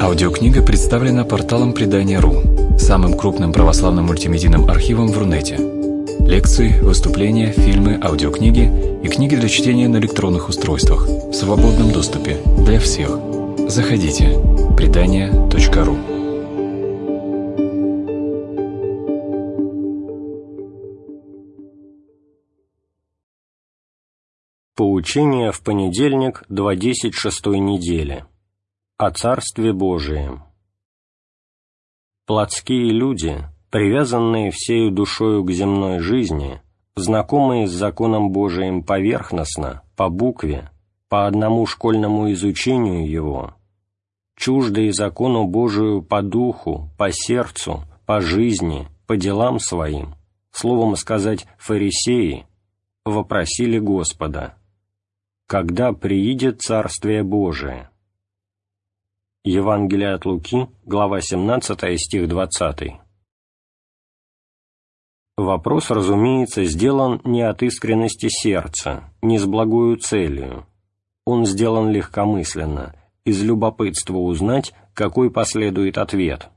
Аудиокнига представлена порталом Предания.ру, самым крупным православным мультимедийным архивом в Рунете. Лекции, выступления, фильмы, аудиокниги и книги для чтения на электронных устройствах в свободном доступе для всех. Заходите. Предания.ру Поучение в понедельник 26 недели о Царстве Божием. Плотские люди, привязанные всею душою к земной жизни, знакомые с законом Божиим поверхностно, по букве, по одному школьному изучению его, чуждые закону Божию по духу, по сердцу, по жизни, по делам своим, словом сказать, фарисеи, вопросили Господа, «Когда приидет Царствие Божие?» Евангелие от Луки, глава 17, стих 20. Вопрос, разумеется, сделан не от искренности сердца, не с благою целью. Он сделан легкомысленно, из любопытства узнать, какой последует ответ.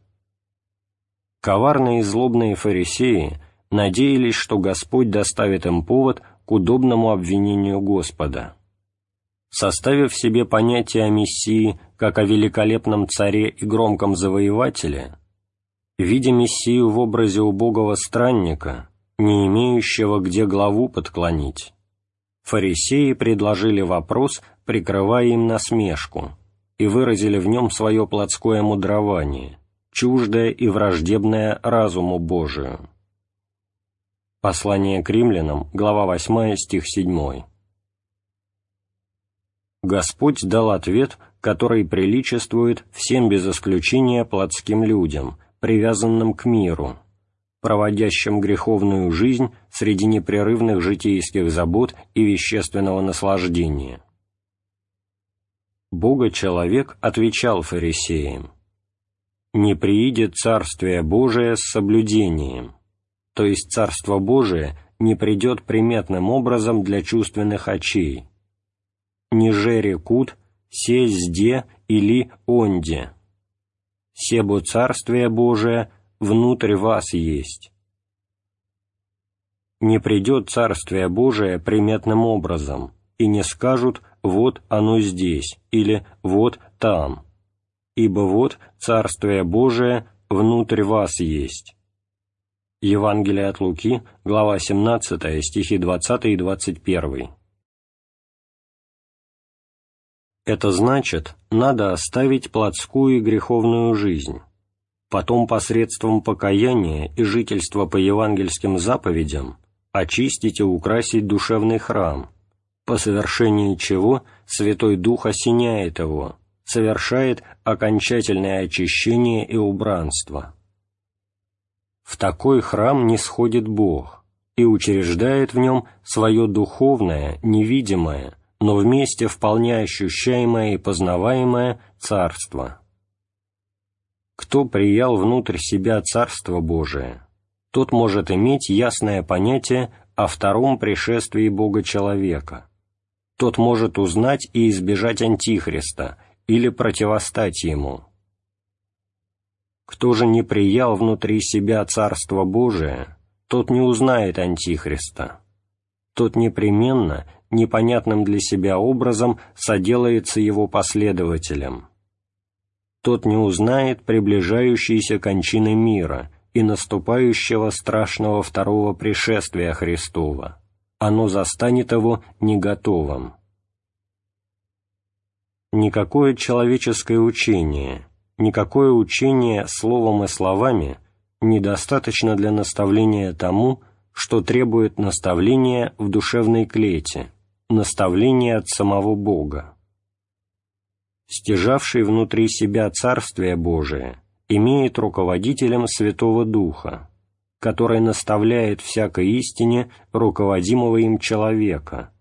Коварные и злобные фарисеи надеялись, что Господь доставит им повод к удобному обвинению Господа. Составив себе понятие о Мессии как о великолепном царе и громком завоевателе, видя Мессию в образе убогого странника, не имеющего где главу подклонить, фарисеи предложили вопрос, прикрывая им насмешку, и выразили в нем свое плотское мудрование, чуждое и враждебное разуму Божию. Послание к римлянам, глава 8, стих 7. Господь дал ответ, который приличествует всем без исключения плотским людям, привязанным к миру, проводящим греховную жизнь среди непрерывных житейских забот и вещественного наслаждения. Бога-человек отвечал фарисеям, «Не приидет Царствие Божие с соблюдением, то есть Царство Божие не придет приметным образом для чувственных очей, ниже рекут, се зде или онде. Себо Царствие Божие внутрь вас есть. Не придет Царствие Божие приметным образом, и не скажут «вот оно здесь» или «вот там», ибо вот Царствие Божие внутрь вас есть. Евангелие от Луки, глава 17, стихи 20 и 21. Это значит, надо оставить плотскую и греховную жизнь, потом посредством покаяния и жительства по евангельским заповедям очистить и украсить душевный храм, по совершении чего Святой Дух осеняет его, совершает окончательное очищение и убранство. В такой храм не сходит Бог и учреждает в нем свое духовное, невидимое, но вместе вполне ощущаемое и познаваемое Царство. Кто приял внутрь себя Царство Божие, тот может иметь ясное понятие о втором пришествии Бога-человека. Тот может узнать и избежать Антихриста или противостать ему. Кто же не приял внутри себя Царство Божие, тот не узнает Антихриста. Тот непременно непонятным для себя образом соделается его последователем. Тот не узнает приближающейся кончины мира и наступающего страшного второго пришествия Христова. Оно застанет его не готовым. Никакое человеческое учение, никакое учение словом и словами недостаточно для наставления тому, что требует наставления в душевной клете, наставление от самого Бога. Стяжавший внутри себя Царствие Божие имеет руководителем Святого Духа, который наставляет всякой истине руководимого им человека.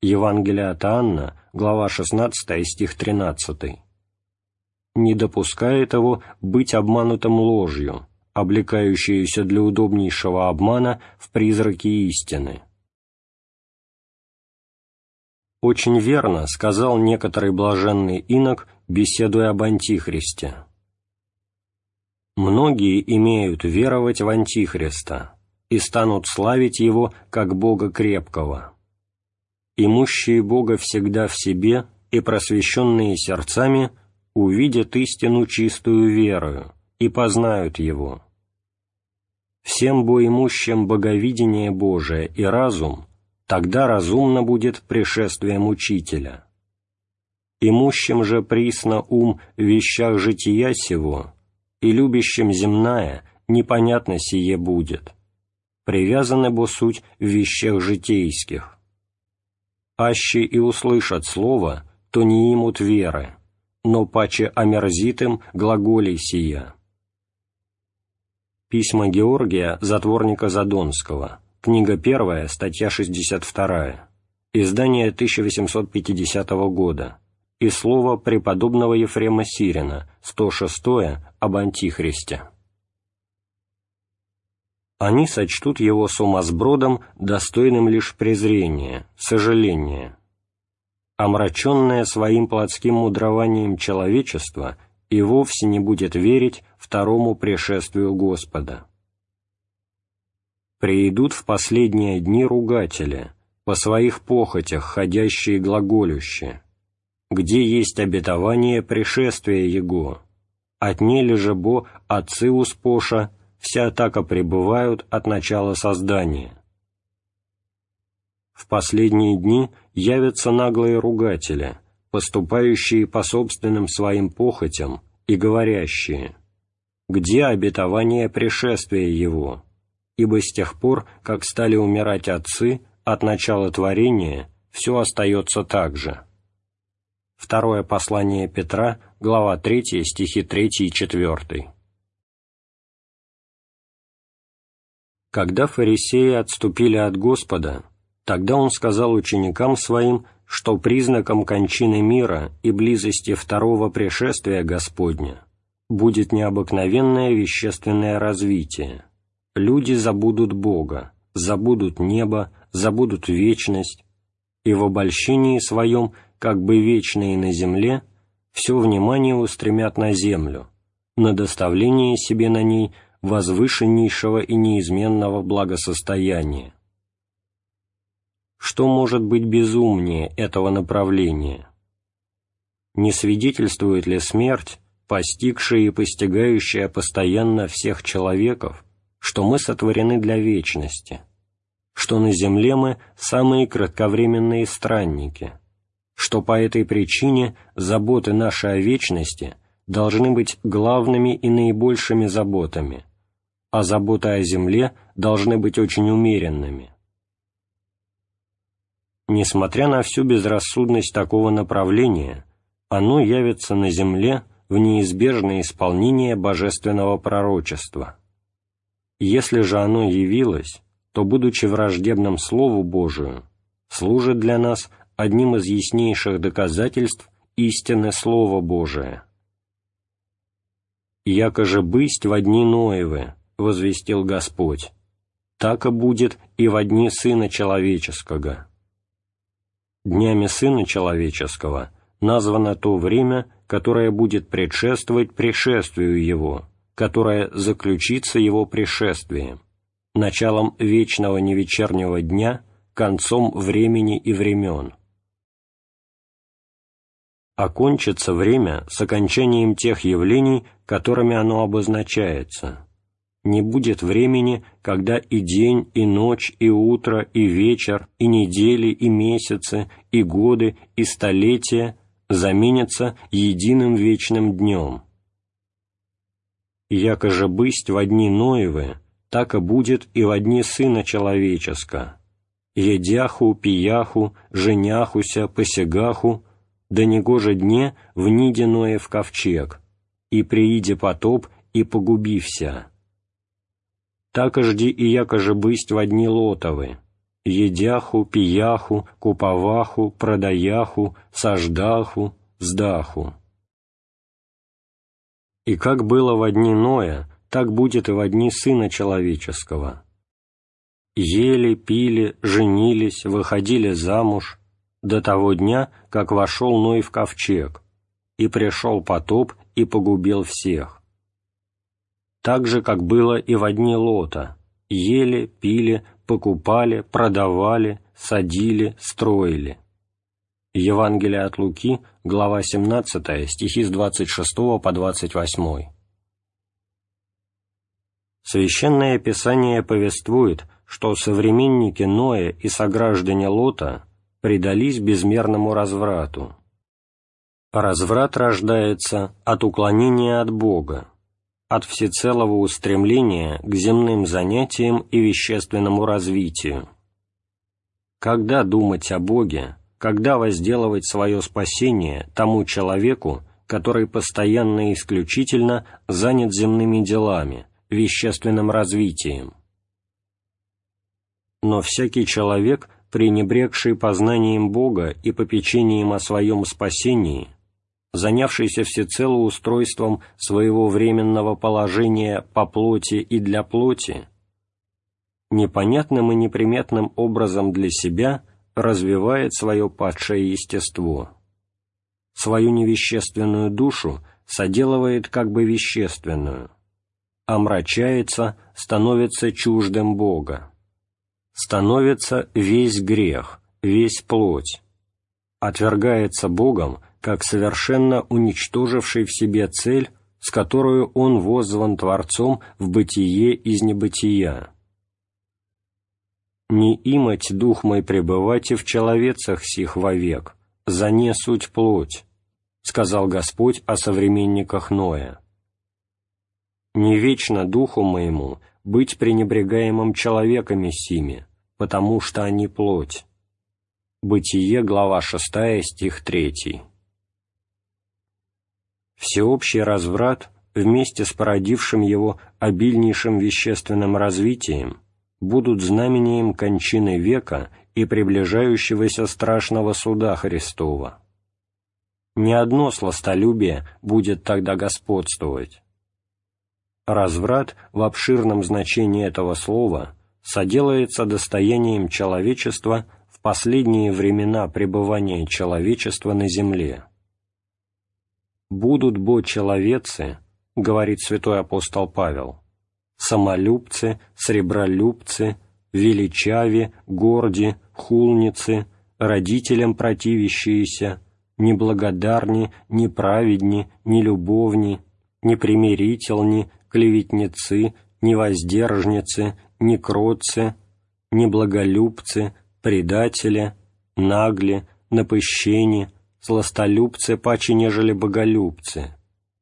Евангелие от Анна, глава 16, стих 13. Не допускает его быть обманутым ложью, облекающуюся для удобнейшего обмана в призраки истины. Очень верно сказал некоторый блаженный инок беседуя об Антихристе. Многие имеют веровать в Антихриста и станут славить его как Бога крепкого. Имущие Бога всегда в себе и просвещенные сердцами увидят истину чистую верою и познают его. Всем боимущим боговидение Божие и разум, тогда разумно будет пришествие Мучителя. Имущим же присно ум в вещах жития сего, и любящим земная непонятно сие будет. Привязаны бо суть в вещах житейских. Аще и услышат слово, то не имут веры, но паче омерзит им глаголей сия. Письма Георгия, затворника Задонского, книга 1, статья 62, издание 1850 года, и слово преподобного Ефрема Сирина, 106 об Антихристе. Они сочтут его сумасбродом, достойным лишь презрения, сожаления. Омраченное своим плотским мудрованием человечество и вовсе не будет верить второму пришествию Господа. Приидут в последние дни ругатели, по своих похотях ходящие глаголющие, где есть обетование пришествия Его. Отнели же бо отцы успоша, вся атака пребывают от начала создания. В последние дни явятся наглые ругатели, поступающие по собственным своим похотям и говорящие, «Где обетование пришествия Его?» Ибо с тех пор, как стали умирать отцы, от начала творения, все остается так же. Второе послание Петра, глава 3, стихи 3 и 4. Когда фарисеи отступили от Господа, тогда Он сказал ученикам Своим, что признаком кончины мира и близости второго пришествия Господня будет необыкновенное вещественное развитие. Люди забудут Бога, забудут небо, забудут вечность, и в обольщении своем – как бы вечные на земле, все внимание устремят на землю, на доставление себе на ней возвышеннейшего и неизменного благосостояния. Что может быть безумнее этого направления? Не свидетельствует ли смерть, постигшая и постигающая постоянно всех человеков, что мы сотворены для вечности, что на земле мы самые кратковременные странники – что по этой причине заботы нашей о вечности должны быть главными и наибольшими заботами, а заботы о земле должны быть очень умеренными. Несмотря на всю безрассудность такого направления, оно явится на земле в неизбежное исполнение божественного пророчества. Если же оно явилось, то, будучи враждебным Слову Божию, служит для нас одним из яснейших доказательств истины Слова Божия. «Яко же бысть в дни Ноевы», — возвестил Господь, «так и будет и в дни Сына Человеческого». Днями Сына Человеческого названо то время, которое будет предшествовать пришествию Его, которое заключится Его пришествием, началом вечного невечернего дня, концом времени и времен окончится время с окончанием тех явлений, которыми оно обозначается. Не будет времени, когда и день, и ночь, и утро, и вечер, и недели, и месяцы, и годы, и столетия заменятся единым вечным днем. Яко же бысть в дни Ноевы, так и будет и в дни Сына Человеческа. Едяху, пияху, женяхуся, посягаху, да негоже дне в ниде в ковчег, и прииде потоп, и погуби вся. Так жди и якоже бысть в одни лотовы, едяху, пияху, куповаху, продаяху, саждаху, сдаху. И как было в одни Ноя, так будет и в одни Сына Человеческого. Ели, пили, женились, выходили замуж, до того дня, как вошел Ной в ковчег, и пришел потоп и погубил всех. Так же, как было и в дни Лота, ели, пили, покупали, продавали, садили, строили. Евангелие от Луки, глава 17, стихи с 26 по 28. Священное Писание повествует, что современники Ноя и сограждане Лота предались безмерному разврату. Разврат рождается от уклонения от Бога, от всецелого устремления к земным занятиям и вещественному развитию. Когда думать о Боге, когда возделывать свое спасение тому человеку, который постоянно и исключительно занят земными делами, вещественным развитием. Но всякий человек, пренебрегший познанием Бога и попечением о своем спасении, занявшийся всецело устройством своего временного положения по плоти и для плоти, непонятным и неприметным образом для себя – развивает свое падшее естество. Свою невещественную душу соделывает как бы вещественную, омрачается, становится чуждым Бога. Становится весь грех, весь плоть. Отвергается Богом, как совершенно уничтоживший в себе цель, с которую он воззван Творцом в бытие из небытия не имать дух мой пребывать и в человецах сих вовек, за не суть плоть, сказал Господь о современниках Ноя. Не вечно духу моему быть пренебрегаемым человеками сими, потому что они плоть. Бытие, глава 6, стих 3. Всеобщий разврат вместе с породившим его обильнейшим вещественным развитием – будут знамением кончины века и приближающегося страшного суда Христова. Ни одно сластолюбие будет тогда господствовать. Разврат в обширном значении этого слова соделается достоянием человечества в последние времена пребывания человечества на земле. «Будут бо человецы», — говорит святой апостол Павел, — самолюбцы, сребролюбцы, величави, горди, хулницы, родителям противящиеся, неблагодарни, неправедни, нелюбовни, непримирительни, клеветницы, невоздержницы, некротцы, неблаголюбцы, предатели, нагли, напыщени, сластолюбцы паче нежели боголюбцы,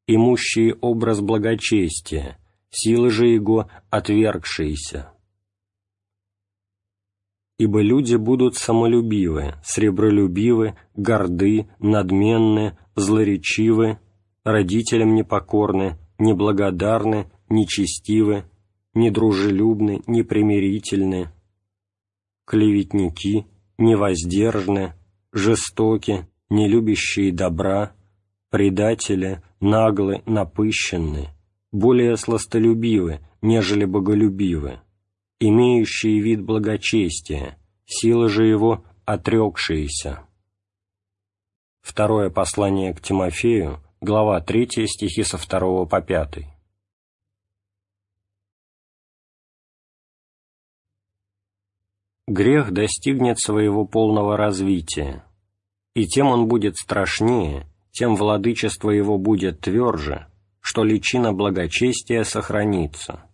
имущие образ благочестия, силы же его отвергшиеся. Ибо люди будут самолюбивы, сребролюбивы, горды, надменны, злоречивы, родителям непокорны, неблагодарны, нечестивы, недружелюбны, непримирительны, клеветники, невоздержны, жестоки, нелюбящие добра, предатели, наглы, напыщенны, более сластолюбивы, нежели боголюбивы, имеющие вид благочестия, сила же его отрекшиеся. Второе послание к Тимофею, глава 3, стихи со 2 по 5. Грех достигнет своего полного развития, и тем он будет страшнее, тем владычество его будет тверже, что личина благочестия сохранится.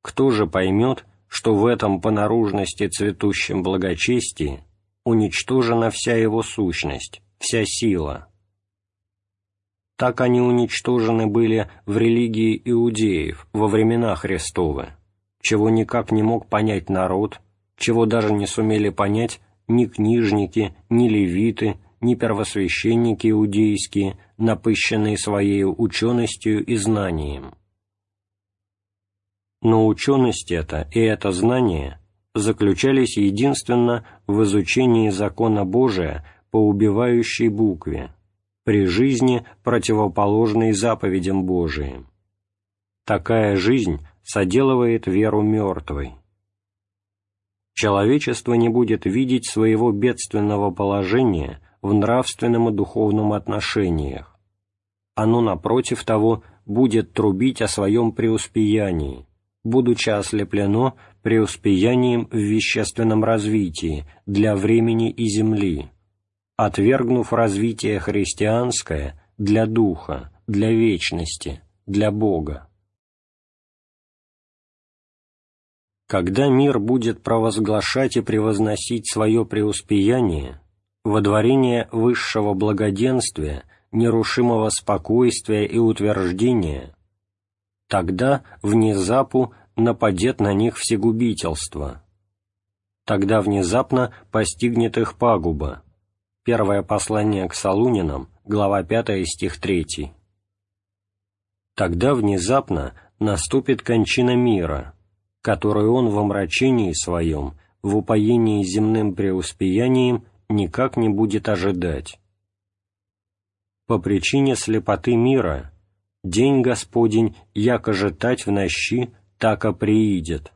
Кто же поймет, что в этом по наружности цветущем благочестии уничтожена вся его сущность, вся сила? Так они уничтожены были в религии иудеев во времена Христовы, чего никак не мог понять народ, чего даже не сумели понять ни книжники, ни левиты, ни первосвященники иудейские, напыщенные своей ученостью и знанием. Но ученость эта и это знание заключались единственно в изучении закона Божия по убивающей букве, при жизни, противоположной заповедям Божиим. Такая жизнь соделывает веру мертвой. Человечество не будет видеть своего бедственного положения в нравственном и духовном отношениях. Оно, напротив того, будет трубить о своем преуспеянии, будучи ослеплено преуспеянием в вещественном развитии для времени и земли, отвергнув развитие христианское для духа, для вечности, для Бога. Когда мир будет провозглашать и превозносить свое преуспеяние, водворение высшего благоденствия, нерушимого спокойствия и утверждения, тогда внезапу нападет на них всегубительство. Тогда внезапно постигнет их пагуба. Первое послание к Салунинам, глава 5, стих 3. Тогда внезапно наступит кончина мира, которую он в омрачении своем, в упоении земным преуспеянием никак не будет ожидать. По причине слепоты мира, день Господень, яко же тать в нощи, так и приидет.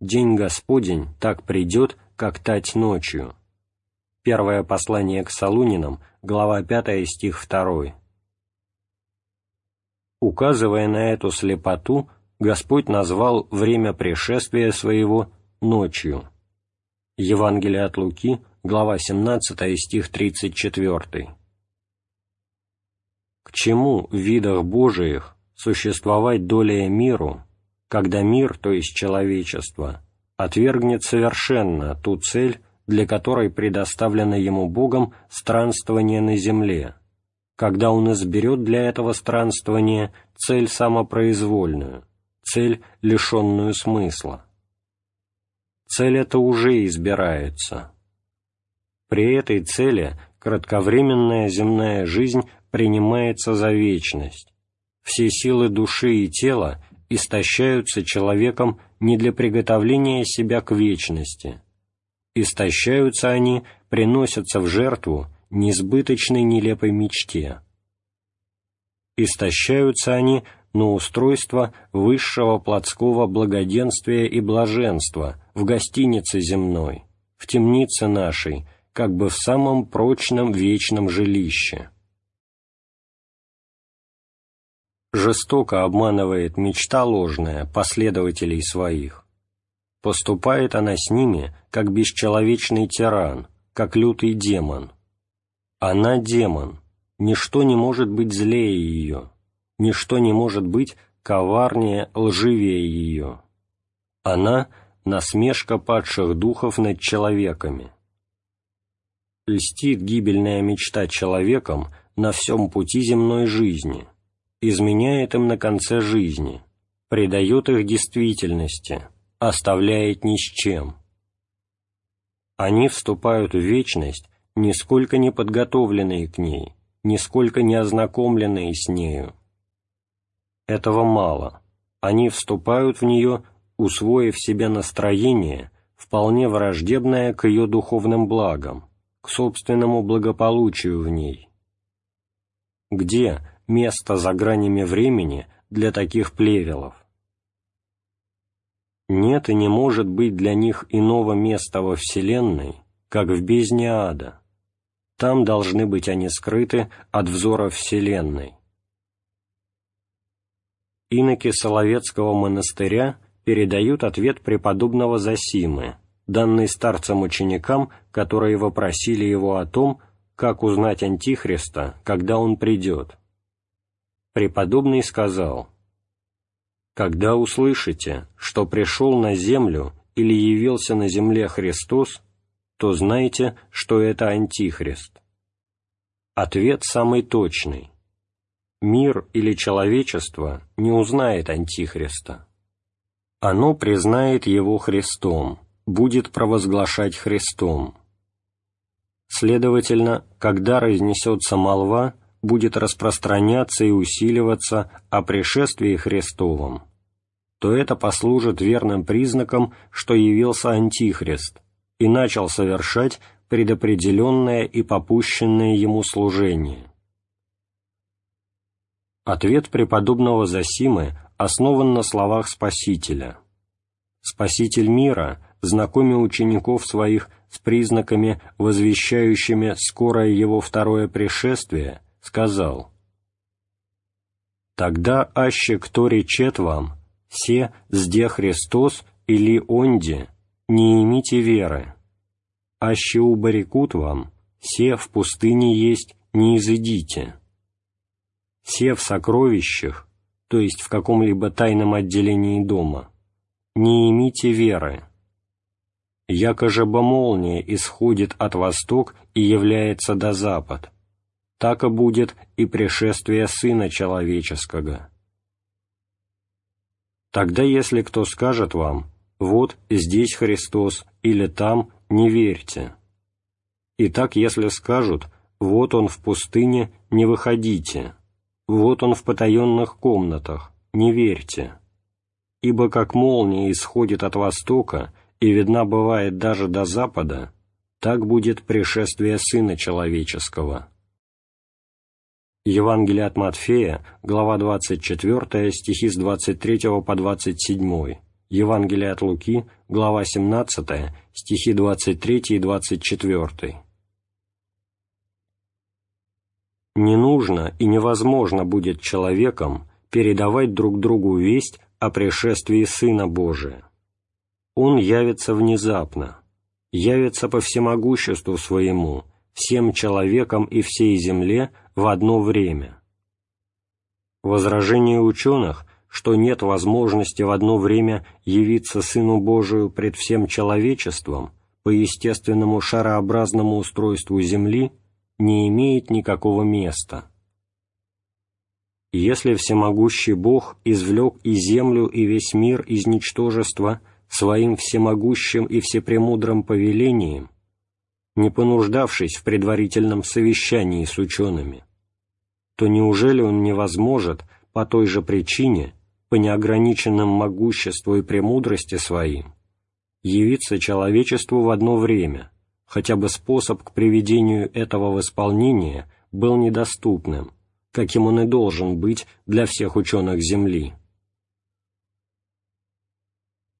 День Господень так придет, как тать ночью. Первое послание к Салунинам, глава 5, стих 2. Указывая на эту слепоту, Господь назвал время пришествия Своего ночью. Евангелие от Луки, глава 17, стих 34. К чему в видах Божиих существовать долее миру, когда мир, то есть человечество, отвергнет совершенно ту цель, для которой предоставлено ему Богом странствование на земле, когда он изберет для этого странствования цель самопроизвольную – цель, лишенную смысла. Цель эта уже избирается. При этой цели кратковременная земная жизнь принимается за вечность. Все силы души и тела истощаются человеком не для приготовления себя к вечности. Истощаются они, приносятся в жертву несбыточной нелепой мечте. Истощаются они но устройство высшего плотского благоденствия и блаженства в гостинице земной, в темнице нашей, как бы в самом прочном вечном жилище. Жестоко обманывает мечта ложная последователей своих. Поступает она с ними, как бесчеловечный тиран, как лютый демон. Она демон, ничто не может быть злее ее ничто не может быть коварнее, лживее ее. Она — насмешка падших духов над человеками. Льстит гибельная мечта человеком на всем пути земной жизни, изменяет им на конце жизни, предает их действительности, оставляет ни с чем. Они вступают в вечность, нисколько не подготовленные к ней, нисколько не ознакомленные с нею, этого мало. Они вступают в нее, усвоив себе настроение, вполне враждебное к ее духовным благам, к собственному благополучию в ней. Где место за гранями времени для таких плевелов? Нет и не может быть для них иного места во Вселенной, как в бездне ада. Там должны быть они скрыты от взора Вселенной иноки Соловецкого монастыря передают ответ преподобного Засимы, данный старцам-ученикам, которые вопросили его о том, как узнать Антихриста, когда он придет. Преподобный сказал, «Когда услышите, что пришел на землю или явился на земле Христос, то знайте, что это Антихрист». Ответ самый точный мир или человечество не узнает Антихриста. Оно признает его Христом, будет провозглашать Христом. Следовательно, когда разнесется молва, будет распространяться и усиливаться о пришествии Христовом, то это послужит верным признаком, что явился Антихрист и начал совершать предопределенное и попущенное ему служение. Ответ преподобного Засимы основан на словах Спасителя. Спаситель мира, знакомя учеников своих с признаками, возвещающими скорое его второе пришествие, сказал «Тогда аще кто речет вам, се сде Христос или онде, не имите веры, аще убарекут вам, се в пустыне есть, не изыдите. Се в сокровищах, то есть в каком-либо тайном отделении дома, не имите веры. Якоже бы молния исходит от восток и является до запад, так и будет и пришествие Сына Человеческого. Тогда, если кто скажет вам, вот здесь Христос или там, не верьте. Итак, если скажут, вот он в пустыне, не выходите, вот он в потаенных комнатах, не верьте. Ибо как молния исходит от востока и видна бывает даже до запада, так будет пришествие Сына Человеческого. Евангелие от Матфея, глава 24, стихи с 23 по 27. Евангелие от Луки, глава 17, стихи 23 и 24. Не нужно и невозможно будет человеком передавать друг другу весть о пришествии Сына Божия. Он явится внезапно, явится по всемогуществу своему, всем человекам и всей земле в одно время. Возражение ученых, что нет возможности в одно время явиться Сыну Божию пред всем человечеством по естественному шарообразному устройству Земли – не имеет никакого места. Если всемогущий Бог извлек и землю, и весь мир из ничтожества своим всемогущим и всепремудрым повелением, не понуждавшись в предварительном совещании с учеными, то неужели он не возможет по той же причине, по неограниченным могуществу и премудрости своим, явиться человечеству в одно время, хотя бы способ к приведению этого в исполнение был недоступным, каким он и должен быть для всех ученых Земли.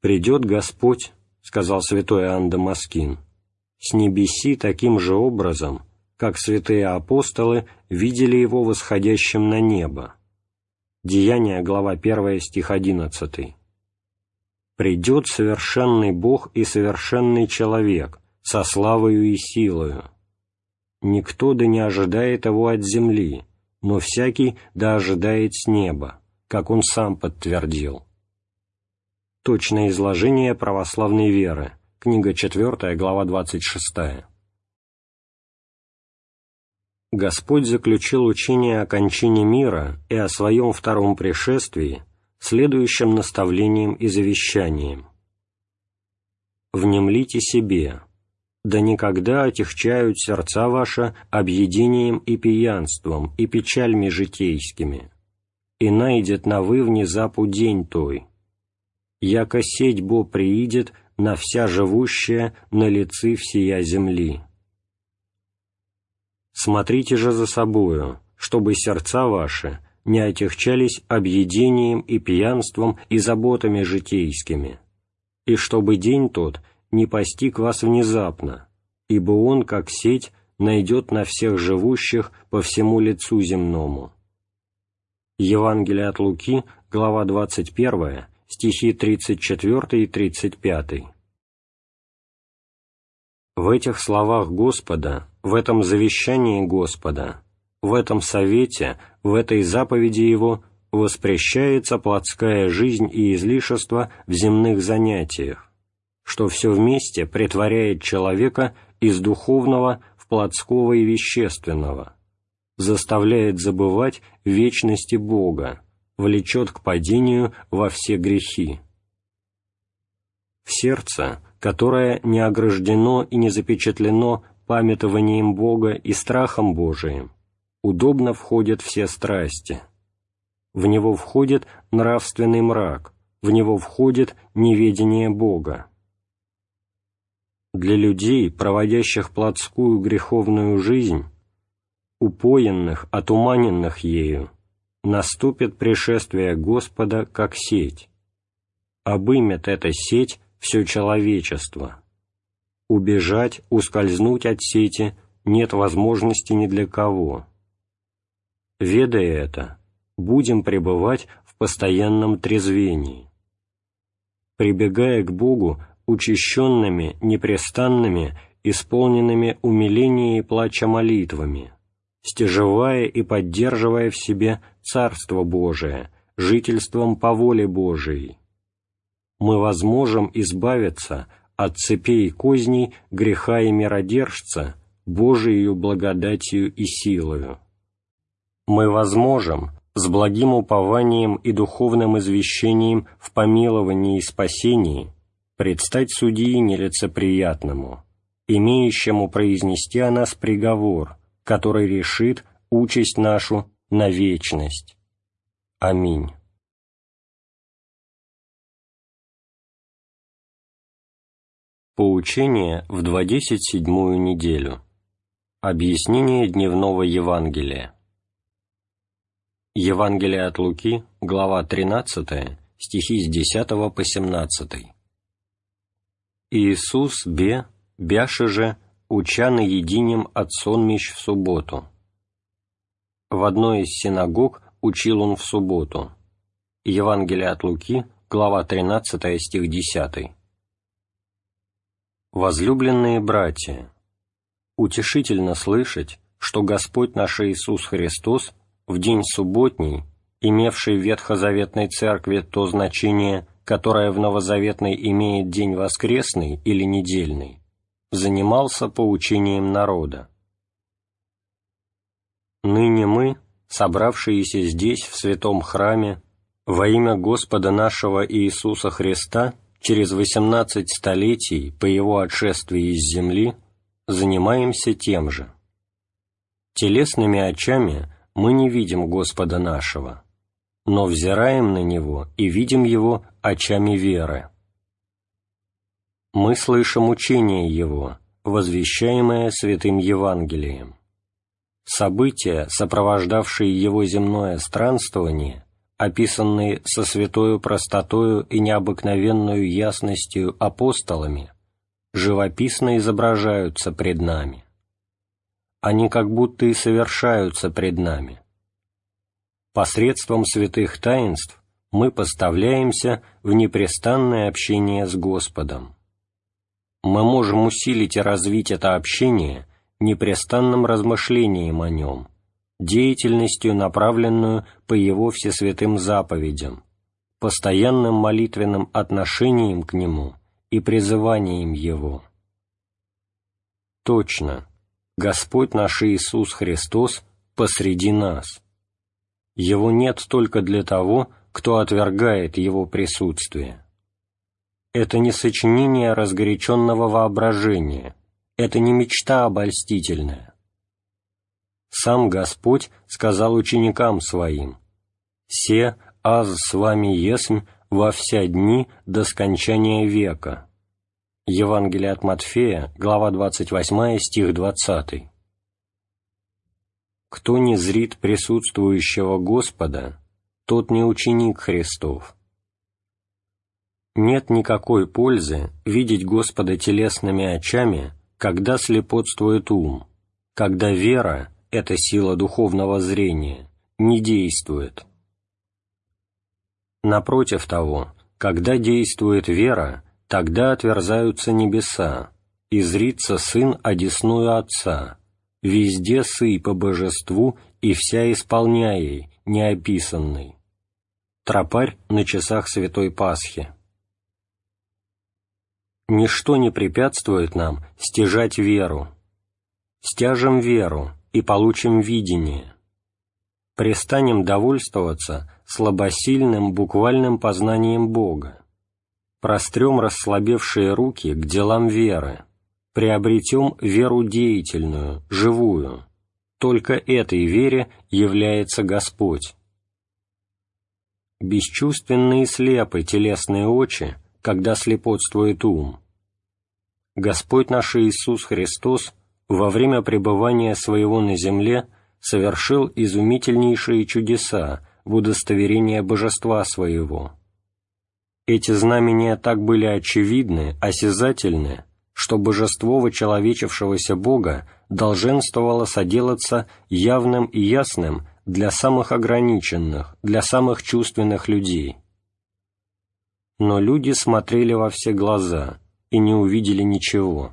«Придет Господь», — сказал святой Иоанн Дамаскин, — «с небеси таким же образом, как святые апостолы видели его восходящим на небо». Деяние, глава 1, стих 11. «Придет совершенный Бог и совершенный человек, со славою и силою. Никто да не ожидает его от земли, но всякий да ожидает с неба, как он сам подтвердил. Точное изложение православной веры. Книга 4, глава 26. Господь заключил учение о кончине мира и о своем втором пришествии следующим наставлением и завещанием. «Внемлите себе, да никогда отягчают сердца ваши объедением и пьянством и печальми житейскими, и найдет на вы внезапу день той, яко сеть бо приидет на вся живущая на лицы всея земли. Смотрите же за собою, чтобы сердца ваши не отягчались объедением и пьянством и заботами житейскими, и чтобы день тот – не постиг вас внезапно, ибо он, как сеть, найдет на всех живущих по всему лицу земному». Евангелие от Луки, глава 21, стихи 34 и 35. В этих словах Господа, в этом завещании Господа, в этом совете, в этой заповеди Его воспрещается плотская жизнь и излишество в земных занятиях, что все вместе притворяет человека из духовного в плотского и вещественного, заставляет забывать вечности Бога, влечет к падению во все грехи. В сердце, которое не ограждено и не запечатлено памятованием Бога и страхом Божиим, удобно входят все страсти. В него входит нравственный мрак, в него входит неведение Бога для людей, проводящих плотскую греховную жизнь, упоенных, отуманенных ею, наступит пришествие Господа как сеть. Обымет эта сеть все человечество. Убежать, ускользнуть от сети нет возможности ни для кого. Ведая это, будем пребывать в постоянном трезвении. Прибегая к Богу учащенными, непрестанными, исполненными умиления и плача молитвами, стяжевая и поддерживая в себе Царство Божие, жительством по воле Божией. Мы возможем избавиться от цепей козней греха и миродержца Божией благодатью и силою. Мы возможем с благим упованием и духовным извещением в помиловании и спасении предстать судьи нелицеприятному, имеющему произнести о нас приговор, который решит участь нашу на вечность. Аминь. Поучение в 27-ю неделю. Объяснение дневного Евангелия. Евангелие от Луки, глава 13, стихи с 10 по 17. Иисус бе, бяше же, уча на единем от сонмищ в субботу. В одной из синагог учил он в субботу. Евангелие от Луки, глава 13, стих 10. Возлюбленные братья, утешительно слышать, что Господь наш Иисус Христос в день субботний, имевший в Ветхозаветной Церкви то значение, которое в Новозаветной имеет день воскресный или недельный, занимался поучением народа. Ныне мы, собравшиеся здесь, в святом храме, во имя Господа нашего Иисуса Христа, через восемнадцать столетий по Его отшествии из земли занимаемся тем же. Телесными очами мы не видим Господа нашего, но взираем на Него и видим Его очами веры. Мы слышим учение Его, возвещаемое Святым Евангелием. События, сопровождавшие Его земное странствование, описанные со святою простотою и необыкновенную ясностью апостолами, живописно изображаются пред нами. Они как будто и совершаются пред нами. Посредством святых таинств мы поставляемся в непрестанное общение с Господом. Мы можем усилить и развить это общение непрестанным размышлением о нем, деятельностью, направленную по Его всесвятым заповедям, постоянным молитвенным отношением к Нему и призыванием Его. Точно, Господь наш Иисус Христос посреди нас. Его нет только для того, кто отвергает Его присутствие. Это не сочинение разгоряченного воображения, это не мечта обольстительная сам Господь сказал ученикам Своим, «Се аз с вами есмь во вся дни до скончания века». Евангелие от Матфея, глава 28, стих 20. «Кто не зрит присутствующего Господа, тот не ученик Христов». Нет никакой пользы видеть Господа телесными очами, когда слепотствует ум, когда вера эта сила духовного зрения, не действует. Напротив того, когда действует вера, тогда отверзаются небеса, и зрится Сын одесную Отца, везде сый по божеству и вся исполняей, неописанный. Тропарь на часах Святой Пасхи. Ничто не препятствует нам стяжать веру. Стяжем веру, и получим видение. Престанем довольствоваться слабосильным буквальным познанием Бога. Прострем расслабевшие руки к делам веры. Приобретем веру деятельную, живую. Только этой вере является Господь. Бесчувственные и слепы телесные очи, когда слепотствует ум. Господь наш Иисус Христос во время пребывания своего на земле совершил изумительнейшие чудеса в удостоверение божества своего. Эти знамения так были очевидны, осязательны, что божество вочеловечившегося Бога долженствовало соделаться явным и ясным для самых ограниченных, для самых чувственных людей. Но люди смотрели во все глаза и не увидели ничего.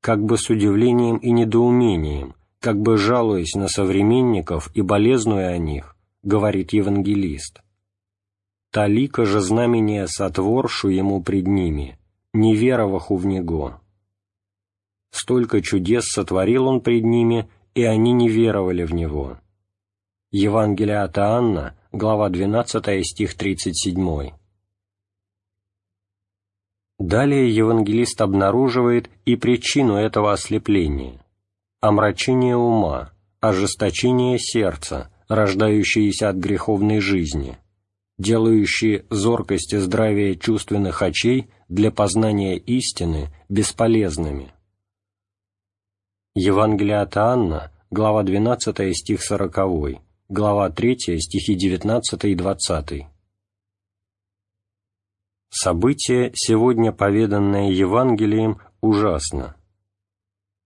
Как бы с удивлением и недоумением, как бы жалуясь на современников и болезнуя о них, говорит евангелист. «Талика же знамение сотворшу ему пред ними, не вероваху в него». Столько чудес сотворил он пред ними, и они не веровали в него. Евангелие от Иоанна, глава 12, стих 37. Далее евангелист обнаруживает и причину этого ослепления – омрачение ума, ожесточение сердца, рождающиеся от греховной жизни, делающие зоркость и здравие чувственных очей для познания истины бесполезными – Евангелие от Анна, глава 12, стих 40, глава 3, стихи 19 и 20. Событие, сегодня поведанное Евангелием, ужасно.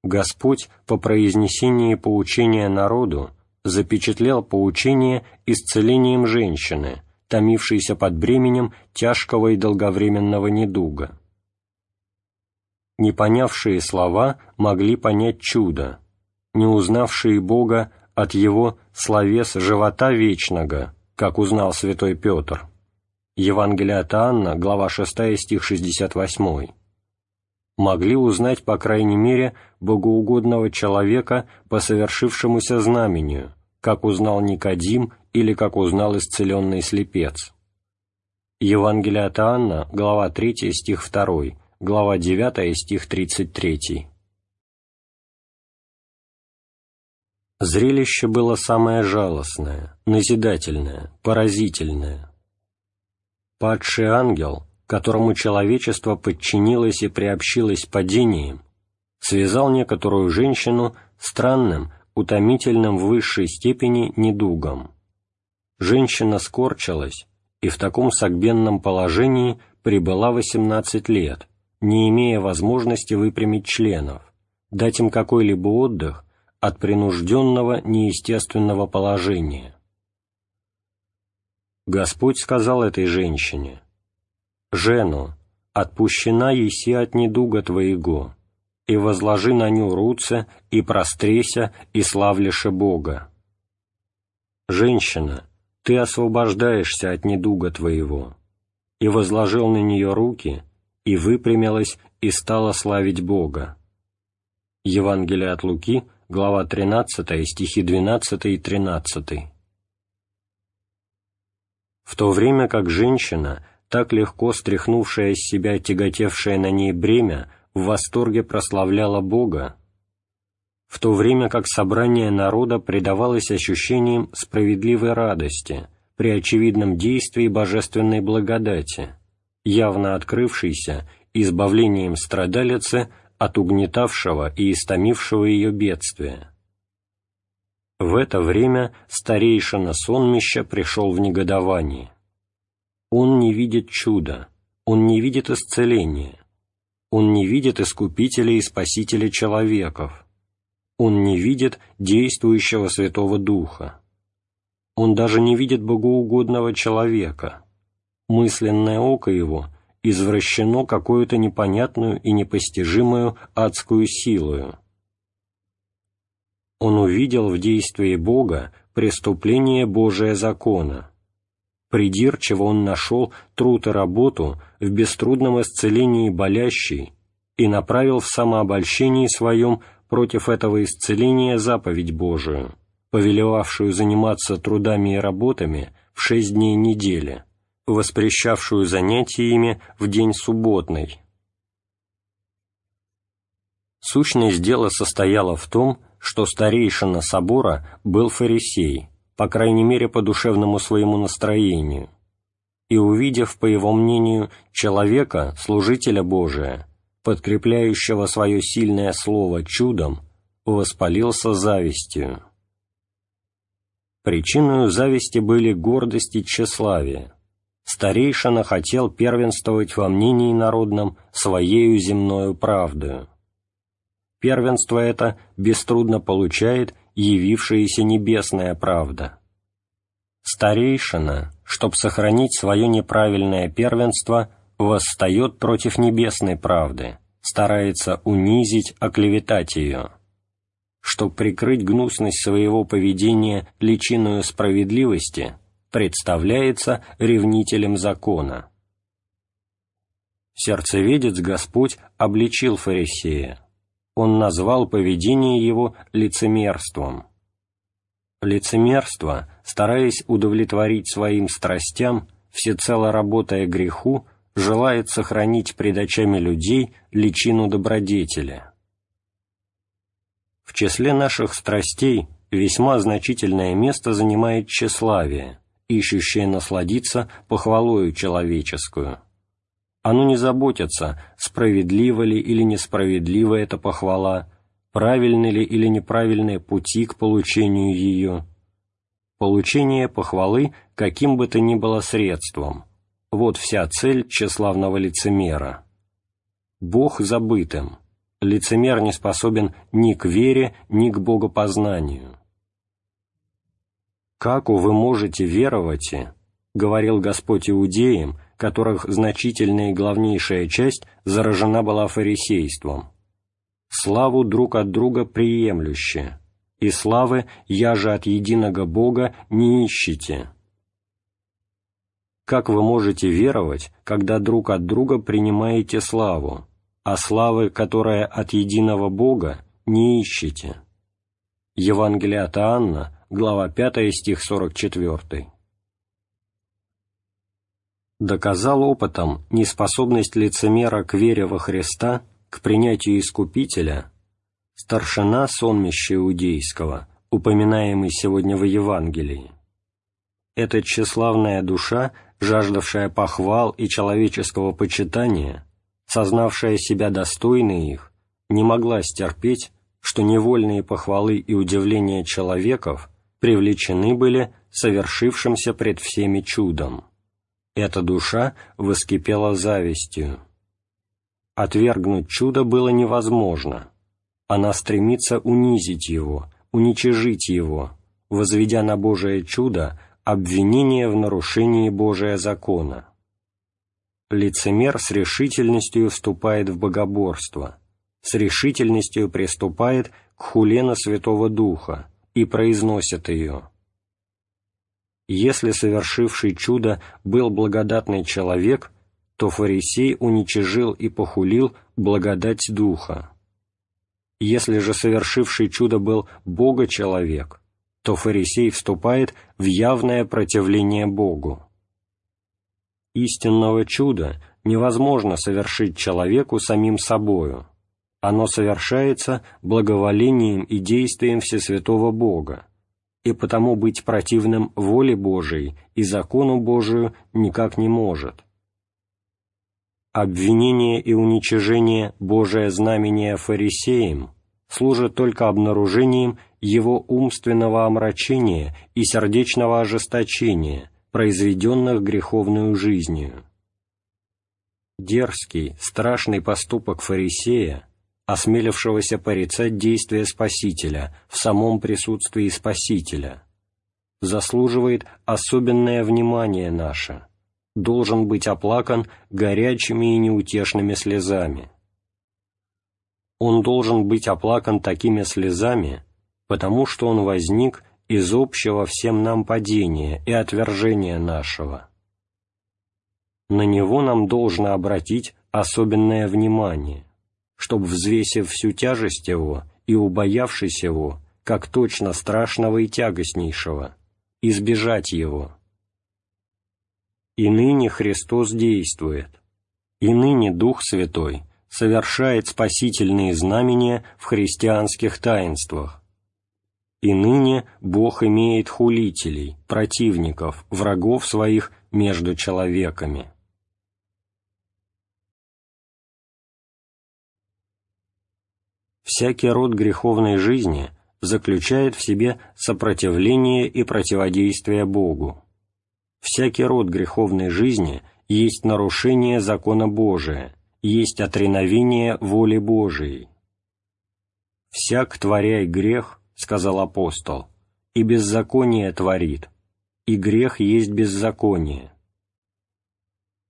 Господь по произнесении поучения народу запечатлел поучение исцелением женщины, томившейся под бременем тяжкого и долговременного недуга не понявшие слова могли понять чудо, не узнавшие Бога от Его словес живота вечного, как узнал святой Петр. Евангелие от Анна, глава 6, стих 68. Могли узнать, по крайней мере, богоугодного человека по совершившемуся знамению, как узнал Никодим или как узнал исцеленный слепец. Евангелие от Анна, глава 3, стих 2 глава 9, стих 33. Зрелище было самое жалостное, назидательное, поразительное. Падший ангел, которому человечество подчинилось и приобщилось падением, связал некоторую женщину странным, утомительным в высшей степени недугом. Женщина скорчилась и в таком согбенном положении пребыла 18 лет – не имея возможности выпрямить членов, дать им какой-либо отдых от принужденного неестественного положения. Господь сказал этой женщине, «Жену, отпущена еси от недуга твоего, и возложи на ню руце, и простреся, и славлеше Бога. Женщина, ты освобождаешься от недуга твоего, и возложил на нее руки, и выпрямилась, и стала славить Бога». Евангелие от Луки, глава 13, стихи 12 и 13. В то время как женщина, так легко стряхнувшая с себя тяготевшее на ней бремя, в восторге прославляла Бога, в то время как собрание народа предавалось ощущениям справедливой радости при очевидном действии божественной благодати – явно открывшийся избавлением страдалицы от угнетавшего и истомившего ее бедствия. В это время старейшина сонмища пришел в негодование. Он не видит чуда, он не видит исцеления, он не видит искупителя и спасителя человеков, он не видит действующего Святого Духа, он даже не видит богоугодного человека, мысленное око его извращено какую-то непонятную и непостижимую адскую силою. Он увидел в действии Бога преступление Божия закона. Придирчиво он нашел труд и работу в беструдном исцелении болящей и направил в самообольщении своем против этого исцеления заповедь Божию, повелевавшую заниматься трудами и работами в шесть дней недели воспрещавшую занятиями в день субботный. Сущность дела состояла в том, что старейшина собора был фарисей, по крайней мере по душевному своему настроению, и увидев, по его мнению, человека, служителя Божия, подкрепляющего свое сильное слово чудом, воспалился завистью. Причиной зависти были гордость и тщеславие, старейшина хотел первенствовать во мнении народном своею земною правдою. Первенство это беструдно получает явившаяся небесная правда. Старейшина, чтоб сохранить свое неправильное первенство, восстает против небесной правды, старается унизить, оклеветать ее. Чтоб прикрыть гнусность своего поведения личиною справедливости, представляется ревнителем закона. Сердцеведец Господь обличил фарисея. Он назвал поведение его лицемерством. Лицемерство, стараясь удовлетворить своим страстям, всецело работая греху, желает сохранить пред очами людей личину добродетеля. В числе наших страстей весьма значительное место занимает тщеславие, ищущее насладиться похвалою человеческую. Оно не заботится, справедлива ли или несправедлива эта похвала, правильны ли или неправильные пути к получению ее. Получение похвалы каким бы то ни было средством. Вот вся цель тщеславного лицемера. Бог забытым. Лицемер не способен ни к вере, ни к богопознанию. «Каку вы можете веровать?» — говорил Господь иудеям, которых значительная и главнейшая часть заражена была фарисейством. «Славу друг от друга приемлюще, и славы я же от единого Бога не ищите». Как вы можете веровать, когда друг от друга принимаете славу, а славы, которая от единого Бога, не ищете? Евангелие от Анна, глава 5, стих 44. Доказал опытом неспособность лицемера к вере во Христа, к принятию Искупителя, старшина сонмища иудейского, упоминаемый сегодня в Евангелии. Эта тщеславная душа, жаждавшая похвал и человеческого почитания, сознавшая себя достойной их, не могла стерпеть, что невольные похвалы и удивления человеков привлечены были совершившимся пред всеми чудом. Эта душа воскипела завистью. Отвергнуть чудо было невозможно. Она стремится унизить его, уничижить его, возведя на Божие чудо обвинение в нарушении Божия закона. Лицемер с решительностью вступает в богоборство, с решительностью приступает к хуле на Святого Духа, и произносят ее. Если совершивший чудо был благодатный человек, то фарисей уничижил и похулил благодать Духа. Если же совершивший чудо был Бога-человек, то фарисей вступает в явное противление Богу. Истинного чуда невозможно совершить человеку самим собою, оно совершается благоволением и действием Всесвятого Бога, и потому быть противным воле Божией и закону Божию никак не может. Обвинение и уничижение Божия знамения фарисеям служит только обнаружением его умственного омрачения и сердечного ожесточения, произведенных греховную жизнью. Дерзкий, страшный поступок фарисея осмелившегося порицать действия Спасителя в самом присутствии Спасителя, заслуживает особенное внимание наше, должен быть оплакан горячими и неутешными слезами. Он должен быть оплакан такими слезами, потому что он возник из общего всем нам падения и отвержения нашего. На него нам должно обратить особенное внимание – чтобы, взвесив всю тяжесть его и убоявшись его, как точно страшного и тягостнейшего, избежать его. И ныне Христос действует, и ныне Дух Святой совершает спасительные знамения в христианских таинствах, и ныне Бог имеет хулителей, противников, врагов своих между человеками. Всякий род греховной жизни заключает в себе сопротивление и противодействие Богу. всякий род греховной жизни есть нарушение закона Божия, есть отреновение воли Божией. «Всяк творяй грех, — сказал апостол, — и беззаконие творит, и грех есть беззаконие.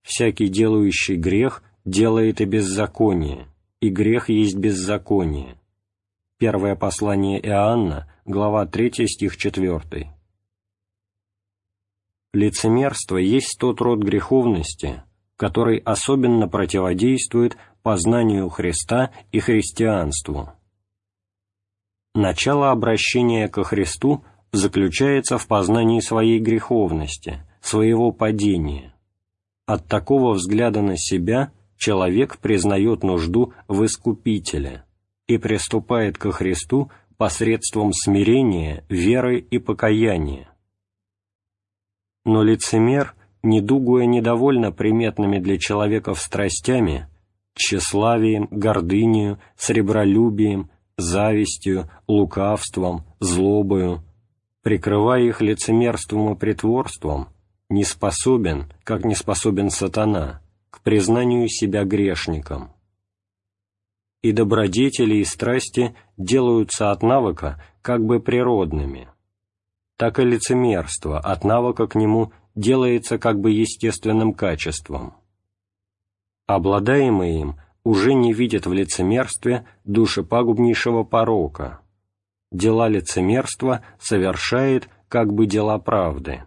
Всякий делающий грех делает и беззаконие, и грех есть беззаконие». Первое послание Иоанна, глава 3, стих 4. Лицемерство есть тот род греховности, который особенно противодействует познанию Христа и христианству. Начало обращения ко Христу заключается в познании своей греховности, своего падения. От такого взгляда на себя человек признает нужду в Искупителе и приступает ко Христу посредством смирения, веры и покаяния. Но лицемер, недугуя недовольно приметными для человека страстями, тщеславием, гордынью, сребролюбием, завистью, лукавством, злобою, прикрывая их лицемерством и притворством, не способен, как не способен сатана, к признанию себя грешником. И добродетели и страсти делаются от навыка как бы природными – так и лицемерство от навыка к нему делается как бы естественным качеством. Обладаемые им уже не видят в лицемерстве душепагубнейшего порока. Дела лицемерства совершает как бы дела правды.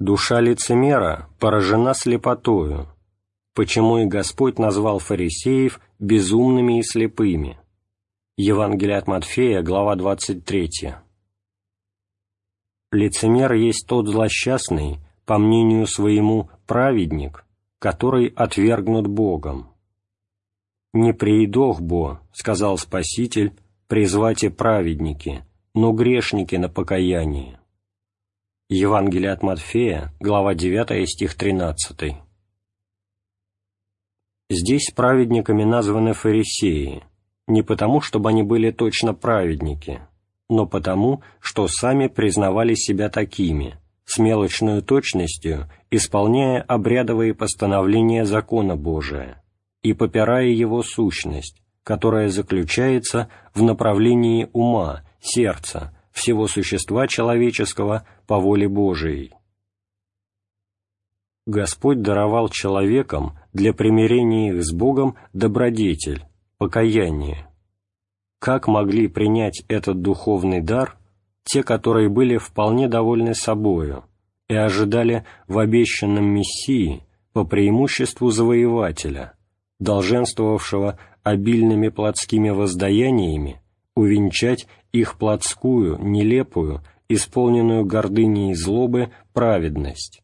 Душа лицемера поражена слепотою, почему и Господь назвал фарисеев безумными и слепыми. Евангелие от Матфея, глава 23. Лицемер есть тот злосчастный, по мнению своему, праведник, который отвергнут Богом. «Не приидох Бо», — сказал Спаситель, — «призвате праведники, но грешники на покаяние». Евангелие от Матфея, глава 9, стих 13. Здесь праведниками названы фарисеи, не потому, чтобы они были точно праведники, но потому, что сами признавали себя такими, с мелочной точностью исполняя обрядовые постановления закона Божия и попирая его сущность, которая заключается в направлении ума, сердца, всего существа человеческого по воле Божией. Господь даровал человекам для примирения их с Богом добродетель, покаяние, как могли принять этот духовный дар те, которые были вполне довольны собою и ожидали в обещанном Мессии по преимуществу завоевателя, долженствовавшего обильными плотскими воздаяниями увенчать их плотскую, нелепую, исполненную гордыней и злобы праведность.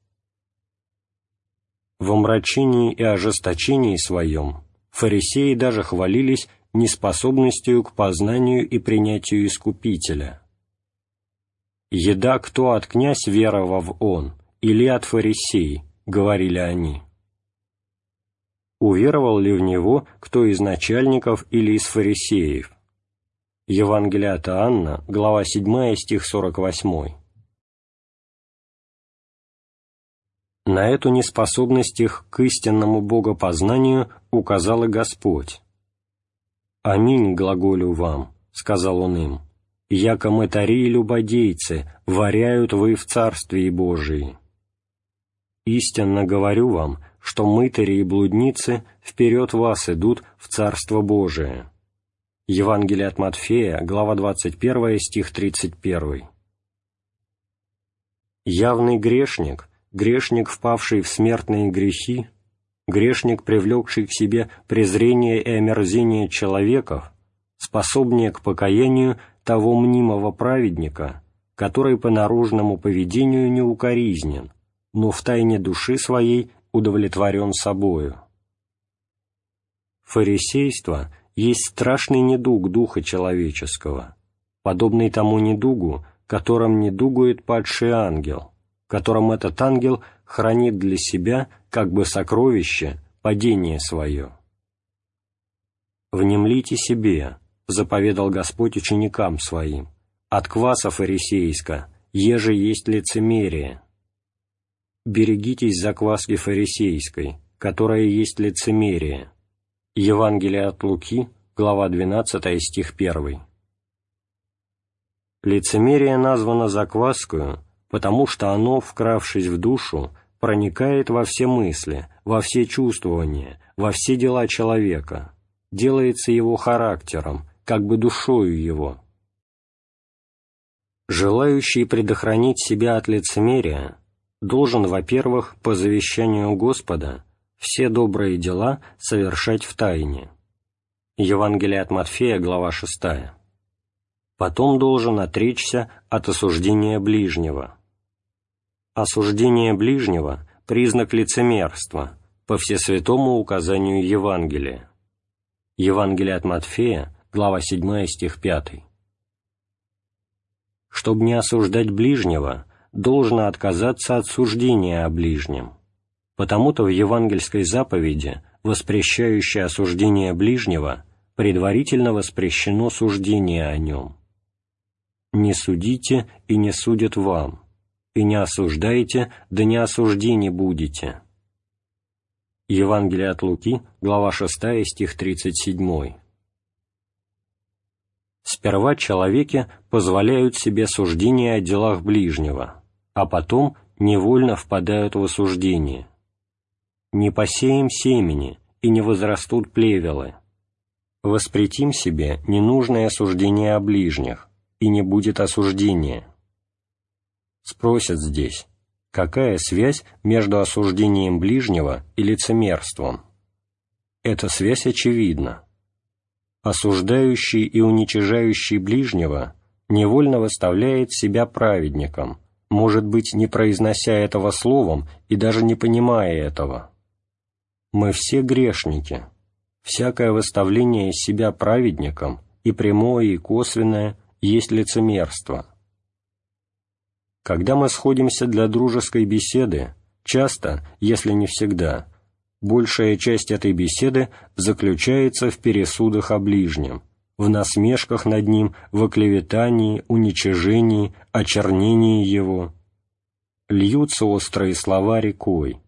В омрачении и ожесточении своем фарисеи даже хвалились неспособностью к познанию и принятию Искупителя. «Еда кто от князь веровав он, или от фарисей?» — говорили они. Уверовал ли в него кто из начальников или из фарисеев? Евангелие от Анна, глава 7, стих 48. На эту неспособность их к истинному богопознанию указал и Господь. «Аминь, глаголю вам», — сказал он им, — «яко мытари и любодейцы, варяют вы в Царстве Божии». Истинно говорю вам, что мытари и блудницы вперед вас идут в Царство Божие. Евангелие от Матфея, глава 21, стих 31. Явный грешник, грешник, впавший в смертные грехи, грешник, привлекший к себе презрение и омерзение человеков, способнее к покаянию того мнимого праведника, который по наружному поведению не укоризнен, но в тайне души своей удовлетворен собою. Фарисейство есть страшный недуг духа человеческого, подобный тому недугу, которым недугует падший ангел, которым этот ангел хранит для себя как бы сокровище, падение свое. «Внемлите себе», — заповедал Господь ученикам своим, «от кваса фарисейска, еже есть лицемерие». берегитесь закваски фарисейской, которая есть лицемерие. Евангелие от Луки, глава 12, стих 1. Лицемерие названо закваскою, потому что оно, вкравшись в душу, проникает во все мысли, во все чувствования, во все дела человека, делается его характером, как бы душою его. Желающий предохранить себя от лицемерия должен, во-первых, по завещанию Господа, все добрые дела совершать в тайне. Евангелие от Матфея, глава 6. Потом должен отречься от осуждения ближнего. Осуждение ближнего – признак лицемерства, по всесвятому указанию Евангелия. Евангелие от Матфея, глава 7, стих 5. Чтобы не осуждать ближнего, должно отказаться от суждения о ближнем. Потому-то в евангельской заповеди, воспрещающей осуждение ближнего, предварительно воспрещено суждение о нем. «Не судите, и не судят вам, и не осуждайте, да не осуждены будете». Евангелие от Луки, глава 6, стих 37. Сперва человеки позволяют себе суждение о делах ближнего, а потом невольно впадают в осуждение. «Не посеем семени, и не возрастут плевелы. Воспретим себе ненужное осуждение о ближних, и не будет осуждения». Спросят здесь, Какая связь между осуждением ближнего и лицемерством? Эта связь очевидна. Осуждающий и уничижающий ближнего невольно выставляет себя праведником, может быть, не произнося этого словом и даже не понимая этого. Мы все грешники. Всякое выставление себя праведником, и прямое, и косвенное, есть лицемерство – когда мы сходимся для дружеской беседы, часто, если не всегда, большая часть этой беседы заключается в пересудах о ближнем, в насмешках над ним, в оклеветании, уничижении, очернении его. Льются острые слова рекой.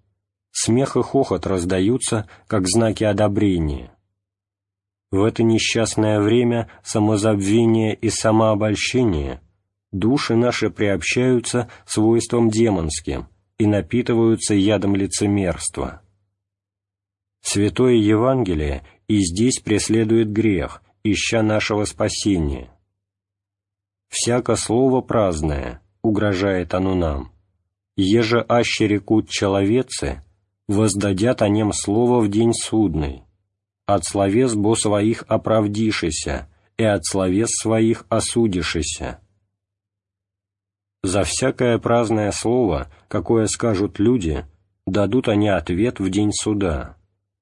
Смех и хохот раздаются, как знаки одобрения. В это несчастное время самозабвения и самообольщения – души наши приобщаются свойством демонским и напитываются ядом лицемерства. Святое Евангелие и здесь преследует грех, ища нашего спасения. «Всяко слово праздное», — угрожает оно нам, «еже аще рекут человецы, воздадят о нем слово в день судный, от словес бо своих оправдишися, и от словес своих осудишися» За всякое праздное слово, какое скажут люди, дадут они ответ в день суда,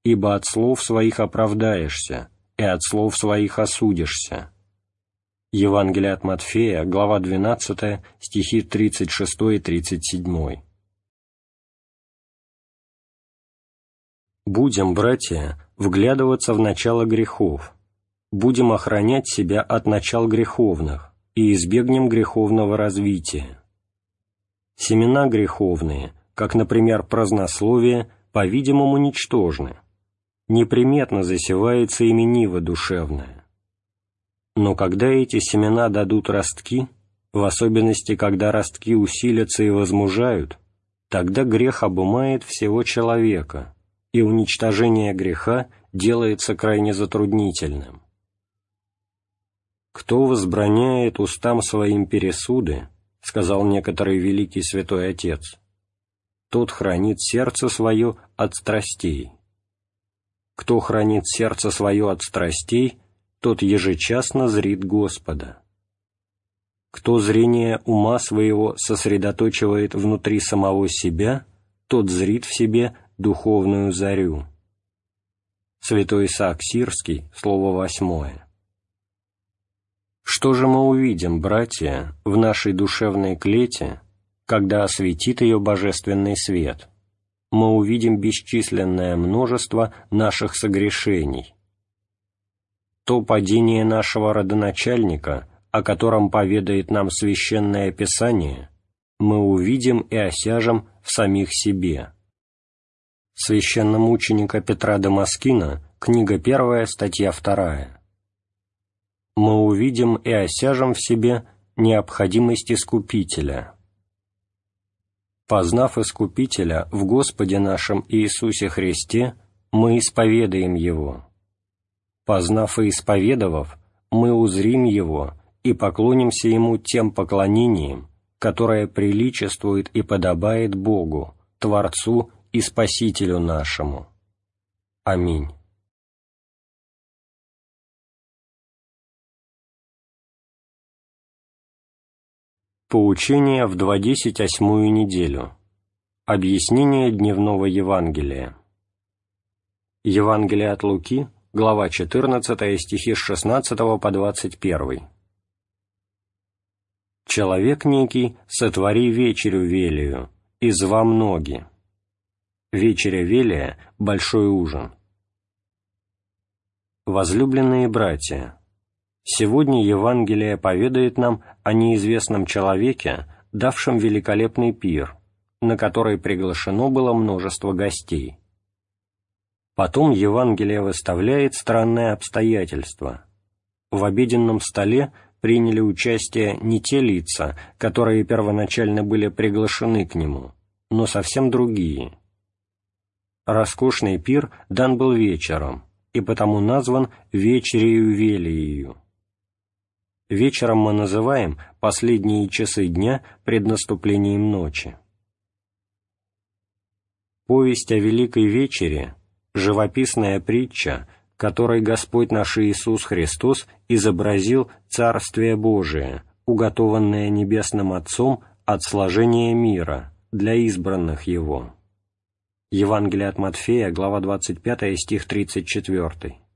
ибо от слов своих оправдаешься, и от слов своих осудишься». Евангелие от Матфея, глава 12, стихи 36 и 37. Будем, братья, вглядываться в начало грехов, будем охранять себя от начал греховных, и избегнем греховного развития. Семена греховные, как, например, празднословие, по-видимому, ничтожны. Неприметно засевается ими нива душевная. Но когда эти семена дадут ростки, в особенности, когда ростки усилятся и возмужают, тогда грех обумает всего человека, и уничтожение греха делается крайне затруднительным. «Кто возбраняет устам своим пересуды, — сказал некоторый великий святой отец, — тот хранит сердце свое от страстей. Кто хранит сердце свое от страстей, тот ежечасно зрит Господа. Кто зрение ума своего сосредоточивает внутри самого себя, тот зрит в себе духовную зарю. Святой Исаак Сирский, слово восьмое. Что же мы увидим, братья, в нашей душевной клете, когда осветит ее божественный свет? Мы увидим бесчисленное множество наших согрешений. То падение нашего родоначальника, о котором поведает нам Священное Писание, мы увидим и осяжем в самих себе. Священномученика Петра Дамаскина, книга 1, статья 2. Мы увидим и осяжем в себе необходимость Искупителя. Познав Искупителя в Господе нашем Иисусе Христе, мы исповедаем Его. Познав и исповедовав, мы узрим Его и поклонимся Ему тем поклонением, которое приличествует и подобает Богу, Творцу и Спасителю нашему. Аминь. Поучение в 28 неделю. Объяснение дневного Евангелия. Евангелие от Луки, глава 14, стихи с 16 по 21. «Человек некий, сотвори вечерю велию, и зва многи». Вечеря велия – большой ужин. Возлюбленные братья, Сегодня Евангелие поведает нам о неизвестном человеке, давшем великолепный пир, на который приглашено было множество гостей. Потом Евангелие выставляет странное обстоятельство. В обеденном столе приняли участие не те лица, которые первоначально были приглашены к нему, но совсем другие. Роскошный пир дан был вечером, и потому назван «вечерею велиею». Вечером мы называем последние часы дня пред наступлением ночи. Повесть о Великой Вечере – живописная притча, которой Господь наш Иисус Христос изобразил Царствие Божие, уготованное Небесным Отцом от сложения мира для избранных Его. Евангелие от Матфея, глава 25, стих 34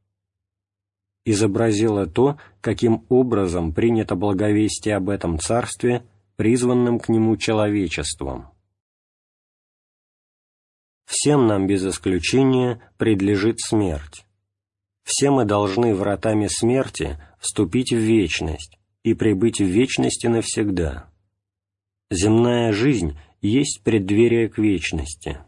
изобразила то, каким образом принято благовестие об этом царстве, призванным к нему человечеством. Всем нам без исключения предлежит смерть. Все мы должны вратами смерти вступить в вечность и пребыть в вечности навсегда. Земная жизнь есть преддверие к вечности.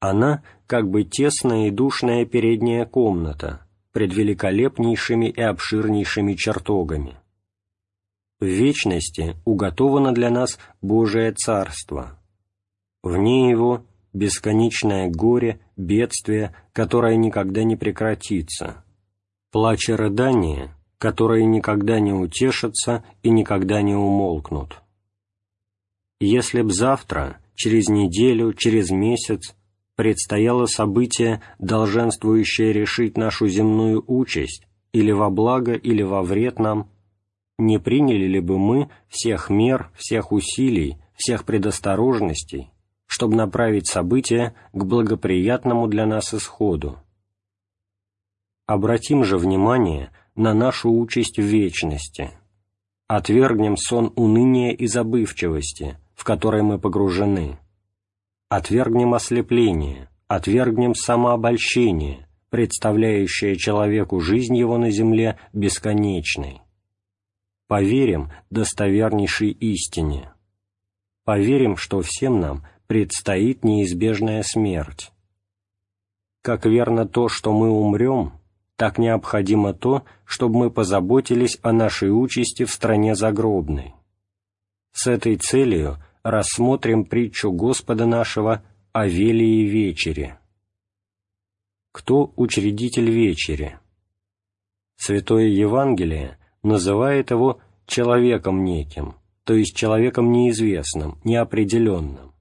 Она как бы тесная и душная передняя комната – пред великолепнейшими и обширнейшими чертогами. В вечности уготовано для нас Божие Царство. Вне его бесконечное горе, бедствие, которое никогда не прекратится, плач и рыдание, которые никогда не утешатся и никогда не умолкнут. Если б завтра, через неделю, через месяц предстояло событие, долженствующее решить нашу земную участь, или во благо, или во вред нам, не приняли ли бы мы всех мер, всех усилий, всех предосторожностей, чтобы направить события к благоприятному для нас исходу? Обратим же внимание на нашу участь в вечности. Отвергнем сон уныния и забывчивости, в который мы погружены Отвергнем ослепление, отвергнем самообольщение, представляющее человеку жизнь его на земле бесконечной. Поверим достовернейшей истине. Поверим, что всем нам предстоит неизбежная смерть. Как верно то, что мы умрем, так необходимо то, чтобы мы позаботились о нашей участи в стране загробной. С этой целью рассмотрим притчу Господа нашего о велии вечере. Кто учредитель вечери? Святое Евангелие называет его человеком неким, то есть человеком неизвестным, неопределенным.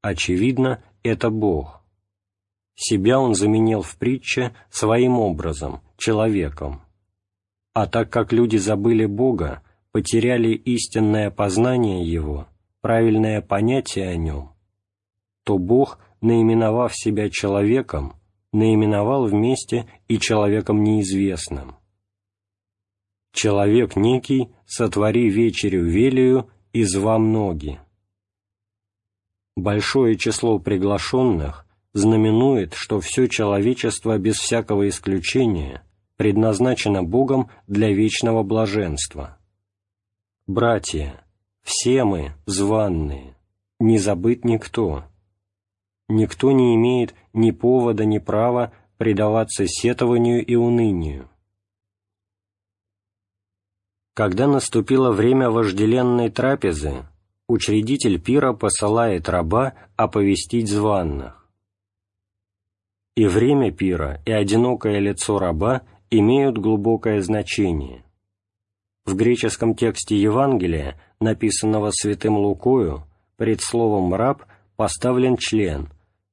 Очевидно, это Бог. Себя он заменил в притче своим образом, человеком. А так как люди забыли Бога, потеряли истинное познание Его, правильное понятие о нем, то Бог, наименовав себя человеком, наименовал вместе и человеком неизвестным. «Человек некий, сотвори вечерю велию и зва многи». Большое число приглашенных знаменует, что все человечество без всякого исключения предназначено Богом для вечного блаженства. Братья, Все мы званные, не забыт никто. Никто не имеет ни повода, ни права предаваться сетованию и унынию. Когда наступило время вожделенной трапезы, учредитель пира посылает раба оповестить званных. И время пира, и одинокое лицо раба имеют глубокое значение. В греческом тексте Евангелия, написанного святым Лукою, пред словом «раб» поставлен член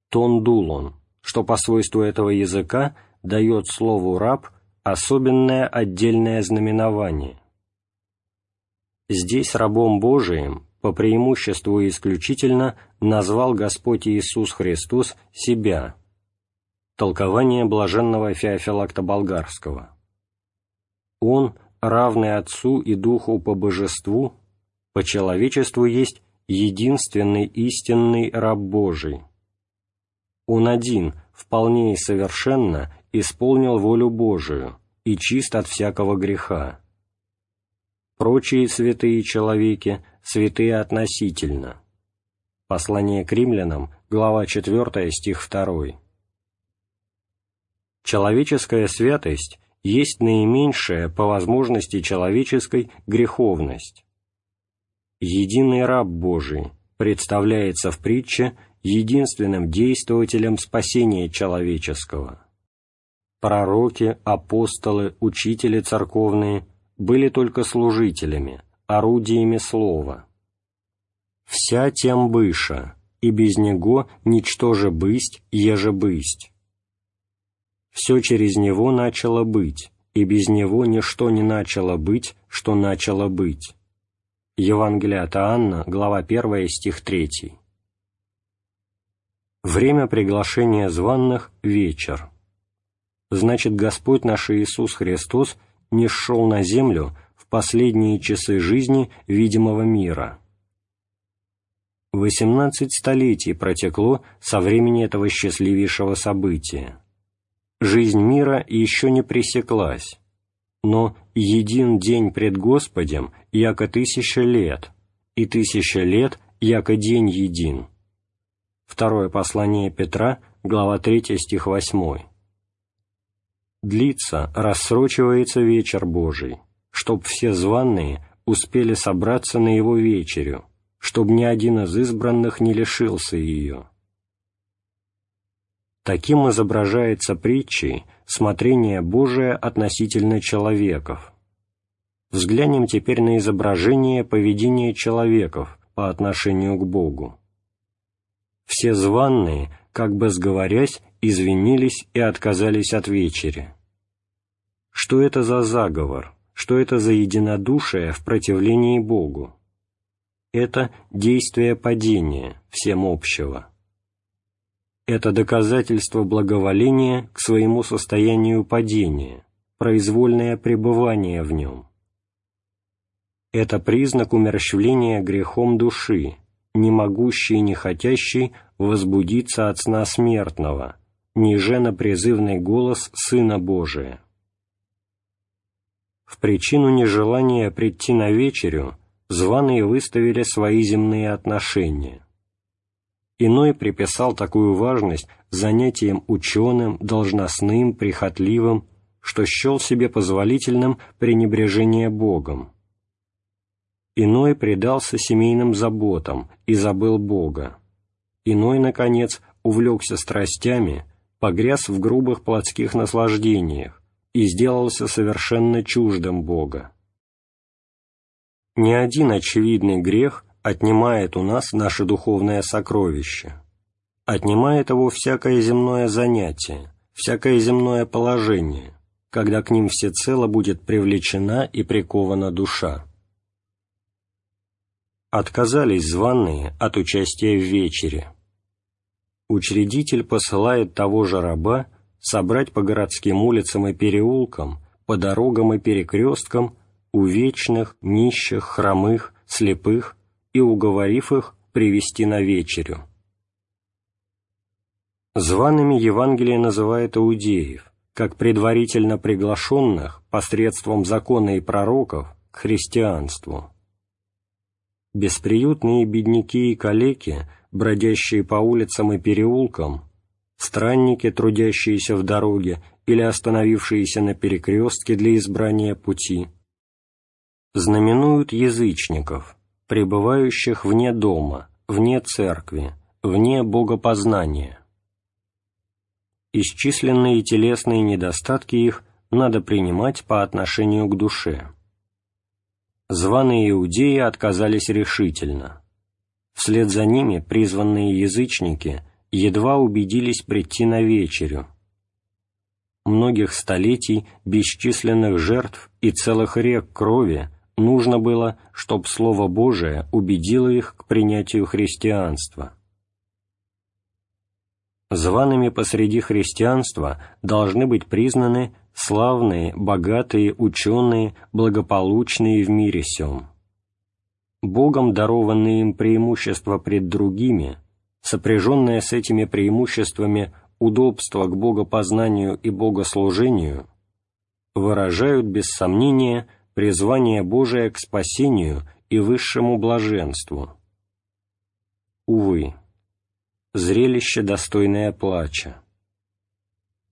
«тон-дулон», что по свойству этого языка дает слову «раб» особенное отдельное знаменование. Здесь рабом Божиим по преимуществу и исключительно назвал Господь Иисус Христос себя. Толкование блаженного Феофилакта Болгарского. Он, равный Отцу и Духу по божеству, по человечеству есть единственный истинный раб Божий. Он один, вполне и совершенно, исполнил волю Божию и чист от всякого греха. Прочие святые человеки святые относительно. Послание к римлянам, глава 4, стих 2. Человеческая святость есть наименьшая по возможности человеческой греховность. Единый раб Божий представляется в притче единственным действователем спасения человеческого. Пророки, апостолы, учители церковные были только служителями – орудиями слова. «Вся тем быша, и без него ничтоже бысть, еже бысть». Все через него начало быть, и без него ничто не начало быть, что начало быть. Евангелие от Анна, глава 1, стих 3. Время приглашения званных – вечер. Значит, Господь наш Иисус Христос не шел на землю, последние часы жизни видимого мира. Восемнадцать столетий протекло со времени этого счастливейшего события. Жизнь мира еще не пресеклась, но един день пред Господем, яко тысяча лет, и тысяча лет, яко день един. Второе послание Петра, глава 3, стих 8. Длится, рассрочивается вечер Божий чтоб все званные успели собраться на его вечерю, чтоб ни один из избранных не лишился ее. Таким изображается притчей смотрение Божие относительно человеков. Взглянем теперь на изображение поведения человеков по отношению к Богу. Все званные, как бы сговорясь, извинились и отказались от вечери. Что это за заговор? что это за единодушие в противлении Богу. Это действие падения, всем общего. Это доказательство благоволения к своему состоянию падения, произвольное пребывание в нем. Это признак умерщвления грехом души, не могущей не хотящей возбудиться от сна смертного, ниже на призывный голос Сына Божия. В причину нежелания прийти на вечерю званые выставили свои земные отношения. Иной приписал такую важность занятиям ученым, должностным, прихотливым, что счел себе позволительным пренебрежение Богом. Иной предался семейным заботам и забыл Бога. Иной, наконец, увлекся страстями, погряз в грубых плотских наслаждениях, и сделался совершенно чуждым Бога. Ни один очевидный грех отнимает у нас наше духовное сокровище. Отнимает его всякое земное занятие, всякое земное положение, когда к ним всецело будет привлечена и прикована душа. Отказались званные от участия в вечере. Учредитель посылает того же раба собрать по городским улицам и переулкам, по дорогам и перекресткам увечных, нищих, хромых, слепых и, уговорив их, привести на вечерю. Зваными Евангелие называет иудеев, как предварительно приглашенных посредством закона и пророков к христианству. бесприютные бедняки и калеки, бродящие по улицам и переулкам, странники, трудящиеся в дороге или остановившиеся на перекрестке для избрания пути, знаменуют язычников, пребывающих вне дома, вне церкви, вне богопознания. Исчисленные телесные недостатки их надо принимать по отношению к душе. Званые иудеи отказались решительно. Вслед за ними призванные язычники едва убедились прийти на вечерю. Многих столетий бесчисленных жертв и целых рек крови нужно было, чтоб Слово Божие убедило их к принятию христианства. Зваными посреди христианства должны быть признаны славные, богатые, ученые, благополучные в мире сем. Богом дарованные им преимущества пред другими, сопряженное с этими преимуществами удобство к богопознанию и богослужению, выражают без сомнения призвание Божие к спасению и высшему блаженству. Увы, зрелище, достойное плача.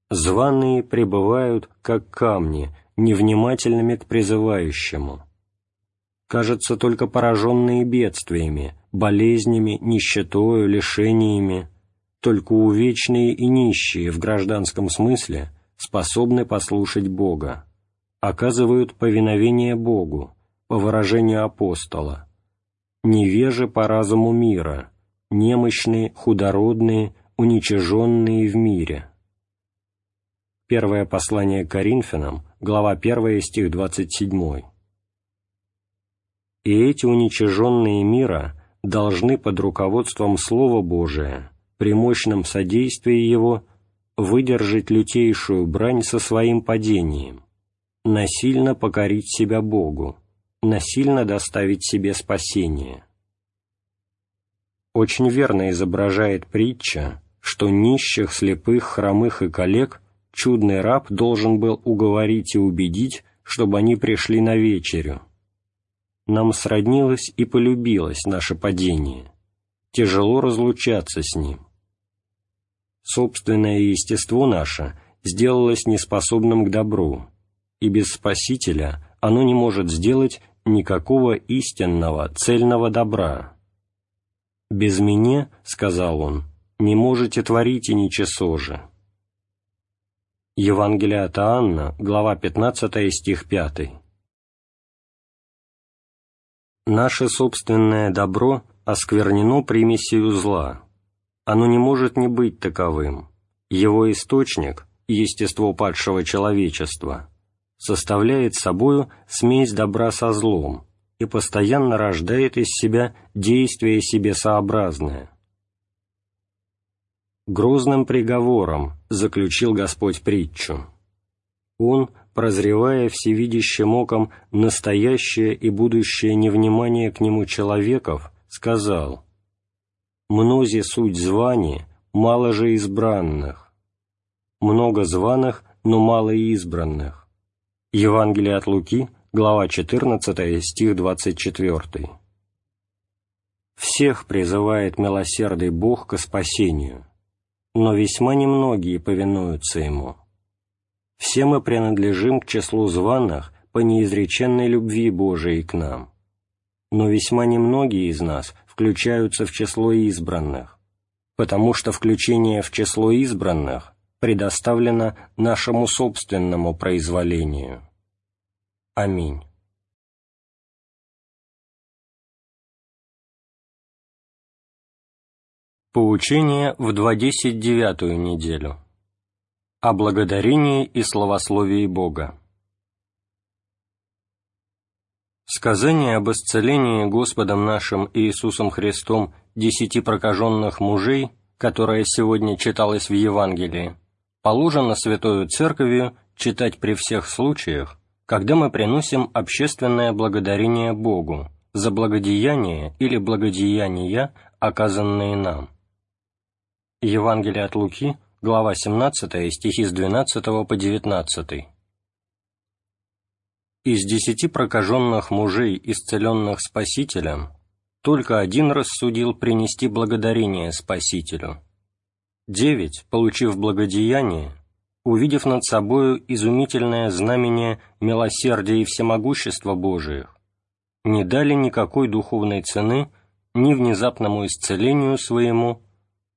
Званые пребывают, как камни, невнимательными к призывающему. Кажется, только пораженные бедствиями, болезнями, нищетою, лишениями, только увечные и нищие в гражданском смысле способны послушать Бога, оказывают повиновение Богу, по выражению апостола, невежи по разуму мира, немощные, худородные, уничиженные в мире. Первое послание к Коринфянам, глава 1, стих 27. И эти уничиженные мира должны под руководством Слова Божия, при мощном содействии Его, выдержать лютейшую брань со своим падением, насильно покорить себя Богу, насильно доставить себе спасение. Очень верно изображает притча, что нищих, слепых, хромых и коллег – чудный раб должен был уговорить и убедить, чтобы они пришли на вечерю. Нам сроднилось и полюбилось наше падение. Тяжело разлучаться с ним. Собственное естество наше сделалось неспособным к добру, и без Спасителя оно не может сделать никакого истинного, цельного добра. «Без меня, — сказал он, — не можете творить и ничего же». Евангелие от Иоанна, глава 15, стих 5. Наше собственное добро осквернено примесью зла. Оно не может не быть таковым. Его источник, естество падшего человечества, составляет собою смесь добра со злом и постоянно рождает из себя действие себе сообразное – грозным приговором заключил Господь притчу. Он, прозревая всевидящим оком настоящее и будущее невнимание к нему человеков, сказал «Мнози суть званий, мало же избранных, много званых, но мало избранных». Евангелие от Луки, глава 14, стих 24. Всех призывает милосердный Бог к спасению – но весьма немногие повинуются ему. Все мы принадлежим к числу званых по неизреченной любви Божией к нам, но весьма немногие из нас включаются в число избранных, потому что включение в число избранных предоставлено нашему собственному произволению. Аминь. Поучение в 29-ю неделю. О благодарении и славословии Бога. Сказание об исцелении Господом нашим Иисусом Христом десяти прокаженных мужей, которое сегодня читалось в Евангелии, положено Святою Церковью читать при всех случаях, когда мы приносим общественное благодарение Богу за благодеяние или благодеяния, оказанные нам. Евангелие от Луки, глава 17, стихи с 12 по 19. Из десяти прокаженных мужей, исцеленных Спасителем, только один рассудил принести благодарение Спасителю. Девять, получив благодеяние, увидев над собою изумительное знамение милосердия и всемогущества Божиих, не дали никакой духовной цены ни внезапному исцелению своему,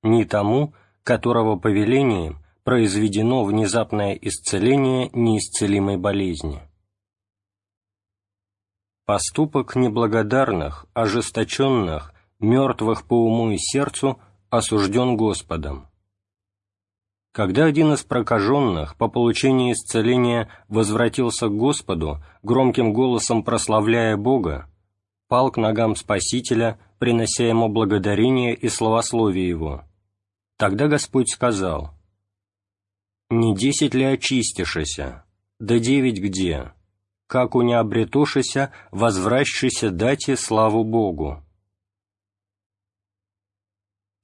ни тому, которого повелением произведено внезапное исцеление неисцелимой болезни. Поступок неблагодарных, ожесточенных, мертвых по уму и сердцу осужден Господом. Когда один из прокаженных по получении исцеления возвратился к Господу, громким голосом прославляя Бога, пал к ногам Спасителя, принося ему благодарение и славословие его. Тогда Господь сказал, «Не десять ли очистишися, да девять где? Как у необретушися, возвращися дайте славу Богу».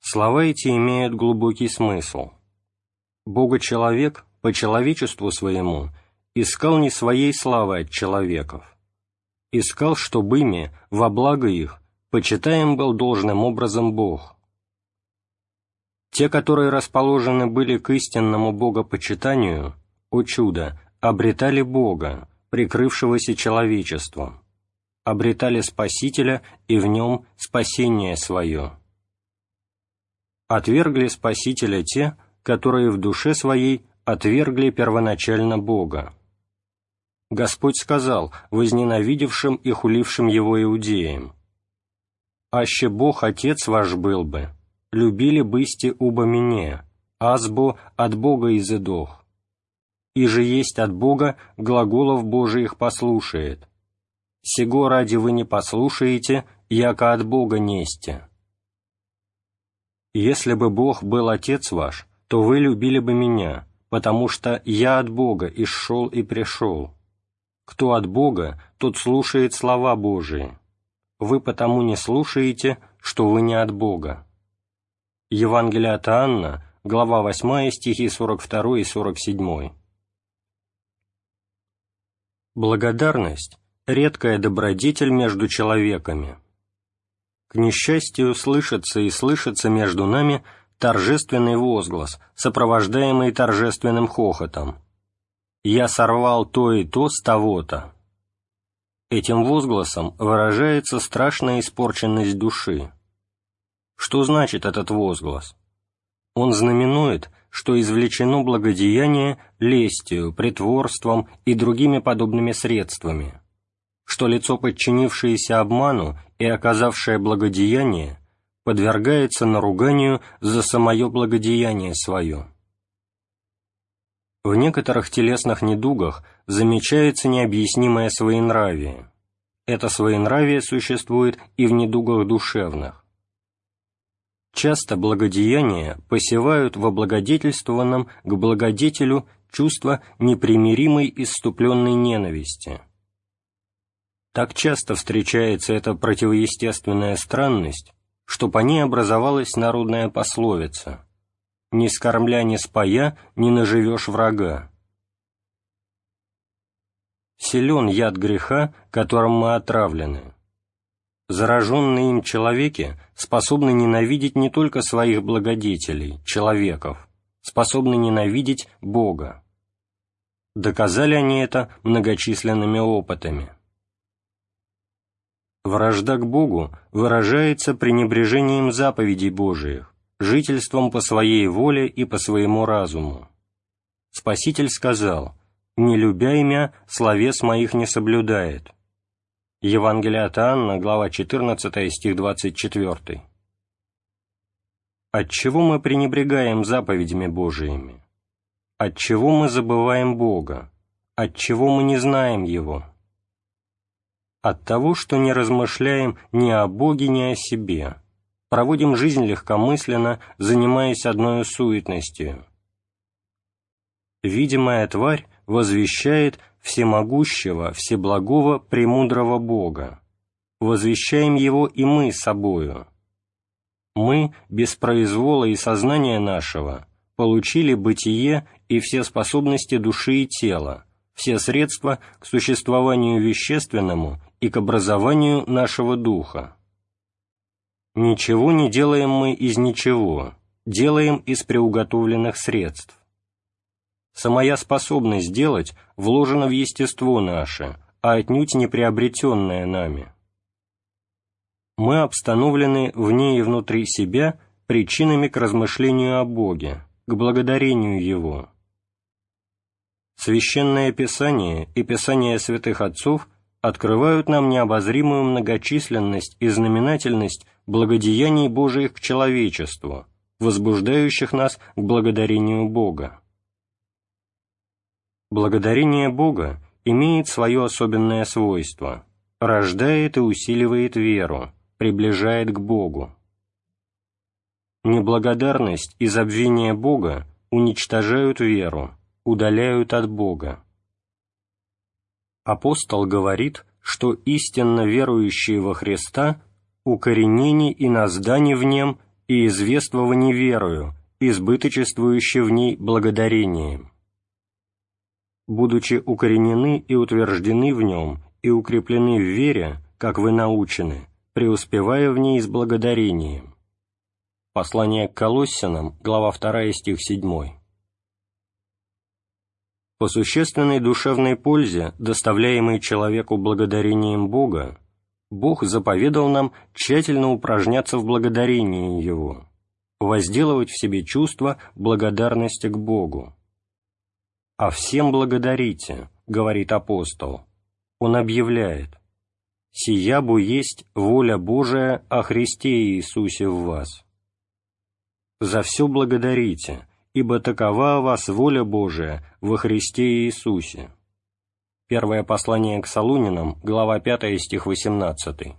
Слова эти имеют глубокий смысл. Бога-человек по человечеству своему искал не своей славы от человеков, искал, чтобы ими, во благо их, почитаем был должным образом Бог. Те, которые расположены были к истинному богопочитанию, о чудо, обретали Бога, прикрывшегося человечеством, обретали Спасителя и в нем спасение свое. Отвергли Спасителя те, которые в душе своей отвергли первоначально Бога. Господь сказал возненавидевшим и хулившим его иудеям, «Аще Бог Отец ваш был бы, любили бысти уба мне, азбо от Бога изыдох. И же есть от Бога глаголов Божиих послушает. Сего ради вы не послушаете, яко от Бога несте. Если бы Бог был Отец ваш, то вы любили бы меня, потому что я от Бога исшел и пришел. Кто от Бога, тот слушает слова Божии. Вы потому не слушаете, что вы не от Бога. Евангелие от Анна, глава 8, стихи 42 и 47. Благодарность – редкая добродетель между человеками. К несчастью, слышится и слышится между нами торжественный возглас, сопровождаемый торжественным хохотом. «Я сорвал то и то с того-то». Этим возгласом выражается страшная испорченность души. Что значит этот возглас? Он знаменует, что извлечено благодеяние лестью, притворством и другими подобными средствами, что лицо, подчинившееся обману и оказавшее благодеяние, подвергается наруганию за самое благодеяние свое. В некоторых телесных недугах замечается необъяснимое своенравие. Это своенравие существует и в недугах душевных. Часто благодеяния посевают во благодетельствованном к благодетелю чувство непримиримой иступленной ненависти. Так часто встречается эта противоестественная странность, что по ней образовалась народная пословица «Не скормля, не спая, не наживешь врага». Силен яд греха, которым мы отравлены. Зараженные им человеки способны ненавидеть не только своих благодетелей, человеков, способны ненавидеть Бога. Доказали они это многочисленными опытами. Вражда к Богу выражается пренебрежением заповедей Божиих, жительством по своей воле и по своему разуму. Спаситель сказал, «Не любя имя, словес моих не соблюдает». Евангелие от Анна, глава 14, стих 24. Отчего мы пренебрегаем заповедями Божиими? Отчего мы забываем Бога? Отчего мы не знаем Его? От того, что не размышляем ни о Боге, ни о себе, проводим жизнь легкомысленно, занимаясь одной суетностью. Видимая тварь возвещает всемогущего, всеблагого, премудрого Бога. Возвещаем Его и мы собою. Мы, без произвола и сознания нашего, получили бытие и все способности души и тела, все средства к существованию вещественному и к образованию нашего духа. Ничего не делаем мы из ничего, делаем из приуготовленных средств. Самая способность делать вложена в естество наше, а отнюдь не приобретенное нами. Мы обстановлены вне и внутри себя причинами к размышлению о Боге, к благодарению Его. Священное Писание и Писание святых отцов открывают нам необозримую многочисленность и знаменательность благодеяний Божиих к человечеству, возбуждающих нас к благодарению Бога. Благодарение Бога имеет свое особенное свойство – рождает и усиливает веру, приближает к Богу. Неблагодарность и забвение Бога уничтожают веру, удаляют от Бога. Апостол говорит, что истинно верующие во Христа укоренени и наздани в нем и извествовани верою, избыточествующие в ней благодарением. Будучи укоренены и утверждены в нем и укреплены в вере, как вы научены, преуспевая в ней с благодарением. Послание к Колоссянам, глава 2, стих 7. По существенной душевной пользе, доставляемой человеку благодарением Бога, Бог заповедал нам тщательно упражняться в благодарении Его, возделывать в себе чувство благодарности к Богу. «А всем благодарите», — говорит апостол. Он объявляет, «Сия бу есть воля Божия о Христе Иисусе в вас». «За все благодарите, ибо такова вас воля Божия во Христе Иисусе». Первое послание к Солунинам, глава 5, стих 18.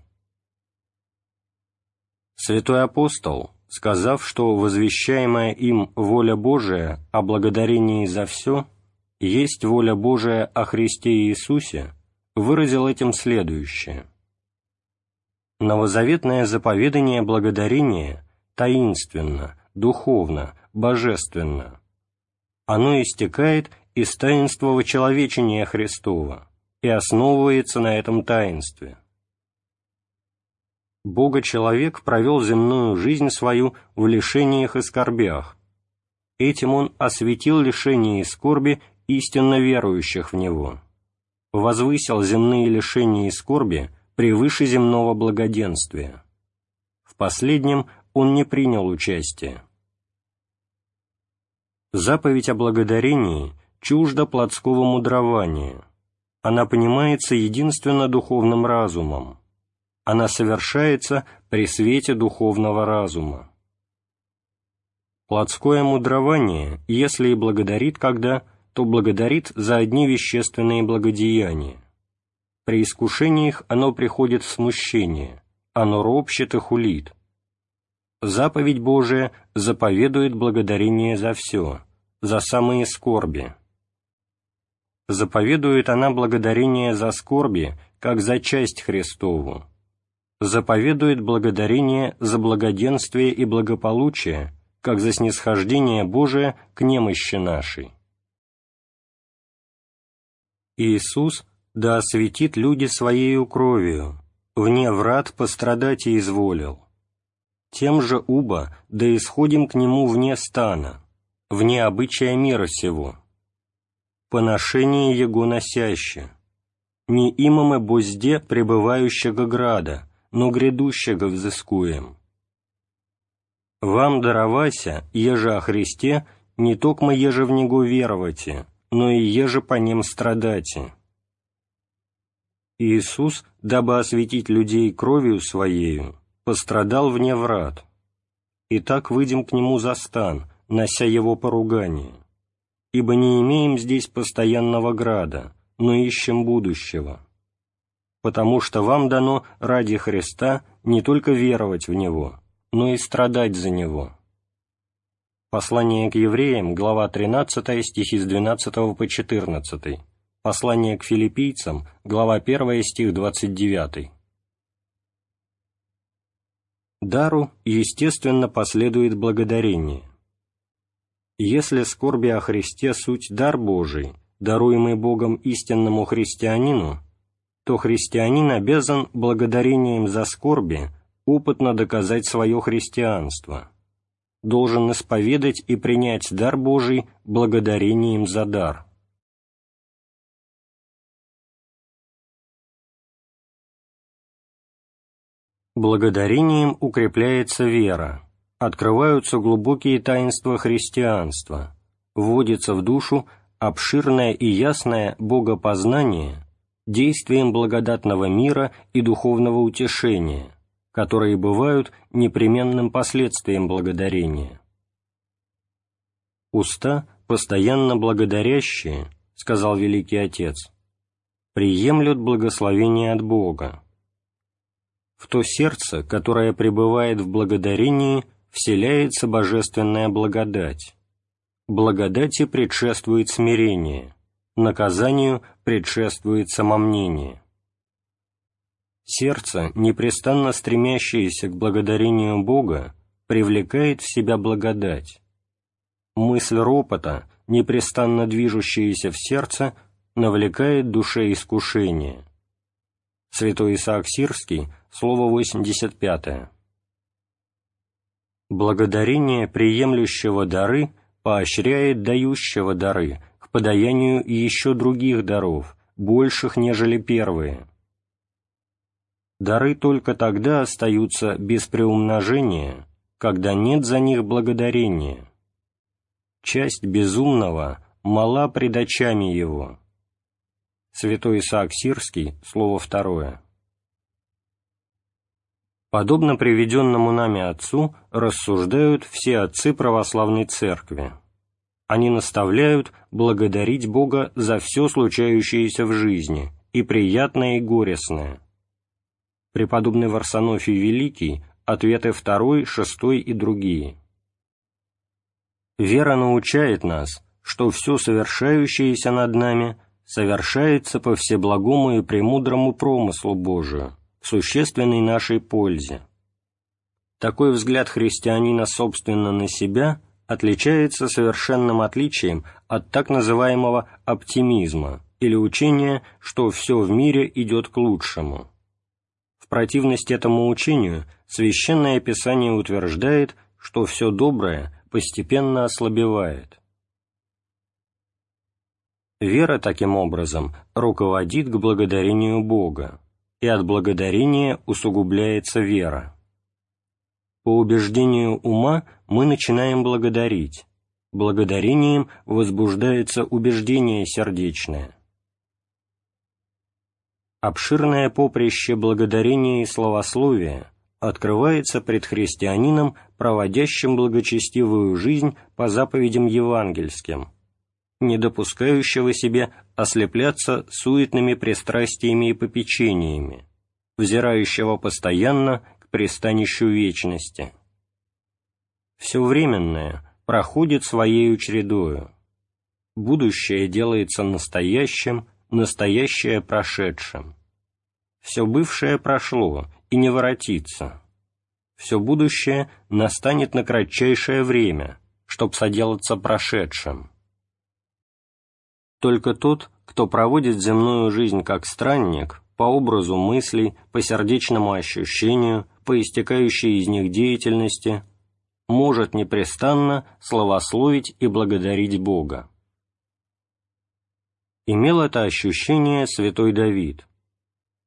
Святой апостол, сказав, что возвещаемая им воля Божия о благодарении за все есть воля Божия о Христе Иисусе, выразил этим следующее. Новозаветное заповедание благодарения таинственно, духовно, божественно. Оно истекает из таинства вочеловечения Христова и основывается на этом таинстве. Бога-человек провел земную жизнь свою в лишениях и скорбях. Этим он осветил лишения и скорби истинно верующих в Него, возвысил земные лишения и скорби превыше земного благоденствия. В последнем он не принял участия. Заповедь о благодарении чужда плотского мудрования. Она понимается единственно духовным разумом. Она совершается при свете духовного разума. Плотское мудрование, если и благодарит когда, то благодарит за одни вещественные благодеяния. При искушениях оно приходит в смущение, оно ропщет и хулит. Заповедь Божия заповедует благодарение за все, за самые скорби. Заповедует она благодарение за скорби, как за часть Христову. Заповедует благодарение за благоденствие и благополучие, как за снисхождение Божие к немощи нашей. Иисус да осветит люди Своею кровью, вне врат пострадать и изволил. Тем же уба да исходим к Нему вне стана, вне обычая мира сего. Поношение Его носяще, не имаме бозде пребывающего града, но грядущего взыскуем. Вам даровайся, еже о Христе, не токмо еже в Него веровате, но и еже по ним страдати. Иисус, дабы осветить людей кровью Своею, пострадал вне врат. И так выйдем к Нему за стан, нося Его поругание. Ибо не имеем здесь постоянного града, но ищем будущего. Потому что вам дано ради Христа не только веровать в Него, но и страдать за Него Послание к евреям, глава 13, стихи с 12 по 14. Послание к филиппийцам, глава 1, стих 29. Дару, естественно, последует благодарение. Если скорби о Христе суть дар Божий, даруемый Богом истинному христианину, то христианин обязан благодарением за скорби опытно доказать свое христианство, должен исповедать и принять дар Божий благодарением за дар. Благодарением укрепляется вера, открываются глубокие таинства христианства, вводится в душу обширное и ясное богопознание действием благодатного мира и духовного утешения, которые бывают непременным последствием благодарения. «Уста, постоянно благодарящие, — сказал Великий Отец, — приемлют благословение от Бога. В то сердце, которое пребывает в благодарении, вселяется божественная благодать. Благодати предшествует смирение, наказанию предшествует самомнение. Сердце, непрестанно стремящееся к благодарению Бога, привлекает в себя благодать. Мысль ропота, непрестанно движущаяся в сердце, навлекает душе искушение. Святой Исаак Сирский, слово 85. Благодарение приемлющего дары поощряет дающего дары к подаянию еще других даров, больших, нежели первые. Дары только тогда остаются без преумножения, когда нет за них благодарения. Часть безумного мала пред очами его. Святой Исаак Сирский, слово второе. Подобно приведенному нами отцу рассуждают все отцы православной церкви. Они наставляют благодарить Бога за все случающееся в жизни, и приятное, и горестное. Преподобный Варсонофий Великий, ответы второй, шестой и другие. Вера научает нас, что все совершающееся над нами совершается по всеблагому и премудрому промыслу Божию, существенной нашей пользе. Такой взгляд христианина собственно на себя отличается совершенным отличием от так называемого оптимизма или учения, что все в мире идет к лучшему. В противность этому учению Священное Писание утверждает, что все доброе постепенно ослабевает. Вера, таким образом, руководит к благодарению Бога, и от благодарения усугубляется вера. По убеждению ума мы начинаем благодарить, благодарением возбуждается убеждение сердечное. Обширное поприще благодарения и словословия открывается пред христианином, проводящим благочестивую жизнь по заповедям евангельским – не допускающего себе ослепляться суетными пристрастиями и попечениями, взирающего постоянно к пристанищу вечности. Все временное проходит своей чередою. Будущее делается настоящим, настоящее прошедшим. Все бывшее прошло и не воротится. Все будущее настанет на кратчайшее время, чтоб соделаться прошедшим только тот, кто проводит земную жизнь как странник, по образу мыслей, по сердечному ощущению, по истекающей из них деятельности, может непрестанно славословить и благодарить Бога. Имел это ощущение святой Давид.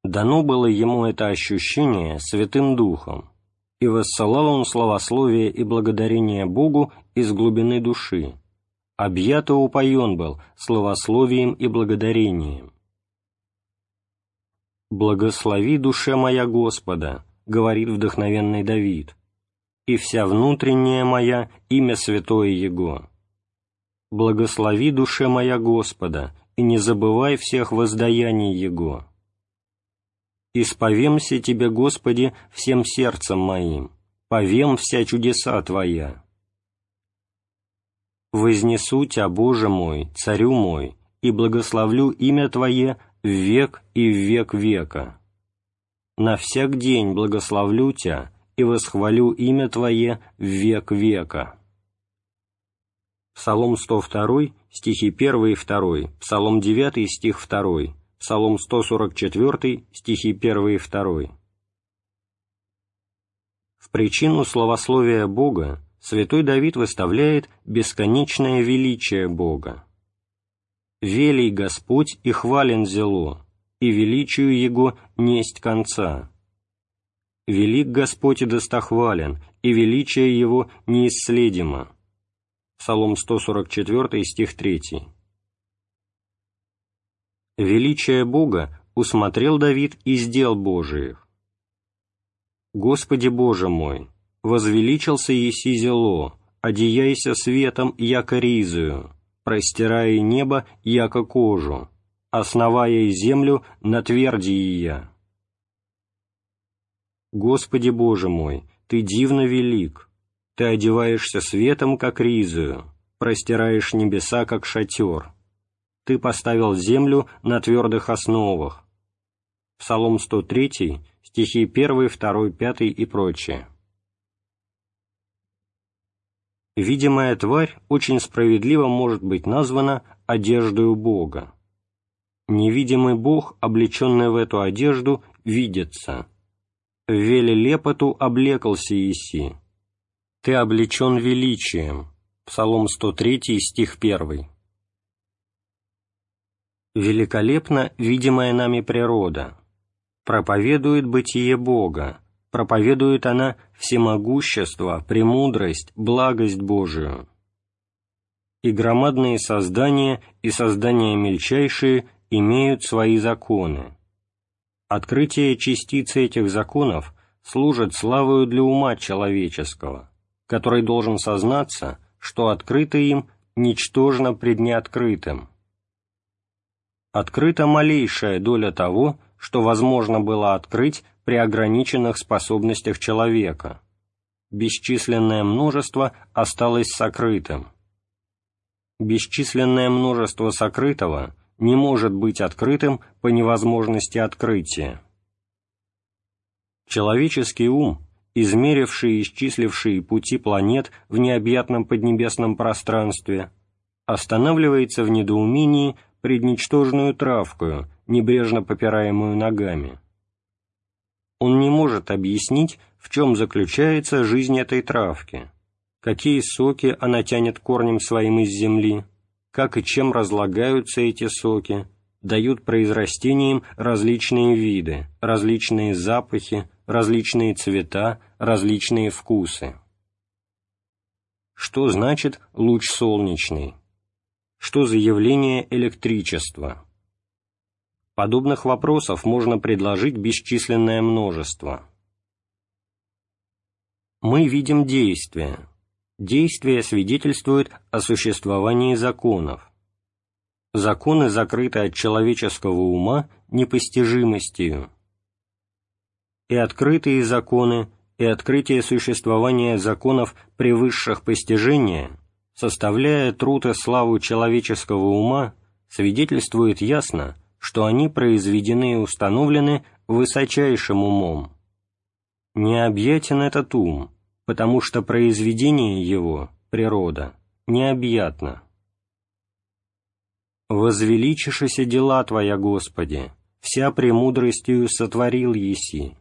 Дано было ему это ощущение Святым Духом, и воссылал он славословие и благодарение Богу из глубины души, объято упоен был словословием и благодарением. «Благослови душе моя Господа», — говорит вдохновенный Давид, «и вся внутренняя моя имя святое Его. Благослови душе моя Господа, и не забывай всех воздаяний Его. Исповемся Тебе, Господи, всем сердцем моим, повем вся чудеса Твоя» вознесу Тя, Боже мой, Царю мой, и благословлю имя Твое в век и в век века. На всяк день благословлю Тя и восхвалю имя Твое в век века. Псалом 102, стихи 1 и 2, Псалом 9, стих 2, Псалом 144, стихи 1 и 2. причину словословия Бога святой Давид выставляет бесконечное величие Бога. «Велий Господь и хвален зело, и величию Его несть конца. Велик Господь и достохвален, и величие Его неисследимо». Псалом 144, стих 3. Величие Бога усмотрел Давид из дел Божиих. «Господи Боже мой, возвеличился еси зело, одеяйся светом, яко ризую, простирая небо, яко кожу, основая землю на тверди я. Господи Боже мой, Ты дивно велик, Ты одеваешься светом, как ризую, простираешь небеса, как шатер. Ты поставил землю на твердых основах. Псалом 103, стихи 1, 2, 5 и прочее. Видимая тварь очень справедливо может быть названа одеждою Бога. Невидимый Бог, облеченный в эту одежду, видится. Веле лепоту облекался Иси. Ты облечен величием. Псалом 103, стих 1. Великолепна видимая нами природа. Проповедует бытие Бога, проповедует она всемогущество, премудрость, благость Божию. И громадные создания, и создания мельчайшие имеют свои законы. Открытие частицы этих законов служит славою для ума человеческого, который должен сознаться, что открыто им ничтожно пред неоткрытым. Открыта малейшая доля того, что возможно было открыть при ограниченных способностях человека. Бесчисленное множество осталось сокрытым. Бесчисленное множество сокрытого не может быть открытым по невозможности открытия. Человеческий ум, измеривший и исчисливший пути планет в необъятном поднебесном пространстве, останавливается в недоумении пред ничтожную травкою, небрежно попираемую ногами он не может объяснить, в чем заключается жизнь этой травки, какие соки она тянет корнем своим из земли, как и чем разлагаются эти соки, дают произрастениям различные виды, различные запахи, различные цвета, различные вкусы. Что значит луч солнечный? Что за явление электричества? Подобных вопросов можно предложить бесчисленное множество. Мы видим действия. Действия свидетельствуют о существовании законов. Законы закрыты от человеческого ума непостижимостью. И открытые законы, и открытие существования законов превысших постижения, составляя труд и славу человеческого ума, свидетельствует ясно, что они произведены и установлены высочайшим умом. Необъятен этот ум, потому что произведение его, природа, необъятно. «Возвеличишися дела Твоя, Господи, вся премудростью сотворил еси.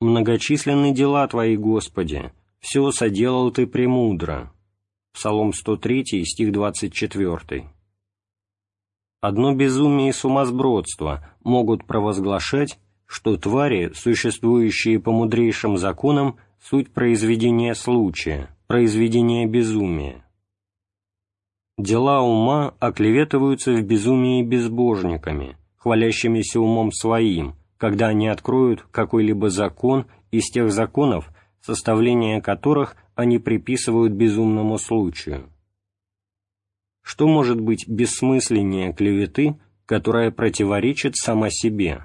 Многочисленны дела Твои, Господи, все соделал Ты премудро». Псалом 103, стих 24 одно безумие и сумасбродство могут провозглашать, что твари, существующие по мудрейшим законам, суть произведения случая, произведения безумия. Дела ума оклеветываются в безумии безбожниками, хвалящимися умом своим, когда они откроют какой-либо закон из тех законов, составление которых они приписывают безумному случаю. Что может быть бессмысленнее клеветы, которая противоречит сама себе?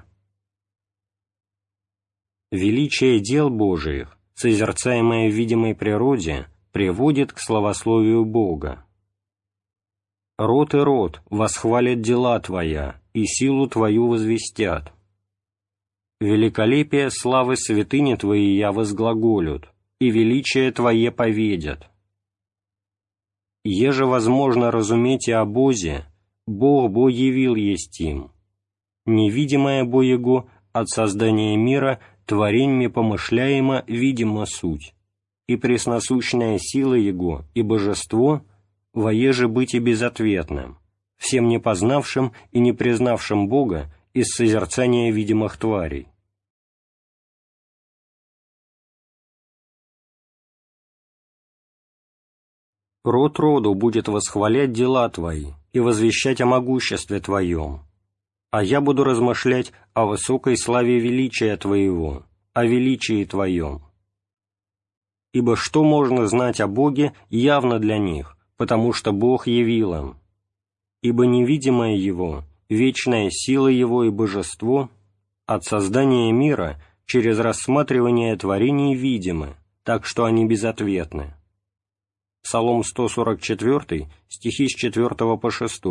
Величие дел Божиих, созерцаемое в видимой природе, приводит к славословию Бога. Род и род восхвалят дела Твоя, и силу Твою возвестят. Великолепие славы святыни Твоей я возглаголют, и величие Твое поведят еже возможно разуметь и о Бозе, Бог Бо явил есть им. Невидимое Бо Его от создания мира твореньми помышляемо видимо суть, и пресносущная сила Его и Божество воеже быть и безответным, всем не познавшим и не признавшим Бога из созерцания видимых тварей. Род роду будет восхвалять дела Твои и возвещать о могуществе Твоем, а я буду размышлять о высокой славе величия Твоего, о величии Твоем. Ибо что можно знать о Боге явно для них, потому что Бог явил им. Ибо невидимое Его, вечная сила Его и божество от создания мира через рассматривание творений видимы, так что они безответны. Псалом 144, стихи с 4 по 6,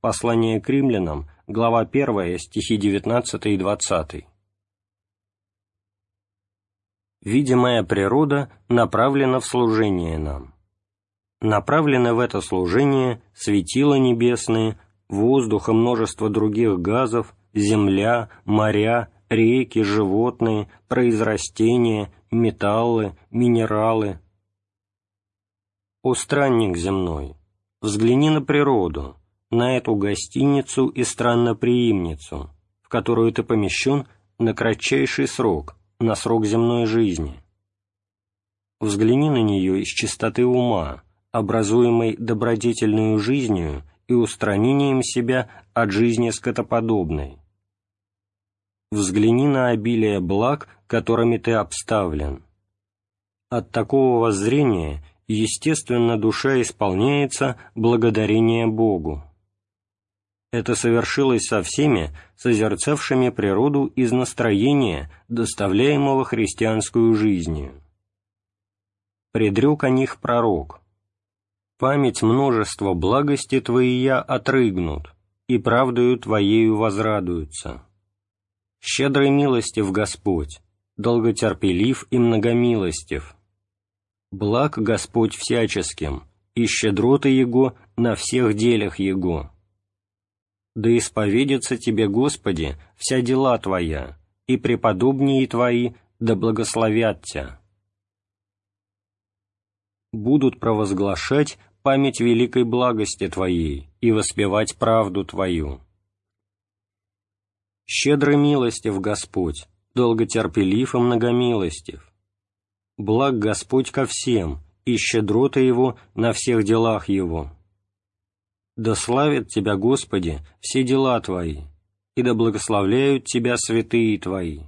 послание к римлянам, глава 1, стихи 19 и 20. Видимая природа направлена в служение нам. Направлены в это служение светила небесные, воздух и множество других газов, земля, моря, реки, животные, произрастения, металлы, минералы. О странник земной, взгляни на природу, на эту гостиницу и странноприимницу, в которую ты помещен на кратчайший срок, на срок земной жизни. Взгляни на нее из чистоты ума, образуемой добродетельную жизнью и устранением себя от жизни скотоподобной. Взгляни на обилие благ, которыми ты обставлен. От такого воззрения, естественно, душа исполняется благодарение Богу. Это совершилось со всеми, созерцавшими природу из настроения, доставляемого христианскую жизнью. Предрек о них пророк. «Память множества благости Твоия отрыгнут, и правдою Твоею возрадуются. Щедрый милостив Господь, долготерпелив и многомилостив. Благ Господь всяческим, и щедроты Его на всех делях Его» да исповедится Тебе, Господи, вся дела Твоя, и преподобнее Твои да благословят Тя. Будут провозглашать память великой благости Твоей и воспевать правду Твою. Щедрый милостив Господь, долготерпелив и многомилостив. Благ Господь ко всем, и щедрота Его на всех делах Его. Да славят Тебя, Господи, все дела Твои, и да благословляют Тебя святые Твои.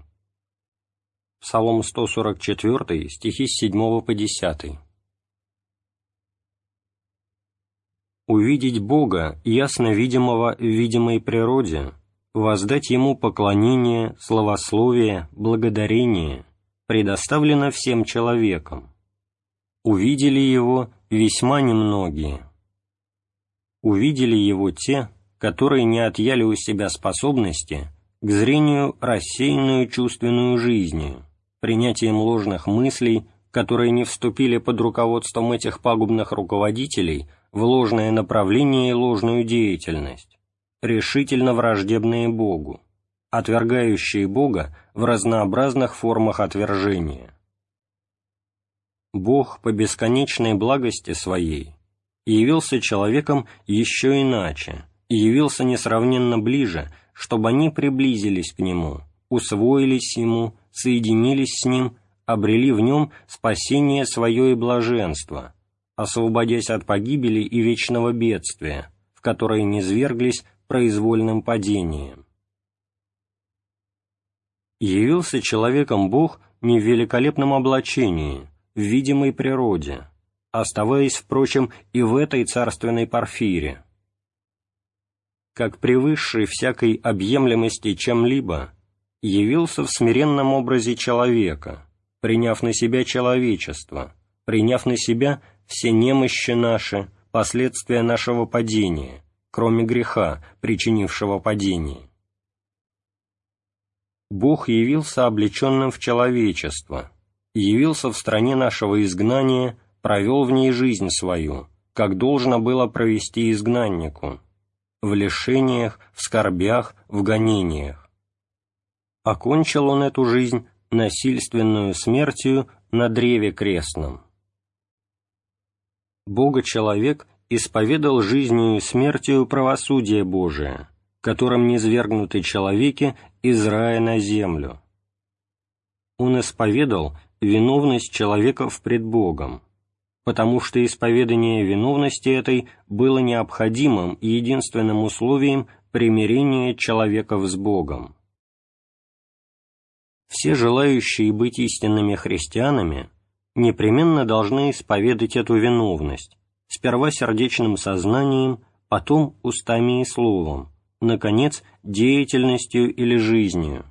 Псалом 144, стихи с 7 по 10. Увидеть Бога, ясно видимого в видимой природе, воздать Ему поклонение, славословие, благодарение, предоставлено всем человекам. Увидели Его весьма немногие увидели его те, которые не отъяли у себя способности к зрению рассеянную чувственную жизнью, принятием ложных мыслей, которые не вступили под руководством этих пагубных руководителей в ложное направление и ложную деятельность, решительно враждебные Богу, отвергающие Бога в разнообразных формах отвержения. Бог по бесконечной благости Своей явился человеком еще иначе, и явился несравненно ближе, чтобы они приблизились к Нему, усвоились Ему, соединились с Ним, обрели в Нем спасение свое и блаженство, освободясь от погибели и вечного бедствия, в которое низверглись произвольным падением. Явился человеком Бог не в великолепном облачении, в видимой природе, оставаясь, впрочем, и в этой царственной парфире. Как превысший всякой объемлемости чем-либо, явился в смиренном образе человека, приняв на себя человечество, приняв на себя все немощи наши, последствия нашего падения, кроме греха, причинившего падение. Бог явился облеченным в человечество, явился в стране нашего изгнания провел в ней жизнь свою, как должно было провести изгнаннику, в лишениях, в скорбях, в гонениях. Окончил он эту жизнь насильственную смертью на древе крестном. Бога-человек исповедал жизнью и смертью правосудие Божие, которым низвергнуты человеки из рая на землю. Он исповедал виновность человеков пред Богом, потому что исповедание виновности этой было необходимым и единственным условием примирения человеков с Богом. Все желающие быть истинными христианами непременно должны исповедать эту виновность, сперва сердечным сознанием, потом устами и словом, наконец, деятельностью или жизнью.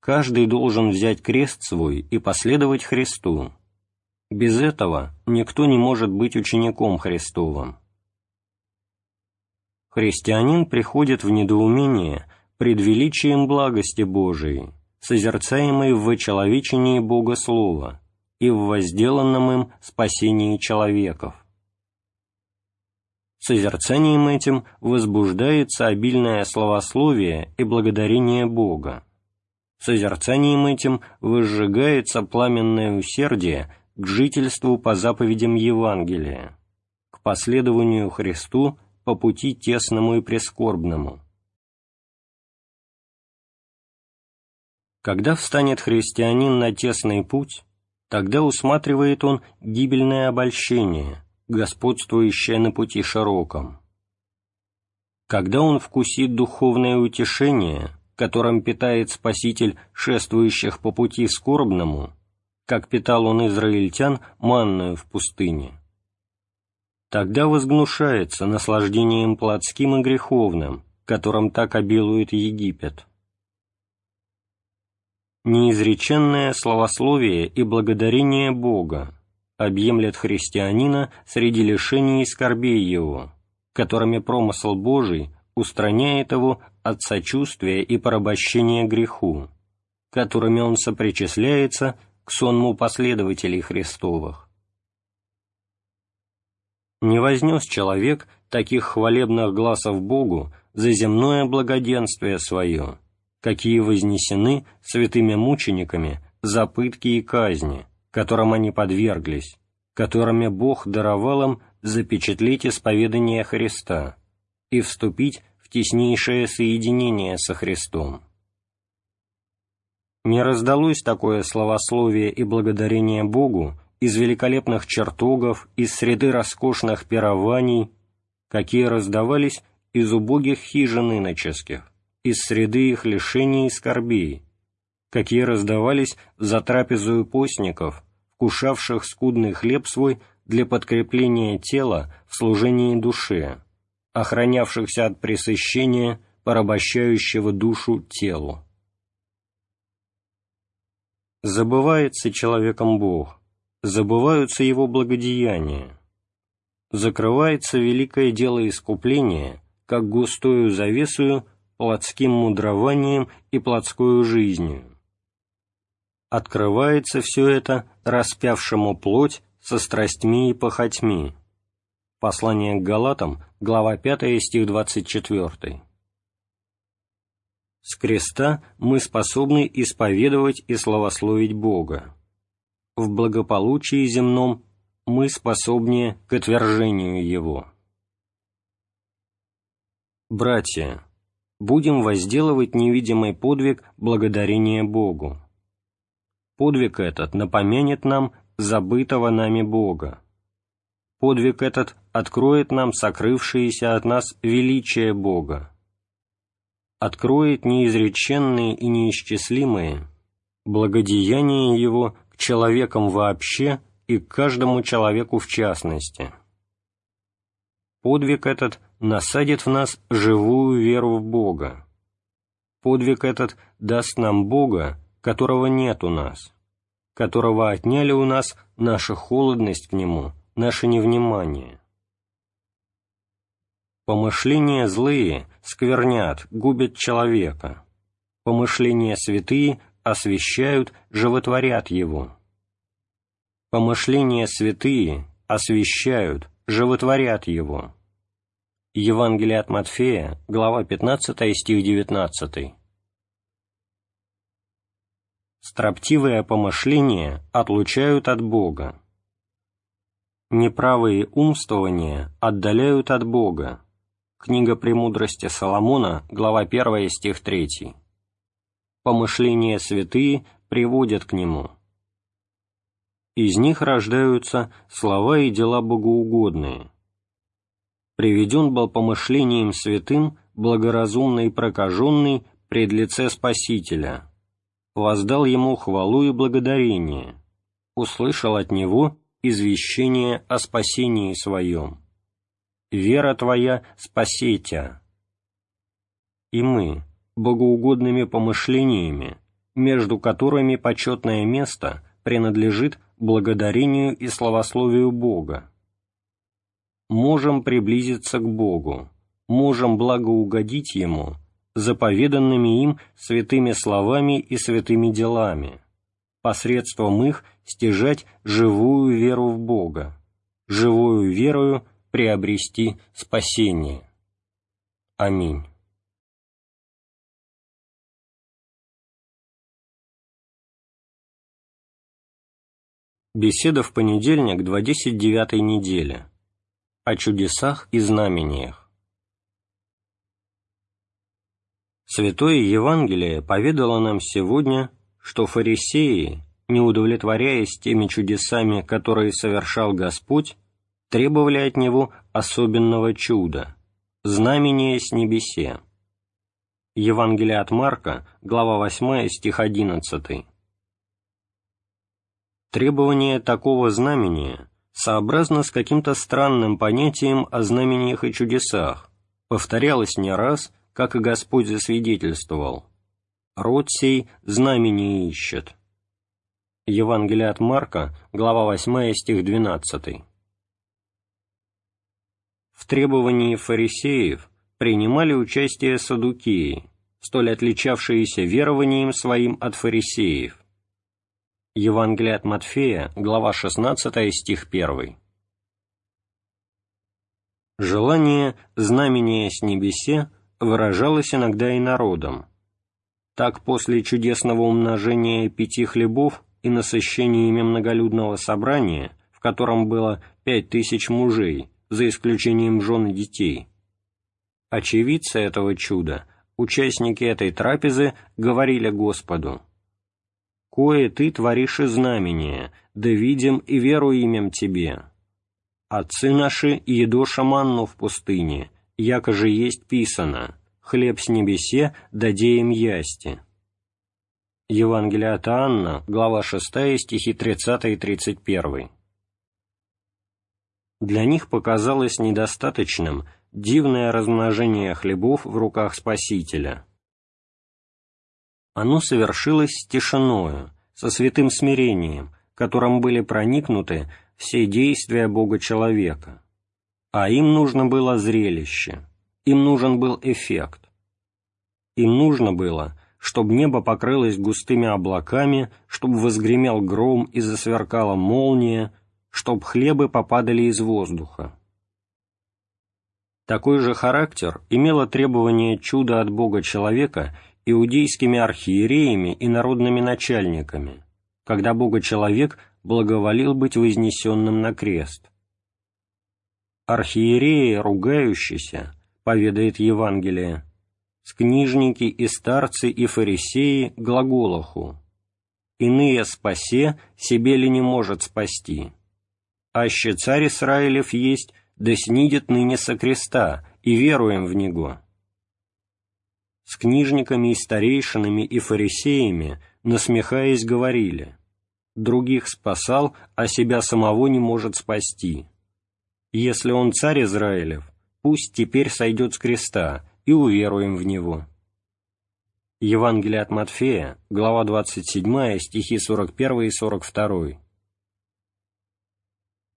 Каждый должен взять крест свой и последовать Христу, без этого никто не может быть учеником Христовым. Христианин приходит в недоумение пред величием благости Божией, созерцаемой в вочеловечении Бога Слова и в возделанном им спасении человеков. Созерцанием этим возбуждается обильное словословие и благодарение Бога. Созерцанием этим возжигается пламенное усердие к жительству по заповедям Евангелия, к последованию Христу по пути тесному и прискорбному. Когда встанет христианин на тесный путь, тогда усматривает он гибельное обольщение, господствующее на пути широком. Когда он вкусит духовное утешение, которым питает Спаситель шествующих по пути скорбному, как питал он израильтян манную в пустыне. Тогда возгнушается наслаждением плотским и греховным, которым так обилует Египет. Неизреченное словословие и благодарение Бога объемлет христианина среди лишений и скорбей его, которыми промысл Божий устраняет его от сочувствия и порабощения греху, которыми он сопричисляется к сонму последователей Христовых. Не вознес человек таких хвалебных глазов Богу за земное благоденствие свое, какие вознесены святыми мучениками за пытки и казни, которым они подверглись, которыми Бог даровал им запечатлеть исповедание Христа и вступить в теснейшее соединение со Христом. Не раздалось такое словословие и благодарение Богу из великолепных чертогов, из среды роскошных пирований, какие раздавались из убогих хижин иноческих, из среды их лишений и скорбей, какие раздавались за трапезою постников, вкушавших скудный хлеб свой для подкрепления тела в служении душе, охранявшихся от пресыщения, порабощающего душу телу забывается человеком Бог, забываются его благодеяния, закрывается великое дело искупления, как густою завесою, плотским мудрованием и плотскую жизнью. Открывается все это распявшему плоть со страстьми и похотьми. Послание к Галатам, глава 5, стих 24. С креста мы способны исповедовать и славословить Бога. В благополучии земном мы способнее к отвержению Его. Братья, будем возделывать невидимый подвиг благодарения Богу. Подвиг этот напомянет нам забытого нами Бога. Подвиг этот откроет нам сокрывшееся от нас величие Бога откроет неизреченные и неисчислимые благодеяния Его к человекам вообще и к каждому человеку в частности. Подвиг этот насадит в нас живую веру в Бога. Подвиг этот даст нам Бога, которого нет у нас, которого отняли у нас наша холодность к Нему, наше невнимание. Помышления злые сквернят, губят человека. Помышления святые освящают, животворят его. Помышления святые освящают, животворят его. Евангелие от Матфея, глава 15, стих 19. Строптивые помышления отлучают от Бога. Неправые умствования отдаляют от Бога. Книга «Премудрости Соломона», глава 1, стих 3. Помышления святые приводят к Нему. Из них рождаются слова и дела богоугодные. Приведен был помышлением святым благоразумный прокаженный пред лице Спасителя, воздал ему хвалу и благодарение, услышал от него извещение о спасении своем. Вера твоя спаси И мы, богоугодными помышлениями, между которыми почетное место принадлежит благодарению и славословию Бога, можем приблизиться к Богу, можем благоугодить Ему заповеданными им святыми словами и святыми делами, посредством их стяжать живую веру в Бога, живую верою приобрести спасение. Аминь. Беседа в понедельник 29 недели. О чудесах и знамениях. Святое Евангелие поведало нам сегодня, что фарисеи, не удовлетворяясь теми чудесами, которые совершал Господь, требовали от Него особенного чуда, знамения с небесе. Евангелие от Марка, глава 8, стих 11. Требование такого знамения сообразно с каким-то странным понятием о знамениях и чудесах, повторялось не раз, как и Господь засвидетельствовал. «Род сей знамение ищет». Евангелие от Марка, глава 8, стих 12. В требовании фарисеев принимали участие садукеи, столь отличавшиеся верованием своим от фарисеев, Евангелие от Матфея, глава 16, стих 1. Желание знамения с небесе выражалось иногда и народом. Так после чудесного умножения пяти хлебов и насыщения ими многолюдного собрания, в котором было пять тысяч мужей, за исключением жен и детей, очевидцы этого чуда, участники этой трапезы, говорили Господу – кое ты творишь и знамение, да видим и веруемем тебе. Отцы наши едоша манну в пустыне, яко же есть писано, хлеб с небесе дадеем ясти». Евангелие от Анна, глава 6, стихи 30 и 31. Для них показалось недостаточным дивное размножение хлебов в руках Спасителя – оно совершилось тишиною, со святым смирением, которым были проникнуты все действия Бога-человека. А им нужно было зрелище, им нужен был эффект. Им нужно было, чтобы небо покрылось густыми облаками, чтобы возгремел гром и засверкала молния, чтобы хлебы попадали из воздуха. Такой же характер имело требование чуда от Бога человека иудейскими архиереями и народными начальниками, когда Бога-человек благоволил быть вознесенным на крест. Архиереи, ругающиеся, поведает Евангелие, с книжники и старцы и фарисеи глаголоху, иные спасе, себе ли не может спасти. Аще царь Израилев есть, да снидет ныне со креста, и веруем в него с книжниками и старейшинами и фарисеями, насмехаясь, говорили, «Других спасал, а себя самого не может спасти. Если он царь Израилев, пусть теперь сойдет с креста, и уверуем в него». Евангелие от Матфея, глава 27, стихи 41 и 42.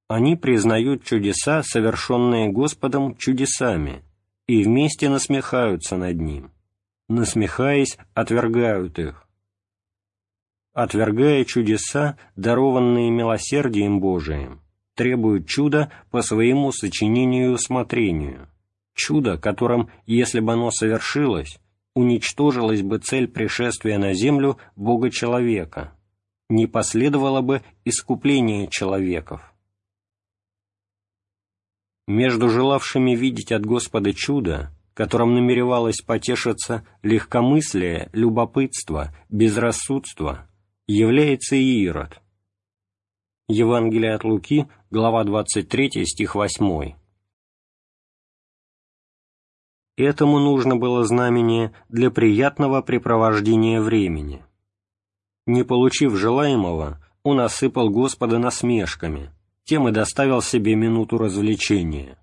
Они признают чудеса, совершенные Господом, чудесами, и вместе насмехаются над Ним насмехаясь, отвергают их. Отвергая чудеса, дарованные милосердием Божиим, требуют чуда по своему сочинению и усмотрению, чудо, которым, если бы оно совершилось, уничтожилась бы цель пришествия на землю Бога-человека, не последовало бы искупление человеков. Между желавшими видеть от Господа чудо, которым намеревалось потешиться легкомыслие, любопытство, безрассудство, является Иирод. Евангелие от Луки, глава 23, стих 8. Этому нужно было знамение для приятного препровождения времени. Не получив желаемого, он осыпал Господа насмешками, тем и доставил себе минуту развлечения.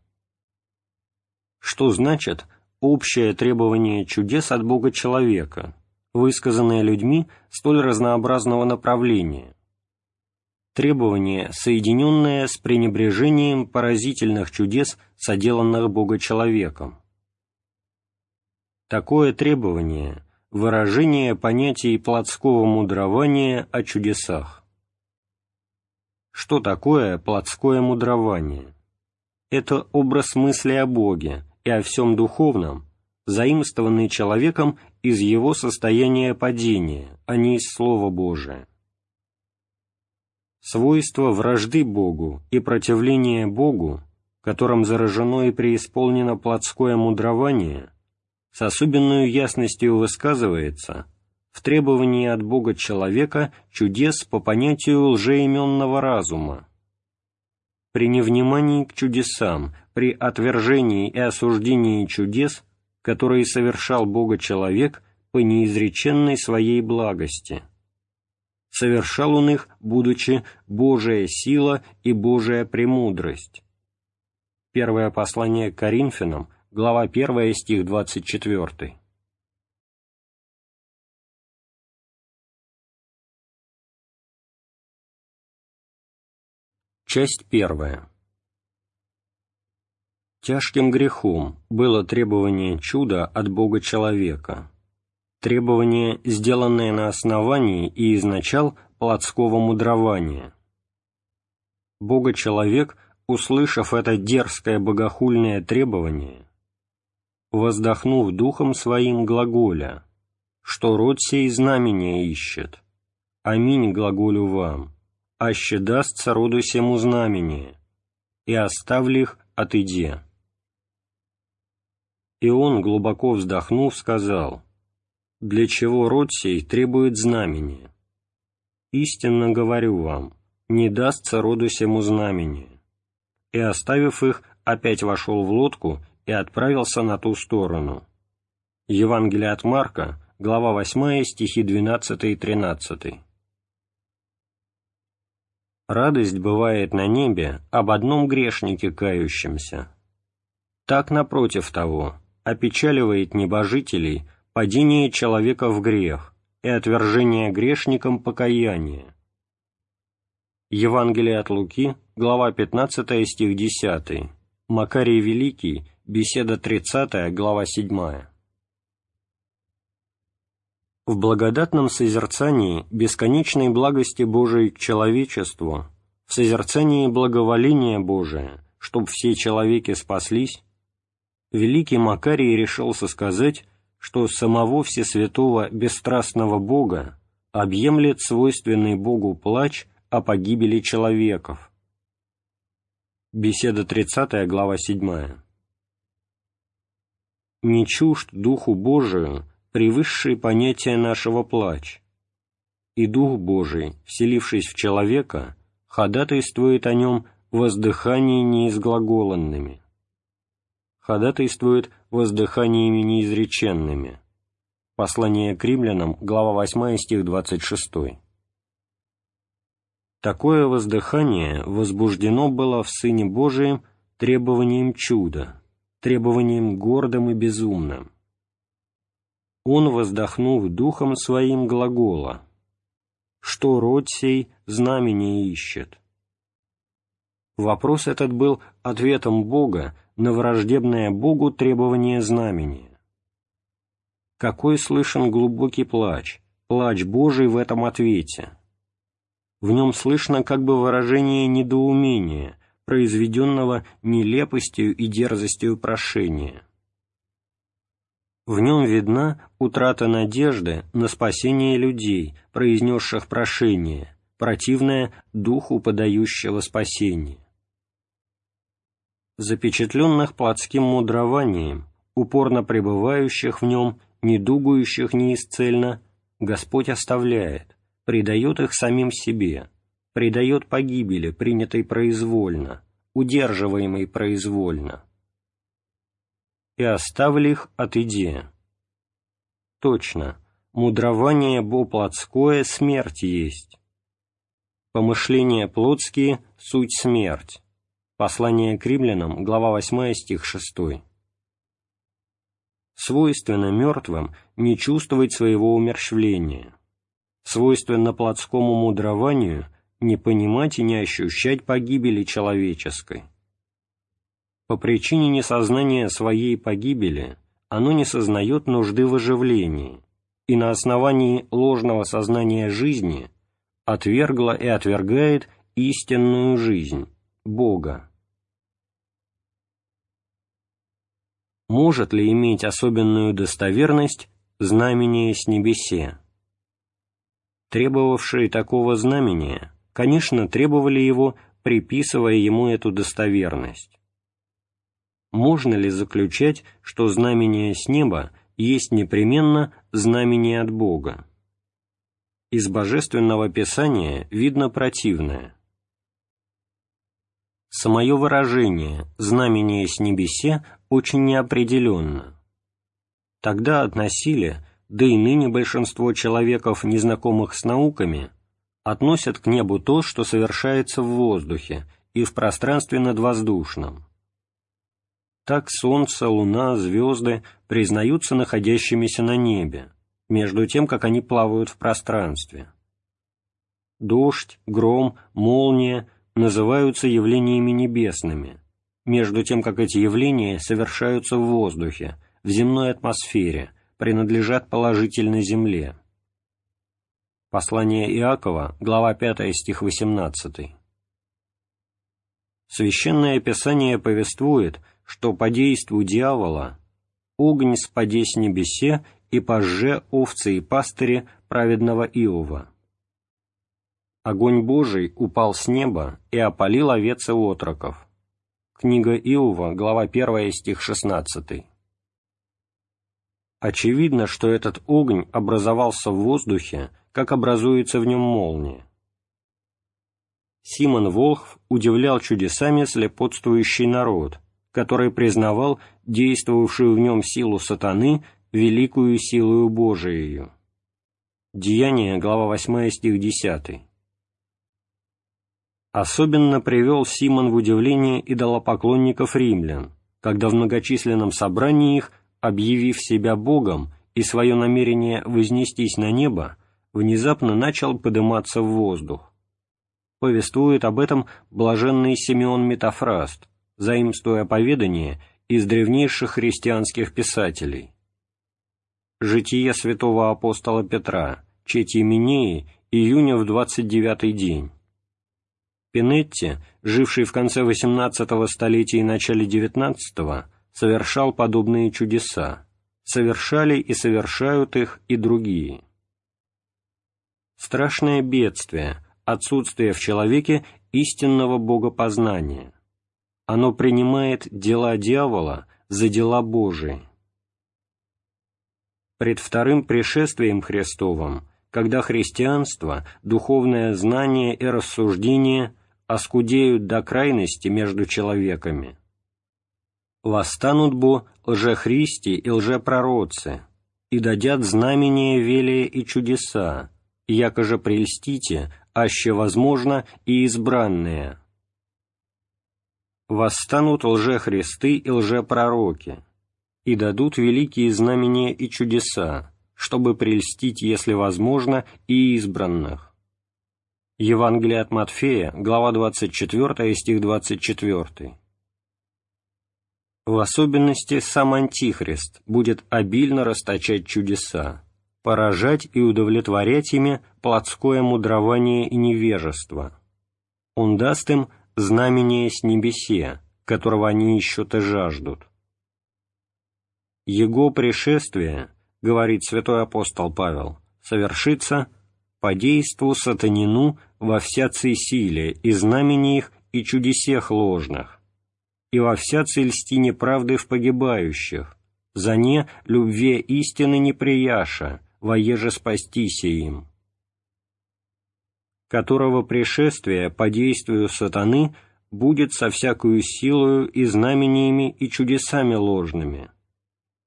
Что значит общее требование чудес от Бога человека, высказанное людьми столь разнообразного направления? Требование, соединенное с пренебрежением поразительных чудес, соделанных Бога человеком. Такое требование – выражение понятий плотского мудрования о чудесах. Что такое плотское мудрование? Это образ мысли о Боге и о всем духовном, заимствованный человеком из его состояния падения, а не из Слова Божия. Свойство вражды Богу и противления Богу, которым заражено и преисполнено плотское мудрование, с особенной ясностью высказывается в требовании от Бога человека чудес по понятию лжеименного разума. При невнимании к чудесам, при отвержении и осуждении чудес, которые совершал Бога человек по неизреченной своей благости. Совершал он их, будучи Божия сила и Божия премудрость. Первое послание к Коринфянам, глава 1, стих 24. Часть первая. Тяжким грехом было требование чуда от Бога человека, требование, сделанное на основании и изначал плотского мудрования. Бога человек, услышав это дерзкое богохульное требование, воздохнув духом своим глаголя, что род сей знамения ищет. Аминь глаголю вам, аще дастся роду сему знамение, и оставли их отыди. И он, глубоко вздохнув, сказал, «Для чего род сей требует знамения? Истинно говорю вам, не дастся роду сему знамение». И, оставив их, опять вошел в лодку и отправился на ту сторону. Евангелие от Марка, глава 8, стихи 12 и 13. Радость бывает на небе об одном грешнике кающемся. Так, напротив того, опечаливает небожителей падение человека в грех и отвержение грешником покаяния. Евангелие от Луки, глава 15, стих 10. Макарий Великий, Беседа 30, глава 7. В благодатном созерцании бесконечной благости Божией к человечеству, в созерцании благоволения Божия, чтоб все человеки спаслись, великий Макарий решился сказать, что самого Всесвятого Бесстрастного Бога объемлет свойственный Богу плач о погибели человеков. Беседа 30, глава 7 не чужд Духу Божию превысшие понятия нашего плач, и Дух Божий, вселившись в человека, ходатайствует о нем воздыхании неизглаголанными, ходатайствует воздыханиями неизреченными. Послание к римлянам, глава 8, стих 26. Такое воздыхание возбуждено было в Сыне Божием требованием чуда, требованием гордым и безумным. Он, воздохнув духом своим глагола, что род сей знамение ищет. Вопрос этот был ответом Бога на враждебное Богу требование знамения. Какой слышен глубокий плач, плач Божий в этом ответе. В нем слышно как бы выражение недоумения, произведенного нелепостью и дерзостью прошения. В нем видна утрата надежды на спасение людей, произнесших прошение, противное духу подающего спасения. Запечатленных плотским мудрованием, упорно пребывающих в нем, не дугующих неисцельно, Господь оставляет, предает их самим себе, предает погибели, принятой произвольно, удерживаемой произвольно и оставили их от идеи. Точно, мудрование бо плотское смерть есть. Помышления плотские — суть смерть. Послание к римлянам, глава 8, стих 6. Свойственно мертвым не чувствовать своего умерщвления. Свойственно плотскому мудрованию не понимать и не ощущать погибели человеческой. По причине несознания своей погибели оно не сознает нужды в оживлении и на основании ложного сознания жизни отвергло и отвергает истинную жизнь, Бога. Может ли иметь особенную достоверность знамение с небесе? Требовавшие такого знамения, конечно, требовали его, приписывая ему эту достоверность можно ли заключать, что знамение с неба есть непременно знамение от Бога? Из Божественного Писания видно противное. Самое выражение «знамение с небесе» очень неопределенно. Тогда относили, да и ныне большинство человеков, незнакомых с науками, относят к небу то, что совершается в воздухе и в пространстве надвоздушном так Солнце, Луна, звезды признаются находящимися на небе, между тем, как они плавают в пространстве. Дождь, гром, молния называются явлениями небесными, между тем, как эти явления совершаются в воздухе, в земной атмосфере, принадлежат положительной земле. Послание Иакова, глава 5, стих 18. Священное Писание повествует, что по действу дьявола огонь спаде с небесе и пожже овцы и пастыри праведного Иова. Огонь Божий упал с неба и опалил овец и отроков. Книга Иова, глава 1, стих 16. Очевидно, что этот огонь образовался в воздухе, как образуется в нем молния. Симон Волхв удивлял чудесами слепотствующий народ, который признавал действовавшую в нем силу сатаны великую силою Божиею. Деяние, глава 8, стих 10. Особенно привел Симон в удивление идолопоклонников римлян, когда в многочисленном собрании их, объявив себя Богом и свое намерение вознестись на небо, внезапно начал подниматься в воздух. Повествует об этом блаженный Симеон Метафраст, заимствуя поведание из древнейших христианских писателей. Житие святого апостола Петра, Чети Минеи, июня в 29 день. Пинетти, живший в конце XVIII столетия и начале XIX, совершал подобные чудеса, совершали и совершают их и другие. Страшное бедствие, отсутствие в человеке истинного богопознания – оно принимает дела дьявола за дела Божии. Пред вторым пришествием Христовым, когда христианство, духовное знание и рассуждение оскудеют до крайности между человеками, восстанут бо лжехристи и лжепророцы, и дадят знамения велия и чудеса, якоже прельстите, аще возможно и избранные, восстанут лжехристы и лжепророки, и дадут великие знамения и чудеса, чтобы прельстить, если возможно, и избранных. Евангелие от Матфея, глава 24, стих 24. В особенности сам Антихрист будет обильно расточать чудеса, поражать и удовлетворять ими плотское мудрование и невежество. Он даст им знамение с небесе, которого они ищут и жаждут. Его пришествие, говорит святой апостол Павел, совершится по действу сатанину во всяцей силе и знамени их и чудесех ложных, и во всяцей льстине правды в погибающих, за не любве истины неприяша, воеже спастися им, которого пришествие по действию сатаны будет со всякою силою и знамениями и чудесами ложными,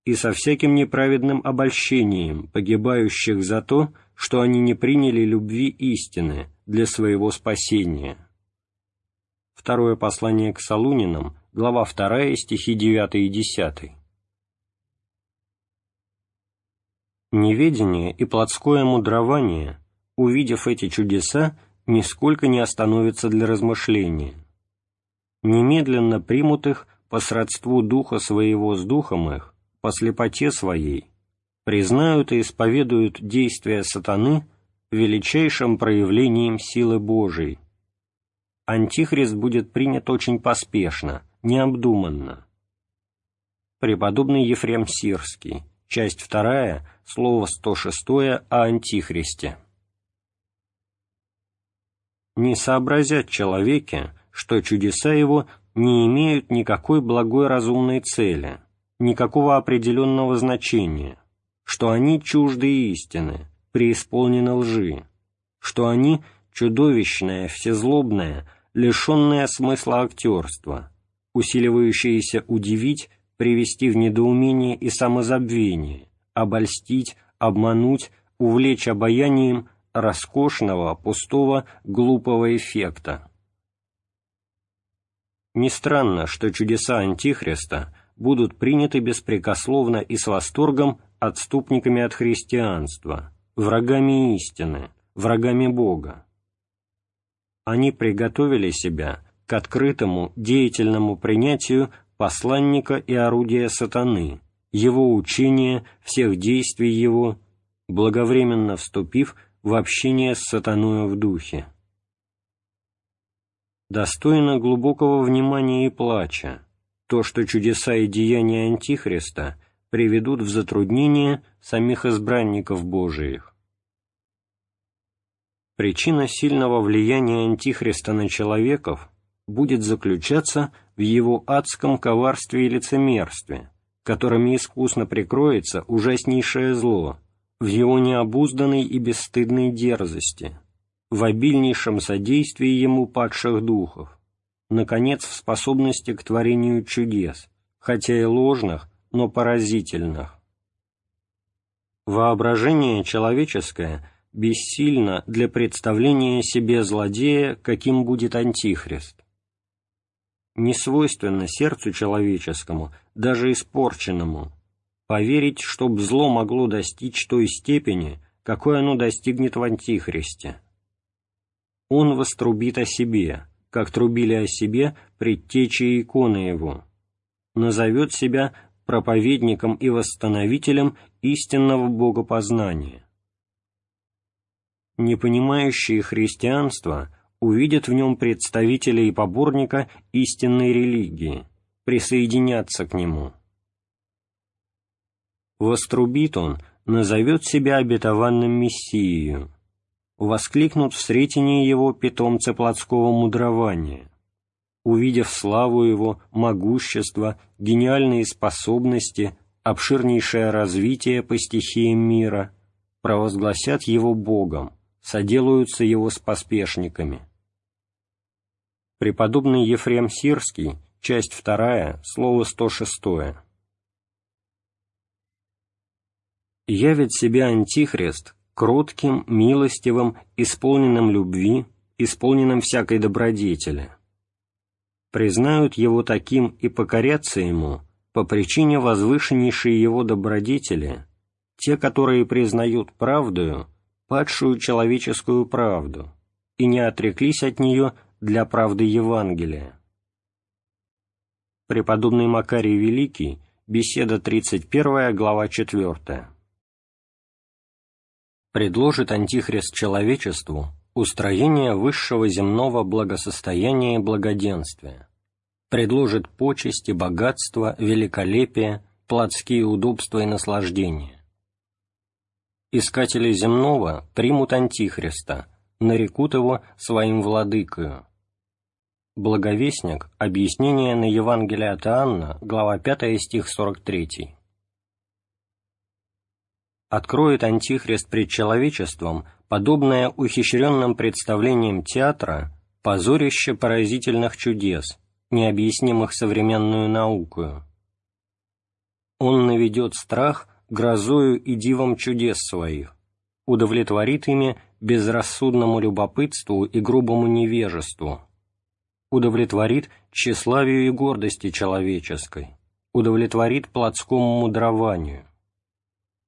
и со всяким неправедным обольщением погибающих за то, что они не приняли любви истины для своего спасения. Второе послание к Солунинам, глава 2, стихи 9 и 10. Неведение и плотское мудрование, увидев эти чудеса, нисколько не остановятся для размышления. Немедленно примут их по сродству духа своего с духом их, по слепоте своей, признают и исповедуют действия сатаны величайшим проявлением силы Божией. Антихрист будет принят очень поспешно, необдуманно. Преподобный Ефрем Сирский, часть 2, слово 106 о Антихристе. Не сообразят человеке, что чудеса его не имеют никакой благой разумной цели, никакого определенного значения, что они чужды истины, преисполнены лжи, что они чудовищное, всезлобное, лишенное смысла актерства, усиливающееся удивить, привести в недоумение и самозабвение, обольстить, обмануть, увлечь обаянием роскошного, пустого, глупого эффекта. Не странно, что чудеса Антихриста будут приняты беспрекословно и с восторгом отступниками от христианства, врагами истины, врагами Бога. Они приготовили себя к открытому, деятельному принятию посланника и орудия сатаны, его учения, всех действий его, благовременно вступив в общение с сатаною в духе. Достойно глубокого внимания и плача то, что чудеса и деяния Антихриста приведут в затруднение самих избранников Божиих. Причина сильного влияния Антихриста на человеков будет заключаться в его адском коварстве и лицемерстве, которыми искусно прикроется ужаснейшее зло, в его необузданной и бесстыдной дерзости, в обильнейшем содействии ему падших духов, наконец, в способности к творению чудес, хотя и ложных, но поразительных. Воображение человеческое бессильно для представления себе злодея, каким будет Антихрист. Не свойственно сердцу человеческому, даже испорченному, поверить, чтоб зло могло достичь той степени, какой оно достигнет в Антихристе. Он вострубит о себе, как трубили о себе предтечи иконы его, назовет себя проповедником и восстановителем истинного богопознания. Непонимающие христианство увидят в нем представителя и поборника истинной религии, присоединятся к нему. Вострубит он, назовет себя обетованным Мессией, воскликнут в сретении его питомцы плотского мудрования, увидев славу его, могущество, гениальные способности, обширнейшее развитие по стихиям мира, провозгласят его Богом, соделаются его с поспешниками. Преподобный Ефрем Сирский, часть 2, слово 106. «Явит себя Антихрист кротким, милостивым, исполненным любви, исполненным всякой добродетели. Признают его таким и покорятся ему по причине возвышеннейшей его добродетели, те, которые признают правдою, падшую человеческую правду, и не отреклись от нее для правды Евангелия. Преподобный Макарий Великий, беседа 31, глава 4 предложит Антихрист человечеству устроение высшего земного благосостояния и благоденствия, предложит почести, богатство, великолепие плотские удобства и наслаждения. Искатели земного примут Антихриста, нарекут его своим владыкою. Благовестник. Объяснение на Евангелие от Иоанна, глава 5, стих 43. Откроет Антихрист пред человечеством, подобное ухищренным представлениям театра, позорище поразительных чудес, необъяснимых современную наукою. Он наведет страх грозою и дивом чудес своих, удовлетворит ими безрассудному любопытству и грубому невежеству, удовлетворит тщеславию и гордости человеческой, удовлетворит плотскому мудрованию,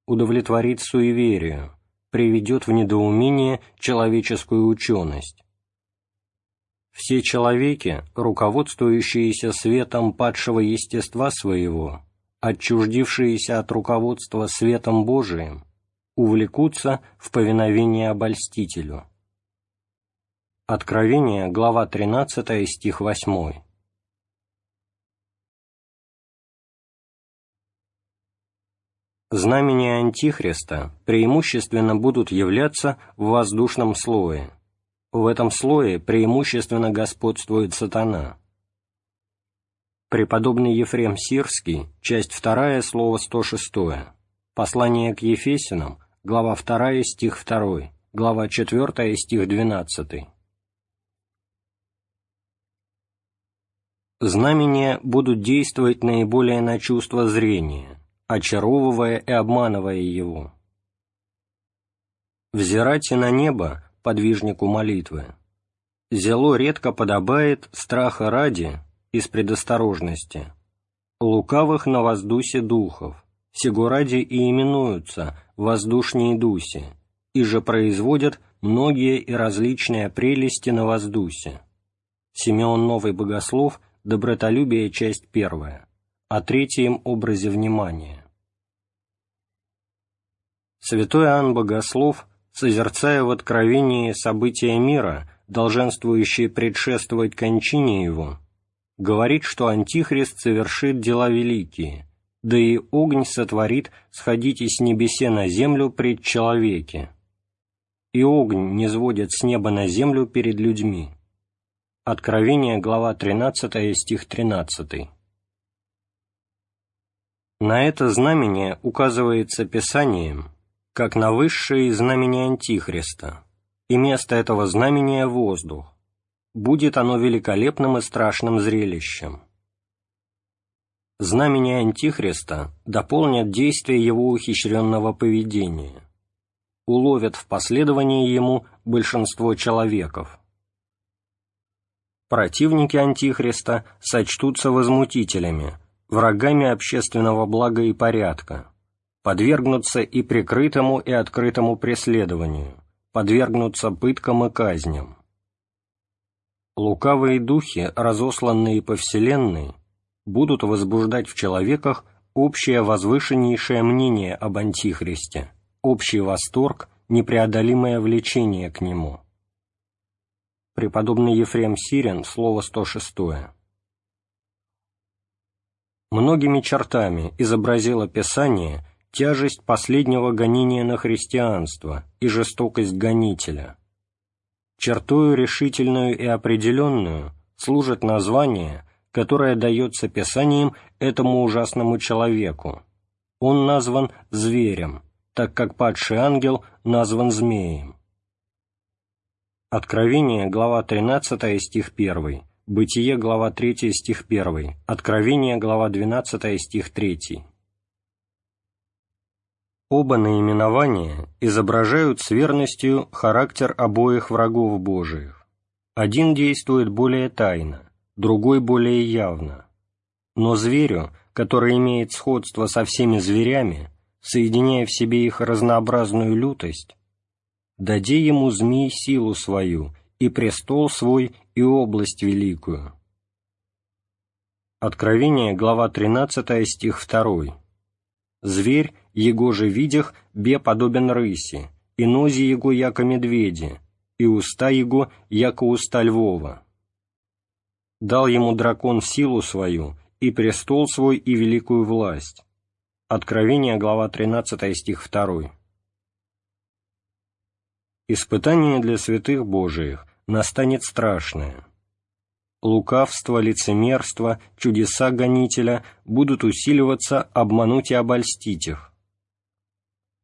удовлетворит суеверию, приведет в недоумение человеческую ученость. Все человеки, руководствующиеся светом падшего естества своего, отчуждившиеся от руководства светом Божиим, увлекутся в повиновение обольстителю. Откровение, глава 13, стих 8. Знамения Антихриста преимущественно будут являться в воздушном слое. В этом слое преимущественно господствует сатана. Преподобный Ефрем Сирский, часть 2, слово 106. Послание к Ефесинам, глава 2, стих 2, глава 4, стих 12. Знамения будут действовать наиболее на чувство зрения, очаровывая и обманывая его. «Взирайте на небо, подвижнику молитвы. Зело редко подобает страха ради, из предосторожности, лукавых на воздусе духов, сего ради и именуются воздушние дуси, и же производят многие и различные прелести на воздусе. Симеон Новый Богослов, Добротолюбие, часть первая, о третьем образе внимания. Святой Иоанн Богослов, созерцая в откровении события мира, долженствующие предшествовать кончине его, говорит, что Антихрист совершит дела великие, да и огонь сотворит сходите с небесе на землю пред человеке. И огонь не сводит с неба на землю перед людьми. Откровение, глава 13, стих 13. На это знамение указывается Писанием, как на высшее знамение Антихриста, и место этого знамения — воздух. Будет оно великолепным и страшным зрелищем знамения Антихриста дополнят действие его ухищренного поведения, уловят в последовании ему большинство человеков. Противники Антихриста сочтутся возмутителями, врагами общественного блага и порядка, подвергнутся и прикрытому, и открытому преследованию, подвергнутся пыткам и казням. Лукавые духи, разосланные по вселенной, будут возбуждать в человеках общее возвышеннейшее мнение об Антихристе, общий восторг, непреодолимое влечение к нему. Преподобный Ефрем Сирин, слово 106. Многими чертами изобразило Писание тяжесть последнего гонения на христианство и жестокость гонителя. Чертою решительную и определенную служит название, которое дается Писанием этому ужасному человеку. Он назван зверем, так как падший ангел назван змеем. Откровение, глава 13, стих 1. Бытие, глава 3, стих 1. Откровение, глава 12, стих 3. Оба наименования изображают с верностью характер обоих врагов Божиих. Один действует более тайно, другой более явно. Но зверю, который имеет сходство со всеми зверями, соединяя в себе их разнообразную лютость, дади ему змей силу свою, и престол свой, и область великую. Откровение, глава 13, стих 2. «Зверь, его же видях, бе подобен рыси, и нози его, яко медведи, и уста его, яко уста львова» дал ему дракон силу свою, и престол свой, и великую власть, Откровение, глава 13, стих 2. Испытание для святых Божиих настанет страшное. Лукавство, лицемерство, чудеса гонителя будут усиливаться, обмануть и обольстить их.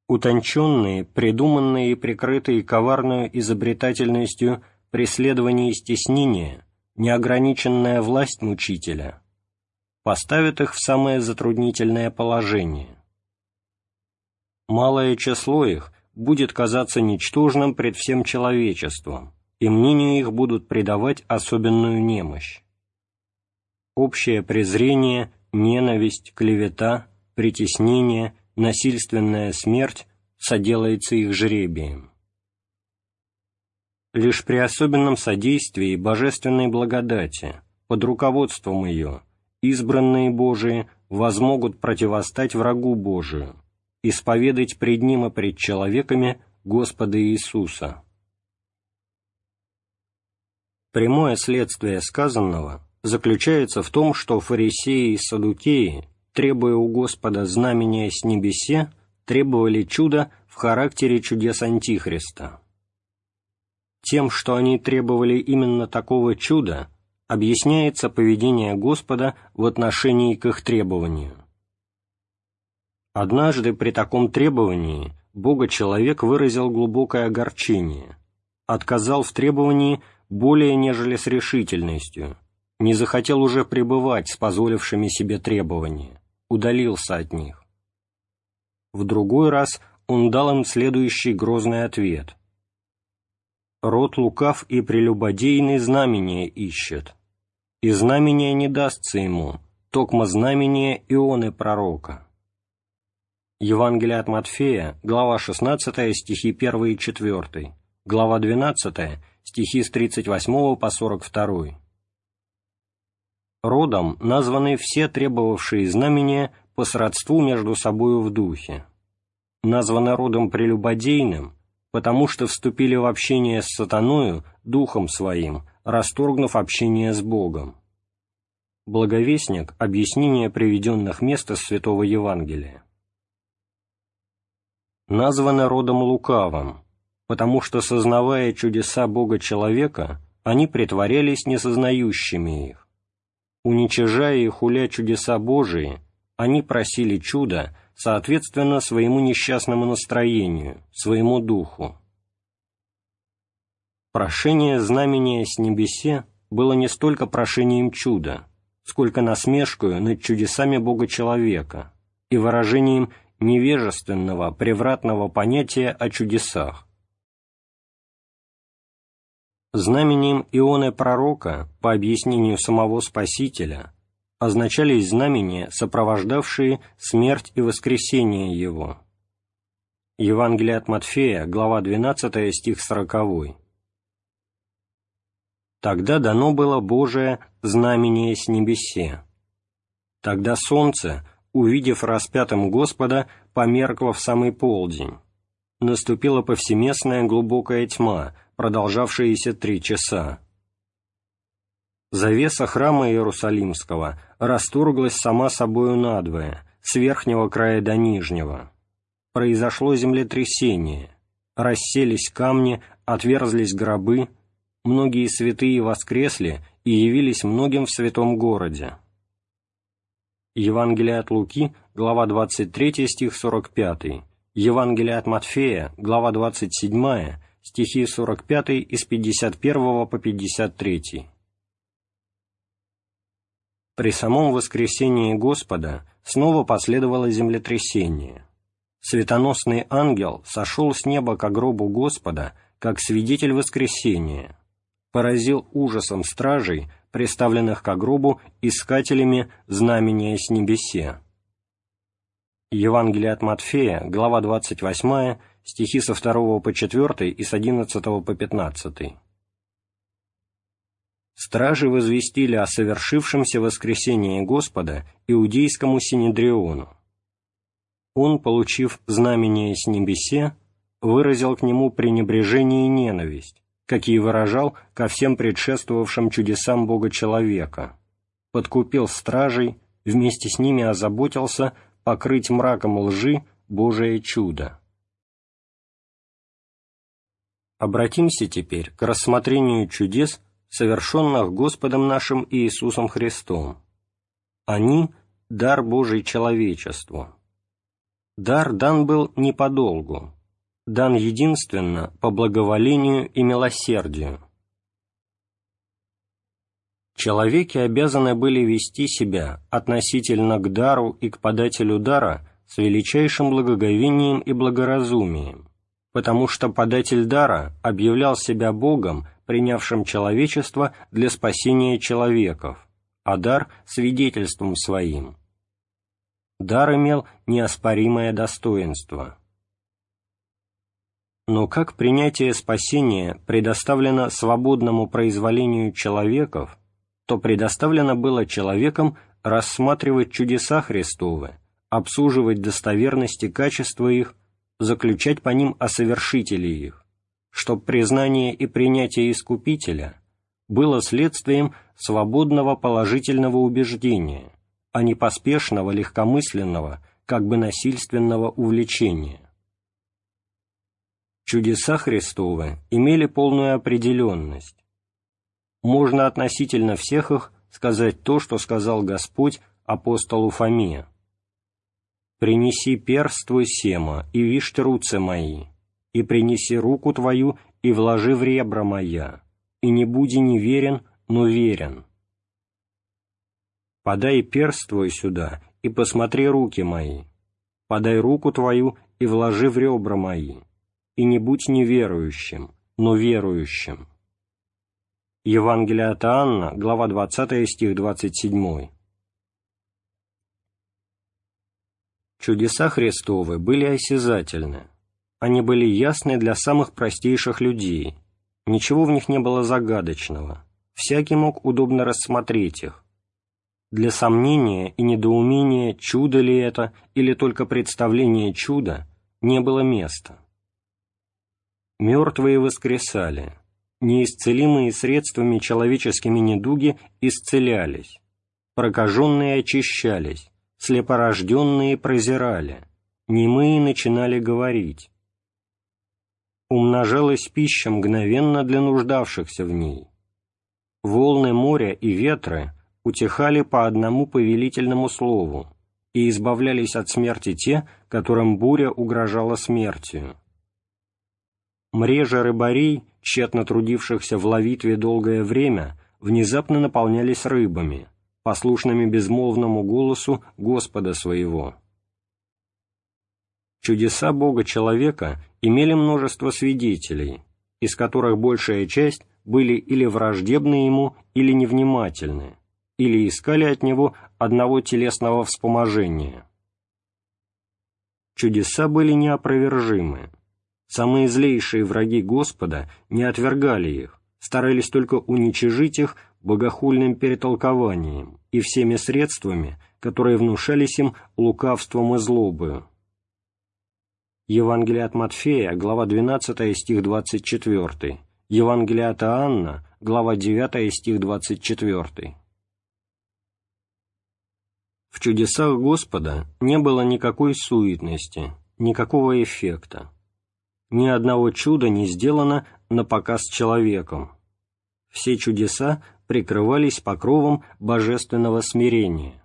Утонченные, придуманные и прикрытые коварную изобретательностью преследования и стеснения, неограниченная власть мучителя, поставят их в самое затруднительное положение. Малое число их будет казаться ничтожным пред всем человечеством, и мнению их будут придавать особенную немощь. Общее презрение, ненависть, клевета, притеснение, насильственная смерть соделается их жребием. Лишь при особенном содействии божественной благодати, под руководством ее, избранные Божии возмогут противостать врагу Божию, исповедать пред Ним и пред человеками Господа Иисуса. Прямое следствие сказанного заключается в том, что фарисеи и садукеи, требуя у Господа знамения с небесе, требовали чуда в характере чудес Антихриста. Тем, что они требовали именно такого чуда, объясняется поведение Господа в отношении к их требованию. Однажды при таком требовании Бога-человек выразил глубокое огорчение, отказал в требовании более нежели с решительностью, не захотел уже пребывать с позволившими себе требования, удалился от них. В другой раз он дал им следующий грозный ответ – род лукав и прелюбодейный знамение ищет, и знамение не дастся ему, токмо знамение Ионы пророка». Евангелие от Матфея, глава 16, стихи 1 и 4, глава 12, стихи с 38 по 42. Родом названы все требовавшие знамения по сродству между собою в духе. Названы родом прелюбодейным, потому что вступили в общение с сатаною духом своим, расторгнув общение с Богом. Благовестник – объяснение приведенных мест из Святого Евангелия. Названы родом лукавым, потому что, сознавая чудеса Бога-человека, они притворялись несознающими их. Уничижая и хуля чудеса Божии, они просили чуда соответственно своему несчастному настроению, своему духу. Прошение знамения с небесе было не столько прошением чуда, сколько насмешкою над чудесами Бога-человека и выражением невежественного, превратного понятия о чудесах. Знамением Ионы Пророка, по объяснению самого Спасителя, означались знамения, сопровождавшие смерть и воскресение его. Евангелие от Матфея, глава 12, стих 40. «Тогда дано было Божие знамение с небесе. Тогда солнце, увидев распятым Господа, померкло в самый полдень. Наступила повсеместная глубокая тьма, продолжавшаяся три часа завеса храма Иерусалимского расторглась сама собою надвое, с верхнего края до нижнего. Произошло землетрясение, расселись камни, отверзлись гробы, многие святые воскресли и явились многим в святом городе. Евангелие от Луки, глава 23, стих 45, Евангелие от Матфея, глава 27, стихи 45 из 51 по 53. При самом воскресении Господа снова последовало землетрясение. Светоносный ангел сошел с неба к гробу Господа, как свидетель воскресения, поразил ужасом стражей, представленных к гробу искателями знамения с небесе. Евангелие от Матфея, глава 28, стихи со 2 по 4 и с 11 по 15. Стражи возвестили о совершившемся воскресении Господа иудейскому Синедриону. Он, получив знамение с небесе, выразил к нему пренебрежение и ненависть, какие выражал ко всем предшествовавшим чудесам Бога-человека, подкупил стражей, вместе с ними озаботился покрыть мраком лжи Божие чудо. Обратимся теперь к рассмотрению чудес, совершенных Господом нашим Иисусом Христом. Они – дар Божий человечеству. Дар дан был не подолгу, дан единственно по благоволению и милосердию. Человеки обязаны были вести себя относительно к дару и к подателю дара с величайшим благоговением и благоразумием, потому что податель дара объявлял себя Богом, принявшим человечество для спасения человеков, а дар – свидетельством своим. Дар имел неоспоримое достоинство. Но как принятие спасения предоставлено свободному произволению человеков, то предоставлено было человеком рассматривать чудеса Христовы, обсуживать достоверность и качество их заключать по ним о совершителе их, чтоб признание и принятие Искупителя было следствием свободного положительного убеждения, а не поспешного, легкомысленного, как бы насильственного увлечения. Чудеса Христовы имели полную определенность. Можно относительно всех их сказать то, что сказал Господь апостолу Фоме принеси перст твой сема, и вишь труцы мои, и принеси руку твою, и вложи в ребра моя, и не буди неверен, но верен. Подай перст твой сюда, и посмотри руки мои, подай руку твою, и вложи в ребра мои, и не будь неверующим, но верующим. Евангелие от Анна, глава 20, стих 27. Чудеса Христовы были осязательны. Они были ясны для самых простейших людей. Ничего в них не было загадочного. Всякий мог удобно рассмотреть их. Для сомнения и недоумения, чудо ли это или только представление чуда, не было места. Мертвые воскресали, неисцелимые средствами человеческими недуги исцелялись, прокаженные очищались, слепорожденные прозирали, немые начинали говорить. Умножалась пища мгновенно для нуждавшихся в ней. Волны моря и ветры утихали по одному повелительному слову, и избавлялись от смерти те, которым буря угрожала смертью. Мрежи рыбарей, тщетно трудившихся в ловитве долгое время, внезапно наполнялись рыбами, послушными безмолвному голосу Господа своего. Чудеса Бога-человека имели множество свидетелей, из которых большая часть были или враждебны ему, или невнимательны, или искали от него одного телесного вспоможения. Чудеса были неопровержимы. Самые злейшие враги Господа не отвергали их, старались только уничижить их богохульным перетолкованием и всеми средствами, которые внушались им лукавством и злобою. Евангелие от Матфея, глава 12, стих 24, Евангелие от Иоанна, глава 9, стих 24. В чудесах Господа не было никакой суетности, никакого эффекта. Ни одного чуда не сделано на показ человеком. Все чудеса прикрывались покровом божественного смирения.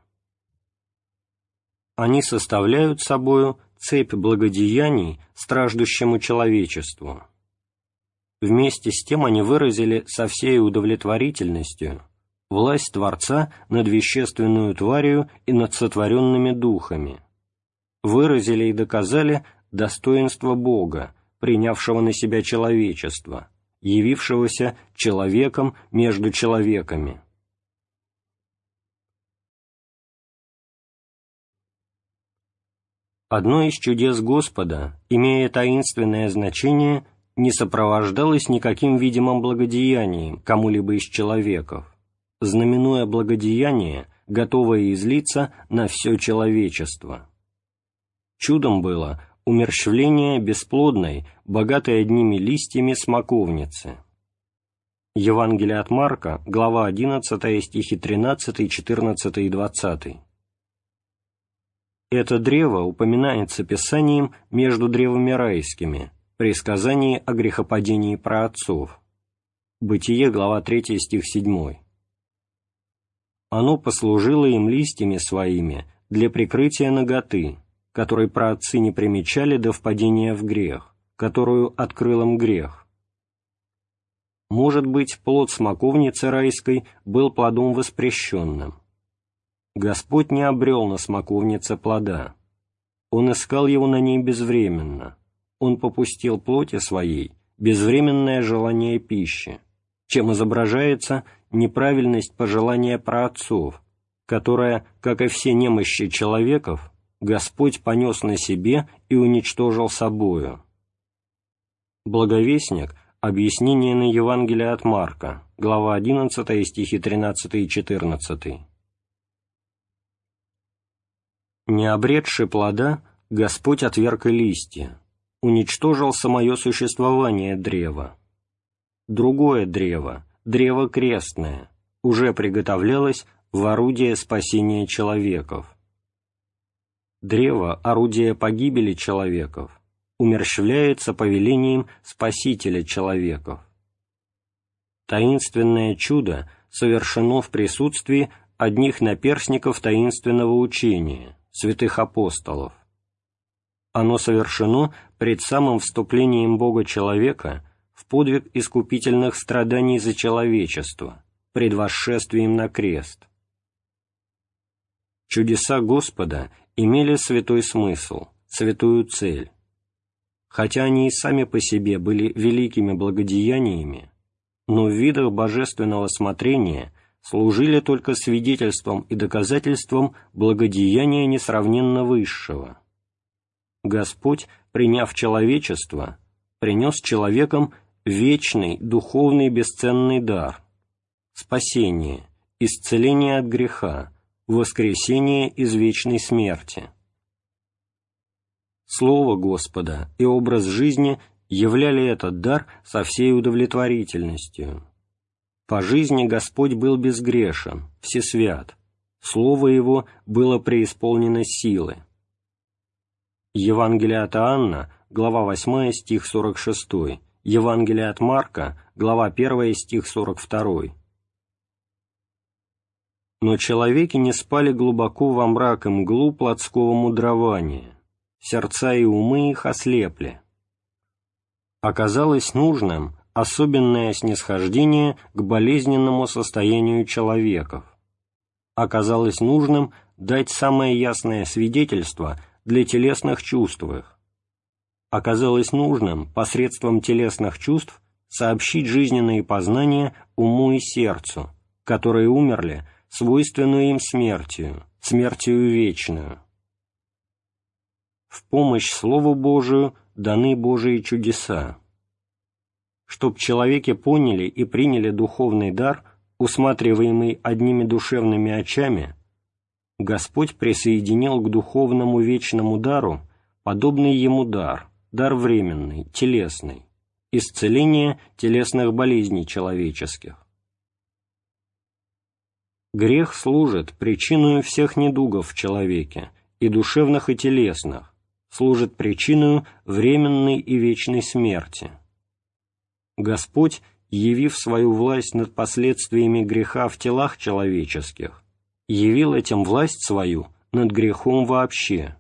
Они составляют собою цепь благодеяний страждущему человечеству. Вместе с тем они выразили со всей удовлетворительностью власть Творца над вещественную тварью и над сотворенными духами, выразили и доказали достоинство Бога, принявшего на себя человечество, явившегося человеком между человеками. Одно из чудес Господа, имея таинственное значение, не сопровождалось никаким видимым благодеянием кому-либо из человеков, знаменуя благодеяние, готовое излиться на все человечество. Чудом было умерщвление бесплодной, богатой одними листьями смоковницы. Евангелие от Марка, глава 11, стихи 13, 14 и 20. Это древо упоминается Писанием между древами райскими при сказании о грехопадении праотцов. Бытие, глава 3, стих 7. Оно послужило им листьями своими для прикрытия ноготы, которой праотцы не примечали до впадения в грех, которую открыл им грех. Может быть, плод смоковницы райской был плодом воспрещенным, Господь не обрел на смоковнице плода. Он искал его на ней безвременно. Он попустил плоти своей безвременное желание пищи, чем изображается неправильность пожелания праотцов, которая, как и все немощи человеков, Господь понес на себе и уничтожил собою. Благовестник – объяснение на Евангелие от Марка, глава 11, стихи 13 и 14. Не обретши плода, Господь отверг и листья, уничтожил самое существование древа. Другое древо, древо крестное, уже приготовлялось в орудие спасения человеков. Древо, орудие погибели человеков, умерщвляется повелением Спасителя человеков. Таинственное чудо совершено в присутствии одних наперсников таинственного учения, святых апостолов. Оно совершено пред самым вступлением Бога-человека в подвиг искупительных страданий за человечество, пред восшествием на крест. Чудеса Господа имели святой смысл, святую цель. Хотя они и сами по себе были великими благодеяниями, но в видах божественного смотрения служили только свидетельством и доказательством благодеяния несравненно высшего. Господь, приняв человечество, принес человеком вечный, духовный, бесценный дар – спасение, исцеление от греха, воскресение из вечной смерти. Слово Господа и образ жизни являли этот дар со всей удовлетворительностью – по жизни Господь был безгрешен, всесвят, Слово Его было преисполнено силы. Евангелие от Анна, глава 8, стих 46, Евангелие от Марка, глава 1, стих 42. Но человеки не спали глубоко во мрак и мглу плотского мудрования, сердца и умы их ослепли. Оказалось нужным особенное снисхождение к болезненному состоянию человеков. Оказалось нужным дать самое ясное свидетельство для телесных чувств их. Оказалось нужным посредством телесных чувств сообщить жизненные познания уму и сердцу, которые умерли свойственную им смертью, смертью вечную. В помощь Слову Божию даны Божии чудеса чтоб человеки поняли и приняли духовный дар, усматриваемый одними душевными очами, Господь присоединил к духовному вечному дару подобный ему дар, дар временный, телесный, исцеление телесных болезней человеческих. Грех служит причиной всех недугов в человеке, и душевных, и телесных, служит причиной временной и вечной смерти – Господь, явив свою власть над последствиями греха в телах человеческих, явил этим власть свою над грехом вообще.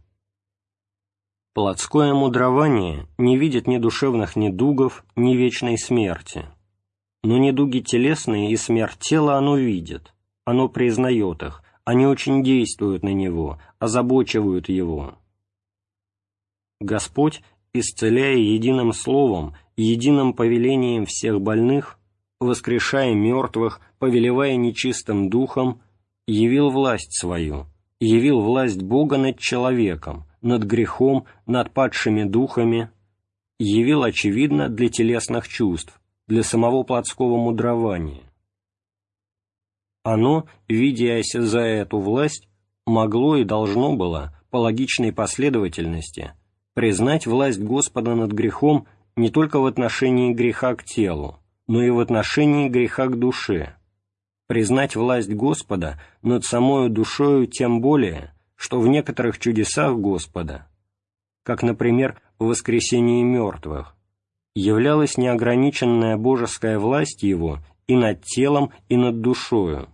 Плотское мудрование не видит ни душевных недугов, ни вечной смерти. Но недуги телесные и смерть тела оно видит, оно признает их, они очень действуют на него, озабочивают его. Господь, исцеляя единым словом единым повелением всех больных, воскрешая мертвых, повелевая нечистым духом, явил власть свою, явил власть Бога над человеком, над грехом, над падшими духами, явил, очевидно, для телесных чувств, для самого плотского мудрования. Оно, видясь за эту власть, могло и должно было, по логичной последовательности, признать власть Господа над грехом не только в отношении греха к телу, но и в отношении греха к душе, признать власть Господа над самою душою тем более, что в некоторых чудесах Господа, как, например, в воскресении мертвых, являлась неограниченная божеская власть Его и над телом, и над душою.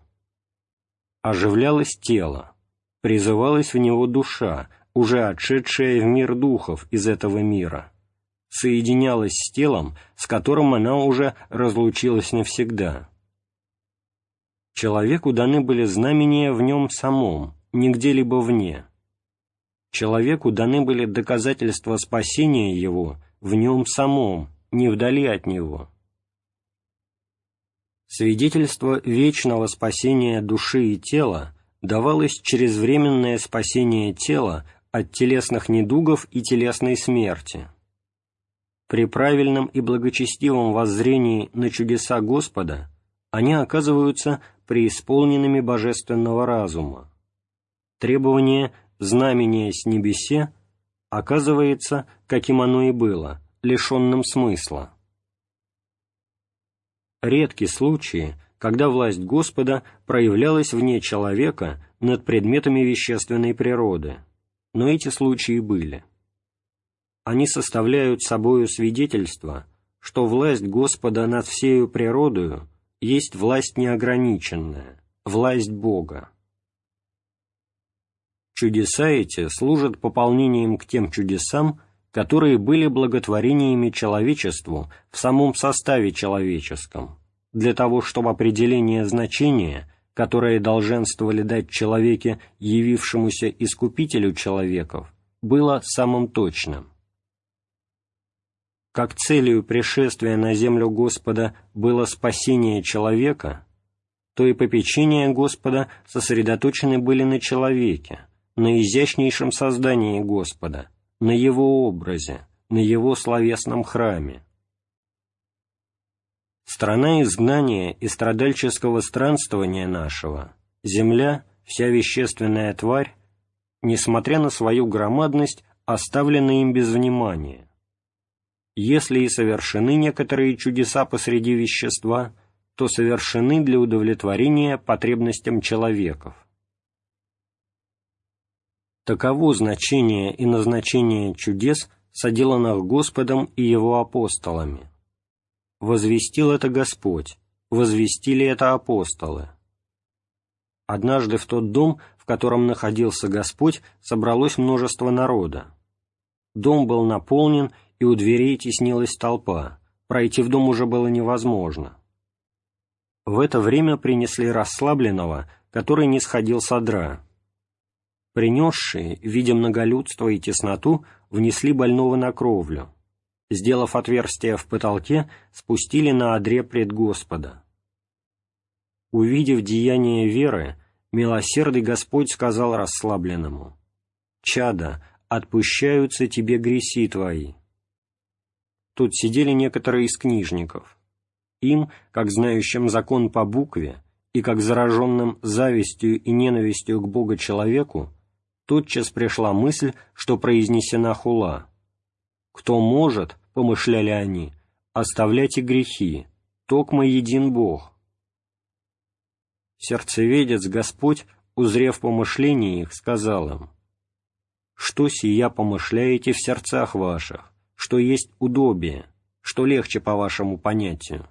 Оживлялось тело, призывалась в него душа, уже отшедшая в мир духов из этого мира, соединялась с телом, с которым она уже разлучилась навсегда. Человеку даны были знамения в нем самом, не где-либо вне. Человеку даны были доказательства спасения его в нем самом, не вдали от него. Свидетельство вечного спасения души и тела давалось через временное спасение тела от телесных недугов и телесной смерти. При правильном и благочестивом воззрении на чудеса Господа они оказываются преисполненными божественного разума. Требование «знамения с небесе» оказывается, каким оно и было, лишенным смысла. Редки случаи, когда власть Господа проявлялась вне человека над предметами вещественной природы, но эти случаи были. Они составляют собою свидетельство, что власть Господа над всею природою есть власть неограниченная, власть Бога. Чудеса эти служат пополнением к тем чудесам, которые были благотворениями человечеству в самом составе человеческом, для того, чтобы определение значения, которое долженствовали дать человеке, явившемуся искупителю человеков, было самым точным. Как целью пришествия на землю Господа было спасение человека, то и попечения Господа сосредоточены были на человеке, на изящнейшем создании Господа, на Его образе, на Его словесном храме. Страна изгнания и страдальческого странствования нашего, земля, вся вещественная тварь, несмотря на свою громадность, оставлена им без внимания. Если и совершены некоторые чудеса посреди вещества, то совершены для удовлетворения потребностям человеков. Таково значение и назначение чудес, соделанных Господом и Его апостолами. Возвестил это Господь, возвестили это апостолы. Однажды в тот дом, в котором находился Господь, собралось множество народа. Дом был наполнен, и у дверей теснилась толпа, пройти в дом уже было невозможно. В это время принесли расслабленного, который не сходил с одра, Принесшие, видя многолюдство и тесноту, внесли больного на кровлю. Сделав отверстие в потолке, спустили на одре пред Господа. Увидев деяние веры, милосердный Господь сказал расслабленному, «Чада, отпущаются тебе греси твои». Тут сидели некоторые из книжников. Им, как знающим закон по букве, и как зараженным завистью и ненавистью к Бога человеку, тотчас пришла мысль, что произнесена хула. «Кто может, — помышляли они, — оставлять и грехи, токмо един Бог». Сердцеведец Господь, узрев помышления их, сказал им, «Что сия помышляете в сердцах ваших, что есть удобие, что легче по вашему понятию?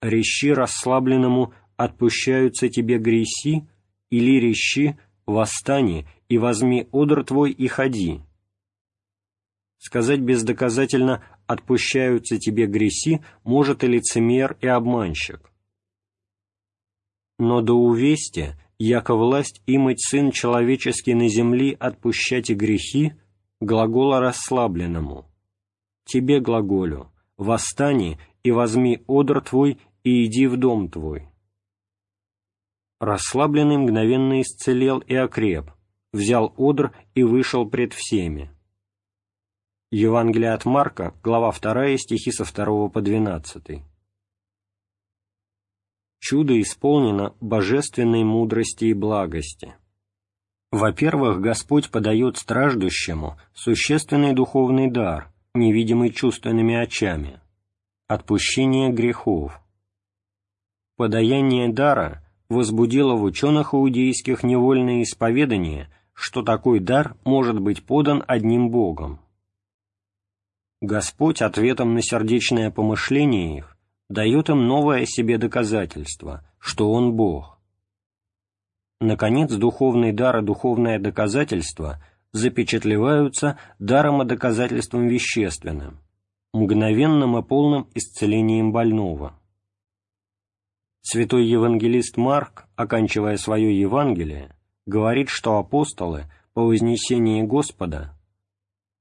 Рещи расслабленному отпущаются тебе греси, или рещи восстани и возьми одр твой и ходи. Сказать бездоказательно «отпущаются тебе греси» может и лицемер, и обманщик. Но до увести, яко власть имать Сын Человеческий на земли отпущать и грехи, глагола расслабленному. Тебе глаголю, восстани и возьми одр твой и иди в дом твой. Расслабленный мгновенно исцелел и окреп, взял одр и вышел пред всеми. Евангелие от Марка, глава 2, стихи со 2 по 12. Чудо исполнено божественной мудрости и благости. Во-первых, Господь подает страждущему существенный духовный дар, невидимый чувственными очами, отпущение грехов. Подаяние дара возбудило в ученых иудейских невольное исповедание, что такой дар может быть подан одним Богом. Господь ответом на сердечное помышление их дает им новое себе доказательство, что Он Бог. Наконец, духовный дар и духовное доказательство запечатлеваются даром и доказательством вещественным, мгновенным и полным исцелением больного. Святой евангелист Марк, оканчивая свое Евангелие, говорит, что апостолы по вознесении Господа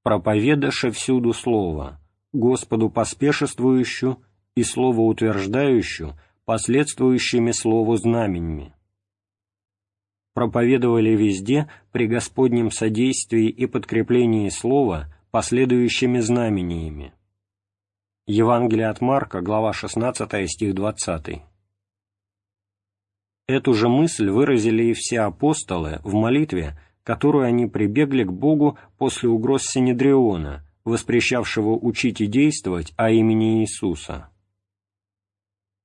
проповедаше всюду Слово, Господу поспешествующую и Слово утверждающую последствующими Слову знаменями. Проповедовали везде при Господнем содействии и подкреплении Слова последующими знамениями. Евангелие от Марка, глава 16, стих 20. Эту же мысль выразили и все апостолы в молитве, которую они прибегли к Богу после угроз Синедриона, воспрещавшего учить и действовать о имени Иисуса.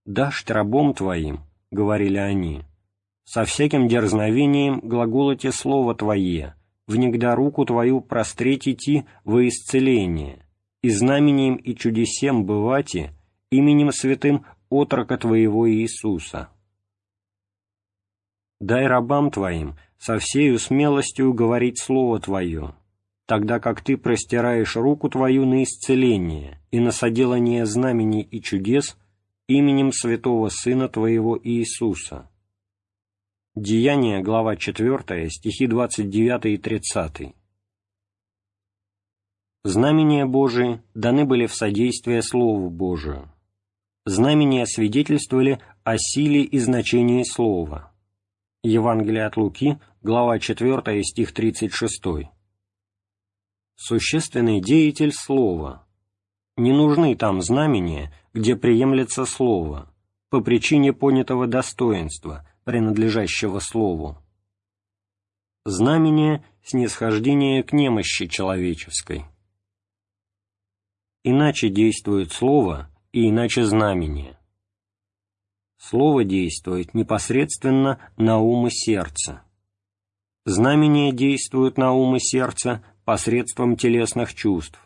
«Дашь рабом твоим», — говорили они, — «со всяким дерзновением глаголоте слово твое, внегда руку твою простреть идти во исцеление, и знамением и чудесем бывати именем святым отрока твоего Иисуса» дай рабам Твоим со всею смелостью говорить Слово Твое, тогда как Ты простираешь руку Твою на исцеление и на соделание знамений и чудес именем святого Сына Твоего Иисуса». Деяние, глава 4, стихи 29 и 30. Знамения Божии даны были в содействие Слову Божию. Знамения свидетельствовали о силе и значении Слова – Евангелие от Луки, глава 4, стих 36. Существенный деятель слова. Не нужны там знамения, где приемлется слово, по причине понятого достоинства, принадлежащего слову. Знамение – снисхождение к немощи человеческой. Иначе действует слово и иначе знамение. Слово действует непосредственно на ум и сердце. Знамения действуют на ум и сердце посредством телесных чувств.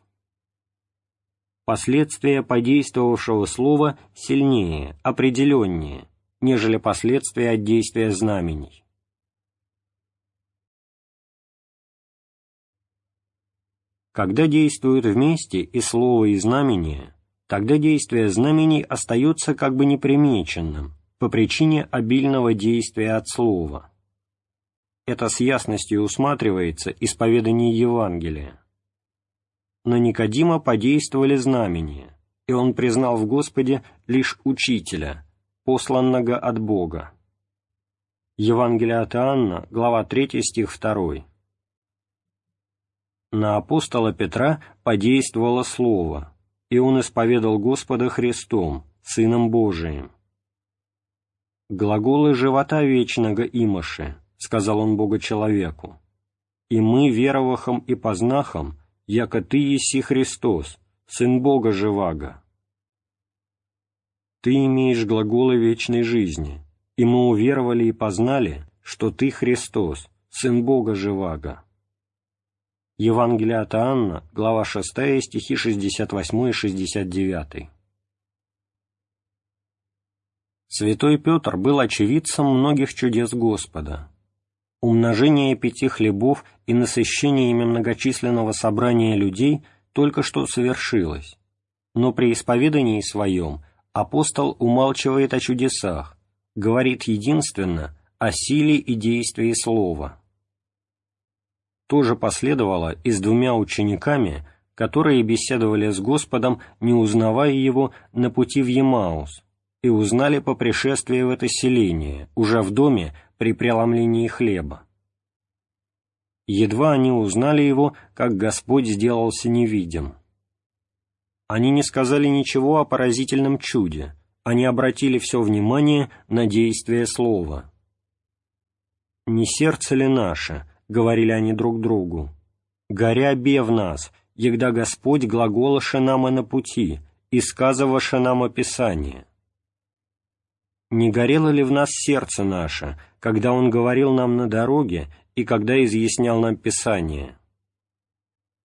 Последствия подействовавшего слова сильнее, определеннее, нежели последствия от действия знамений. Когда действуют вместе и слово, и знамение, тогда действие знамений остается как бы непримеченным по причине обильного действия от слова. Это с ясностью усматривается исповедание Евангелия. На Никодима подействовали знамения, и он признал в Господе лишь Учителя, посланного от Бога. Евангелие от Иоанна, глава 3, стих 2. На апостола Петра подействовало Слово, и он исповедал Господа Христом, Сыном Божиим. «Глаголы живота вечного имаши», — сказал он Бога человеку, «и мы, веровахом и познахом, яко Ты еси Христос, Сын Бога живаго». Ты имеешь глаголы вечной жизни, и мы уверовали и познали, что Ты Христос, Сын Бога живаго. Евангелие от Анна, глава 6, стихи 68 и 69. Святой Петр был очевидцем многих чудес Господа. Умножение пяти хлебов и насыщение ими многочисленного собрания людей только что совершилось, но при исповедании своем апостол умалчивает о чудесах, говорит единственно о силе и действии слова тоже последовало и с двумя учениками, которые беседовали с Господом, не узнавая Его на пути в Емаус, и узнали по пришествии в это селение, уже в доме при преломлении хлеба. Едва они узнали Его, как Господь сделался невидим. Они не сказали ничего о поразительном чуде, они обратили все внимание на действие Слова. «Не сердце ли наше?» — говорили они друг другу. «Горя бе в нас, егда Господь глаголаше нам на пути, и сказываше нам описание». Не горело ли в нас сердце наше, когда Он говорил нам на дороге и когда изъяснял нам Писание?»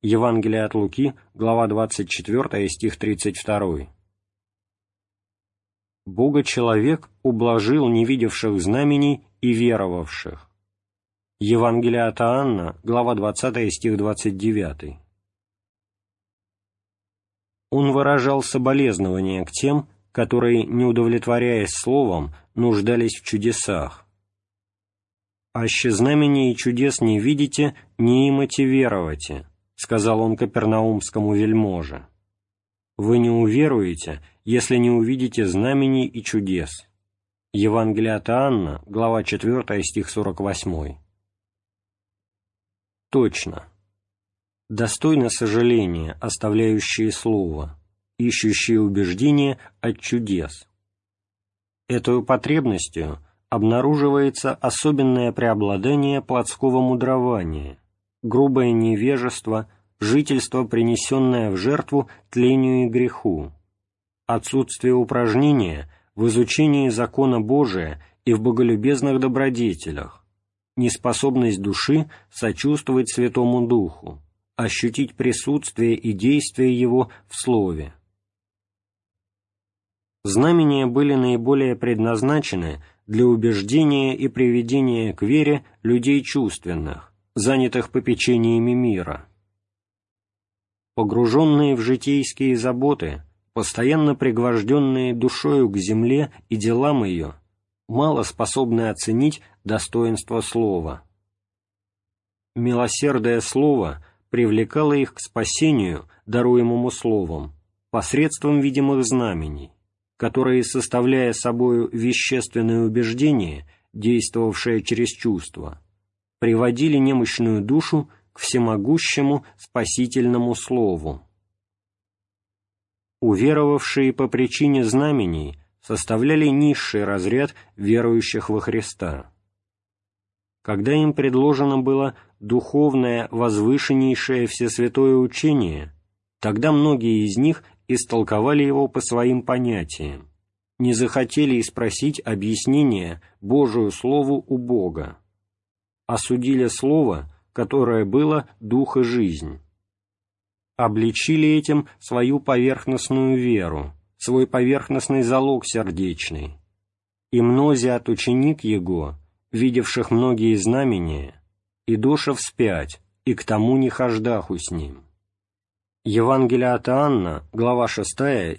Евангелие от Луки, глава 24, стих 32. Бога человек ублажил не видевших знамений и веровавших. Евангелие от Иоанна, глава 20, стих 29. Он выражал соболезнования к тем, которые, не удовлетворяясь словом, нуждались в чудесах. «Аще знамений и чудес не видите, не имате веровате», сказал он капернаумскому вельможе. «Вы не уверуете, если не увидите знамений и чудес». Евангелие от Анна, глава 4, стих 48. Точно. Достойно сожаления, оставляющие слово, ищущие убеждения от чудес. Этой потребностью обнаруживается особенное преобладание плотского мудрования, грубое невежество, жительство, принесенное в жертву тлению и греху, отсутствие упражнения в изучении закона Божия и в боголюбезных добродетелях, неспособность души сочувствовать Святому Духу, ощутить присутствие и действие Его в Слове. Знамения были наиболее предназначены для убеждения и приведения к вере людей чувственных, занятых попечениями мира. Погруженные в житейские заботы, постоянно пригвожденные душою к земле и делам ее, мало способны оценить достоинство слова. Милосердное слово привлекало их к спасению, даруемому словом, посредством видимых знамений, которые, составляя собою вещественное убеждение, действовавшее через чувство, приводили немощную душу к всемогущему спасительному слову. Уверовавшие по причине знамений составляли низший разряд верующих во Христа. Когда им предложено было духовное, возвышеннейшее всесвятое учение, тогда многие из них истолковали его по своим понятиям, не захотели и спросить объяснения Божию Слову у Бога, осудили Слово, которое было дух и жизнь, обличили этим свою поверхностную веру, свой поверхностный залог сердечный, и мнозят ученик Его, видевших многие знамения, и душа вспять, и к тому не хождаху с ним. Евангелие от Анна, глава 6,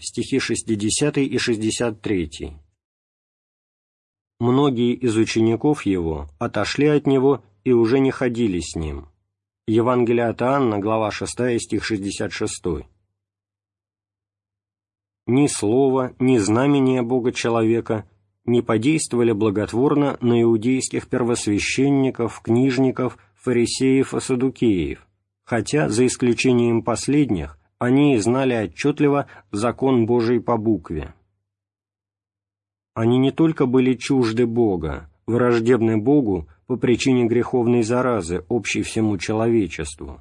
стихи 60 и 63. Многие из учеников его отошли от него и уже не ходили с ним. Евангелие от Анна, глава 6, стих 66. Ни слова, ни знамения Бога человека не подействовали благотворно на иудейских первосвященников, книжников, фарисеев и садукеев, хотя, за исключением последних, они знали отчетливо закон Божий по букве. Они не только были чужды Бога, враждебны Богу по причине греховной заразы, общей всему человечеству,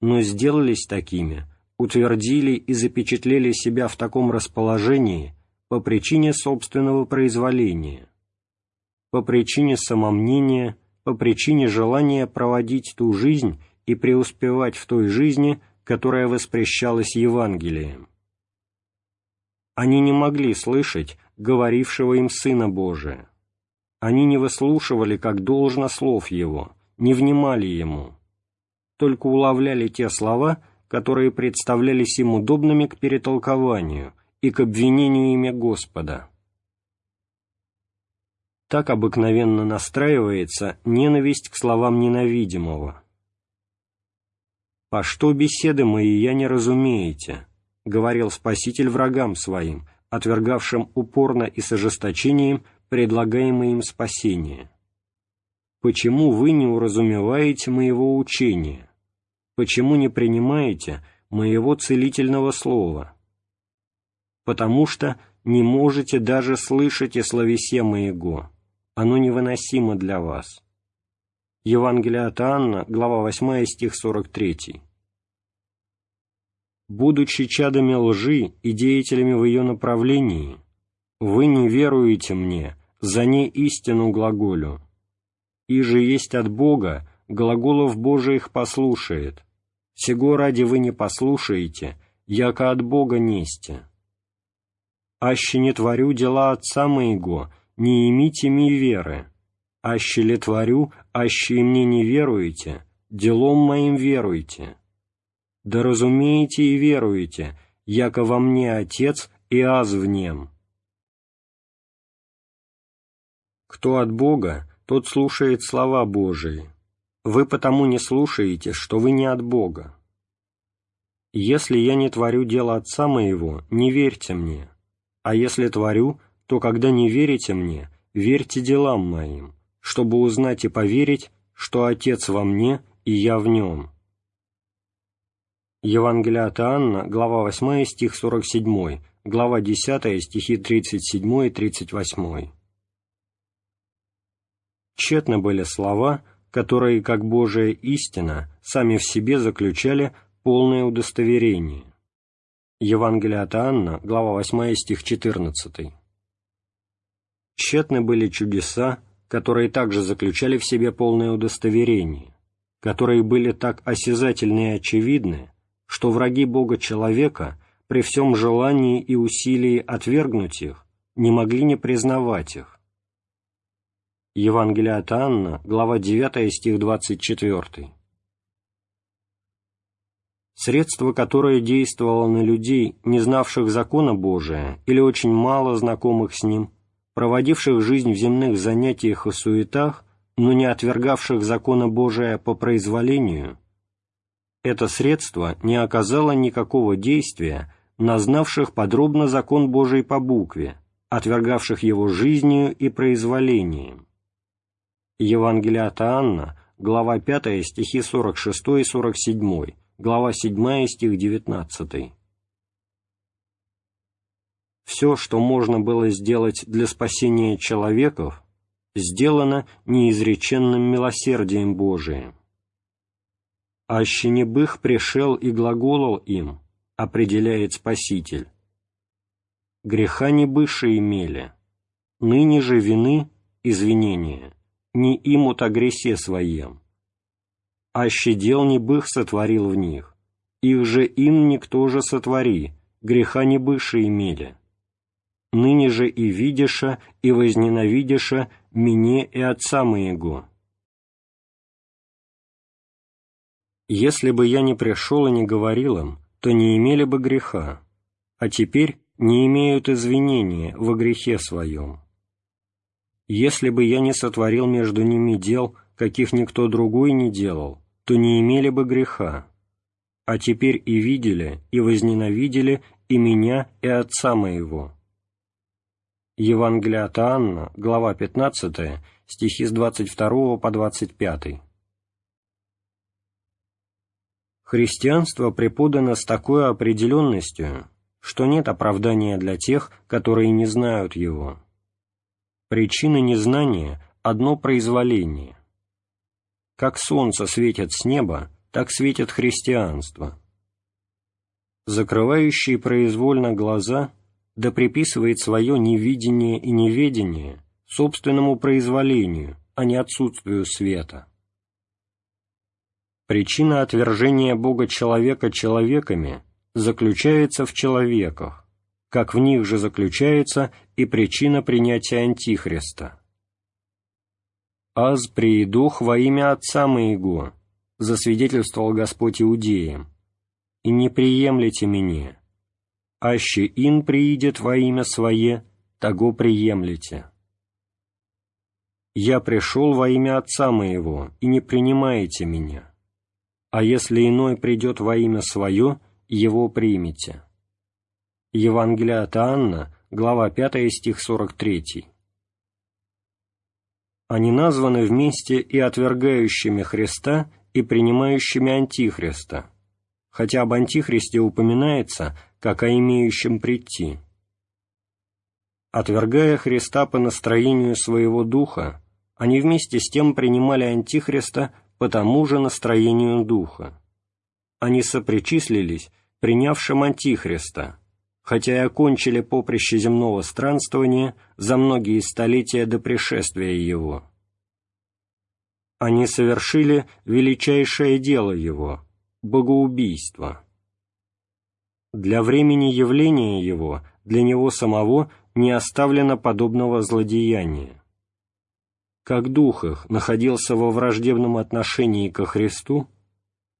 но сделались такими, утвердили и запечатлели себя в таком расположении по причине собственного произволения, по причине самомнения, по причине желания проводить ту жизнь, и преуспевать в той жизни, которая воспрещалась Евангелием. Они не могли слышать говорившего им Сына Божия. Они не выслушивали как должно слов Его, не внимали Ему, только уловляли те слова, которые представлялись им удобными к перетолкованию и к обвинению имя Господа. Так обыкновенно настраивается ненависть к словам ненавидимого. «По что беседы мои я не разумеете?» — говорил Спаситель врагам своим, отвергавшим упорно и с ожесточением предлагаемое им спасение. «Почему вы не уразумеваете моего учения? Почему не принимаете моего целительного слова? Потому что не можете даже слышать и словесе моего, оно невыносимо для вас». Евангелие от Анна, глава 8, стих 43. «Будучи чадами лжи и деятелями в ее направлении, Вы не веруете мне, за не истину глаголю. И же есть от Бога, глаголов Божиих послушает. Сего ради вы не послушаете, яко от Бога несте. Аще не творю дела Отца моего, не имите ми веры. Аще ли творю, аще и мне не веруете, делом моим веруйте. Да разумеете и веруете, яко во мне Отец и аз в нем. Кто от Бога, тот слушает слова Божии. Вы потому не слушаете, что вы не от Бога. Если я не творю дело Отца моего, не верьте мне. А если творю, то когда не верите мне, верьте делам моим, чтобы узнать и поверить, что Отец во мне и я в нем. Евангелие от Иоанна, глава 8, стих 47, глава 10, стихи 37 и 38. Тщетны были слова, которые, как Божия истина, сами в себе заключали полное удостоверение. Евангелие от Анна, глава 8, стих 14. Тщетны были чудеса, которые также заключали в себе полное удостоверение, которые были так осязательны и очевидны, что враги Бога человека при всем желании и усилии отвергнуть их не могли не признавать их, Евангелие от Анна, глава 9, стих 24. Средство, которое действовало на людей, не знавших закона Божия или очень мало знакомых с ним, проводивших жизнь в земных занятиях и суетах, но не отвергавших закона Божия по произволению, это средство не оказало никакого действия на знавших подробно закон Божий по букве, отвергавших его жизнью и произволением Евангелие от Анна, глава 5, стихи 46 и 47, глава 7, стих 19. Все, что можно было сделать для спасения человеков, сделано неизреченным милосердием Божиим. «Аще не пришел и глаголал им», определяет Спаситель. «Греха не имели, ныне же вины, извинения» не имут о гресе своем. Аще дел не бых сотворил в них, их же им никто же сотвори, греха не быше имели. Ныне же и видиша, и возненавидиша мне и отца моего. Если бы я не пришел и не говорил им, то не имели бы греха, а теперь не имеют извинения во грехе своем если бы я не сотворил между ними дел, каких никто другой не делал, то не имели бы греха. А теперь и видели, и возненавидели и меня, и отца моего». Евангелие от Анна, глава 15, стихи с 22 по 25. Христианство преподано с такой определенностью, что нет оправдания для тех, которые не знают его. Причина незнания – одно произволение. Как солнце светит с неба, так светит христианство. Закрывающий произвольно глаза да приписывает свое невидение и неведение собственному произволению, а не отсутствию света. Причина отвержения Бога человека человеками заключается в человеках, как в них же заключается и причина принятия Антихриста. «Аз приидух во имя Отца моего», — засвидетельствовал Господь Иудеям, «и не приемлете меня, аще ин приидет во имя Свое, того приемлете». «Я пришел во имя Отца моего, и не принимаете меня, а если иной придет во имя Свое, его примете». Евангелие от Анна, глава 5, стих 43. Они названы вместе и отвергающими Христа, и принимающими Антихриста, хотя об Антихристе упоминается, как о имеющем прийти. Отвергая Христа по настроению своего духа, они вместе с тем принимали Антихриста по тому же настроению духа. Они сопричислились принявшим Антихриста, хотя и окончили поприще земного странствования за многие столетия до пришествия его. Они совершили величайшее дело его – богоубийство. Для времени явления его, для него самого не оставлено подобного злодеяния. Как дух их находился во враждебном отношении ко Христу,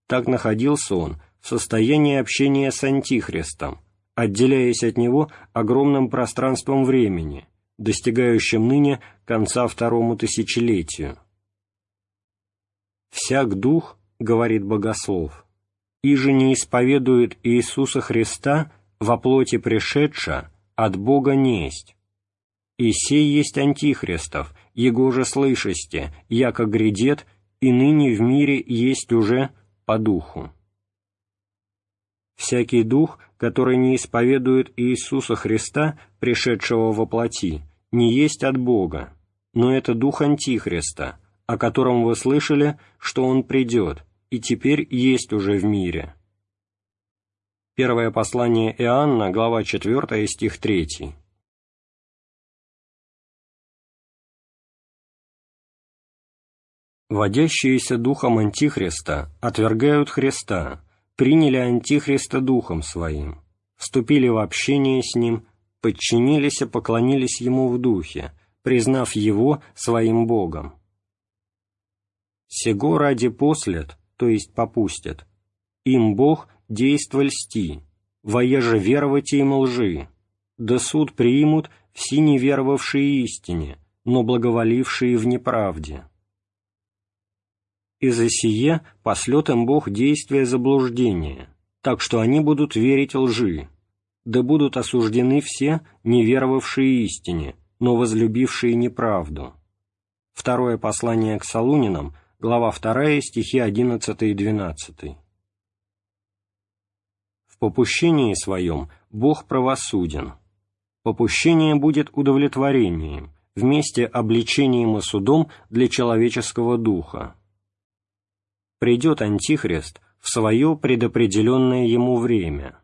так находился он в состоянии общения с Антихристом, отделяясь от него огромным пространством времени, достигающим ныне конца второму тысячелетию. «Всяк дух, — говорит богослов, — иже не исповедует Иисуса Христа во плоти пришедша, от Бога несть. И сей есть антихристов, его же слышасте, яко грядет, и ныне в мире есть уже по духу. Всякий дух, который не исповедует Иисуса Христа, пришедшего во плоти, не есть от Бога, но это дух Антихриста, о котором вы слышали, что он придет, и теперь есть уже в мире. Первое послание Иоанна, глава 4, стих 3. Водящиеся духом Антихриста отвергают Христа, приняли Антихриста духом своим, вступили в общение с ним, подчинились и поклонились ему в духе, признав его своим Богом. Сего ради послед, то есть попустят, им Бог действовал льсти, воеже веровать им лжи, да суд примут все неверовавшие истине, но благоволившие в неправде и за сие пошлет им Бог действия заблуждения, так что они будут верить лжи, да будут осуждены все, неверовавшие истине, но возлюбившие неправду. Второе послание к Солунинам, глава 2, стихи 11 и 12. В попущении своем Бог правосуден. Попущение будет удовлетворением, вместе обличением и судом для человеческого духа придет Антихрист в свое предопределенное ему время.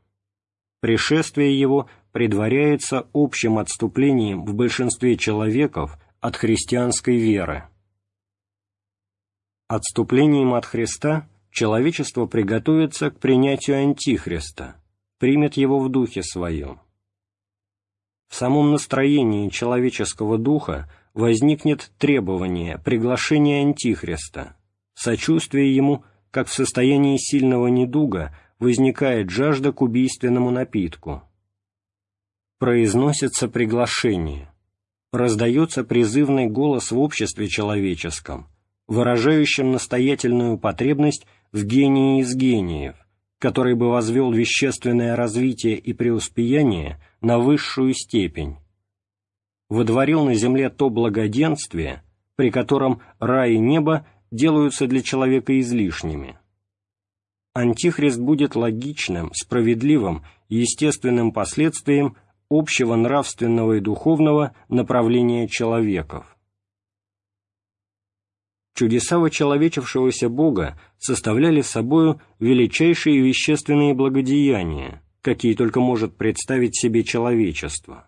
Пришествие его предваряется общим отступлением в большинстве человеков от христианской веры. Отступлением от Христа человечество приготовится к принятию Антихриста, примет его в духе своем. В самом настроении человеческого духа возникнет требование приглашения Антихриста, сочувствие ему, как в состоянии сильного недуга, возникает жажда к убийственному напитку. Произносится приглашение, раздается призывный голос в обществе человеческом, выражающим настоятельную потребность в гении из гениев, который бы возвел вещественное развитие и преуспеяние на высшую степень, водворил на земле то благоденствие, при котором рай и небо делаются для человека излишними. Антихрист будет логичным, справедливым и естественным последствием общего нравственного и духовного направления человеков. Чудеса вочеловечившегося Бога составляли собою величайшие вещественные благодеяния, какие только может представить себе человечество.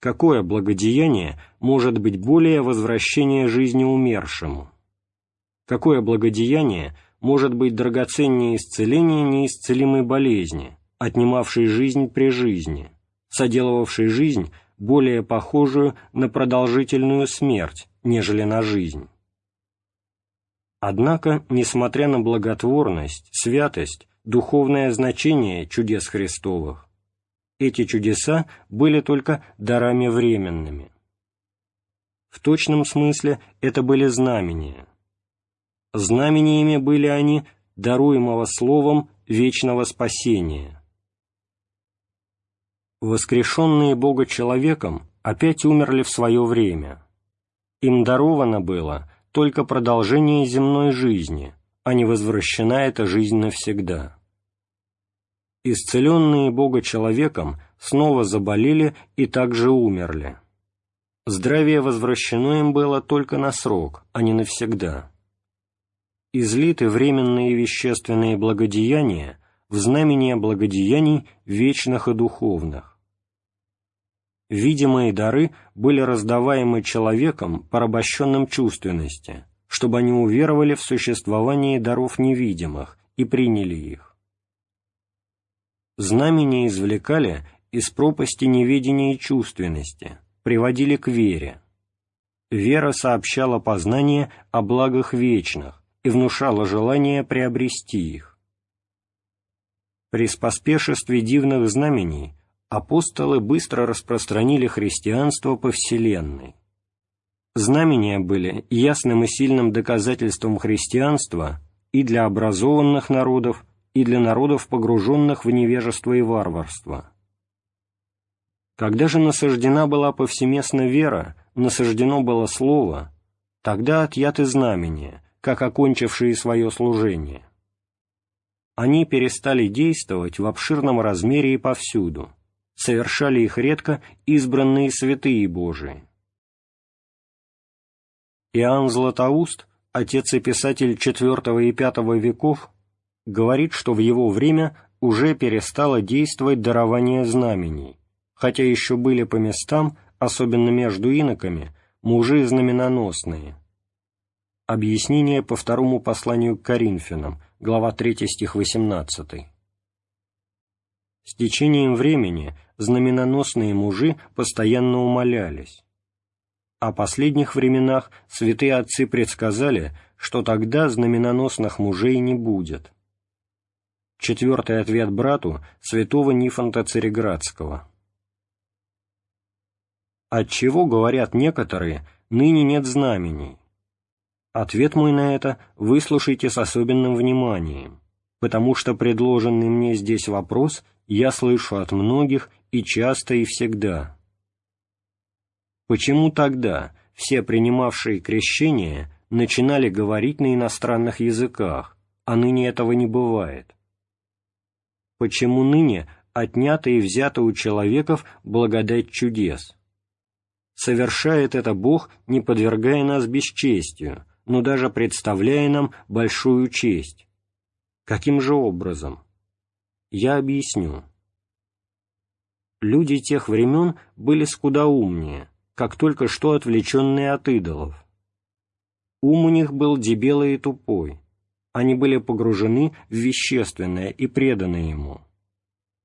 Какое благодеяние может быть более возвращения жизни умершему? Какое благодеяние может быть драгоценнее исцеления неисцелимой болезни, отнимавшей жизнь при жизни, соделывавшей жизнь более похожую на продолжительную смерть, нежели на жизнь? Однако, несмотря на благотворность, святость, духовное значение чудес Христовых, эти чудеса были только дарами временными. В точном смысле это были знамения – знамениями были они даруемого словом вечного спасения. Воскрешенные Бога человеком опять умерли в свое время. Им даровано было только продолжение земной жизни, а не возвращена эта жизнь навсегда. Исцеленные Бога человеком снова заболели и также умерли. Здравие возвращено им было только на срок, а не навсегда излиты временные вещественные благодеяния, в знамение благодеяний вечных и духовных. Видимые дары были раздаваемы человеком, порабощенным чувственности, чтобы они уверовали в существование даров невидимых и приняли их. Знамения извлекали из пропасти неведения и чувственности, приводили к вере. Вера сообщала познание о благах вечных и внушала желание приобрести их. При споспешестве дивных знамений апостолы быстро распространили христианство по вселенной. Знамения были ясным и сильным доказательством христианства и для образованных народов, и для народов, погруженных в невежество и варварство. Когда же насаждена была повсеместно вера, насаждено было слово, тогда отъяты знамения, как окончившие свое служение. Они перестали действовать в обширном размере и повсюду, совершали их редко избранные святые Божии. Иоанн Златоуст, отец и писатель IV и V веков, говорит, что в его время уже перестало действовать дарование знамений, хотя еще были по местам, особенно между иноками, мужи знаменоносные. Объяснение по второму посланию к Коринфянам, глава 3 стих 18. С течением времени знаменоносные мужи постоянно умолялись. О последних временах святые отцы предсказали, что тогда знаменоносных мужей не будет. Четвертый ответ брату святого Нифонта Цареградского. Отчего, говорят некоторые, ныне нет знамений? Ответ мой на это выслушайте с особенным вниманием, потому что предложенный мне здесь вопрос я слышу от многих и часто и всегда. Почему тогда все принимавшие крещение начинали говорить на иностранных языках, а ныне этого не бывает? Почему ныне отнято и взято у человеков благодать чудес? Совершает это Бог, не подвергая нас бесчестию, но даже представляя нам большую честь. Каким же образом? Я объясню. Люди тех времен были скудоумнее, как только что отвлеченные от идолов. Ум у них был дебелый и тупой, они были погружены в вещественное и преданы ему.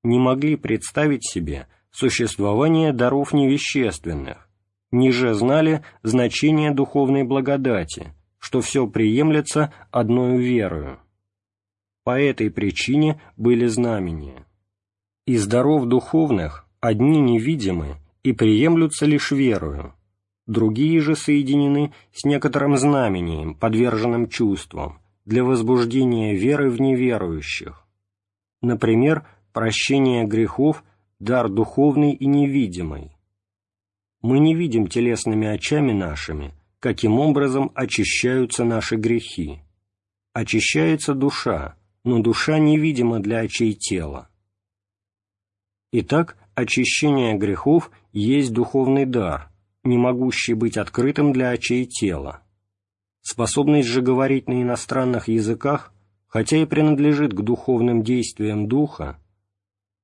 Не могли представить себе существование даров невещественных, ниже знали значение духовной благодати, что все приемлется одною верою. По этой причине были знамения. Из даров духовных одни невидимы и приемлются лишь верою, другие же соединены с некоторым знамением, подверженным чувствам, для возбуждения веры в неверующих. Например, прощение грехов – дар духовный и невидимый. Мы не видим телесными очами нашими, каким образом очищаются наши грехи. Очищается душа, но душа невидима для очей тела. Итак, очищение грехов есть духовный дар, не могущий быть открытым для очей тела. Способность же говорить на иностранных языках, хотя и принадлежит к духовным действиям духа,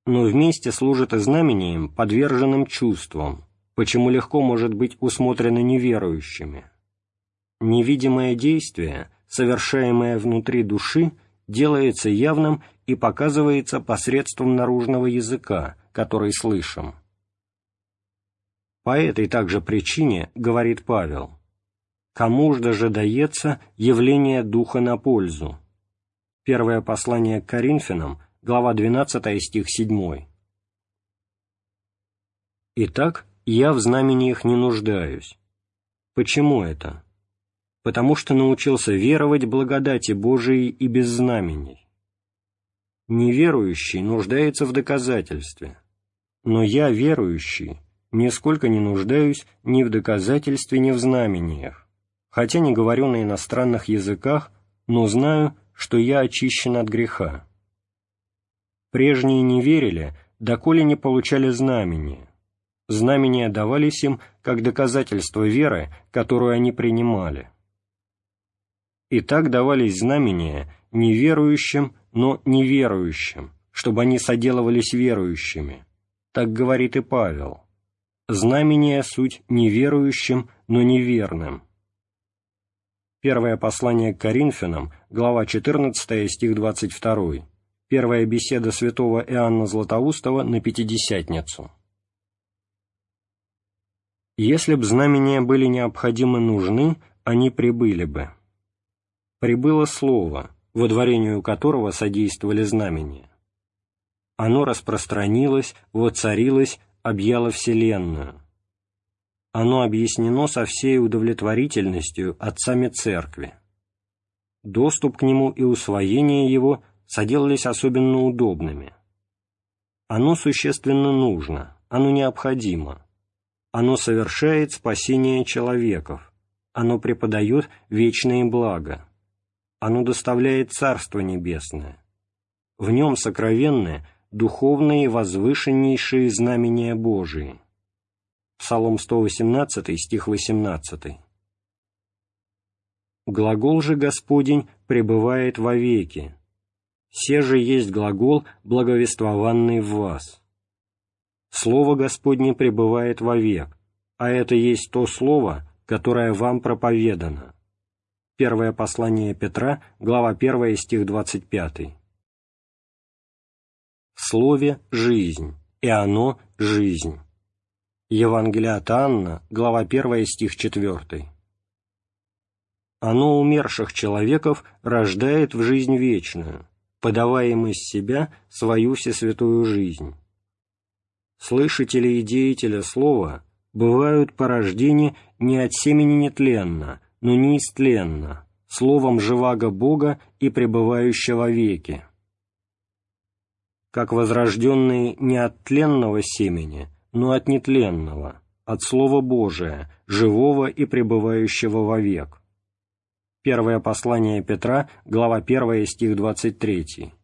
но вместе служит и знамением, подверженным чувствам, почему легко может быть усмотрено неверующими. Невидимое действие, совершаемое внутри души, делается явным и показывается посредством наружного языка, который слышим. По этой также причине, говорит Павел, Кому же же дается явление Духа на пользу? Первое послание к Коринфянам, глава 12, стих 7. Итак, я в знамениях не нуждаюсь. Почему это? Потому что научился веровать благодати Божией и без знамений. Неверующий нуждается в доказательстве, но я, верующий, нисколько не нуждаюсь ни в доказательстве, ни в знамениях хотя не говорю на иностранных языках, но знаю, что я очищен от греха. Прежние не верили, доколе не получали знамения. Знамения давались им как доказательство веры, которую они принимали. И так давались знамения неверующим, но неверующим, чтобы они соделывались верующими. Так говорит и Павел. Знамение суть неверующим, но неверным. Первое послание к Коринфянам, глава 14, стих 22. Первая беседа святого Иоанна Златоустова на Пятидесятницу. Если б знамения были необходимы нужны, они прибыли бы. Прибыло слово, водворению которого содействовали знамения. Оно распространилось, воцарилось, объяло Вселенную. Оно объяснено со всей удовлетворительностью отцами Церкви. Доступ к нему и усвоение его соделались особенно удобными. Оно существенно нужно, оно необходимо. Оно совершает спасение человеков, оно преподает вечные блага. Оно доставляет Царство Небесное. В нем сокровенные, духовные возвышеннейшие знамения Божии. Псалом 118, стих 18. Глагол же Господень пребывает вовеки. Се же есть глагол, благовествованный в вас. Слово Господне пребывает вовек, а это есть то слово, которое вам проповедано. Первое послание Петра, глава 1, стих 25. В слове «жизнь», и оно «жизнь». Евангелие от Анна, глава 1, стих 4. Оно умерших человеков рождает в жизнь вечную, подавая им из себя свою всесвятую жизнь. Слышатели и деятели слова бывают порождение не от семени нетленно, но неистленно, словом живаго Бога и пребывающего веки. Как возрожденные не от тленного семени, но от нетленного, от Слова Божия, живого и пребывающего вовек. Первое послание Петра, глава 1, стих 23.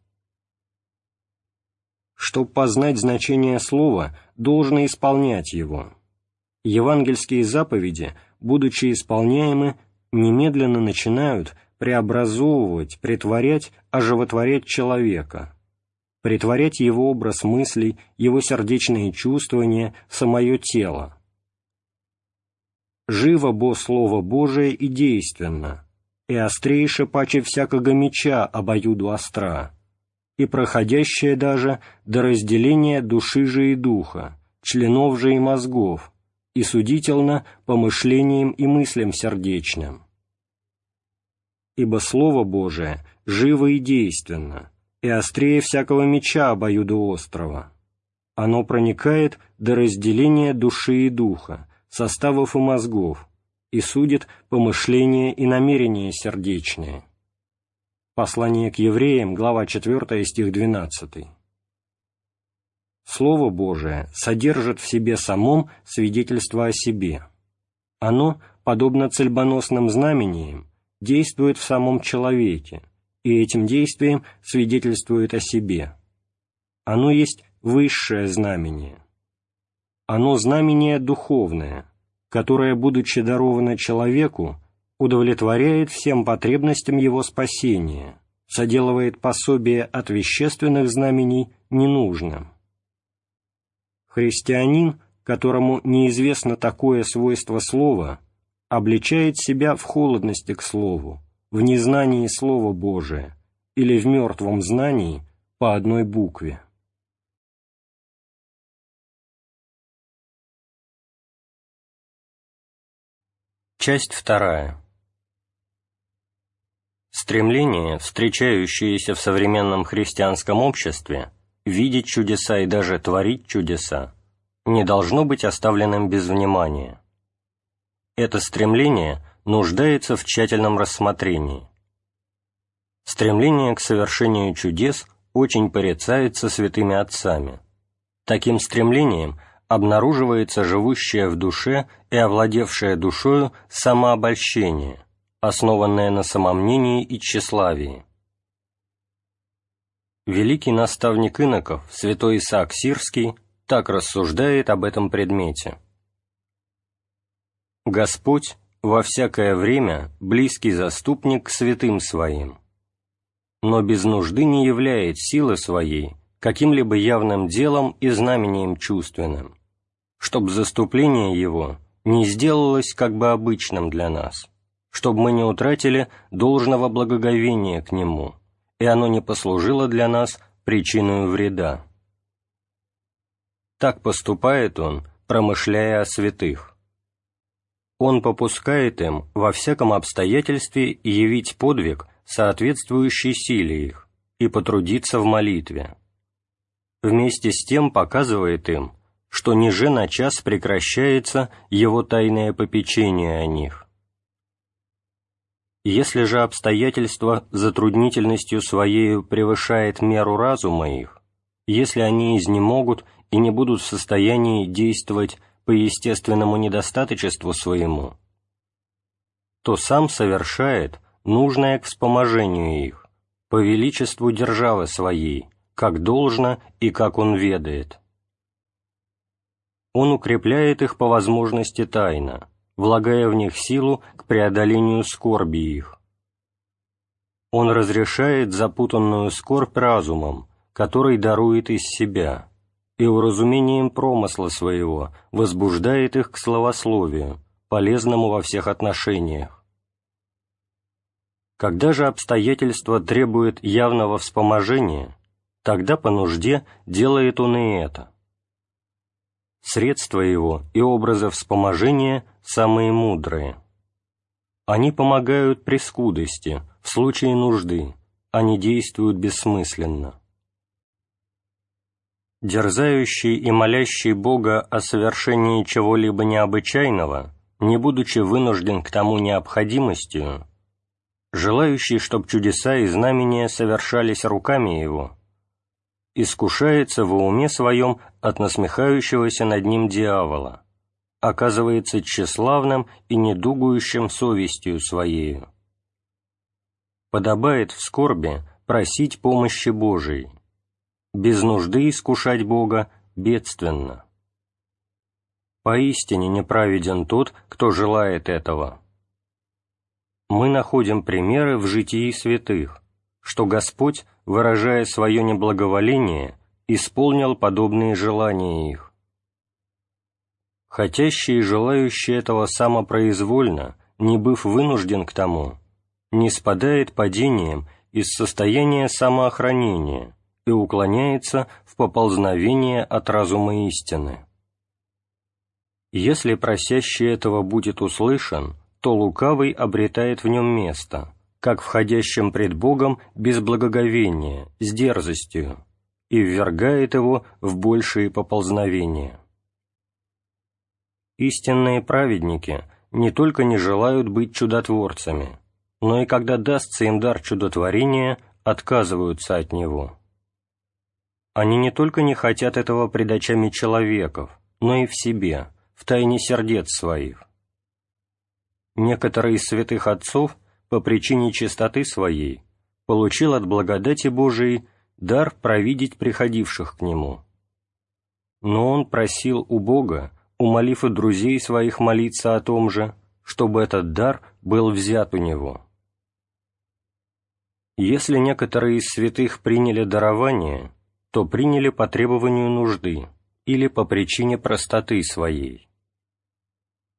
Чтоб познать значение слова, должно исполнять его. Евангельские заповеди, будучи исполняемы, немедленно начинают преобразовывать, притворять, оживотворять человека, притворять его образ мыслей, его сердечные чувствования, самое тело. Живо бо Слово Божие и действенно, и острейше паче всякого меча обоюду остра, и проходящее даже до разделения души же и духа, членов же и мозгов, и судительно помышлениям и мыслям сердечным. Ибо Слово Божие живо и действенно, и острее всякого меча обоюдоострого. Оно проникает до разделения души и духа, составов и мозгов, и судит помышления и намерения сердечные. Послание к евреям, глава 4, стих 12. Слово Божие содержит в себе самом свидетельство о себе. Оно, подобно цельбоносным знамениям, действует в самом человеке, и этим действием свидетельствует о себе. Оно есть высшее знамение. Оно знамение духовное, которое, будучи даровано человеку, удовлетворяет всем потребностям его спасения, соделывает пособие от вещественных знамений ненужным. Христианин, которому неизвестно такое свойство слова, обличает себя в холодности к слову, в незнании Слова Божия или в мертвом знании по одной букве. Часть вторая. Стремление, встречающееся в современном христианском обществе, видеть чудеса и даже творить чудеса, не должно быть оставленным без внимания. Это стремление – нуждается в тщательном рассмотрении. Стремление к совершению чудес очень порицается святыми отцами. Таким стремлением обнаруживается живущее в душе и овладевшее душою самообольщение, основанное на самомнении и тщеславии. Великий наставник иноков, святой Исаак Сирский, так рассуждает об этом предмете. «Господь во всякое время близкий заступник к святым своим. но без нужды не являет силы своей каким-либо явным делом и знамением чувственным, чтобы заступление его не сделалось как бы обычным для нас, чтобы мы не утратили должного благоговения к нему, и оно не послужило для нас причиной вреда. Так поступает он, промышляя о святых. Он попускает им во всяком обстоятельстве явить подвиг, соответствующий силе их, и потрудиться в молитве. Вместе с тем показывает им, что ниже на час прекращается его тайное попечение о них. Если же обстоятельства затруднительностью своею превышает меру разума их, если они изнемогут и не будут в состоянии действовать по естественному недостаточеству своему, то сам совершает нужное к вспоможению их, по величеству державы своей, как должно и как он ведает. Он укрепляет их по возможности тайно, влагая в них силу к преодолению скорби их. Он разрешает запутанную скорбь разумом, который дарует из себя, и уразумением промысла своего возбуждает их к словословию, полезному во всех отношениях. Когда же обстоятельства требуют явного вспоможения, тогда по нужде делает он и это. Средства его и образы вспоможения самые мудрые. Они помогают при скудости, в случае нужды, они действуют бессмысленно. Дерзающий и молящий Бога о совершении чего-либо необычайного, не будучи вынужден к тому необходимостью, желающий, чтоб чудеса и знамения совершались руками его, искушается в уме своем от насмехающегося над ним дьявола, оказывается тщеславным и недугующим совестью своею. Подобает в скорби просить помощи Божией, без нужды искушать Бога бедственно. Поистине неправеден тот, кто желает этого. Мы находим примеры в житии святых, что Господь, выражая свое неблаговоление, исполнил подобные желания их. Хотящий и желающий этого самопроизвольно, не быв вынужден к тому, не спадает падением из состояния самоохранения, и уклоняется в поползновение от разума истины. Если просящий этого будет услышан, то лукавый обретает в нем место, как входящим пред Богом без благоговения, с дерзостью, и ввергает его в большие поползновения. Истинные праведники не только не желают быть чудотворцами, но и когда дастся им дар чудотворения, отказываются от него. Они не только не хотят этого пред очами человеков, но и в себе, в тайне сердец своих. Некоторые из святых отцов по причине чистоты своей получил от благодати Божией дар провидеть приходивших к нему. Но он просил у Бога, умолив и друзей своих молиться о том же, чтобы этот дар был взят у него. Если некоторые из святых приняли дарование, то приняли по требованию нужды или по причине простоты своей.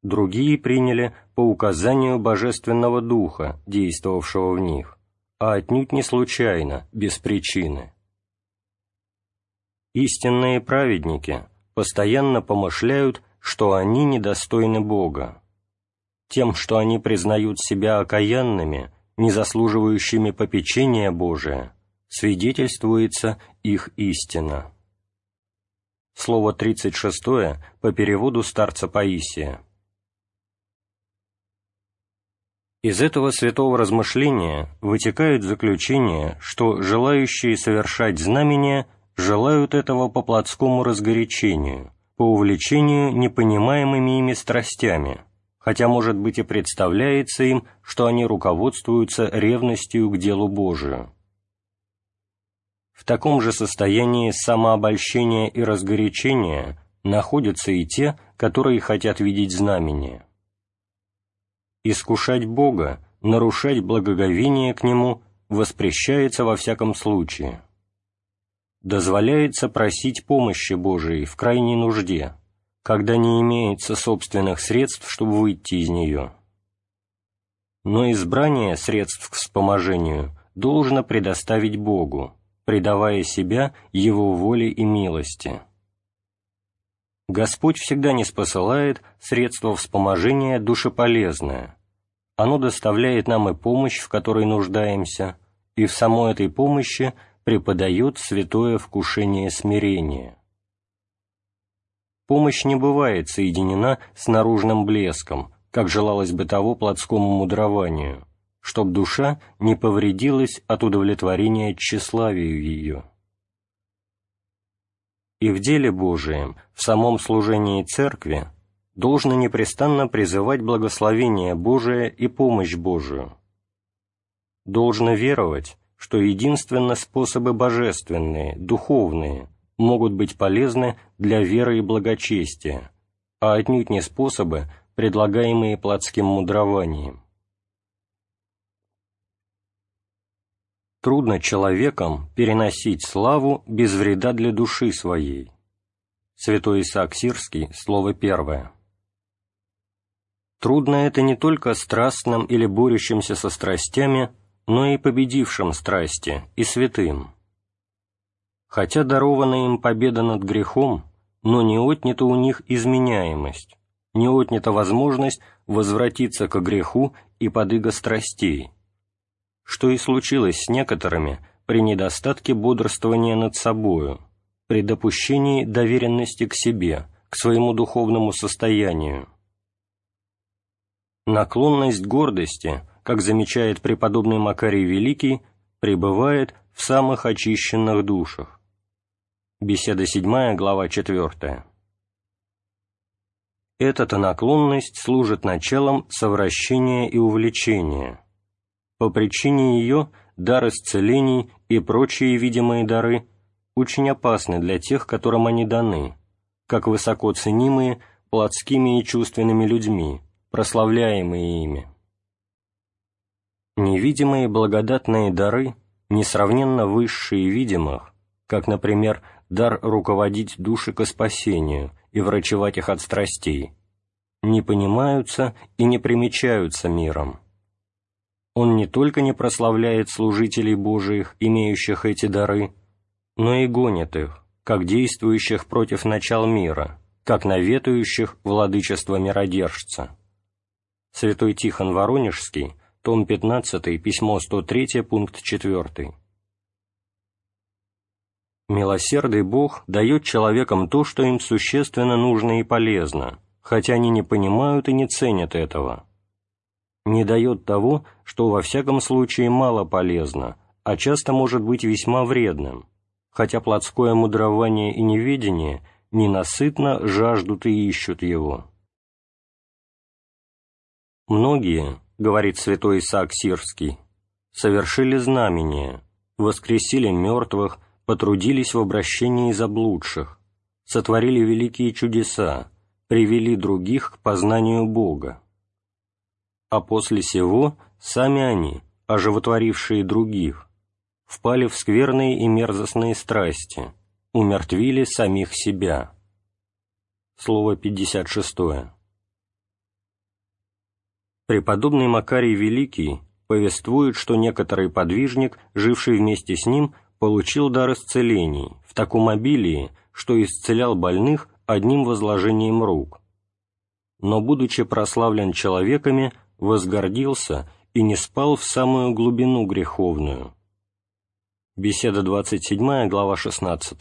Другие приняли по указанию Божественного Духа, действовавшего в них, а отнюдь не случайно, без причины. Истинные праведники постоянно помышляют, что они недостойны Бога. Тем, что они признают себя окаянными, не заслуживающими попечения Божия, свидетельствуется их истина. Слово 36 по переводу старца Паисия. Из этого святого размышления вытекает заключение, что желающие совершать знамения желают этого по плотскому разгорячению, по увлечению непонимаемыми ими страстями, хотя, может быть, и представляется им, что они руководствуются ревностью к делу Божию. В таком же состоянии самообольщения и разгорячения находятся и те, которые хотят видеть знамения. Искушать Бога, нарушать благоговение к Нему воспрещается во всяком случае. Дозволяется просить помощи Божией в крайней нужде, когда не имеется собственных средств, чтобы выйти из нее. Но избрание средств к вспоможению должно предоставить Богу, предавая себя Его воле и милости. Господь всегда не спосылает средства вспоможения душеполезное. Оно доставляет нам и помощь, в которой нуждаемся, и в самой этой помощи преподает святое вкушение смирения. Помощь не бывает соединена с наружным блеском, как желалось бы того плотскому мудрованию, чтоб душа не повредилась от удовлетворения тщеславию ее. И в деле Божием, в самом служении Церкви, должно непрестанно призывать благословение Божие и помощь Божию. Должно веровать, что единственно способы божественные, духовные, могут быть полезны для веры и благочестия, а отнюдь не способы, предлагаемые плотским мудрованием. Трудно человеком переносить славу без вреда для души своей. Святой Исаак Сирский, слово первое. Трудно это не только страстным или борющимся со страстями, но и победившим страсти, и святым. Хотя дарована им победа над грехом, но не отнята у них изменяемость, не отнята возможность возвратиться к греху и под страстей, что и случилось с некоторыми при недостатке бодрствования над собою, при допущении доверенности к себе, к своему духовному состоянию. Наклонность гордости, как замечает преподобный Макарий Великий, пребывает в самых очищенных душах. Беседа 7, глава 4. Эта-то наклонность служит началом совращения и увлечения – по причине ее дар исцелений и прочие видимые дары очень опасны для тех, которым они даны, как высоко ценимые плотскими и чувственными людьми, прославляемые ими. Невидимые благодатные дары, несравненно высшие видимых, как, например, дар руководить души ко спасению и врачевать их от страстей, не понимаются и не примечаются миром он не только не прославляет служителей Божиих, имеющих эти дары, но и гонит их, как действующих против начал мира, как наветующих владычество миродержца. Святой Тихон Воронежский, том 15, письмо 103, пункт 4. Милосердный Бог дает человекам то, что им существенно нужно и полезно, хотя они не понимают и не ценят этого не дает того, что во всяком случае мало полезно, а часто может быть весьма вредным, хотя плотское мудрование и неведение ненасытно жаждут и ищут его. Многие, говорит святой Исаак Сирский, совершили знамения, воскресили мертвых, потрудились в обращении заблудших, сотворили великие чудеса, привели других к познанию Бога а после сего сами они, оживотворившие других, впали в скверные и мерзостные страсти, умертвили самих себя. Слово 56. Преподобный Макарий Великий повествует, что некоторый подвижник, живший вместе с ним, получил дар исцелений в таком обилии, что исцелял больных одним возложением рук. Но, будучи прославлен человеками, возгордился и не спал в самую глубину греховную. Беседа 27, глава 16.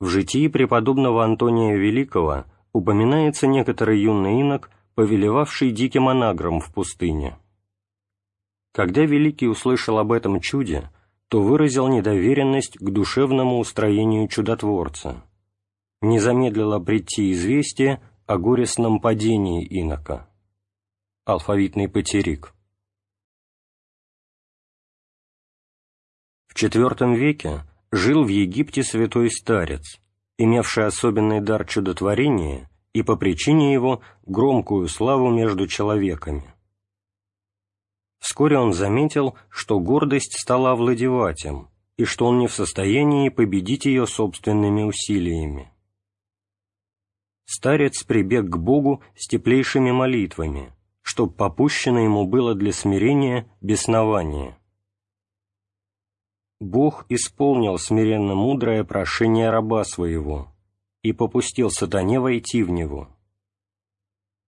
В житии преподобного Антония Великого упоминается некоторый юный инок, повелевавший диким анагром в пустыне. Когда Великий услышал об этом чуде, то выразил недоверенность к душевному устроению чудотворца. Не замедлило прийти известие о горестном падении инока. Алфавитный потерик. В IV веке жил в Египте святой старец, имевший особенный дар чудотворения и по причине его громкую славу между человеками. Вскоре он заметил, что гордость стала овладевать им, и что он не в состоянии победить ее собственными усилиями. Старец прибег к Богу с теплейшими молитвами, чтоб попущено ему было для смирения беснование. Бог исполнил смиренно мудрое прошение раба своего и попустил сатане войти в него.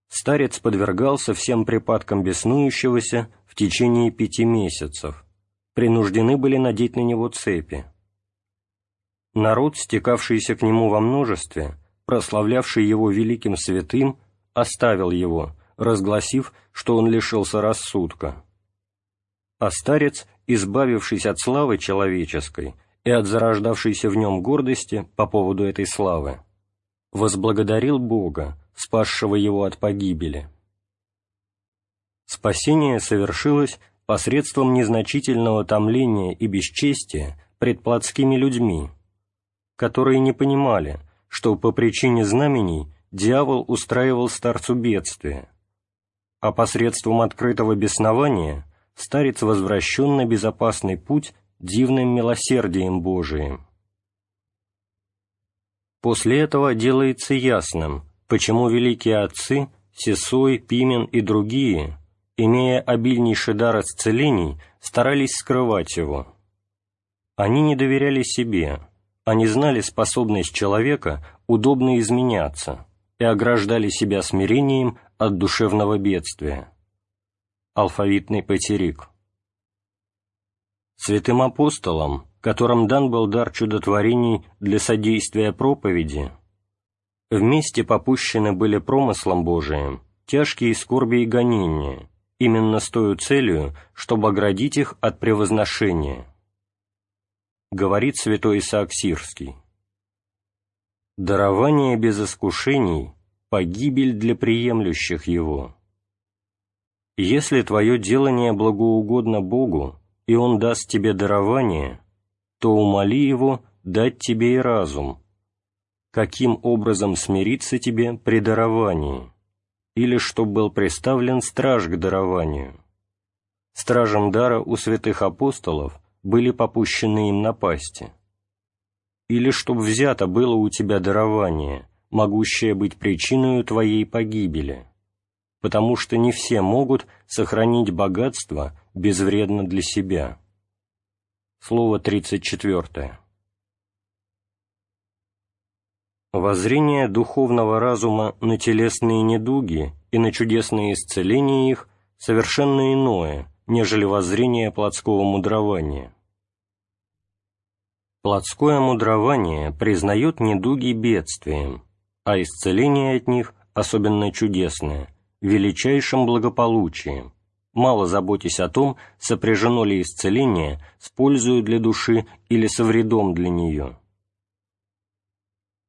Старец подвергался всем припадкам беснующегося в течение пяти месяцев, принуждены были надеть на него цепи. Народ, стекавшийся к нему во множестве, прославлявший его великим святым, оставил его, разгласив, что он лишился рассудка. А старец, избавившись от славы человеческой и от зарождавшейся в нем гордости по поводу этой славы, возблагодарил Бога, спасшего его от погибели. Спасение совершилось посредством незначительного томления и бесчестия пред плотскими людьми, которые не понимали, что по причине знамений дьявол устраивал старцу бедствие, а посредством открытого беснования старец возвращен на безопасный путь дивным милосердием Божиим. После этого делается ясным, почему великие отцы, Сесой, Пимен и другие, имея обильнейший дар исцелений, старались скрывать его. Они не доверяли себе, они знали способность человека удобно изменяться и ограждали себя смирением от душевного бедствия. Алфавитный потерик. Святым апостолам, которым дан был дар чудотворений для содействия проповеди, вместе попущены были промыслом Божиим тяжкие скорби и гонения, именно с той целью, чтобы оградить их от превозношения. Говорит святой Исаак Сирский. «Дарование без искушений – погибель для приемлющих его. Если твое делание благоугодно Богу, и Он даст тебе дарование, то умоли Его дать тебе и разум, каким образом смириться тебе при даровании, или чтоб был представлен страж к дарованию. Стражем дара у святых апостолов были попущены им напасти. Или чтоб взято было у тебя дарование, могущее быть причиной твоей погибели, потому что не все могут сохранить богатство безвредно для себя. Слово 34. Воззрение духовного разума на телесные недуги и на чудесные исцеления их совершенно иное, нежели воззрение плотского мудрования. Плотское мудрование признает недуги бедствием, а исцеление от них, особенно чудесное, величайшим благополучием, мало заботясь о том, сопряжено ли исцеление с пользою для души или со вредом для нее.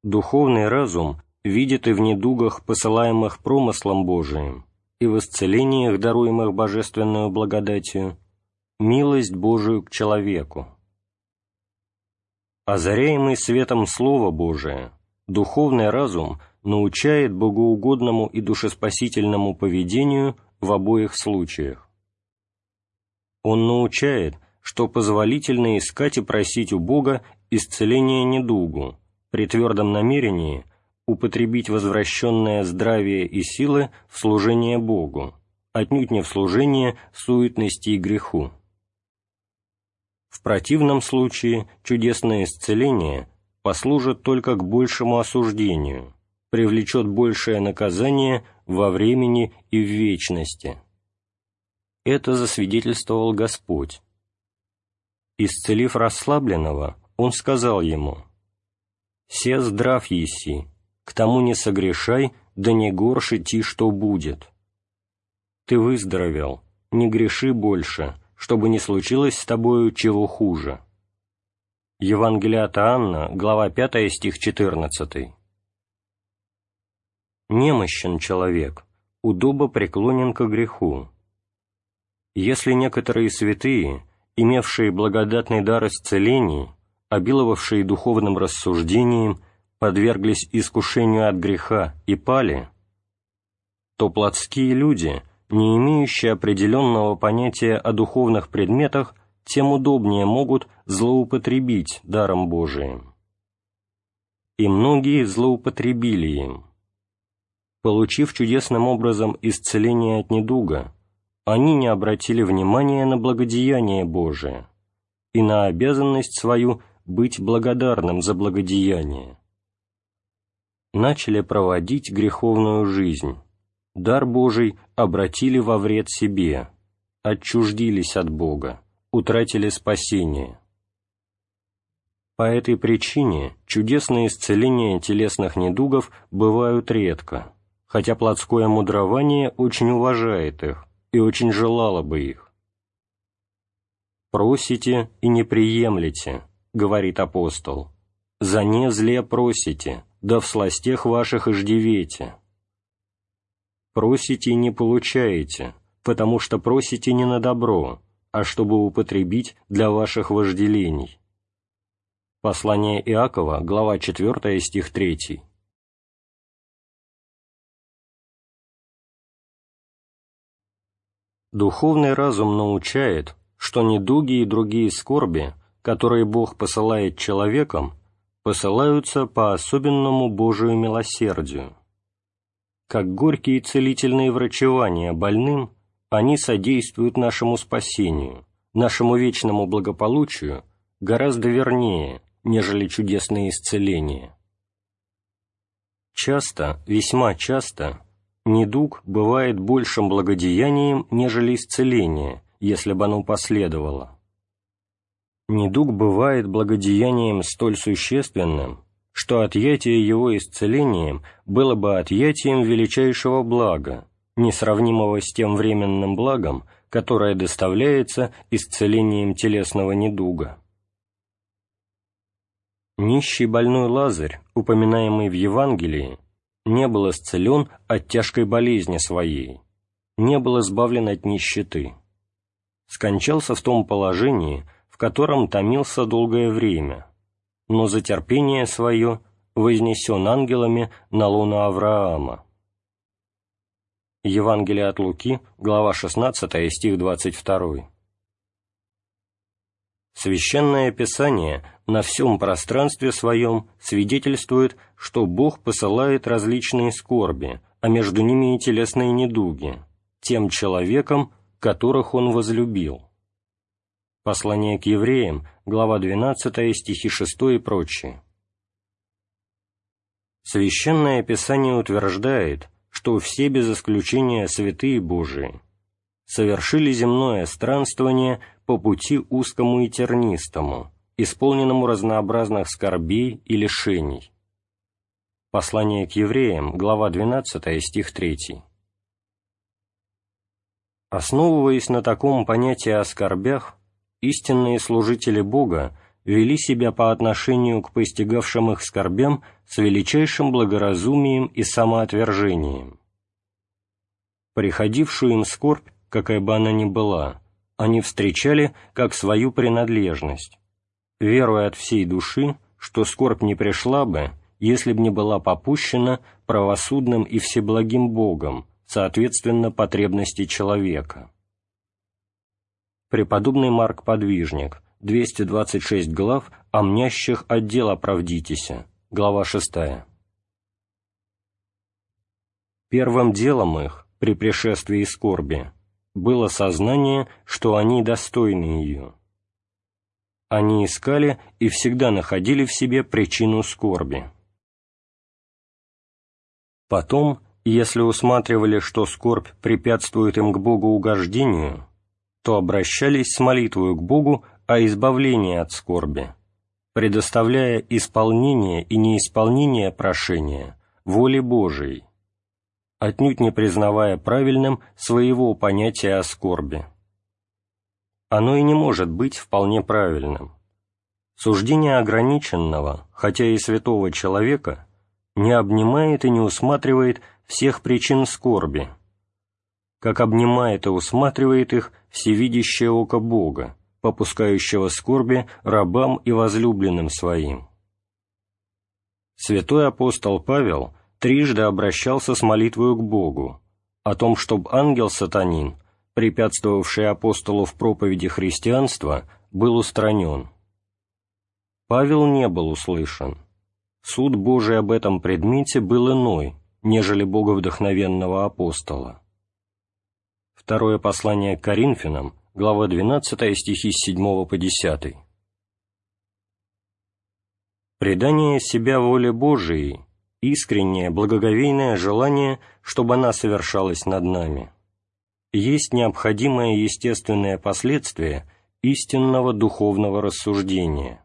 Духовный разум видит и в недугах, посылаемых промыслом Божиим, и в исцелениях, даруемых божественную благодатью, милость Божию к человеку. Озаряемый светом Слова Божия, духовный разум научает богоугодному и душеспасительному поведению в обоих случаях. Он научает, что позволительно искать и просить у Бога исцеления недугу, при твердом намерении употребить возвращенное здравие и силы в служение Богу, отнюдь не в служение суетности и греху. В противном случае чудесное исцеление послужит только к большему осуждению, привлечет большее наказание во времени и в вечности. Это засвидетельствовал Господь. Исцелив расслабленного, Он сказал ему – «Се здрав еси, к тому не согрешай, да не горше ти, что будет». Ты выздоровел, не греши больше, чтобы не случилось с тобою чего хуже. Евангелие от Анна, глава 5, стих 14. Немощен человек, удобо преклонен к греху. Если некоторые святые, имевшие благодатный дар исцелений, обиловавшие духовным рассуждением, подверглись искушению от греха и пали, то плотские люди, не имеющие определенного понятия о духовных предметах, тем удобнее могут злоупотребить даром Божиим. И многие злоупотребили им. Получив чудесным образом исцеление от недуга, они не обратили внимания на благодеяние Божие и на обязанность свою быть благодарным за благодеяние. Начали проводить греховную жизнь, дар Божий обратили во вред себе, отчуждились от Бога, утратили спасение. По этой причине чудесные исцеления телесных недугов бывают редко, хотя плотское мудрование очень уважает их и очень желало бы их. «Просите и не приемлете», — говорит апостол, — «за не зле просите, да в сластях ваших иждивете». Просите и не получаете, потому что просите не на добро, а чтобы употребить для ваших вожделений. Послание Иакова, глава 4, стих 3. Духовный разум научает, что недуги и другие скорби, которые Бог посылает человекам, посылаются по особенному Божию милосердию. Как горькие целительные врачевания больным, они содействуют нашему спасению, нашему вечному благополучию гораздо вернее, нежели чудесные исцеления. Часто, весьма часто, недуг бывает большим благодеянием, нежели исцеление, если бы оно последовало. Недуг бывает благодеянием столь существенным, что отъятие его исцелением было бы отъятием величайшего блага, несравнимого с тем временным благом, которое доставляется исцелением телесного недуга. Нищий больной Лазарь, упоминаемый в Евангелии, не был исцелен от тяжкой болезни своей, не был избавлен от нищеты. Скончался в том положении, в котором томился долгое время – но за терпение свое вознесен ангелами на луну Авраама. Евангелие от Луки, глава 16, стих 22. Священное Писание на всем пространстве своем свидетельствует, что Бог посылает различные скорби, а между ними и телесные недуги, тем человекам, которых Он возлюбил. Послание к евреям, глава 12, стихи 6 и прочие. Священное Писание утверждает, что все без исключения святые Божии совершили земное странствование по пути узкому и тернистому, исполненному разнообразных скорбей и лишений. Послание к евреям, глава 12, стих 3. Основываясь на таком понятии о скорбях, истинные служители Бога вели себя по отношению к постигавшим их скорбям с величайшим благоразумием и самоотвержением. Приходившую им скорбь, какая бы она ни была, они встречали как свою принадлежность, веруя от всей души, что скорбь не пришла бы, если б не была попущена правосудным и всеблагим Богом, соответственно потребности человека преподобный Марк Подвижник, 226 глав о мнящих отдел оправдитеся, глава 6. Первым делом их, при пришествии скорби, было сознание, что они достойны ее. Они искали и всегда находили в себе причину скорби. Потом, если усматривали, что скорбь препятствует им к Богу угождению, то обращались с молитвою к Богу о избавлении от скорби, предоставляя исполнение и неисполнение прошения воле Божией, отнюдь не признавая правильным своего понятия о скорби. Оно и не может быть вполне правильным. Суждение ограниченного, хотя и святого человека, не обнимает и не усматривает всех причин скорби, как обнимает и усматривает их всевидящее око Бога, попускающего скорби рабам и возлюбленным своим. Святой апостол Павел трижды обращался с молитвою к Богу, о том, чтобы ангел-сатанин, препятствовавший апостолу в проповеди христианства, был устранен. Павел не был услышан. Суд Божий об этом предмете был иной, нежели боговдохновенного апостола. Второе послание к Коринфянам, глава 12, стихи с 7 по 10. Предание себя воле Божией, искреннее, благоговейное желание, чтобы она совершалась над нами, есть необходимое естественное последствие истинного духовного рассуждения.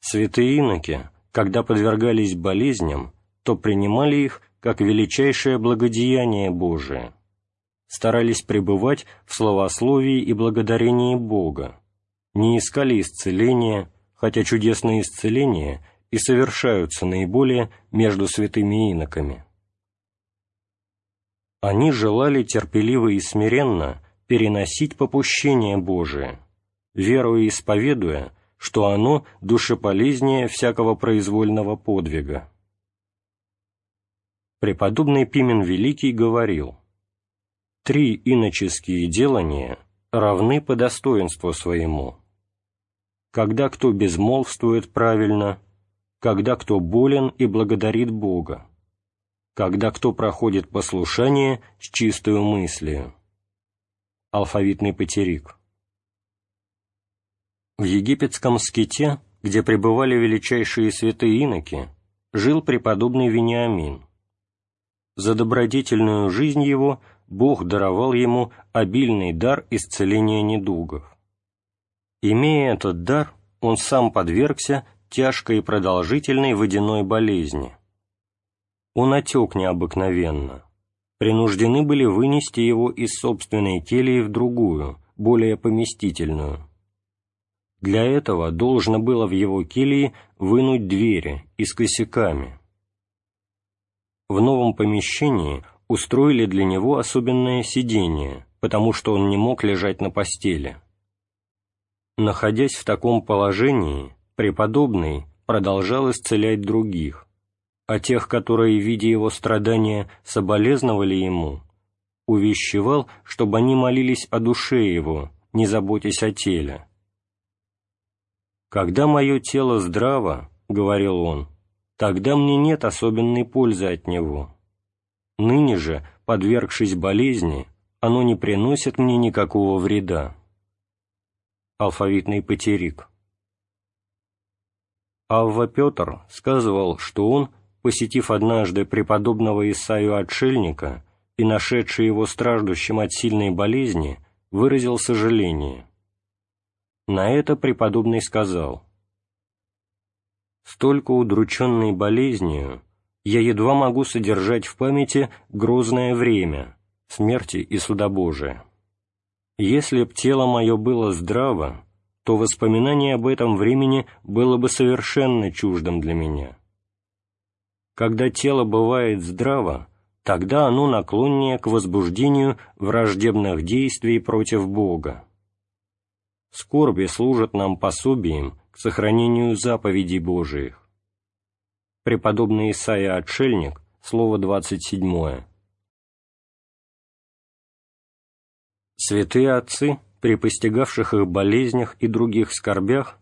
Святые иноки, когда подвергались болезням, то принимали их как величайшее благодеяние Божие, старались пребывать в словословии и благодарении Бога, не искали исцеления, хотя чудесные исцеления и совершаются наиболее между святыми иноками. Они желали терпеливо и смиренно переносить попущение Божие, веруя и исповедуя, что оно душеполезнее всякого произвольного подвига. Преподобный Пимен Великий говорил, «Три иноческие делания равны по достоинству своему, когда кто безмолвствует правильно, когда кто болен и благодарит Бога, когда кто проходит послушание с чистою мыслью. Алфавитный потерик. В египетском ските, где пребывали величайшие святые иноки, жил преподобный Вениамин. За добродетельную жизнь его Бог даровал ему обильный дар исцеления недугов. Имея этот дар, он сам подвергся тяжкой и продолжительной водяной болезни. Он отек необыкновенно. Принуждены были вынести его из собственной кельи в другую, более поместительную. Для этого должно было в его келье вынуть двери и с косяками. В новом помещении устроили для него особенное сиденье, потому что он не мог лежать на постели. Находясь в таком положении, преподобный продолжал исцелять других, а тех, которые, видя его страдания, соболезновали ему, увещевал, чтобы они молились о душе его, не заботясь о теле. «Когда мое тело здраво, — говорил он, — тогда мне нет особенной пользы от него. Ныне же, подвергшись болезни, оно не приносит мне никакого вреда алфавитный потерик. Авва Петр сказывал, что он, посетив однажды преподобного Исаию Отшельника и нашедший его страждущим от сильной болезни, выразил сожаление. На это преподобный сказал, «Столько удрученной болезнью я едва могу содержать в памяти грозное время, смерти и суда Божия». Если б тело мое было здраво, то воспоминание об этом времени было бы совершенно чуждым для меня. Когда тело бывает здраво, тогда оно наклоннее к возбуждению враждебных действий против Бога. Скорби служат нам пособием к сохранению заповедей Божиих. Преподобный Исаия Отшельник, слово 27. Святые отцы, при постигавших их болезнях и других скорбях,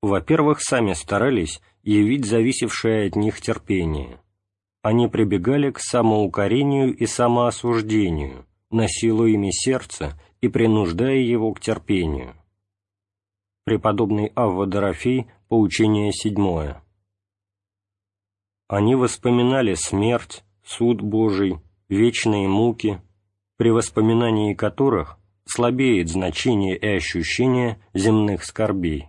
во-первых, сами старались явить зависевшее от них терпение. Они прибегали к самоукорению и самоосуждению, насилуя ими сердце и принуждая его к терпению. Преподобный Авва Дорофей, поучение седьмое. Они воспоминали смерть, суд Божий, вечные муки, при воспоминании которых слабеет значение и ощущение земных скорбей.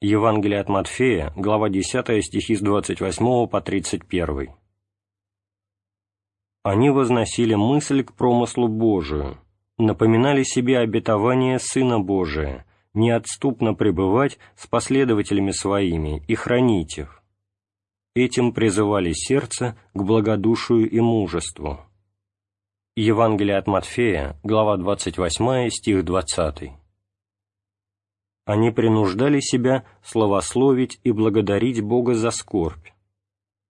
Евангелие от Матфея, глава 10, стихи с 28 по 31. Они возносили мысль к промыслу Божию, напоминали себе обетование Сына Божия, неотступно пребывать с последователями своими и хранить их. Этим призывали сердце к благодушию и мужеству. Евангелие от Матфея, глава 28, стих 20. Они принуждали себя славословить и благодарить Бога за скорбь,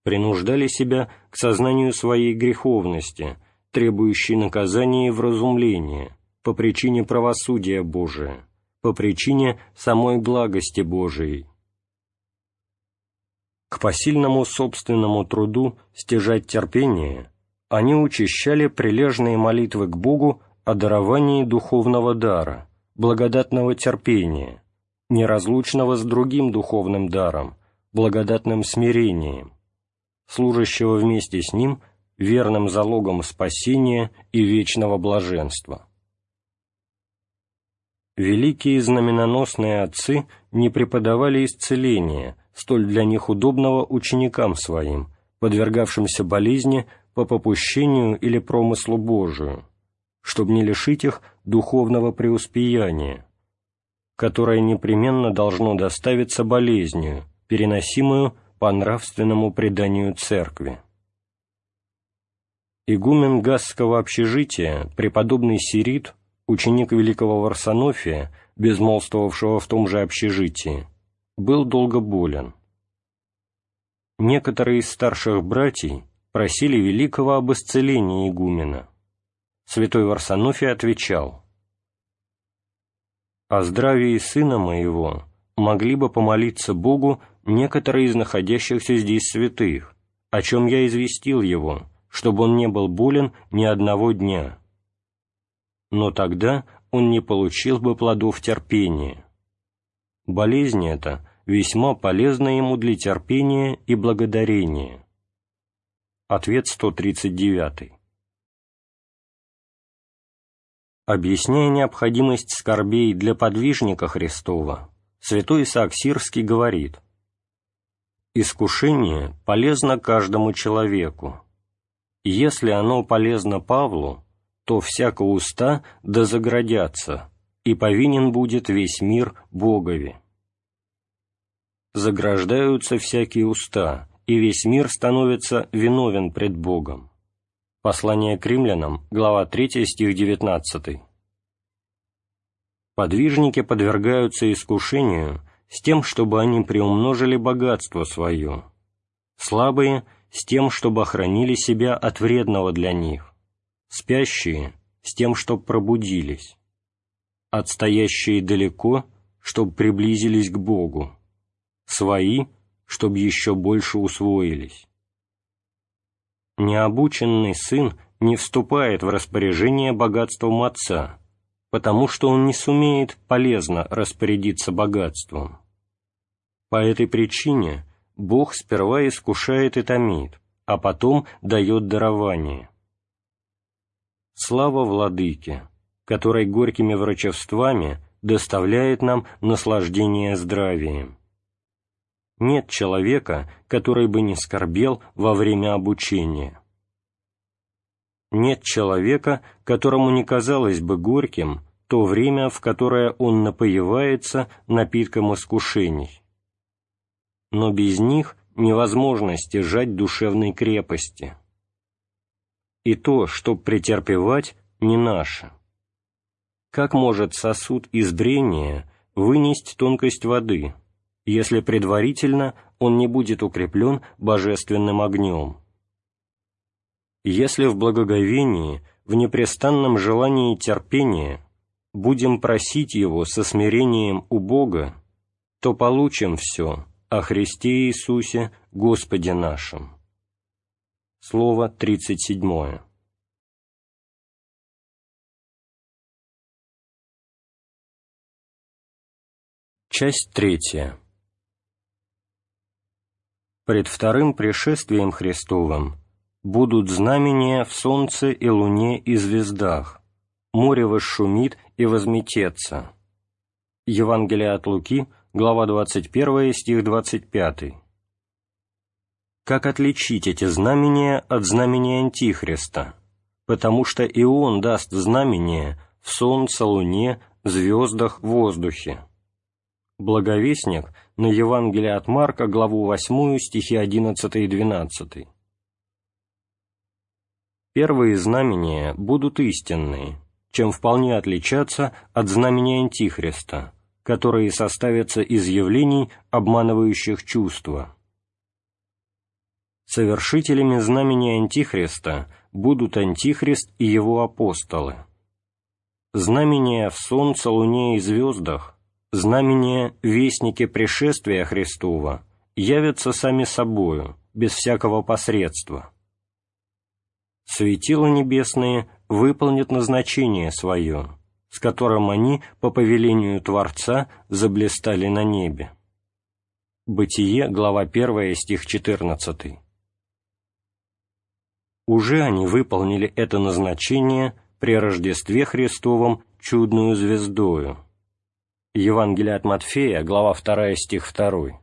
принуждали себя к сознанию своей греховности, требующей наказания и вразумления по причине правосудия Божия, по причине самой благости Божией. К посильному собственному труду стяжать терпение они учащали прилежные молитвы к Богу о даровании духовного дара, благодатного терпения, неразлучного с другим духовным даром, благодатным смирением, служащего вместе с ним верным залогом спасения и вечного блаженства. Великие знаменоносные отцы не преподавали исцеления, столь для них удобного ученикам своим, подвергавшимся болезни по попущению или промыслу Божию, чтобы не лишить их духовного преуспеяния, которое непременно должно доставиться болезнью, переносимую по нравственному преданию церкви. Игумен Гасского общежития, преподобный Сирит, ученик великого Варсонофия, безмолвствовавшего в том же общежитии, был долго болен. Некоторые из старших братьев просили великого об исцелении игумена. Святой Варсонофий отвечал, «О здравии сына моего могли бы помолиться Богу некоторые из находящихся здесь святых, о чем я известил его, чтобы он не был болен ни одного дня. Но тогда он не получил бы плодов терпения. Болезнь эта весьма полезна ему для терпения и благодарения. Ответ 139. Объясняя необходимость скорбей для подвижника Христова, святой Исаак Сирский говорит «Искушение полезно каждому человеку. Если оно полезно Павлу, то всяко уста да заградятся, и повинен будет весь мир Богови. Заграждаются всякие уста, и весь мир становится виновен пред Богом. Послание к римлянам, глава 3, стих 19. Подвижники подвергаются искушению с тем, чтобы они приумножили богатство свое, слабые — с тем, чтобы охранили себя от вредного для них, спящие — с тем, чтобы пробудились, отстоящие далеко, чтобы приблизились к Богу, свои, чтобы еще больше усвоились. Необученный сын не вступает в распоряжение богатством отца, потому что он не сумеет полезно распорядиться богатством. По этой причине Бог сперва искушает и томит, а потом дает дарование. Слава Владыке, который горькими врачевствами доставляет нам наслаждение здравием. Нет человека, который бы не скорбел во время обучения. Нет человека, которому не казалось бы горьким то время, в которое он напоевается напитком искушений. Но без них невозможно стяжать душевной крепости и то, чтоб претерпевать, не наше. Как может сосуд из брения вынести тонкость воды, если предварительно он не будет укреплен божественным огнем? Если в благоговении, в непрестанном желании терпения будем просить Его со смирением у Бога, то получим все о Христе Иисусе, Господе нашем. Слово 37. Часть третья. Пред вторым пришествием Христовым будут знамения в солнце и луне и звездах, море восшумит и возметется. Евангелие от Луки, глава 21, стих 25. Как отличить эти знамения от знамения Антихриста? Потому что и он даст знамение в солнце, луне, звездах, воздухе. Благовестник на Евангелие от Марка, главу 8, стихи 11 и 12. Первые знамения будут истинные, чем вполне отличаться от знамения Антихриста, которые составятся из явлений, обманывающих чувства совершителями знамения Антихриста будут Антихрист и его апостолы. Знамения в солнце, луне и звездах, знамения вестники пришествия Христова явятся сами собою, без всякого посредства. Светила небесные выполнят назначение свое, с которым они, по повелению Творца, заблистали на небе. Бытие, глава 1, стих 14. Уже они выполнили это назначение при Рождестве Христовом чудную звездою. Евангелие от Матфея, глава 2, стих 2.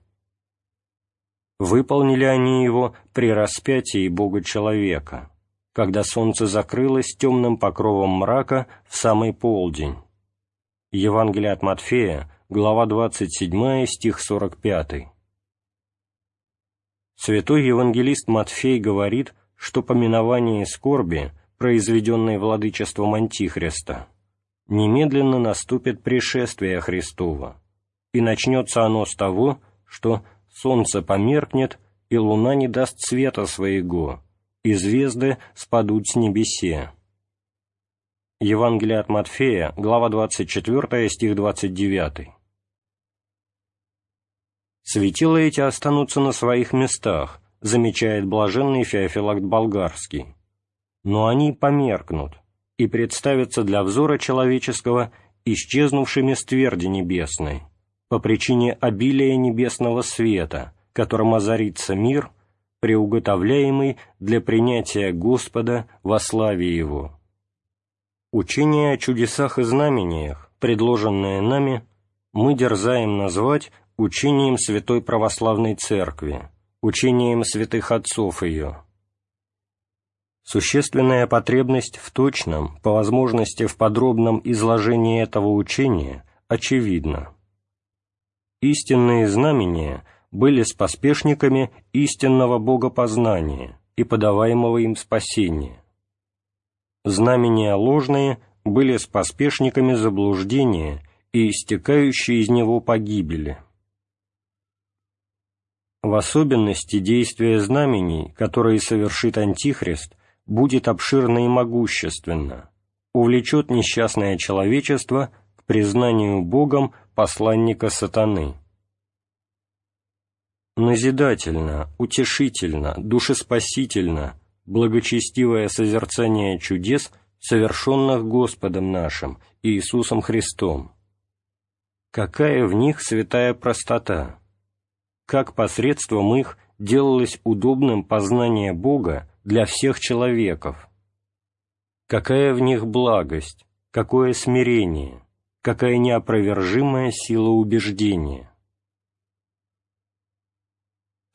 Выполнили они его при распятии Бога-человека, когда солнце закрылось темным покровом мрака в самый полдень. Евангелие от Матфея, глава 27, стих 45. Святой евангелист Матфей говорит, что поминование скорби, произведенной владычеством Антихриста, немедленно наступит пришествие Христова, и начнется оно с того, что солнце померкнет, и луна не даст света своего, и звезды спадут с небесе. Евангелие от Матфея, глава 24, стих 29. Светила эти останутся на своих местах, замечает блаженный Феофилакт Болгарский. Но они померкнут и представятся для взора человеческого исчезнувшими с тверди небесной, по причине обилия небесного света, которым озарится мир, приуготовляемый для принятия Господа во славе Его. Учение о чудесах и знамениях, предложенное нами, мы дерзаем назвать учением Святой Православной Церкви, учением святых отцов ее. Существенная потребность в точном, по возможности в подробном изложении этого учения очевидна. Истинные знамения были с поспешниками истинного богопознания и подаваемого им спасения. Знамения ложные были с поспешниками заблуждения и истекающие из него погибели. В особенности действие знамений, которые совершит Антихрист, будет обширно и могущественно, увлечет несчастное человечество к признанию Богом посланника сатаны. Назидательно, утешительно, душеспасительно, благочестивое созерцание чудес, совершенных Господом нашим, Иисусом Христом. Какая в них святая простота! Как посредством их делалось удобным познание Бога для всех человеков. Какая в них благость, какое смирение, какая неопровержимая сила убеждения.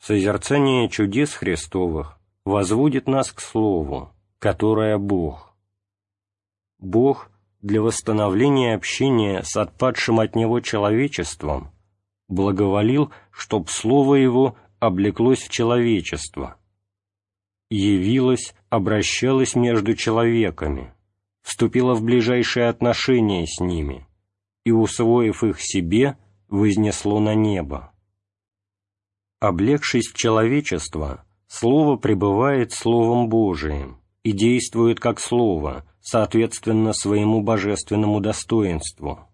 Созерцание чудес Христовых возводит нас к Слову, которое Бог. Бог для восстановления общения с отпадшим от Него человечеством – благоволил, чтоб слово его облеклось в человечество, явилось, обращалось между человеками, вступило в ближайшие отношения с ними и, усвоив их себе, вознесло на небо. Облегшись в человечество, Слово пребывает Словом Божиим и действует как Слово, соответственно своему божественному достоинству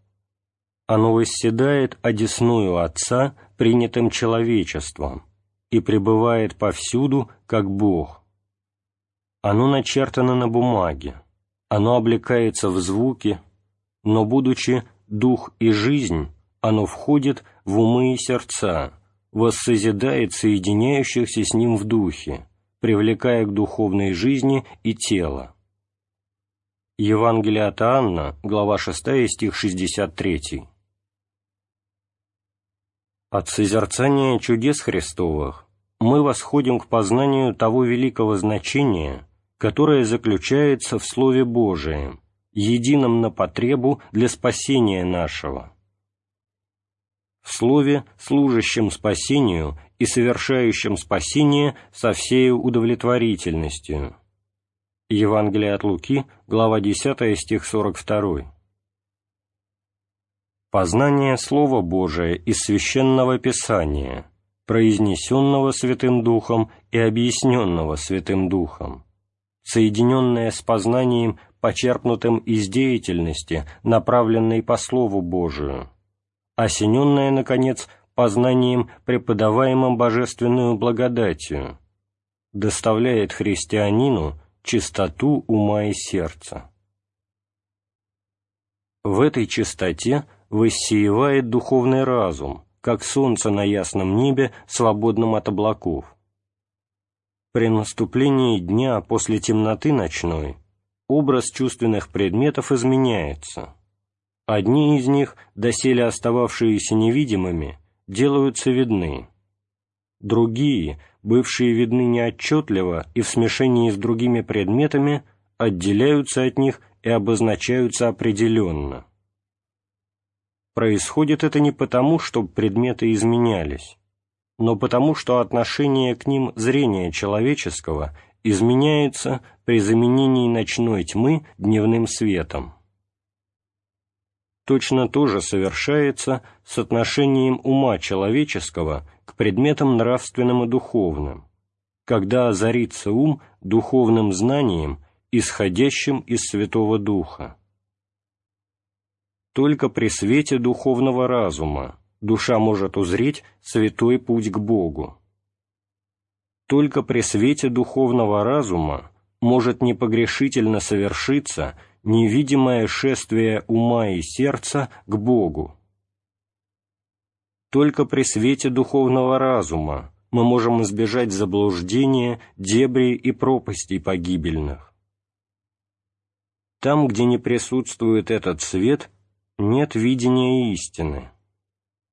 оно восседает одесную Отца, принятым человечеством, и пребывает повсюду, как Бог. Оно начертано на бумаге, оно облекается в звуки, но, будучи дух и жизнь, оно входит в умы и сердца, воссозидает соединяющихся с ним в духе, привлекая к духовной жизни и тело. Евангелие от Анна, глава 6, стих 63. От созерцания чудес Христовых мы восходим к познанию того великого значения, которое заключается в Слове Божием, едином на потребу для спасения нашего. В Слове, служащем спасению и совершающем спасение со всей удовлетворительностью. Евангелие от Луки, глава 10, стих 42. Познание Слова Божия из Священного Писания произнесенного Святым Духом и объясненного Святым Духом, соединенное с познанием, почерпнутым из деятельности, направленной по Слову Божию, осененное, наконец, познанием, преподаваемым божественную благодатью, доставляет христианину чистоту ума и сердца. В этой чистоте воссеивает духовный разум, как солнце на ясном небе, свободном от облаков. При наступлении дня после темноты ночной образ чувственных предметов изменяется. Одни из них, доселе остававшиеся невидимыми, делаются видны. Другие, бывшие видны неотчетливо и в смешении с другими предметами, отделяются от них и обозначаются определенно. Происходит это не потому, что предметы изменялись, но потому, что отношение к ним зрения человеческого изменяется при заменении ночной тьмы дневным светом. Точно то же совершается с отношением ума человеческого к предметам нравственным и духовным, когда озарится ум духовным знанием, исходящим из Святого Духа. Только при свете духовного разума душа может узреть святой путь к Богу. Только при свете духовного разума может непогрешительно совершиться невидимое шествие ума и сердца к Богу. Только при свете духовного разума мы можем избежать заблуждения, дебри и пропастей погибельных. Там, где не присутствует этот свет, нет видения истины.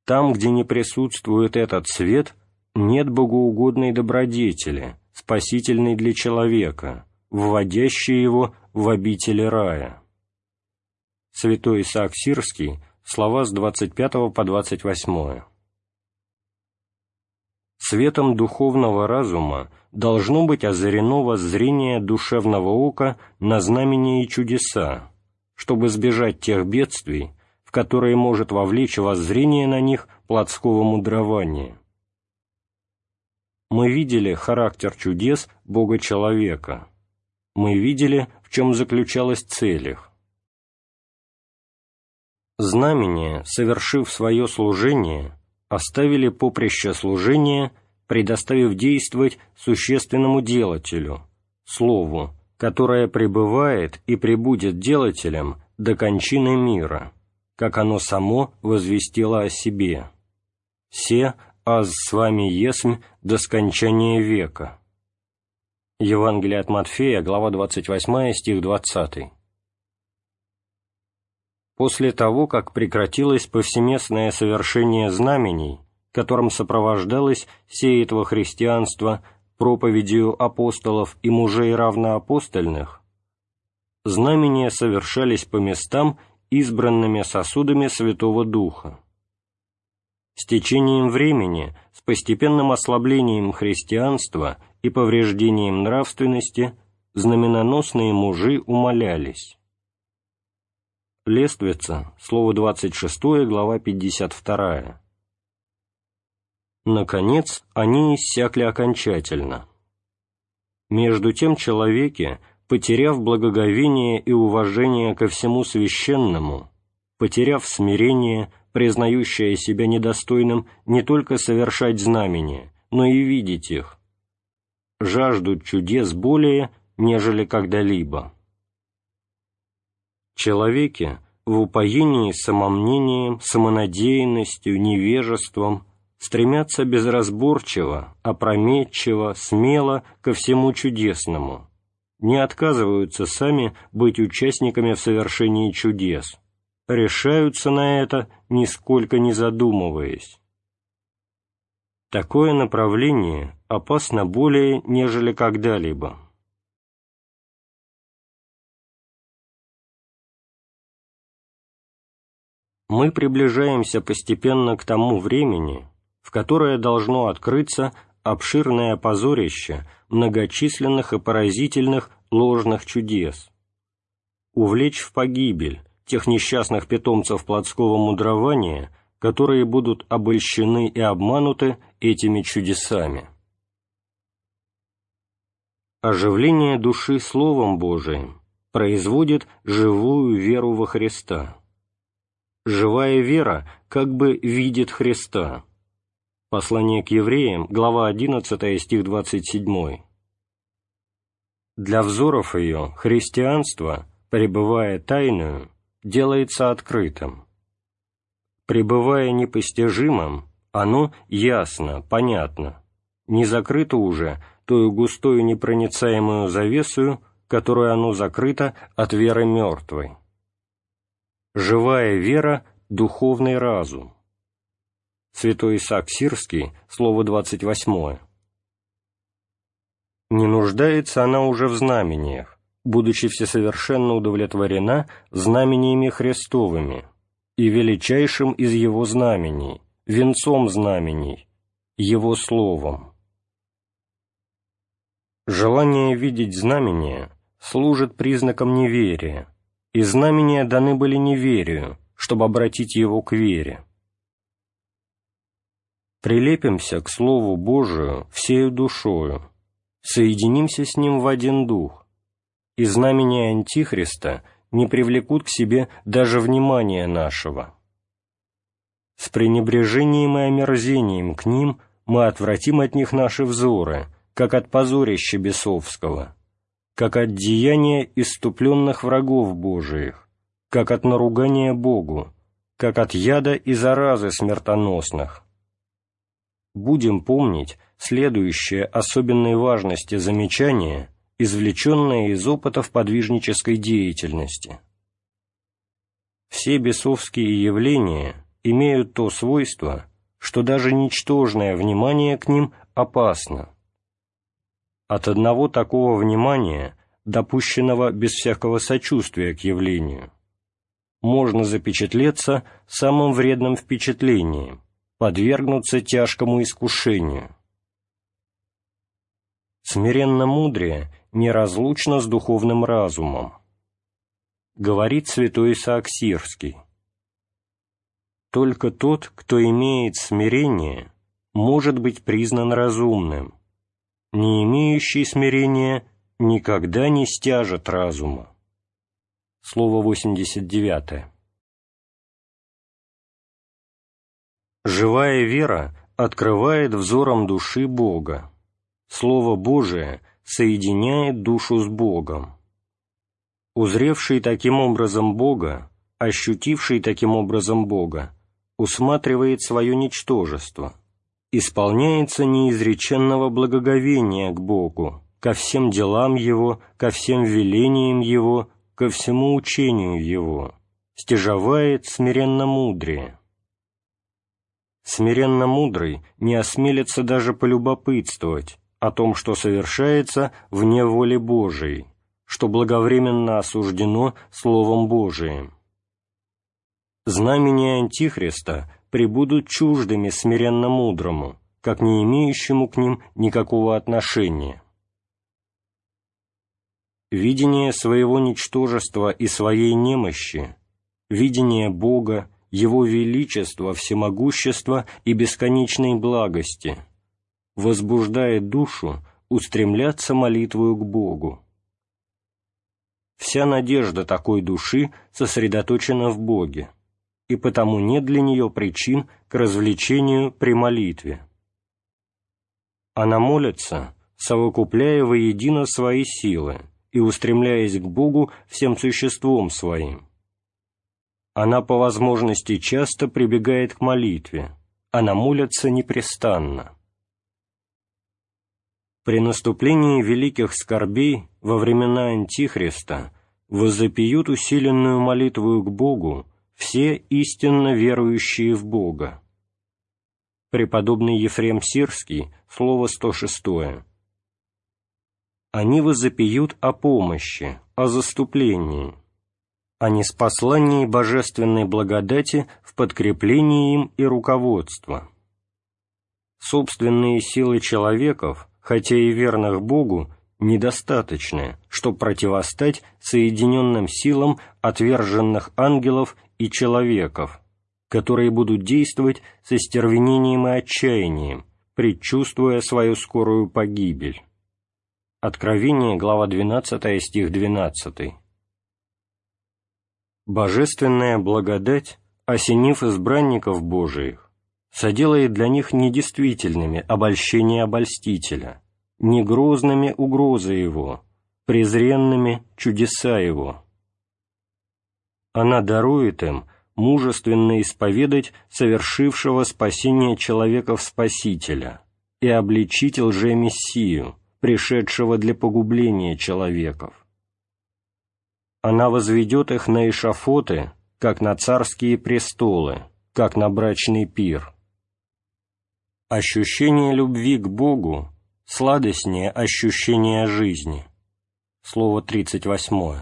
Там, где не присутствует этот свет, нет богоугодной добродетели, спасительной для человека, вводящей его в обители рая. Святой Исаак Сирский, слова с 25 по 28. Светом духовного разума должно быть озарено воззрение душевного ока на знамения и чудеса, чтобы сбежать тех бедствий, в которые может вовлечь воззрение на них плотского мудрования. Мы видели характер чудес Бога-человека. Мы видели, в чем заключалась цель их. Знамения, совершив свое служение, оставили поприще служения, предоставив действовать существенному делателю, Слову, которое пребывает и пребудет делателем до кончины мира, как оно само возвестило о себе. «Се, аз с вами есмь до скончания века». Евангелие от Матфея, глава 28, стих 20. После того, как прекратилось повсеместное совершение знамений, которым сопровождалось сеятво христианства проповедью апостолов и мужей равноапостольных, знамения совершались по местам избранными сосудами Святого Духа. С течением времени, с постепенным ослаблением христианства и повреждением нравственности, знаменоносные мужи умолялись. Лествица, слово 26, глава 52. Наконец, они иссякли окончательно. Между тем человеки, потеряв благоговение и уважение ко всему священному, потеряв смирение, признающее себя недостойным не только совершать знамения, но и видеть их, жаждут чудес более, нежели когда-либо. Человеки в упоении самомнением, самонадеянностью, невежеством – стремятся безразборчиво, опрометчиво, смело ко всему чудесному, не отказываются сами быть участниками в совершении чудес, решаются на это, нисколько не задумываясь. Такое направление опасно более, нежели когда-либо. Мы приближаемся постепенно к тому времени, в которое должно открыться обширное позорище многочисленных и поразительных ложных чудес, увлечь в погибель тех несчастных питомцев плотского мудрования, которые будут обольщены и обмануты этими чудесами. Оживление души Словом Божиим производит живую веру во Христа. Живая вера как бы видит Христа. Послание к евреям, глава 11, стих 27. Для взоров ее христианство, пребывая тайную, делается открытым. Пребывая непостижимым, оно ясно, понятно, не закрыто уже тою густою непроницаемую завесою, которую оно закрыто от веры мертвой. Живая вера – духовный разум. Святой Исаак Сирский, слово 28. Не нуждается она уже в знамениях, будучи всесовершенно удовлетворена знамениями Христовыми и величайшим из Его знамений, венцом знамений, Его Словом. Желание видеть знамения служит признаком неверия, и знамения даны были неверию, чтобы обратить его к вере. Прилепимся к Слову Божию всею душою, соединимся с Ним в один дух, и знамения Антихриста не привлекут к себе даже внимания нашего. С пренебрежением и омерзением к ним мы отвратим от них наши взоры, как от позорища бесовского, как от деяния иступленных врагов Божиих, как от наругания Богу, как от яда и заразы смертоносных. Будем помнить следующее особенной важности замечание – извлеченное из опытов подвижнической деятельности. Все бесовские явления имеют то свойство, что даже ничтожное внимание к ним опасно. От одного такого внимания, допущенного без всякого сочувствия к явлению, можно запечатлеться самым вредным впечатлением, подвергнуться тяжкому искушению. Смиренно мудрее неразлучно с духовным разумом. Говорит святой Исаак Сирский. Только тот, кто имеет смирение, может быть признан разумным. Не имеющий смирения никогда не стяжет разума. Слово 89. Живая вера открывает взором души Бога. Слово Божие соединяет душу с Богом. Узревший таким образом Бога, ощутивший таким образом Бога, усматривает свое ничтожество, исполняется неизреченного благоговения к Богу, ко всем делам Его, ко всем велениям Его, ко всему учению Его, стяжавает смиренно мудрее. Смиренно мудрый не осмелится даже полюбопытствовать, о том, что совершается вне воли Божией, что благовременно осуждено Словом Божиим. Знамения Антихриста прибудут чуждыми смиренно мудрому, как не имеющему к ним никакого отношения. Видение своего ничтожества и своей немощи, видение Бога, Его величества, всемогущества и бесконечной благости – возбуждает душу устремляться молитвою к Богу. Вся надежда такой души сосредоточена в Боге, и потому нет для нее причин к развлечению при молитве. Она молится, совокупляя воедино свои силы и устремляясь к Богу всем существом своим. Она по возможности часто прибегает к молитве, она молится непрестанно. При наступлении великих скорбей во времена Антихриста возопьют усиленную молитву к Богу все истинно верующие в Бога. Преподобный Ефрем Сирский, слово 106. Они возопьют о помощи, о заступлении, о неспослании божественной благодати в подкреплении им и руководства. Собственные силы человеков – хотя и верных Богу, недостаточны, чтобы противостать соединенным силам отверженных ангелов и человеков, которые будут действовать со стервенением и отчаянием, предчувствуя свою скорую погибель. Откровение, глава 12, стих 12. Божественная благодать, осенив избранников Божиих, соделает для них недействительными обольщение обольстителя, не грозными угрозы его, презренными чудеса его. Она дарует им мужественно исповедать совершившего спасение человека в Спасителя и обличить лже-мессию, пришедшего для погубления человеков. Она возведет их на эшафоты, как на царские престолы, как на брачный пир. Ощущение любви к Богу сладостнее ощущения жизни. Слово 38.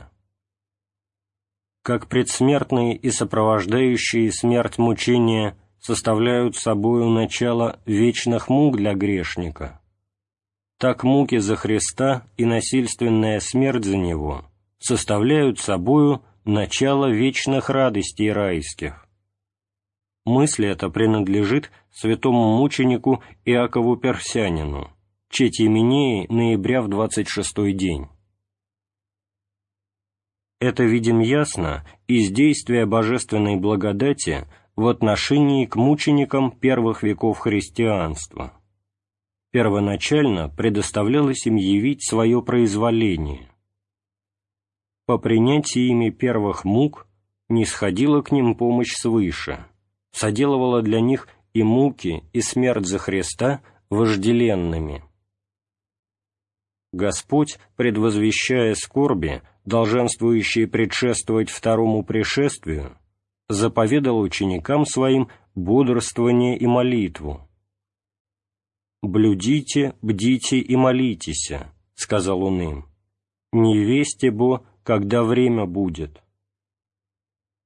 Как предсмертные и сопровождающие смерть мучения составляют собою начало вечных мук для грешника, так муки за Христа и насильственная смерть за Него составляют собою начало вечных радостей райских. Мысль эта принадлежит святому мученику Иакову Персянину, честь именеи ноября в 26 день. Это видим ясно из действия божественной благодати в отношении к мученикам первых веков христианства. Первоначально предоставлялось им явить свое произволение. По принятии ими первых мук не сходила к ним помощь свыше, соделывала для них и муки, и смерть за Христа вожделенными. Господь, предвозвещая скорби, долженствующие предшествовать второму пришествию, заповедал ученикам своим бодрствование и молитву. «Блюдите, бдите и молитесь», — сказал он им, — «не весте бо, когда время будет».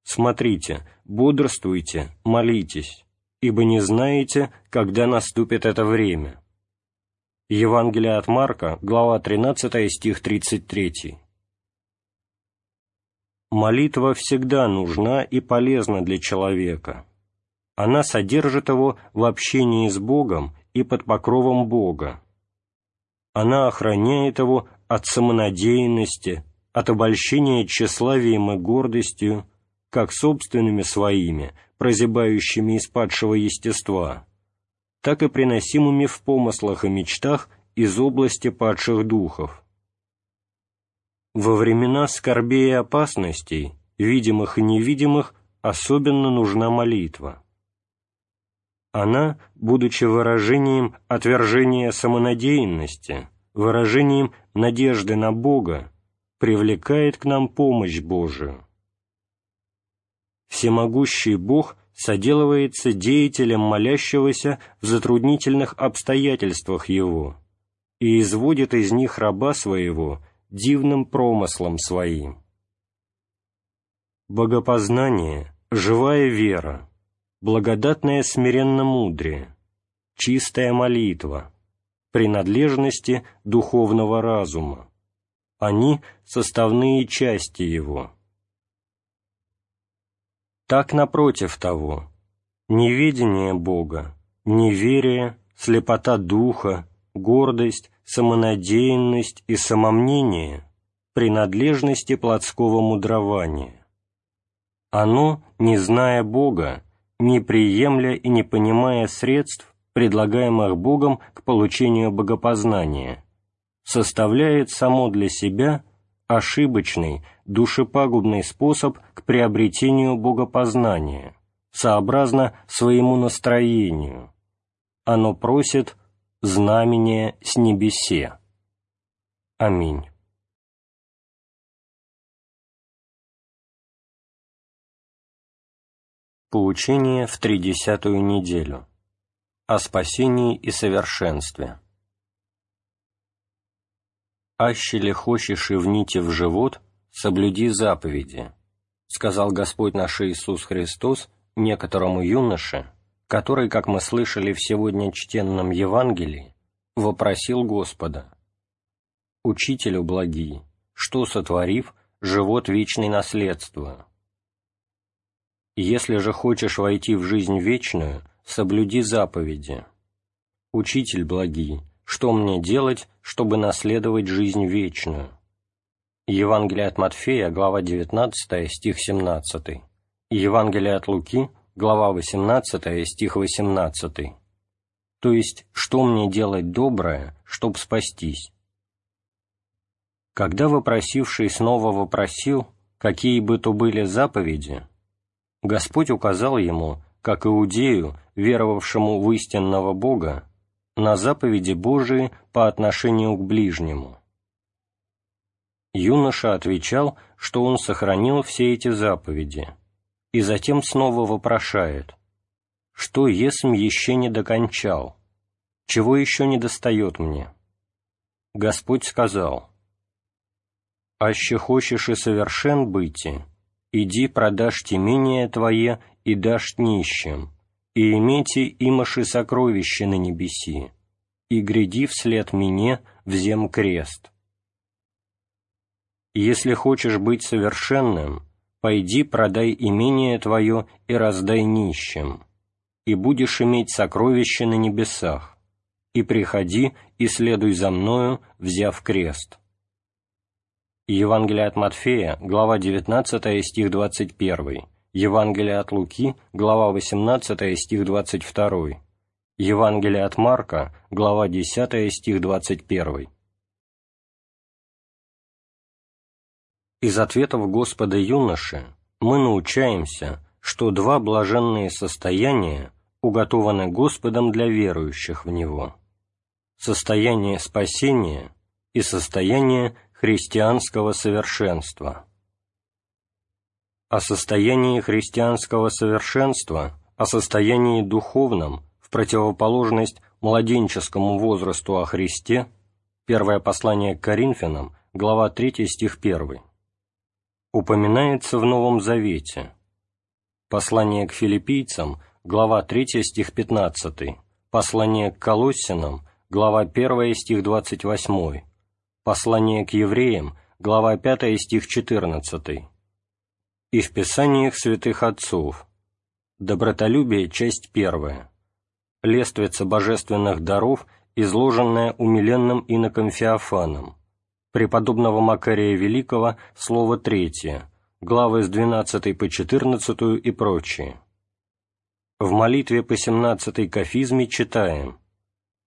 Смотрите, бодрствуйте, молитесь, ибо не знаете, когда наступит это время. Евангелие от Марка, глава 13, стих 33. Молитва всегда нужна и полезна для человека. Она содержит его в общении с Богом и под покровом Бога. Она охраняет его от самонадеянности, от обольщения тщеславием и гордостью, как собственными своими, прозябающими из падшего естества, так и приносимыми в помыслах и мечтах из области падших духов. Во времена скорбей и опасностей, видимых и невидимых, особенно нужна молитва. Она, будучи выражением отвержения самонадеянности, выражением надежды на Бога, привлекает к нам помощь Божию. Всемогущий Бог соделывается деятелем молящегося в затруднительных обстоятельствах его и изводит из них раба своего – дивным промыслом своим. Богопознание, живая вера, благодатное смиренно-мудрее, чистая молитва, принадлежности духовного разума. Они — составные части его. Так, напротив того, неведение Бога, неверие, слепота духа, гордость, самонадеянность и самомнение принадлежности плотского мудрования. Оно, не зная Бога, не приемля и не понимая средств, предлагаемых Богом к получению богопознания, составляет само для себя ошибочный, душепагубный способ к приобретению богопознания, сообразно своему настроению. Оно просит знамение с небесе. Аминь. Поучение в тридесятую неделю. О спасении и совершенстве. «Аще ли хочешь и вните в живот, соблюди заповеди», сказал Господь наш Иисус Христос некоторому юноше, который, как мы слышали в сегодня чтенном Евангелии, вопросил Господа, «Учителю благий, что, сотворив, живот вечный наследство?» Если же хочешь войти в жизнь вечную, соблюди заповеди. Учитель благий, что мне делать, чтобы наследовать жизнь вечную? Евангелие от Матфея, глава 19, стих 17. Евангелие от Луки, глава 18, стих 18. То есть, что мне делать доброе, чтоб спастись? Когда вопросивший снова вопросил, какие бы то были заповеди, Господь указал ему, как иудею, веровавшему в истинного Бога, на заповеди Божии по отношению к ближнему. Юноша отвечал, что он сохранил все эти заповеди, и затем снова вопрошает, что есмь еще не докончал, чего еще не достает мне? Господь сказал, «Аще хочешь и совершен быти, иди продашь темение твое и дашь нищим, и имейте имаши сокровища на небеси, и гряди вслед мне взем крест». Если хочешь быть совершенным, пойди продай имение твое и раздай нищим, и будешь иметь сокровища на небесах, и приходи и следуй за мною, взяв крест». Евангелие от Матфея, глава 19, стих 21. Евангелие от Луки, глава 18, стих 22. Евангелие от Марка, глава 10, стих 21. Из ответов Господа юноши мы научаемся, что два блаженные состояния уготованы Господом для верующих в Него. Состояние спасения и состояние христианского совершенства. О состоянии христианского совершенства, о состоянии духовном, в противоположность младенческому возрасту о Христе, первое послание к Коринфянам, глава 3, стих 1, упоминается в Новом Завете. Послание к филиппийцам, глава 3, стих 15, послание к Колоссянам, глава 1, стих 28, Послание к евреям, глава 5, стих 14. И в Писаниях святых отцов. Добротолюбие, часть 1. Лествица божественных даров, изложенная умиленным иноком Феофаном. Преподобного Макария Великого, слово 3, главы с 12 по 14 и прочие. В молитве по 17 кафизме читаем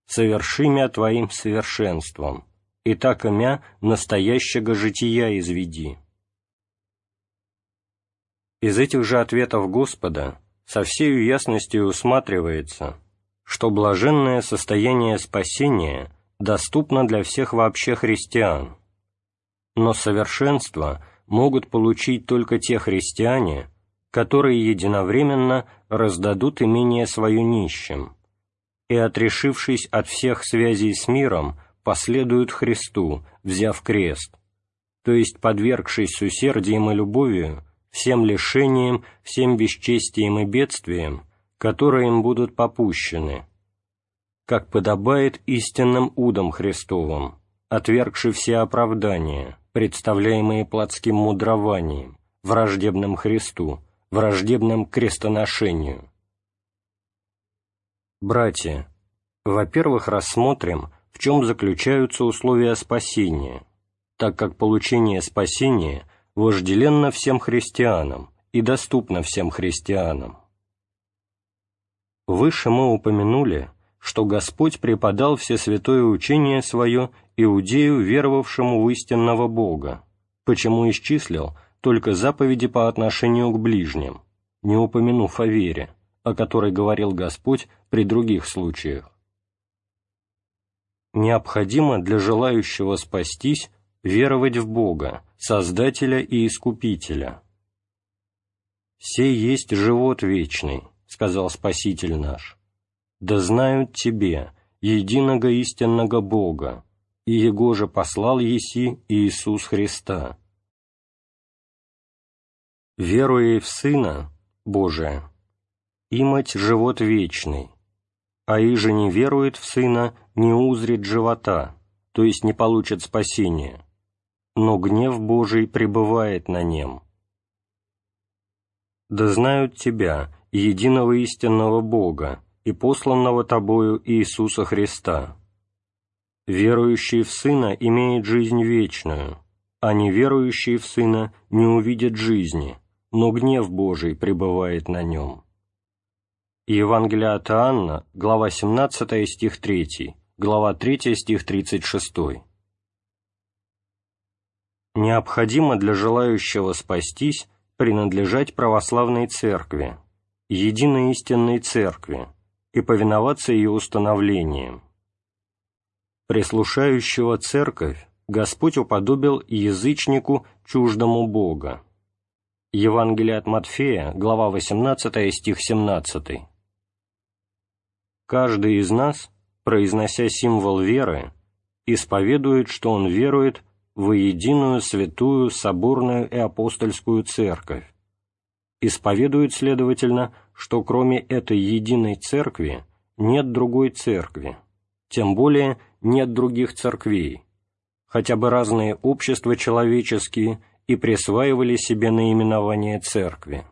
«Соверши мя Твоим совершенством» и так имя настоящего жития изведи. Из этих же ответов Господа со всей ясностью усматривается, что блаженное состояние спасения доступно для всех вообще христиан, но совершенство могут получить только те христиане, которые единовременно раздадут имение свое нищим, и, отрешившись от всех связей с миром, последуют Христу, взяв крест, то есть подвергшись с усердием и любовью всем лишениям, всем бесчестиям и бедствиям, которые им будут попущены, как подобает истинным удам Христовым, отвергши все оправдания, представляемые плотским мудрованием, враждебным Христу, враждебным крестоношению. Братья, во-первых, рассмотрим, в чем заключаются условия спасения, так как получение спасения вожделенно всем христианам и доступно всем христианам. Выше мы упомянули, что Господь преподал все святое учение свое иудею, веровавшему в истинного Бога, почему исчислил только заповеди по отношению к ближним, не упомянув о вере, о которой говорил Господь при других случаях необходимо для желающего спастись веровать в Бога, Создателя и Искупителя. «Сей есть живот вечный», — сказал Спаситель наш, «да знают Тебе, единого истинного Бога, и Его же послал Еси Иисус Христа». Веруя в Сына Божия, имать живот вечный, а иже не верует в Сына, не узрит живота, то есть не получит спасения, но гнев Божий пребывает на нем. да знают Тебя, единого истинного Бога и посланного Тобою Иисуса Христа. Верующий в Сына имеет жизнь вечную, а неверующий в Сына не увидит жизни, но гнев Божий пребывает на нем». Евангелие от Иоанна, глава 17, стих 3, глава 3, стих 36. Необходимо для желающего спастись принадлежать православной церкви, единой истинной церкви, и повиноваться ее установлениям. Прислушающего церковь Господь уподобил язычнику чуждому Бога. Евангелие от Матфея, глава 18, стих 17. Каждый из нас, произнося символ веры, исповедует, что он верует в единую святую соборную и апостольскую церковь. Исповедует, следовательно, что кроме этой единой церкви нет другой церкви, тем более нет других церквей, хотя бы разные общества человеческие и присваивали себе наименование церкви.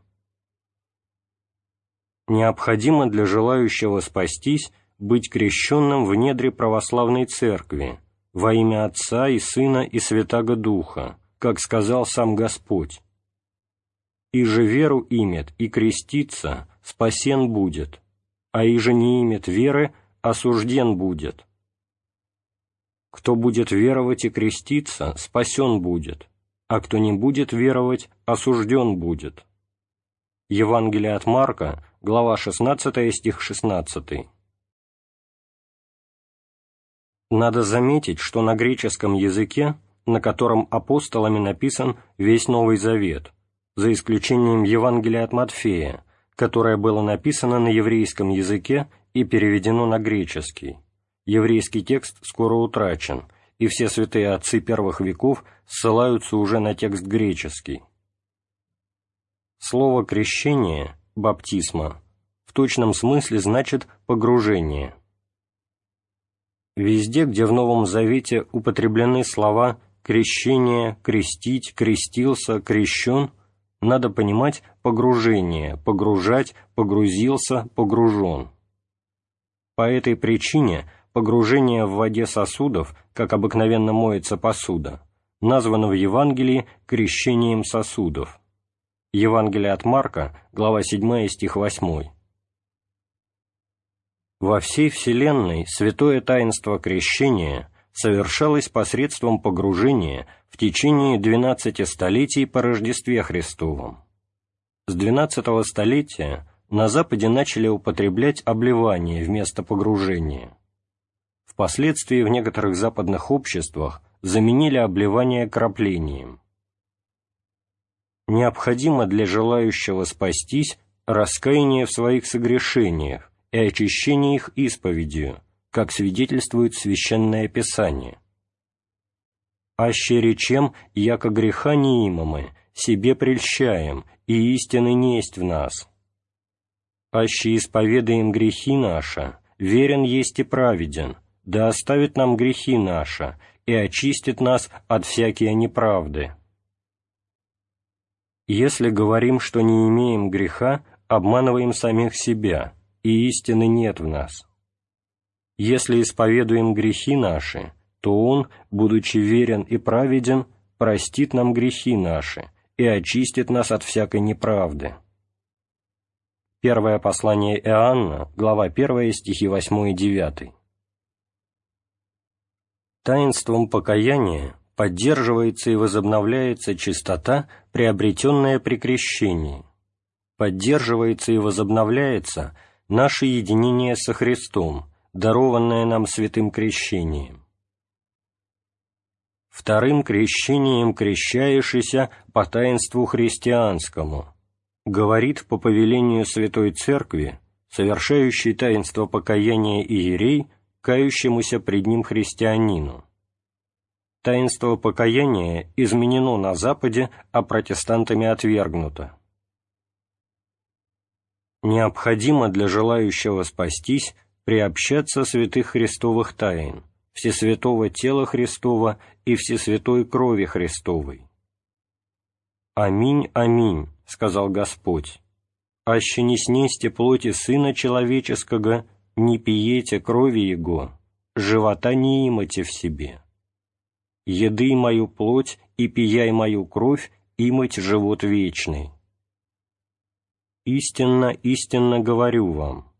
Необходимо для желающего спастись быть крещенным в недре православной церкви, во имя Отца и Сына и Святаго Духа, как сказал сам Господь. «И же веру имет и крестится, спасен будет, а и же не имет веры, осужден будет. Кто будет веровать и креститься, спасен будет, а кто не будет веровать, осужден будет». Евангелие от Марка, глава 16, стих 16. Надо заметить, что на греческом языке, на котором апостолами написан весь Новый Завет, за исключением Евангелия от Матфея, которое было написано на еврейском языке и переведено на греческий. Еврейский текст скоро утрачен, и все святые отцы первых веков ссылаются уже на текст греческий. Слово «крещение» – баптисма в точном смысле значит «погружение», Везде, где в Новом Завете употреблены слова «крещение», «крестить», «крестился», «крещен», надо понимать погружение, погружать, погрузился, погружен. По этой причине погружение в воде сосудов, как обыкновенно моется посуда, названо в Евангелии крещением сосудов. Евангелие от Марка, глава 7, стих 8. Во всей Вселенной святое таинство крещения совершалось посредством погружения в течение 12 столетий по Рождестве Христовом. С 12 столетия на Западе начали употреблять обливание вместо погружения. Впоследствии в некоторых западных обществах заменили обливание краплением. Необходимо для желающего спастись раскаяние в своих согрешениях, и очищение их исповедью, как свидетельствует Священное Писание. «Аще речем, яко греха не себе прельщаем, и истины несть в нас. Аще исповедаем грехи наши, верен есть и праведен, да оставит нам грехи наши, и очистит нас от всякие неправды». Если говорим, что не имеем греха, обманываем самих себя – и истины нет в нас. Если исповедуем грехи наши, то Он, будучи верен и праведен, простит нам грехи наши и очистит нас от всякой неправды. Первое послание Иоанна, глава 1, стихи 8 и 9. Таинством покаяния поддерживается и возобновляется чистота, приобретенная при крещении. Поддерживается и возобновляется – наше единение со Христом, дарованное нам святым крещением. Вторым крещением крещаешься по таинству христианскому, говорит по повелению Святой Церкви, совершающий таинство покаяния иерей, кающемуся пред ним христианину. Таинство покаяния изменено на Западе, а протестантами отвергнуто необходимо для желающего спастись приобщаться святых Христовых тайн, всесвятого тела Христова и всесвятой крови Христовой. «Аминь, аминь», — сказал Господь, аще не снесте плоти Сына Человеческого, не пиете крови Его, живота не имате в себе. Еды мою плоть и пияй мою кровь, имать живот вечный. Истинно, истинно говорю вам,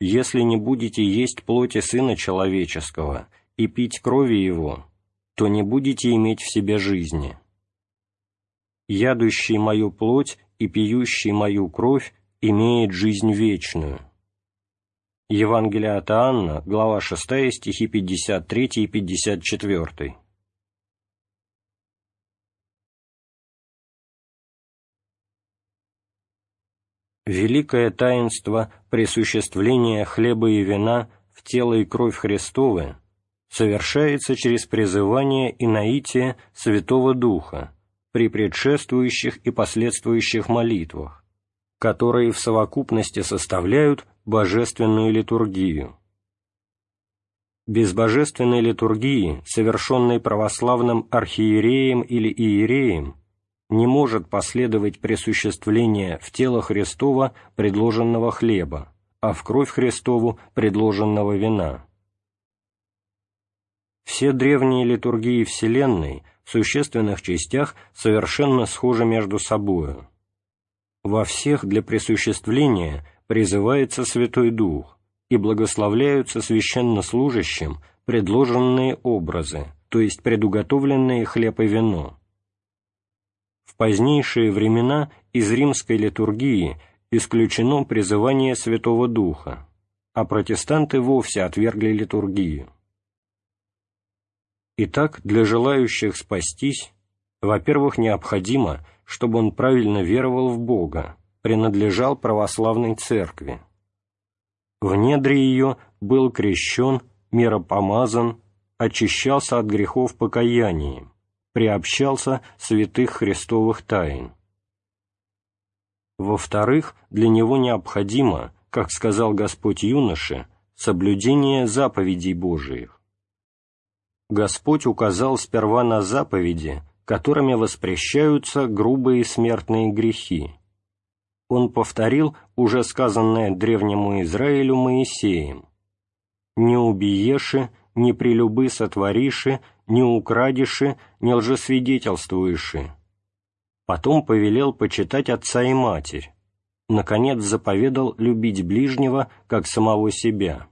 если не будете есть плоти Сына Человеческого и пить крови Его, то не будете иметь в себе жизни. Ядущий мою плоть и пьющий мою кровь имеет жизнь вечную. Евангелие от Иоанна, глава 6, стихи 53 и 54. Великое таинство присуществления хлеба и вина в тело и кровь Христовы совершается через призывание и наитие Святого Духа при предшествующих и последствующих молитвах, которые в совокупности составляют божественную литургию. Без божественной литургии, совершенной православным архиереем или иереем, не может последовать присуществление в тело Христова предложенного хлеба, а в кровь Христову предложенного вина. Все древние литургии Вселенной в существенных частях совершенно схожи между собою. Во всех для присуществления призывается Святой Дух и благословляются священнослужащим предложенные образы, то есть предуготовленные хлеб и вино. Позднейшие времена из римской литургии исключено призывание Святого Духа, а протестанты вовсе отвергли литургию. Итак, для желающих спастись, во-первых, необходимо, чтобы он правильно веровал в Бога, принадлежал православной церкви. В недре ее был крещен, миропомазан, очищался от грехов покаянием, приобщался святых христовых тайн. Во-вторых, для него необходимо, как сказал Господь юноше, соблюдение заповедей Божиих. Господь указал сперва на заповеди, которыми воспрещаются грубые смертные грехи. Он повторил уже сказанное древнему Израилю Моисеем «Не убиеши, не прелюбы сотвориши, не украдиши, не лжесвидетельствуеши». Потом повелел почитать отца и матерь. Наконец заповедал любить ближнего, как самого себя.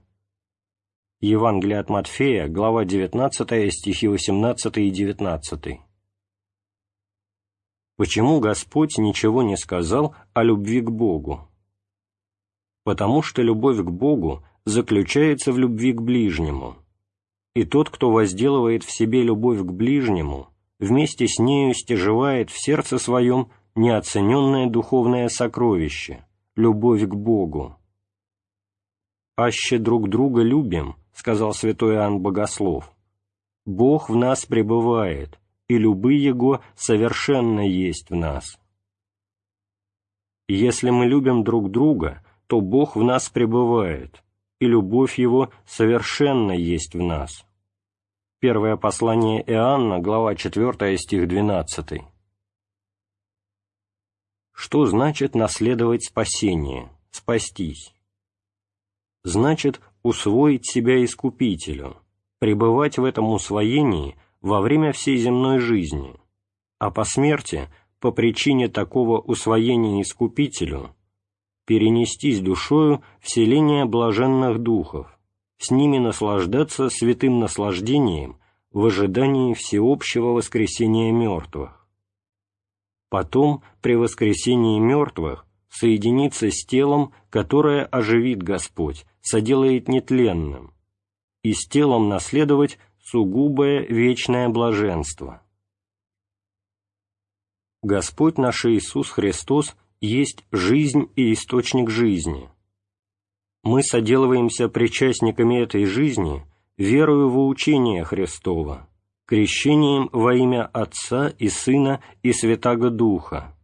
Евангелие от Матфея, глава 19, стихи 18 и 19. Почему Господь ничего не сказал о любви к Богу? Потому что любовь к Богу заключается в любви к ближнему, и тот, кто возделывает в себе любовь к ближнему, вместе с нею стяжевает в сердце своем неоцененное духовное сокровище — любовь к Богу. «Аще друг друга любим», — сказал святой Иоанн Богослов, — «Бог в нас пребывает, и любы Его совершенно есть в нас». Если мы любим друг друга, то Бог в нас пребывает, и любовь Его совершенно есть в нас. Первое послание Иоанна, глава 4, стих 12. Что значит наследовать спасение, спастись? Значит, усвоить себя Искупителю, пребывать в этом усвоении во время всей земной жизни, а по смерти, по причине такого усвоения Искупителю, перенестись душою в селение блаженных духов, с ними наслаждаться святым наслаждением в ожидании всеобщего воскресения мертвых. Потом, при воскресении мертвых, соединиться с телом, которое оживит Господь, соделает нетленным, и с телом наследовать сугубое вечное блаженство. Господь наш Иисус Христос есть жизнь и источник жизни – мы соделываемся причастниками этой жизни, верую в учение Христова, крещением во имя Отца и Сына и Святаго Духа,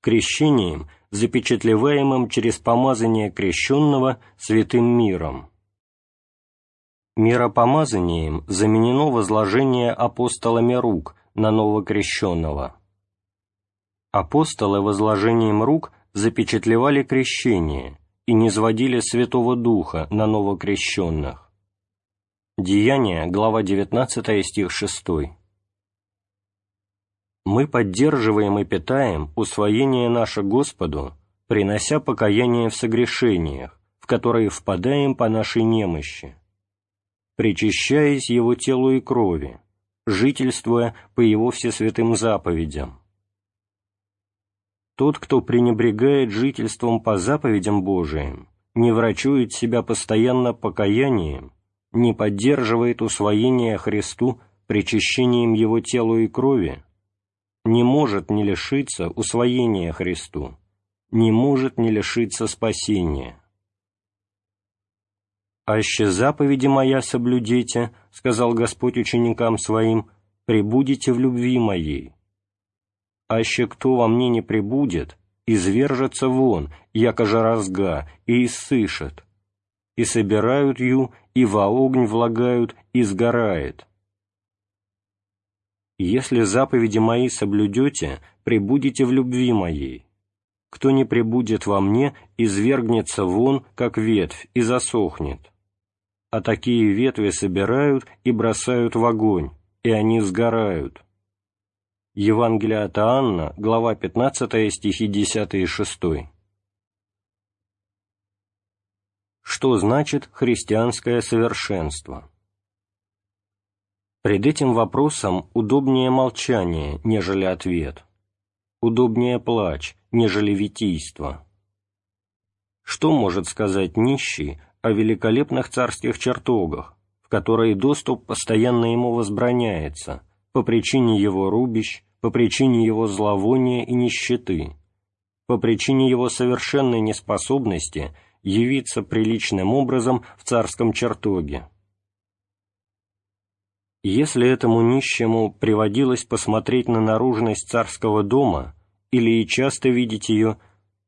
крещением, запечатлеваемым через помазание крещенного святым миром. Миропомазанием заменено возложение апостолами рук на новокрещенного. Апостолы возложением рук запечатлевали крещение и низводили Святого Духа на новокрещенных. Деяния, глава 19, стих 6. Мы поддерживаем и питаем усвоение наше Господу, принося покаяние в согрешениях, в которые впадаем по нашей немощи, причащаясь Его телу и крови, жительствуя по Его всесвятым заповедям. Тот, кто пренебрегает жительством по заповедям Божиим, не врачует себя постоянно покаянием, не поддерживает усвоение Христу причащением Его телу и крови, не может не лишиться усвоения Христу, не может не лишиться спасения. «Аще заповеди моя соблюдете, — сказал Господь ученикам своим, — прибудете в любви моей. Аще кто во мне не прибудет, извержется вон, якоже разга, и иссышет, и собирают ю, и во огонь влагают, и сгорает. Если заповеди мои соблюдете, прибудете в любви моей. Кто не прибудет во мне, извергнется вон, как ветвь, и засохнет. А такие ветви собирают и бросают в огонь, и они сгорают». Евангелие от Иоанна, глава 15, стихи 10 и 6. Что значит христианское совершенство? Пред этим вопросом удобнее молчание, нежели ответ. Удобнее плач, нежели витийство. Что может сказать нищий о великолепных царских чертогах, в которые доступ постоянно ему возбраняется, по причине его рубищ, по причине его зловония и нищеты, по причине его совершенной неспособности явиться приличным образом в царском чертоге? Если этому нищему приводилось посмотреть на наружность царского дома или и часто видеть ее,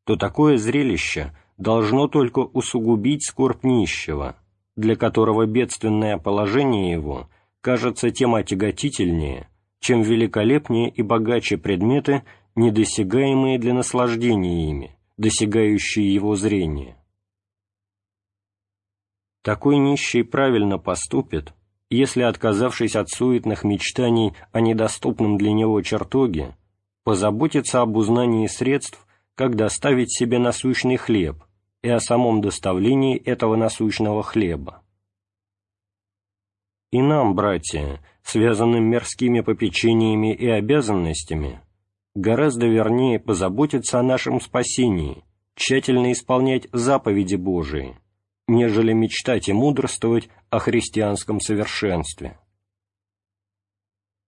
то такое зрелище должно только усугубить скорбь нищего, для которого бедственное положение его кажется тем отяготительнее, чем великолепнее и богаче предметы, недосягаемые для наслаждения ими, досягающие его зрения. Такой нищий правильно поступит, если, отказавшись от суетных мечтаний о недоступном для него чертоге, позаботиться об узнании средств, как доставить себе насущный хлеб и о самом доставлении этого насущного хлеба. И нам, братья, связанным мирскими попечениями и обязанностями, гораздо вернее позаботиться о нашем спасении, тщательно исполнять заповеди Божии, нежели мечтать и мудрствовать о христианском совершенстве.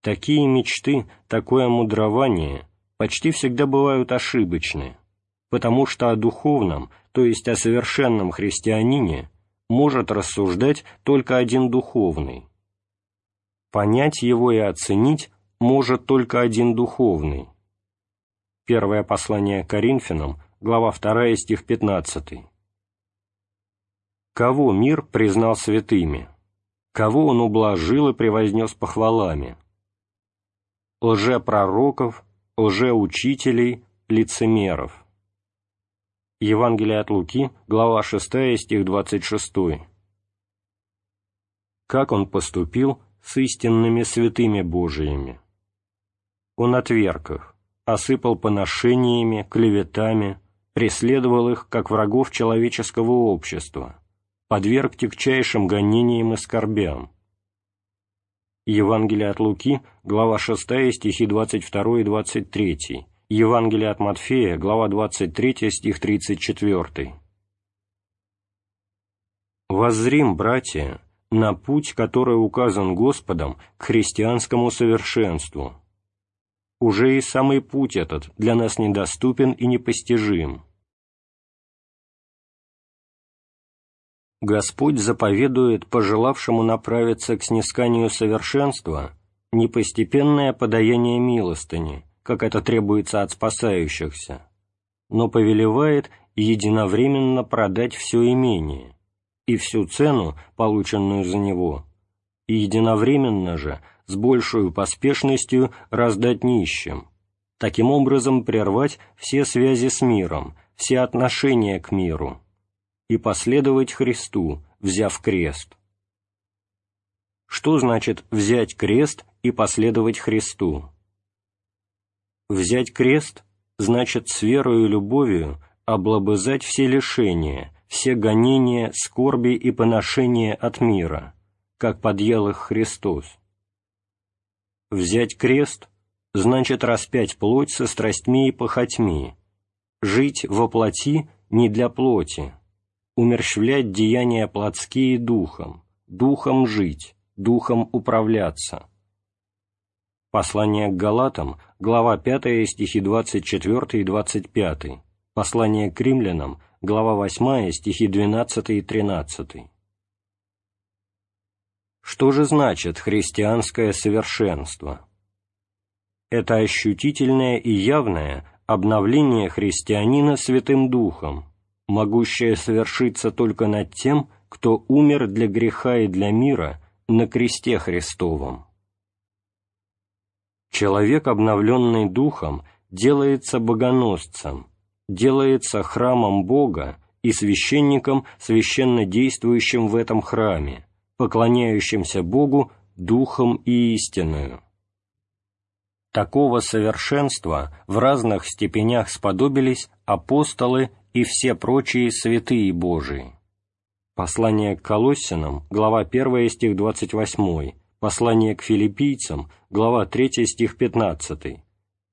Такие мечты, такое мудрование почти всегда бывают ошибочны, потому что о духовном, то есть о совершенном христианине, может рассуждать только один духовный. Понять его и оценить может только один духовный. Первое послание Коринфянам, глава 2, стих 15. Кого мир признал святыми? Кого он ублажил и превознес похвалами? Лжепророков, лжеучителей, лицемеров. Евангелие от Луки, глава 6, стих 26. Как он поступил с истинными святыми Божиими? Он отверг их, осыпал поношениями, клеветами, преследовал их, как врагов человеческого общества, подверг тягчайшим гонениям и скорбям. Евангелие от Луки, глава 6, стихи 22 и 23, Евангелие от Матфея, глава 23, стих 34. «Воззрим, братья, на путь, который указан Господом к христианскому совершенству. Уже и самый путь этот для нас недоступен и непостижим. Господь заповедует пожелавшему направиться к снисканию совершенства непостепенное подаяние милостыни, как это требуется от спасающихся, но повелевает единовременно продать все имение и всю цену, полученную за него, и единовременно же с большей поспешностью раздать нищим, таким образом прервать все связи с миром, все отношения к миру и последовать Христу, взяв крест. Что значит взять крест и последовать Христу? Взять крест значит с верою и любовью облобызать все лишения, все гонения, скорби и поношения от мира, как подъел их Христос. Взять крест значит распять плоть со страстьми и похотьми, жить во плоти не для плоти, умерщвлять деяния плотские духом, духом жить, духом управляться. Послание к Галатам, глава 5, стихи 24 и 25. Послание к римлянам, глава 8, стихи 12 и 13. Что же значит христианское совершенство? Это ощутительное и явное обновление христианина Святым Духом, могущее совершиться только над тем, кто умер для греха и для мира на кресте Христовом. Человек, обновленный Духом, делается богоносцем, делается храмом Бога и священником, священно действующим в этом храме, поклоняющимся Богу Духом и истинную. Такого совершенства в разных степенях сподобились апостолы и все прочие святые Божии. Послание к Колоссянам, глава 1, стих 28, послание к филиппийцам, глава 3, стих 15,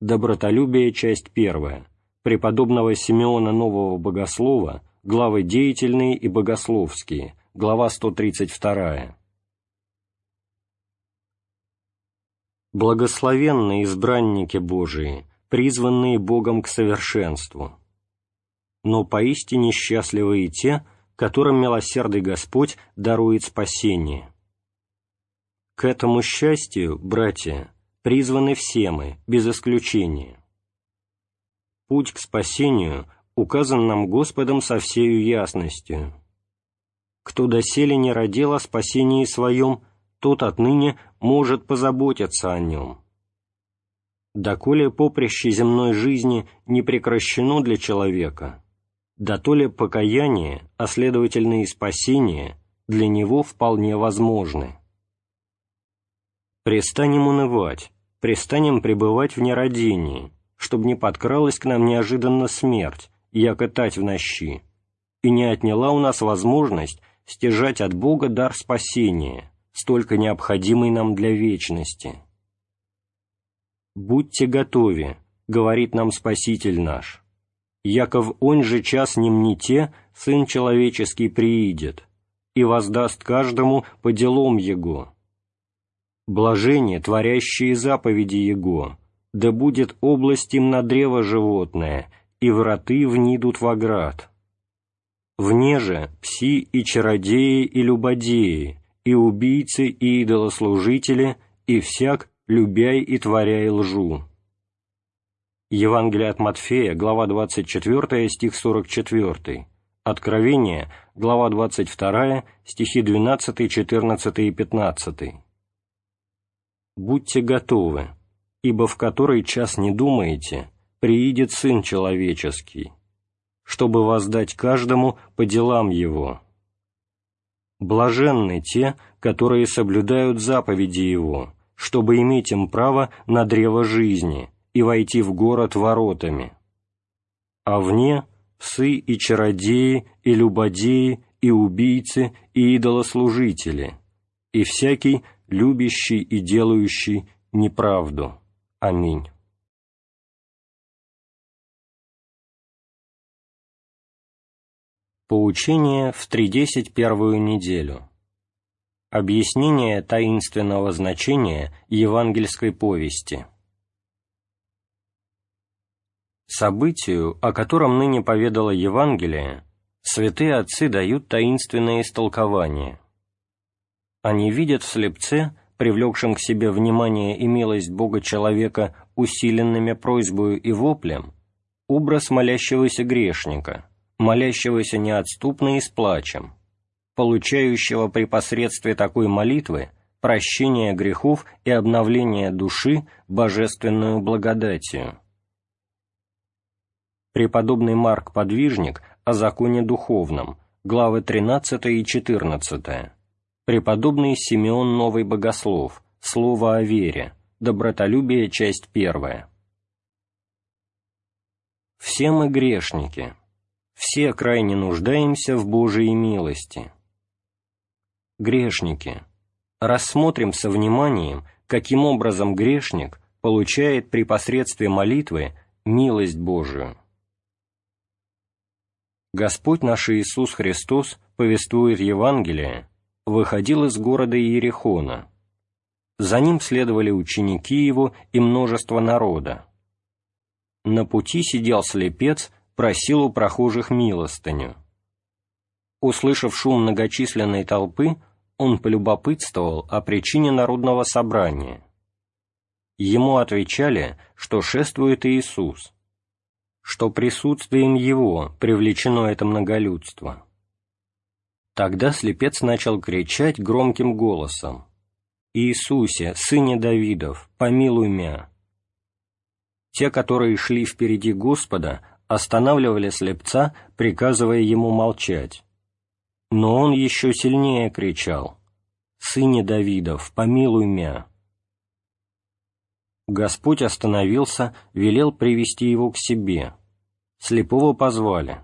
добротолюбие, часть 1, преподобного Симеона Нового Богослова, главы деятельные и богословские, глава 132. Благословенные избранники Божии, призванные Богом к совершенству. Но поистине счастливы и те, которым милосердный Господь дарует спасение. К этому счастью, братья, призваны все мы, без исключения. Путь к спасению указан нам Господом со всею ясностью. Кто доселе не родил о спасении своем, тот отныне может позаботиться о нем. Доколе поприще земной жизни не прекращено для человека, да то ли покаяние, а следовательно и спасение, для него вполне возможны. Престанем унывать, престанем пребывать в нерадении, чтобы не подкралась к нам неожиданно смерть, яко тать в нощи, и не отняла у нас возможность стяжать от Бога дар спасения, столько необходимый нам для вечности. «Будьте готовы», — говорит нам Спаситель наш, «яков он же час не мните, Сын Человеческий приидет, и воздаст каждому по делам Его. Блажение, творящие заповеди Его, да будет область им на древо животное, и враты внидут в оград. Вне же пси и чародеи и любодеи, и убийцы, и идолослужители, и всяк, любяй и творяй лжу». Евангелие от Матфея, глава 24, стих 44. Откровение, глава 22, стихи 12, 14 и 15. «Будьте готовы, ибо в который час не думаете, приидет Сын Человеческий, чтобы воздать каждому по делам Его». Блаженны те, которые соблюдают заповеди Его, чтобы иметь им право на древо жизни и войти в город воротами. А вне псы и чародеи, и любодеи, и убийцы, и идолослужители, и всякий, любящий и делающий неправду. Аминь. Поучение в тридесять первую неделю. Объяснение таинственного значения евангельской повести. Событию, о котором ныне поведало Евангелие, святые отцы дают таинственное истолкование. Они видят в слепце, привлекшем к себе внимание и милость Бога человека усиленными просьбою и воплем, образ молящегося грешника – молящегося неотступно и с плачем, получающего при посредстве такой молитвы прощение грехов и обновление души божественную благодатью. преподобный Марк Подвижник о законе духовном, главы 13 и 14, преподобный Симеон Новый Богослов, слово о вере, добротолюбие, часть первая. Все мы грешники, все крайне нуждаемся в Божией милости. Грешники. Рассмотрим со вниманием, каким образом грешник получает при посредстве молитвы милость Божию. Господь наш Иисус Христос, повествует Евангелие, выходил из города Иерихона. За ним следовали ученики его и множество народа. На пути сидел слепец, просил у прохожих милостыню. Услышав шум многочисленной толпы, он полюбопытствовал о причине народного собрания. Ему отвечали, что шествует Иисус, что присутствием его привлечено это многолюдство. Тогда слепец начал кричать громким голосом «Иисусе, сыне Давидов, помилуй мя!» Те, которые шли впереди Господа, останавливали слепца, приказывая ему молчать. Но он еще сильнее кричал «Сыне Давидов, помилуй мя!» Господь остановился, велел привести его к себе. Слепого позвали.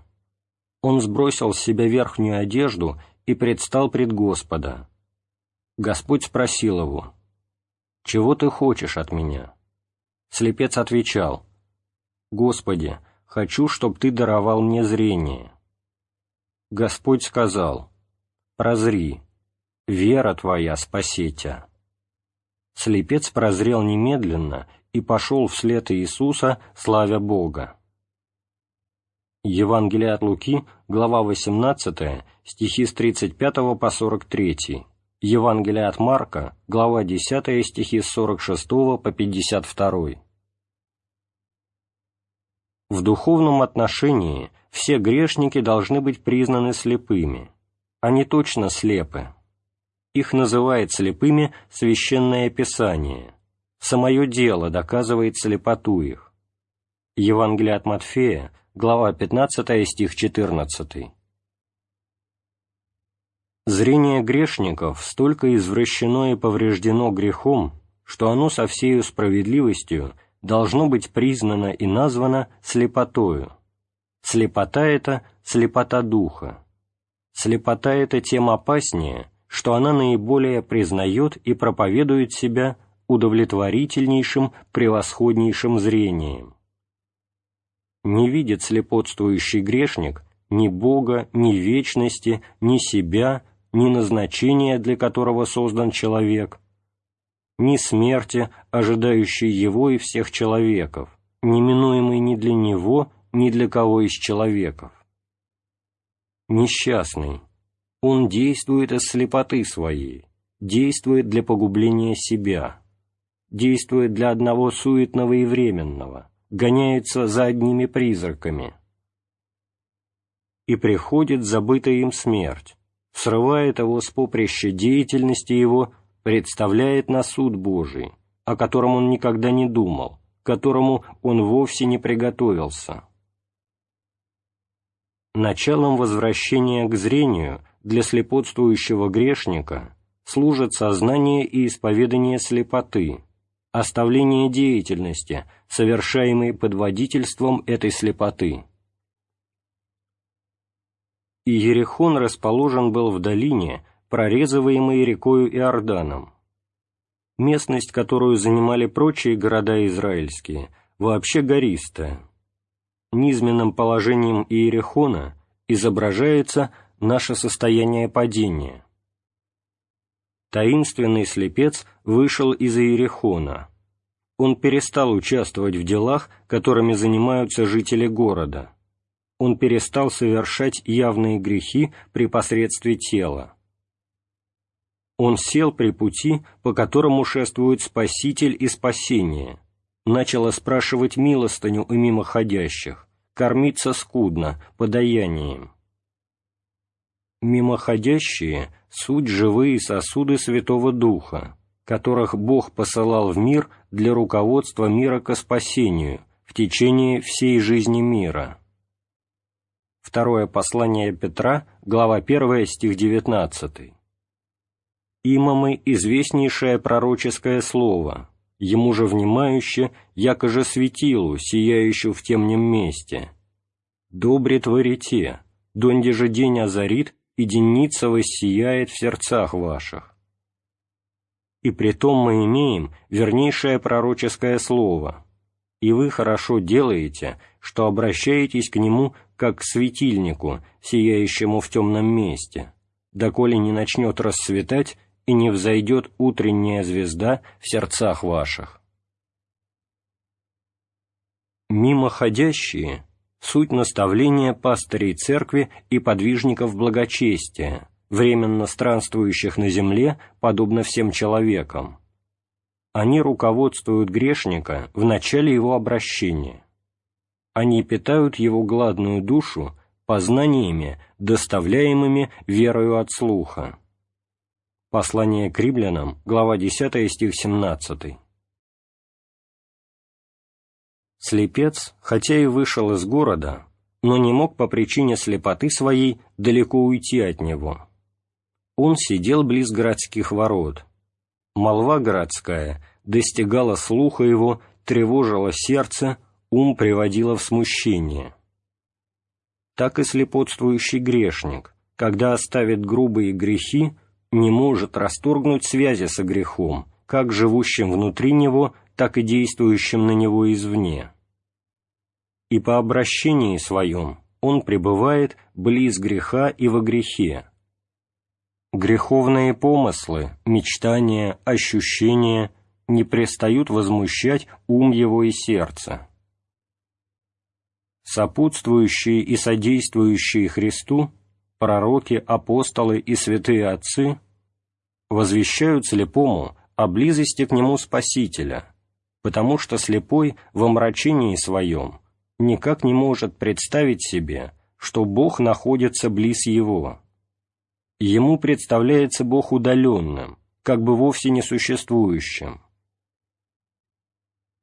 Он сбросил с себя верхнюю одежду и предстал пред Господа. Господь спросил его, «Чего ты хочешь от меня?» Слепец отвечал, «Господи, хочу, чтоб ты даровал мне зрение». Господь сказал, «Прозри, вера твоя спасетя». Слепец прозрел немедленно и пошел вслед Иисуса, славя Бога. Евангелие от Луки, глава 18, стихи с 35 по 43. Евангелие от Марка, глава 10, стихи с 46 по 52. В духовном отношении все грешники должны быть признаны слепыми. Они точно слепы, их называет слепыми Священное Писание. Самое дело доказывает слепоту их. Евангелие от Матфея, глава 15, стих 14. Зрение грешников столько извращено и повреждено грехом, что оно со всею справедливостью должно быть признано и названо слепотою. Слепота — это слепота духа. Слепота — это тем опаснее, что она наиболее признает и проповедует себя удовлетворительнейшим, превосходнейшим зрением. Не видит слепотствующий грешник ни Бога, ни вечности, ни себя, ни назначения, для которого создан человек, ни смерти, ожидающей его и всех человеков, неминуемой ни для него, ни для кого из человеков. Несчастный, он действует из слепоты своей, действует для погубления себя, действует для одного суетного и временного, гоняется за одними призраками. И приходит забытая им смерть, срывает его с поприща деятельности его, представляет на суд Божий, о котором он никогда не думал, к которому он вовсе не приготовился. Началом возвращения к зрению для слепотствующего грешника служат сознание и исповедание слепоты, оставление деятельности, совершаемой под водительством этой слепоты. Иерихон расположен был в долине, прорезываемой рекою Иорданом. Местность, которую занимали прочие города израильские, вообще гористая. Низменным положением Иерихона изображается наше состояние падения. Таинственный слепец вышел из Иерихона. Он перестал участвовать в делах, которыми занимаются жители города. Он перестал совершать явные грехи при посредстве тела. Он сел при пути, по которому шествует Спаситель и спасение, начал спрашивать милостыню у мимоходящих, кормиться скудно, подаянием мимоходящие — суть живые сосуды Святого Духа, которых Бог посылал в мир для руководства мира ко спасению в течение всей жизни мира. Второе послание Петра, глава 1, стих 19. «Имамы известнейшее пророческое слово, ему же внимающе, якоже светилу, сияющую в темнем месте. Добре творите, донде же день озарит, и денница воссияет в сердцах ваших. И притом мы имеем вернейшее пророческое слово, и вы хорошо делаете, что обращаетесь к нему как к светильнику, сияющему в темном месте, доколе не начнет расцветать и не взойдет утренняя звезда в сердцах ваших. Мимоходящие — суть наставления пастырей церкви и подвижников благочестия, временно странствующих на земле, подобно всем человекам. Они руководствуют грешника в начале его обращения. Они питают его гладную душу познаниями, доставляемыми верою от слуха. Послание к римлянам, глава 10, стих 17. Слепец, хотя и вышел из города, но не мог по причине слепоты своей далеко уйти от него. Он сидел близ городских ворот. Молва городская достигала слуха его, тревожила сердце, ум приводила в смущение. Так и слепотствующий грешник, когда оставит грубые грехи, не может расторгнуть связи со грехом, как живущим внутри него, так и действующим на него извне. И по обращении своем он пребывает близ греха и во грехе. Греховные помыслы, мечтания, ощущения не перестают возмущать ум его и сердце. Сопутствующие и содействующие Христу пророки, апостолы и святые отцы возвещают слепому о близости к нему Спасителя, потому что слепой в омрачении своем никак не может представить себе, что Бог находится близ его. Ему представляется Бог удаленным, как бы вовсе не существующим.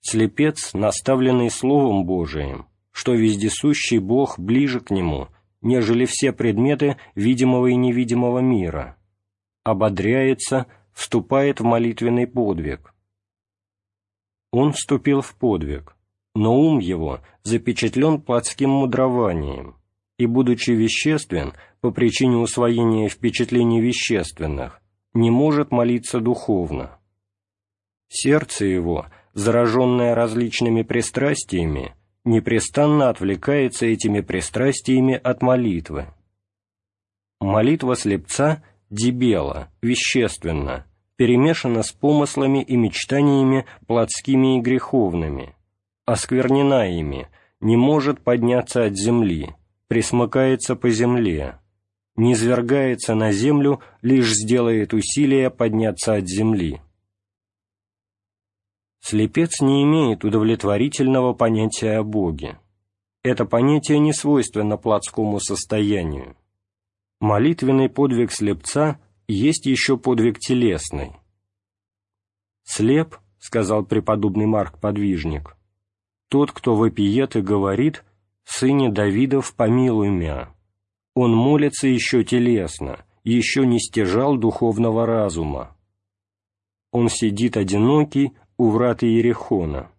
Слепец, наставленный Словом Божиим, что вездесущий Бог ближе к нему – нежели все предметы видимого и невидимого мира, ободряется, вступает в молитвенный подвиг. Он вступил в подвиг, но ум его запечатлен плотским мудрованием, и, будучи веществен, по причине усвоения впечатлений вещественных, не может молиться духовно. Сердце его, зараженное различными пристрастиями, непрестанно отвлекается этими пристрастиями от молитвы. Молитва слепца дебела, вещественна, перемешана с помыслами и мечтаниями плотскими и греховными, осквернена ими, не может подняться от земли, присмыкается по земле, не свергается на землю, лишь сделает усилие подняться от земли. Слепец не имеет удовлетворительного понятия о Боге. Это понятие не свойственно плотскому состоянию. Молитвенный подвиг слепца есть еще подвиг телесный. «Слеп», — сказал преподобный Марк-подвижник, — «тот, кто вопиет и говорит, «Сыне Давидов, помилуй мя». Он молится еще телесно, еще не стяжал духовного разума. Он сидит одинокий, у врат Иерихона.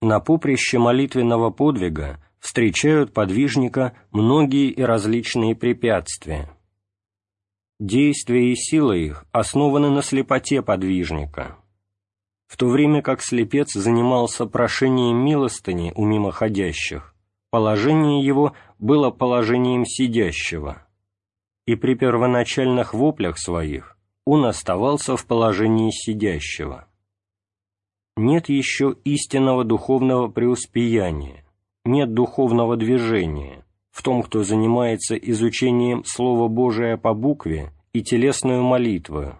На поприще молитвенного подвига встречают подвижника многие и различные препятствия. Действия и сила их основаны на слепоте подвижника. В то время как слепец занимался прошением милостыни у мимоходящих, положение его было положением сидящего, и при первоначальных воплях своих он оставался в положении сидящего. Нет еще истинного духовного преуспеяния, нет духовного движения в том, кто занимается изучением Слова Божия по букве и телесную молитвою.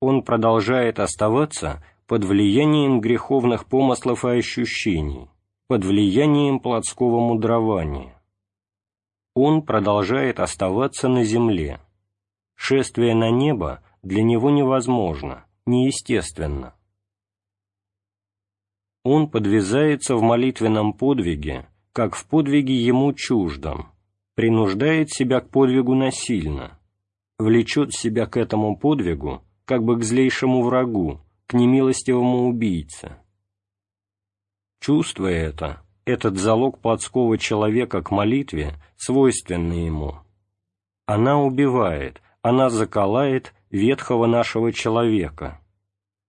Он продолжает оставаться под влиянием греховных помыслов и ощущений, под влиянием плотского мудрования. Он продолжает оставаться на земле, Шествие на небо для него невозможно, неестественно. Он подвязается в молитвенном подвиге, как в подвиге ему чуждом, принуждает себя к подвигу насильно, влечет себя к этому подвигу, как бы к злейшему врагу, к немилостивому убийце. Чувство это, этот залог плотского человека к молитве, свойственный ему. Она убивает, она заколает ветхого нашего человека.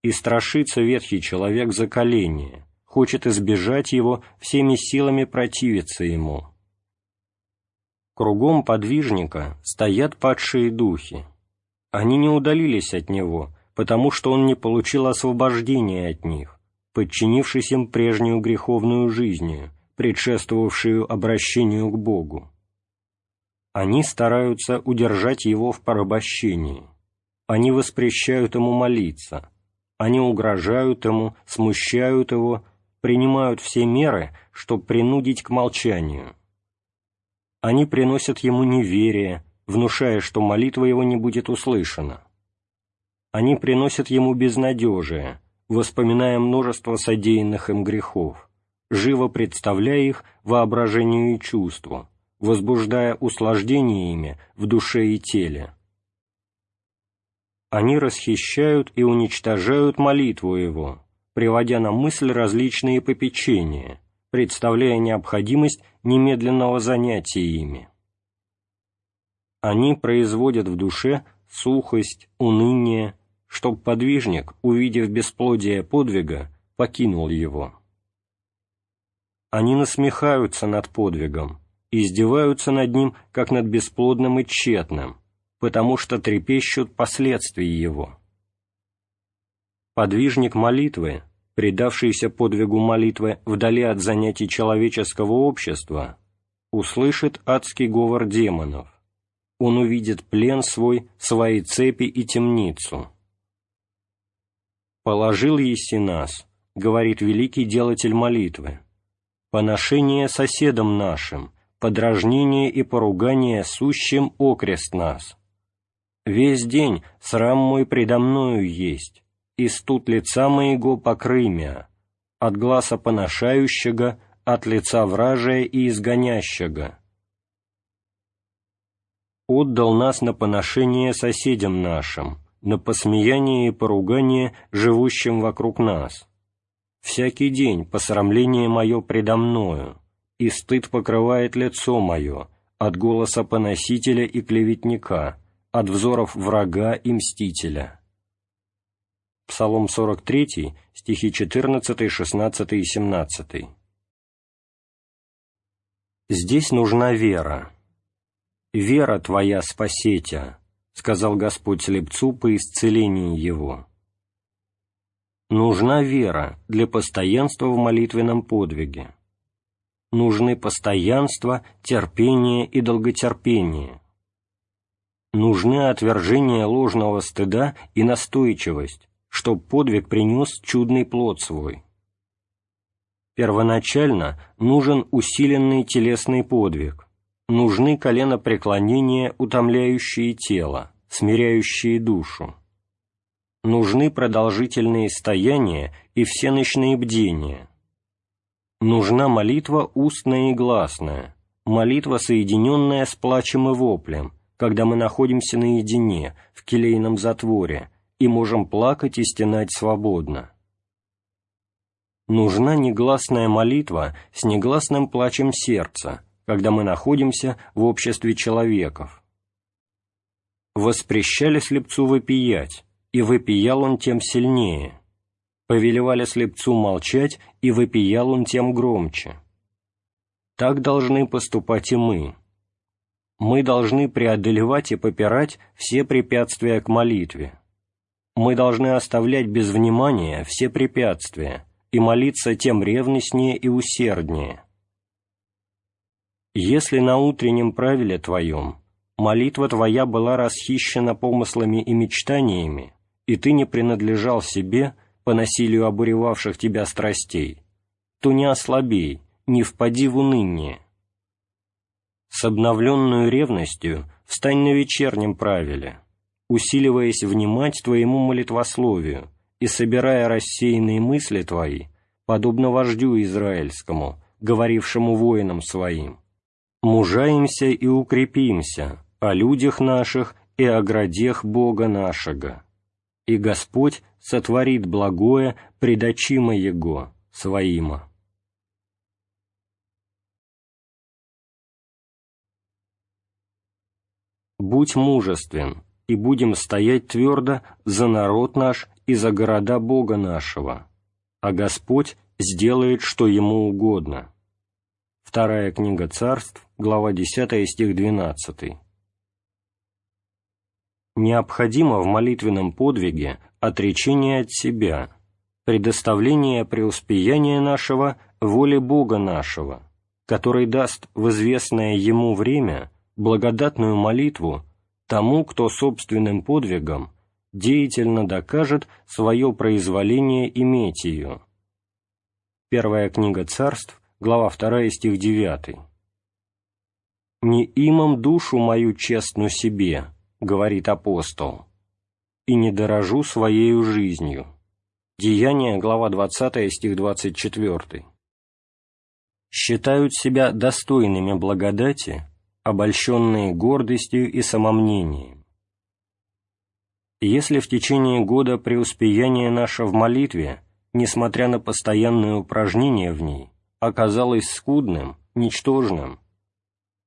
И страшится ветхий человек заколения, хочет избежать его, всеми силами противиться ему. Кругом подвижника стоят падшие духи. Они не удалились от него, потому что он не получил освобождения от них, подчинившись им прежнюю греховную жизнью, предшествовавшую обращению к Богу. Они стараются удержать его в порабощении. Они воспрещают ему молиться. Они угрожают ему, смущают его, принимают все меры, чтобы принудить к молчанию. Они приносят ему неверие, внушая, что молитва его не будет услышана. Они приносят ему безнадежие, воспоминая множество содеянных им грехов, живо представляя их воображению и чувству, возбуждая услаждение ими в душе и теле. Они расхищают и уничтожают молитву его, приводя на мысль различные попечения, представляя необходимость немедленного занятия ими. Они производят в душе сухость, уныние, чтоб подвижник, увидев бесплодие подвига, покинул его. Они насмехаются над подвигом, издеваются над ним, как над бесплодным и тщетным, потому что трепещут последствия его. Подвижник молитвы, предавшийся подвигу молитвы вдали от занятий человеческого общества, услышит адский говор демонов, он увидит плен свой, свои цепи и темницу. «Положил еси нас», — говорит великий делатель молитвы, «поношение соседам нашим, подражнение и поругание сущим окрест нас. Весь день срам мой предо мною есть, и студ лица моего покрый мя, от глаза поношающего, от лица вражия и изгонящего. Отдал нас на поношение соседям нашим, на посмеяние и поругание живущим вокруг нас. Всякий день посрамление мое предо мною, и стыд покрывает лицо мое от голоса поносителя и клеветника, от взоров врага и мстителя». Псалом 43, стихи 14, 16 и 17. Здесь нужна вера. «Вера твоя спасетя», — сказал Господь слепцу по исцелении его. Нужна вера для постоянства в молитвенном подвиге нужны постоянство, терпение и долготерпение. Нужны отвержение ложного стыда и настойчивость, чтоб подвиг принес чудный плод свой. Первоначально нужен усиленный телесный подвиг, нужны коленопреклонения, утомляющие тело, смиряющие душу. Нужны продолжительные стояния и всеночные бдения, Нужна молитва устная и гласная, молитва, соединенная с плачем и воплем, когда мы находимся наедине, в келейном затворе, и можем плакать и стенать свободно. Нужна негласная молитва с негласным плачем сердца, когда мы находимся в обществе человеков. Воспрещали слепцу вопиять, и вопиял он тем сильнее – повелевали слепцу молчать, и выпиял он тем громче. Так должны поступать и мы. Мы должны преодолевать и попирать все препятствия к молитве. Мы должны оставлять без внимания все препятствия и молиться тем ревностнее и усерднее. Если на утреннем правиле твоем молитва твоя была расхищена помыслами и мечтаниями, и ты не принадлежал себе, по насилию обуревавших тебя страстей, то не ослабей, не впади в уныние. С обновленную ревностью встань на вечернем правиле, усиливаясь внимать твоему молитвословию и, собирая рассеянные мысли твои, подобно вождю израильскому, говорившему воинам своим, «Мужаемся и укрепимся о людях наших и о градех Бога нашего, и Господь сотворит благое предочимо Его своимо». «Будь мужествен, и будем стоять твердо за народ наш и за города Бога нашего, а Господь сделает, что Ему угодно». Вторая книга царств, глава 10, стих 12. Необходимо в молитвенном подвиге отречение от себя, предоставление преуспеяния нашего воле Бога нашего, который даст в известное Ему время благодатную молитву тому, кто собственным подвигом деятельно докажет свое произволение иметь ее. Первая книга царств, глава 2, стих 9. «Не имам душу мою честну себе», — говорит апостол, «и не дорожу своею жизнью». Деяние, глава 20, стих 24. «Считают себя достойными благодати, обольщенные гордостью и самомнением. Если в течение года преуспеяние наше в молитве, несмотря на постоянное упражнение в ней, оказалось скудным, ничтожным,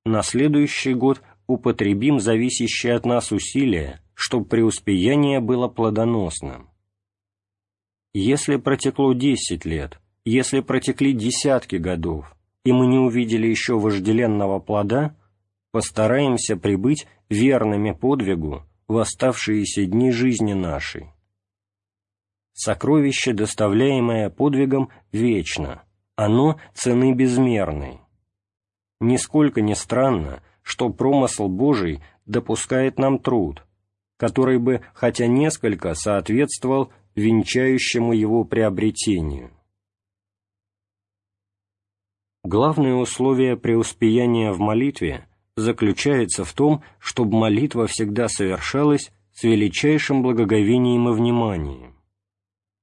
на следующий год употребим зависящие от нас усилия, чтобы преуспеяние было плодоносным. Если протекло десять лет, если протекли десятки годов, и мы не увидели еще вожделенного плода, постараемся прибыть верными подвигу в оставшиеся дни жизни нашей. Сокровище, доставляемое подвигом, вечно, оно цены безмерной. Нисколько не странно, что промысл Божий допускает нам труд, который бы хотя несколько соответствовал венчающему его приобретению. Главное условие преуспеяния в молитве заключается в том, чтобы молитва всегда совершалась с величайшим благоговением и вниманием.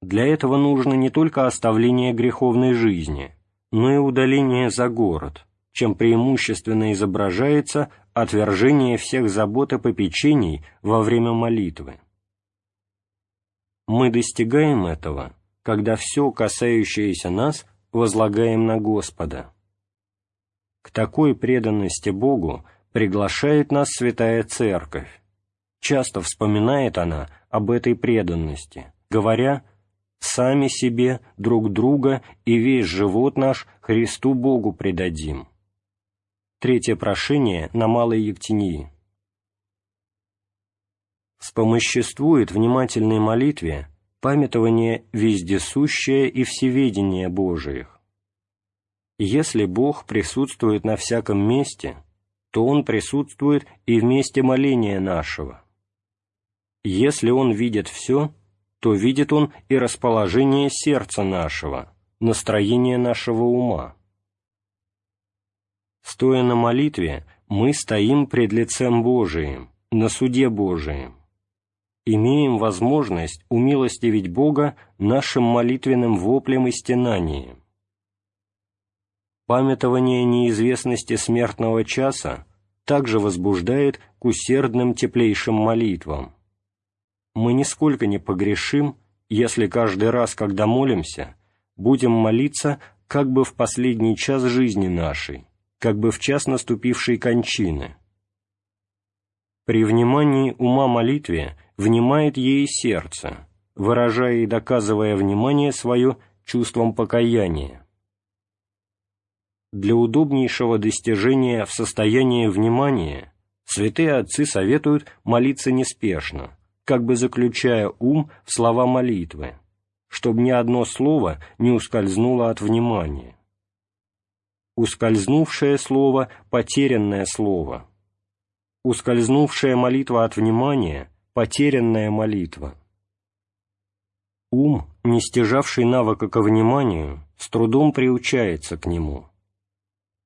Для этого нужно не только оставление греховной жизни, но и удаление за город, чем преимущественно изображается отвержение всех забот и попечений во время молитвы. Мы достигаем этого, когда все, касающееся нас, возлагаем на Господа. К такой преданности Богу приглашает нас Святая Церковь. Часто вспоминает она об этой преданности, говоря «сами себе, друг друга и весь живот наш Христу Богу предадим». Третье прошение на Малой Евтинии. Вспомоществует внимательной молитве памятование вездесущее и всеведение Божиих, если Бог присутствует на всяком месте, то Он присутствует и в месте моления нашего. Если Он видит все, то видит Он и расположение сердца нашего, настроение нашего ума. Стоя на молитве, мы стоим пред лицем Божиим, на суде Божиим. Имеем возможность умилостивить Бога нашим молитвенным воплем и стенанием Памятование неизвестности смертного часа также возбуждает к усердным теплейшим молитвам. Мы нисколько не погрешим, если каждый раз, когда молимся, будем молиться как бы в последний час жизни нашей, как бы в час наступившей кончины. При внимании ума молитве внимает ей сердце, выражая и доказывая внимание свое чувством покаяния для удобнейшего достижения в состоянии внимания святые отцы советуют молиться неспешно, как бы заключая ум в слова молитвы, чтобы ни одно слово не ускользнуло от внимания. Ускользнувшее слово — потерянное слово. Ускользнувшая молитва от внимания — потерянная молитва. Ум, не стяжавший навыка ко вниманию, с трудом приучается к нему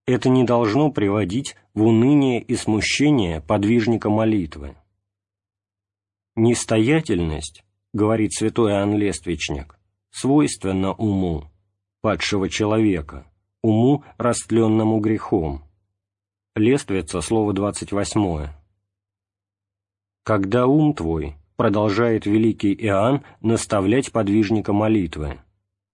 это не должно приводить в уныние и смущение подвижника молитвы. Нестоятельность, говорит святой Иоанн Лествичник, свойственна уму, падшего человека, уму, растленному грехом. Лествица, слово 28. «Когда ум твой, — продолжает великий Иоанн наставлять подвижника молитвы,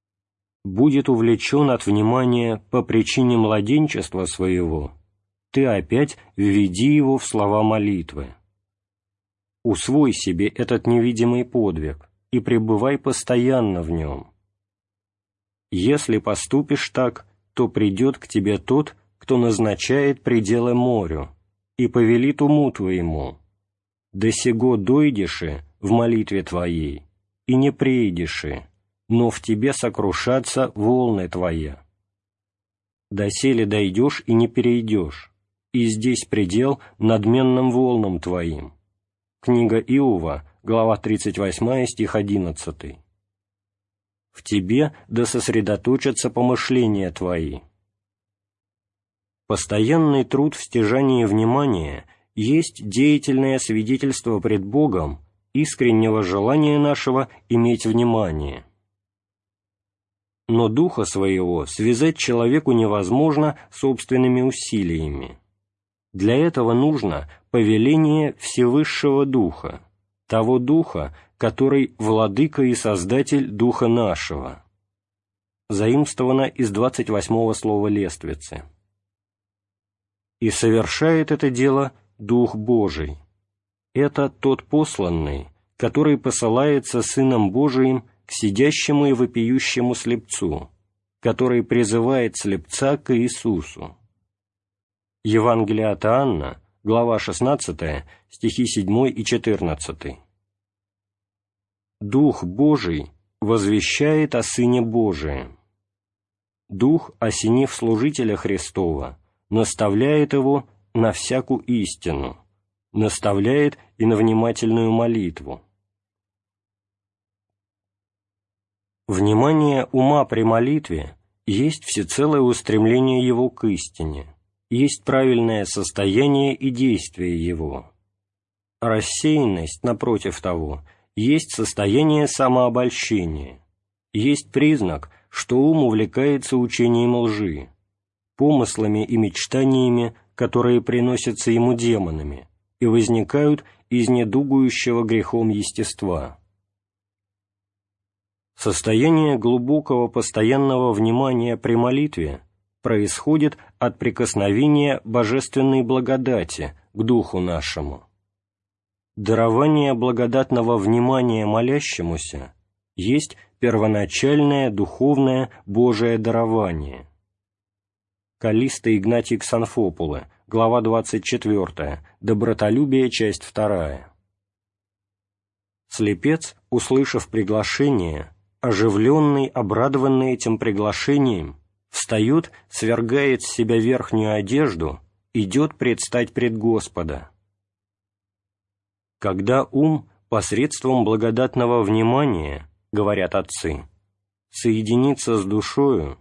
— будет увлечен от внимания по причине младенчества своего, ты опять введи его в слова молитвы. Усвой себе этот невидимый подвиг и пребывай постоянно в нем. Если поступишь так, то придет к тебе тот, кто назначает пределы морю, и повелит уму твоему. До сего дойдеши в молитве твоей, и не приедеши, но в тебе сокрушатся волны твоя. Доселе дойдешь и не перейдешь, и здесь предел надменным волнам твоим. Книга Иова, глава 38, стих 11. В тебе да сосредоточатся помышления твои. Постоянный труд в стяжании внимания есть деятельное свидетельство пред Богом искреннего желания нашего иметь внимание. Но духа своего связать человеку невозможно собственными усилиями. Для этого нужно повеление Всевысшего Духа, того Духа, который владыка и создатель Духа нашего. Заимствовано из 28 слова Лествицы. И совершает это дело Дух Божий. Это тот посланный, который посылается Сыном Божиим к сидящему и вопиющему слепцу, который призывает слепца к Иисусу. Евангелие от Анна, глава 16, стихи 7 и 14. Дух Божий возвещает о Сыне Божием. Дух, осенив служителя Христова, наставляет его на всякую истину, наставляет и на внимательную молитву. Внимание ума при молитве есть всецелое устремление его к истине – есть правильное состояние и действие его. Рассеянность, напротив того, есть состояние самообольщения, есть признак, что ум увлекается учением лжи, помыслами и мечтаниями, которые приносятся ему демонами и возникают из недугующего грехом естества. Состояние глубокого постоянного внимания при молитве происходит от прикосновения божественной благодати к Духу нашему. Дарование благодатного внимания молящемуся есть первоначальное духовное Божие дарование. Калиста Игнатий Ксанфопулы, глава 24, Добротолюбие, часть 2. Слепец, услышав приглашение, оживленный, обрадованный этим приглашением, встает, свергает с себя верхнюю одежду, идет предстать пред Господа. Когда ум посредством благодатного внимания, говорят отцы, соединится с душою,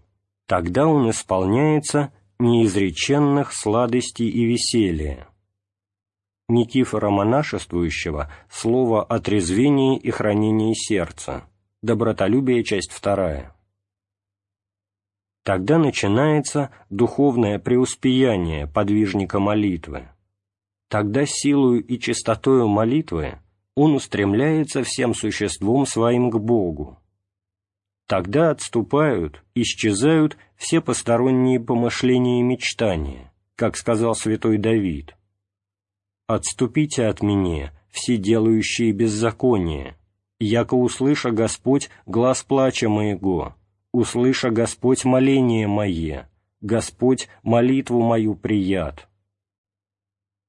тогда он исполняется неизреченных сладостей и веселья. Никифора монашествующего слово о трезвении и хранении сердца. Добротолюбие, часть вторая. Тогда начинается духовное преуспеяние подвижника молитвы. Тогда силою и чистотою молитвы он устремляется всем существом своим к Богу. Тогда отступают, исчезают все посторонние помышления и мечтания, как сказал святой Давид. «Отступите от меня, все делающие беззаконие, яко услыша Господь глаз плача моего, услыша Господь моление мое, Господь молитву мою прият.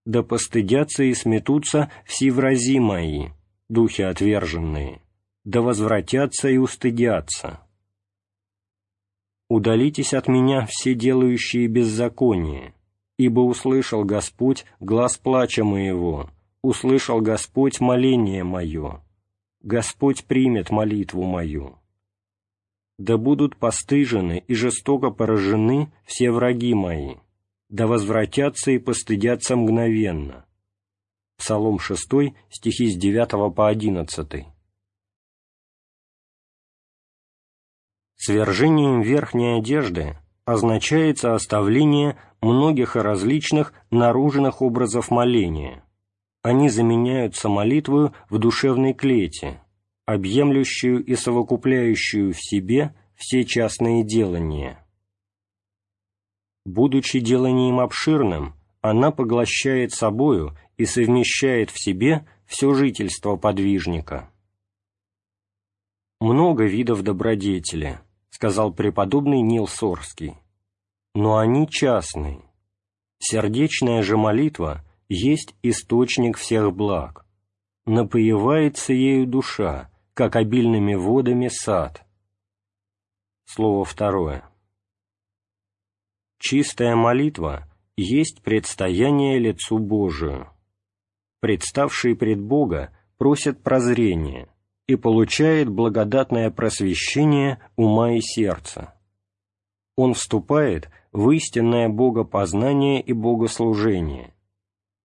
Да постыдятся и сметутся все врази мои, духи отверженные, да возвратятся и устыдятся. Удалитесь от меня все делающие беззаконие, ибо услышал Господь глаз плача моего, услышал Господь моление мое, Господь примет молитву мою да будут постыжены и жестоко поражены все враги мои, да возвратятся и постыдятся мгновенно». Псалом 6, стихи с 9 по 11. Свержением верхней одежды означается оставление многих и различных наружных образов моления. Они заменяются молитвою в душевной клете, объемлющую и совокупляющую в себе все частные делания. Будучи деланием обширным, она поглощает собою и совмещает в себе все жительство подвижника. «Много видов добродетели», — сказал преподобный Нил Сорский, — «но они частные. Сердечная же молитва есть источник всех благ. Напоевается ею душа, как обильными водами сад». Слово второе. Чистая молитва есть предстояние лицу Божию. Представший пред Бога просит прозрения и получает благодатное просвещение ума и сердца. Он вступает в истинное богопознание и богослужение,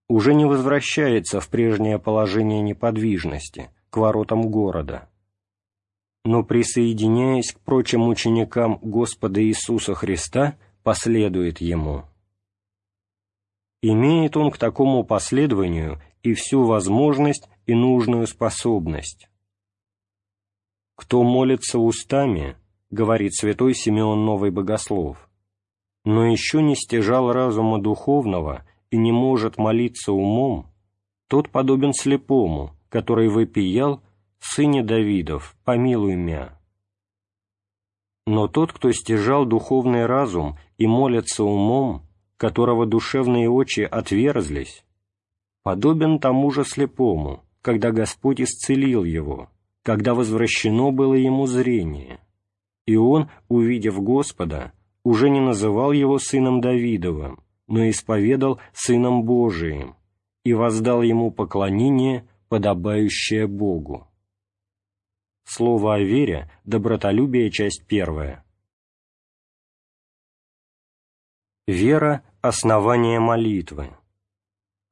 уже не возвращается в прежнее положение неподвижности, к воротам города, но, присоединяясь к прочим ученикам Господа Иисуса Христа, последует Ему. Имеет он к такому последованию и всю возможность и нужную способность. «Кто молится устами, — говорит святой Симеон Новый Богослов, — но еще не стяжал разума духовного и не может молиться умом, тот подобен слепому, который выпиял, сыне Давидов, помилуй мя. Но тот, кто стяжал духовный разум и молится умом, которого душевные очи отверзлись, подобен тому же слепому, когда Господь исцелил его, когда возвращено было ему зрение, и он, увидев Господа, уже не называл его сыном Давидовым, но исповедал сыном Божиим и воздал ему поклонение, подобающее Богу. Слово о вере, добротолюбие, часть первая. Вера – основание молитвы.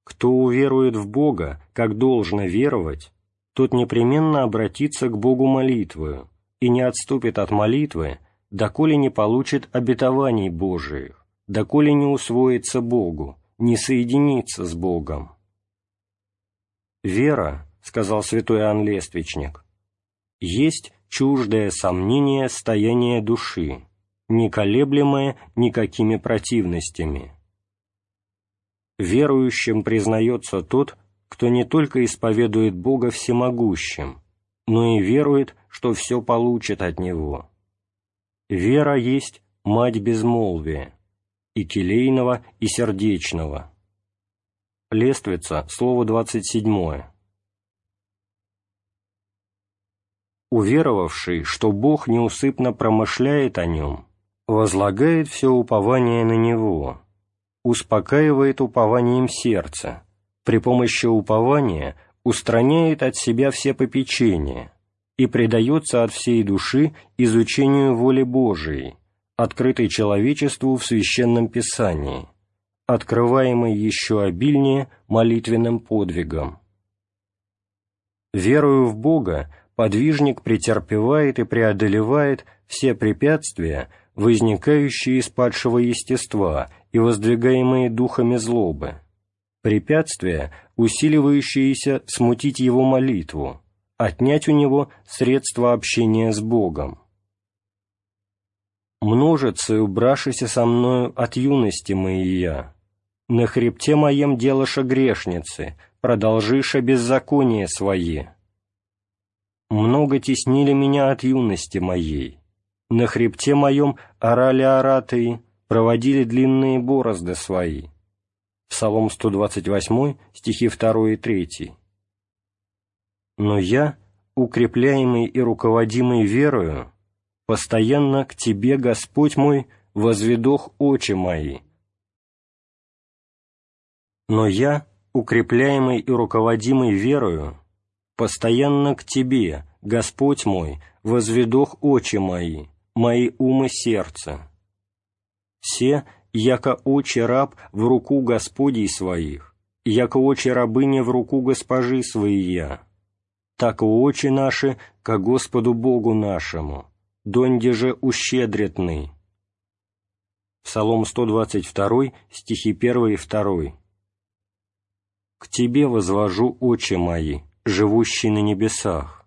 Кто уверует в Бога, как должно веровать, тот непременно обратится к Богу молитвою и не отступит от молитвы, доколе не получит обетований Божиих, доколе не усвоится Богу, не соединится с Богом. «Вера», — сказал святой Иоанн Лествичник, — «есть чуждое сомнение стояния души, не колеблемое никакими противностями. Верующим признается тот, кто не только исповедует Бога всемогущим, но и верует, что все получит от Него. Вера есть мать безмолвия, и келейного, и сердечного. Лествица, слово 27. Уверовавший, что Бог неусыпно промышляет о нем, возлагает все упование на Него, успокаивает упованием сердца, при помощи упования устраняет от себя все попечения и предается от всей души изучению воли Божией, открытой человечеству в Священном Писании, открываемой еще обильнее молитвенным подвигом. Верую в Бога, подвижник претерпевает и преодолевает все препятствия, возникающие из падшего естества и воздвигаемые духами злобы, препятствия, усиливающиеся смутить его молитву, отнять у него средства общения с Богом. «Множится и убрашися со мною от юности моей на хребте моем делаша грешницы, продолжиша беззаконие свои. Много теснили меня от юности моей, на хребте моем орали оратые, проводили длинные борозды свои». Псалом 128, стихи 2 и 3. «Но я, укрепляемый и руководимый верою, постоянно к Тебе, Господь мой, возведох очи мои. Но я, укрепляемый и руководимый верою, постоянно к Тебе, Господь мой, возведох очи мои, мои умы сердца. Все, яко очи раб в руку Господей своих, яко очи рабыни в руку госпожи своей я, так очи наши ко Господу Богу нашему, донде же ущедритны». Псалом 122, стихи 1 и 2. «К Тебе возвожу очи мои, живущие на небесах.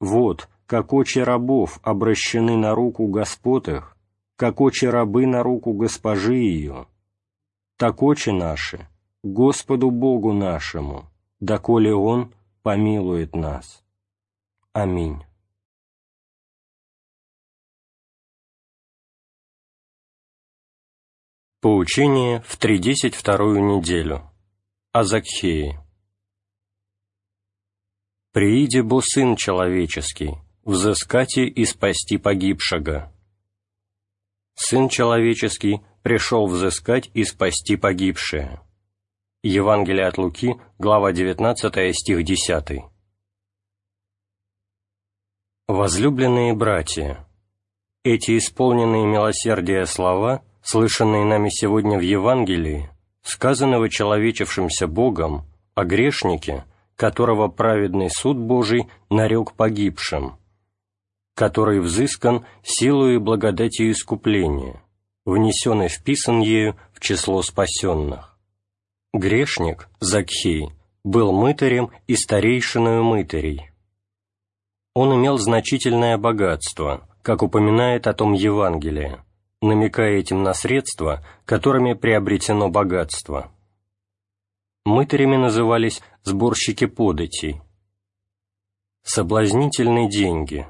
Вот, как очи рабов обращены на руку господ их, как очи рабы на руку госпожи ее, так очи наши Господу Богу нашему, доколе Он помилует нас. Аминь. Поучение в тридесять вторую неделю. О Закхее. «Прииди, бо Сын Человеческий, взыскати и спасти погибшего. Сын Человеческий пришел взыскать и спасти погибшее». Евангелие от Луки, глава 19, стих 10. Возлюбленные братья, эти исполненные милосердия слова, слышанные нами сегодня в Евангелии, сказанного человечевшимся Богом о грешнике, которого праведный суд Божий нарек погибшим, который взыскан силою благодатью искупления, внесен и вписан ею в число спасенных. Грешник, Закхей, был мытарем и старейшиною мытарей. Он имел значительное богатство, как упоминает о том Евангелие, намекая этим на средства, которыми приобретено богатство. Мытарями назывались сборщики податей. Соблазнительные деньги,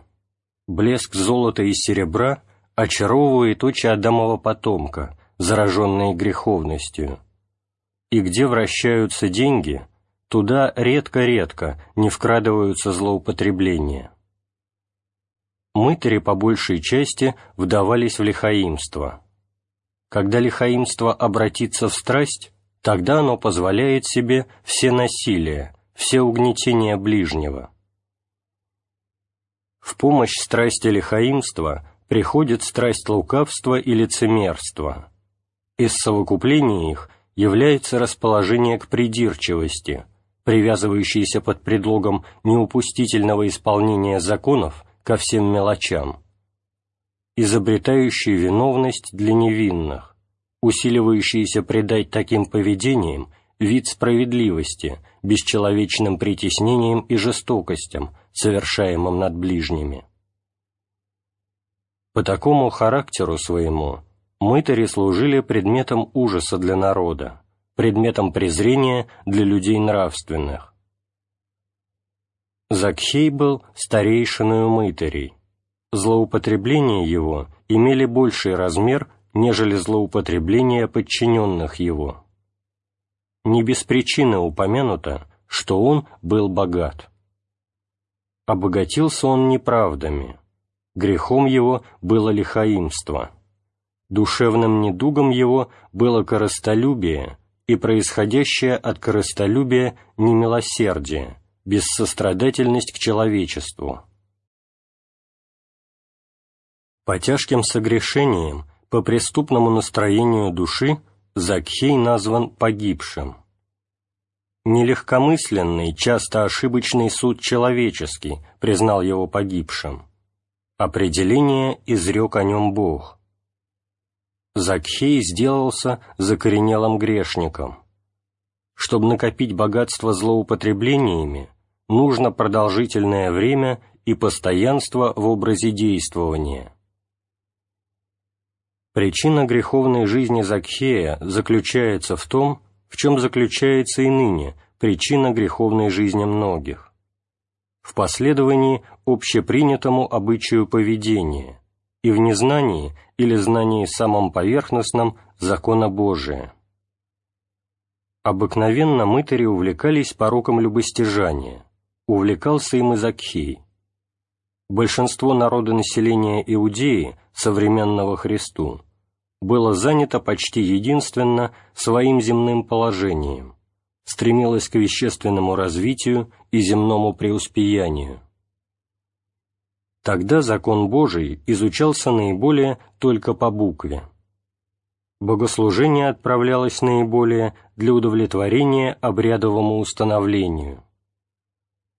блеск золота и серебра очаровывает очи Адамова потомка, зараженные греховностью – и где вращаются деньги, туда редко-редко не вкрадываются злоупотребления. Мытари по большей части вдавались в лихаимство. Когда лихаимство обратится в страсть, тогда оно позволяет себе все насилия, все угнетения ближнего. В помощь страсти лихаимства приходит страсть лукавства и лицемерства. Из совокупления их является расположение к придирчивости, привязывающееся под предлогом неупустительного исполнения законов ко всем мелочам, изобретающее виновность для невинных, усиливающееся придать таким поведениям вид справедливости бесчеловечным притеснением и жестокостям, совершаемым над ближними. По такому характеру своему мытари служили предметом ужаса для народа, предметом презрения для людей нравственных. Закхей был старейшиною мытарей. Злоупотребления его имели больший размер, нежели злоупотребления подчиненных его. Не без причины упомянуто, что он был богат. Обогатился он неправдами, грехом его было лихаимство – Душевным недугом его было коростолюбие и происходящее от коростолюбия немилосердие, бессострадательность к человечеству. По тяжким согрешениям, по преступному настроению души Закхей назван погибшим. Нелегкомысленный, часто ошибочный суд человеческий признал его погибшим. Определение изрек о нем Бог. Закхей сделался закоренелым грешником. Чтобы накопить богатство злоупотреблениями, нужно продолжительное время и постоянство в образе действования. Причина греховной жизни Закхея заключается в том, в чем заключается и ныне причина греховной жизни многих. В последовании общепринятому обычаю поведения – и в незнании или знании самом поверхностном закона Божия. Обыкновенно мытари увлекались пороком любостяжания, увлекался им и Закхей. Большинство народонаселения Иудеи, современного Христу, было занято почти единственно своим земным положением, стремилось к вещественному развитию и земному преуспеянию. Тогда закон Божий изучался наиболее только по букве. Богослужение отправлялось наиболее для удовлетворения обрядовому установлению.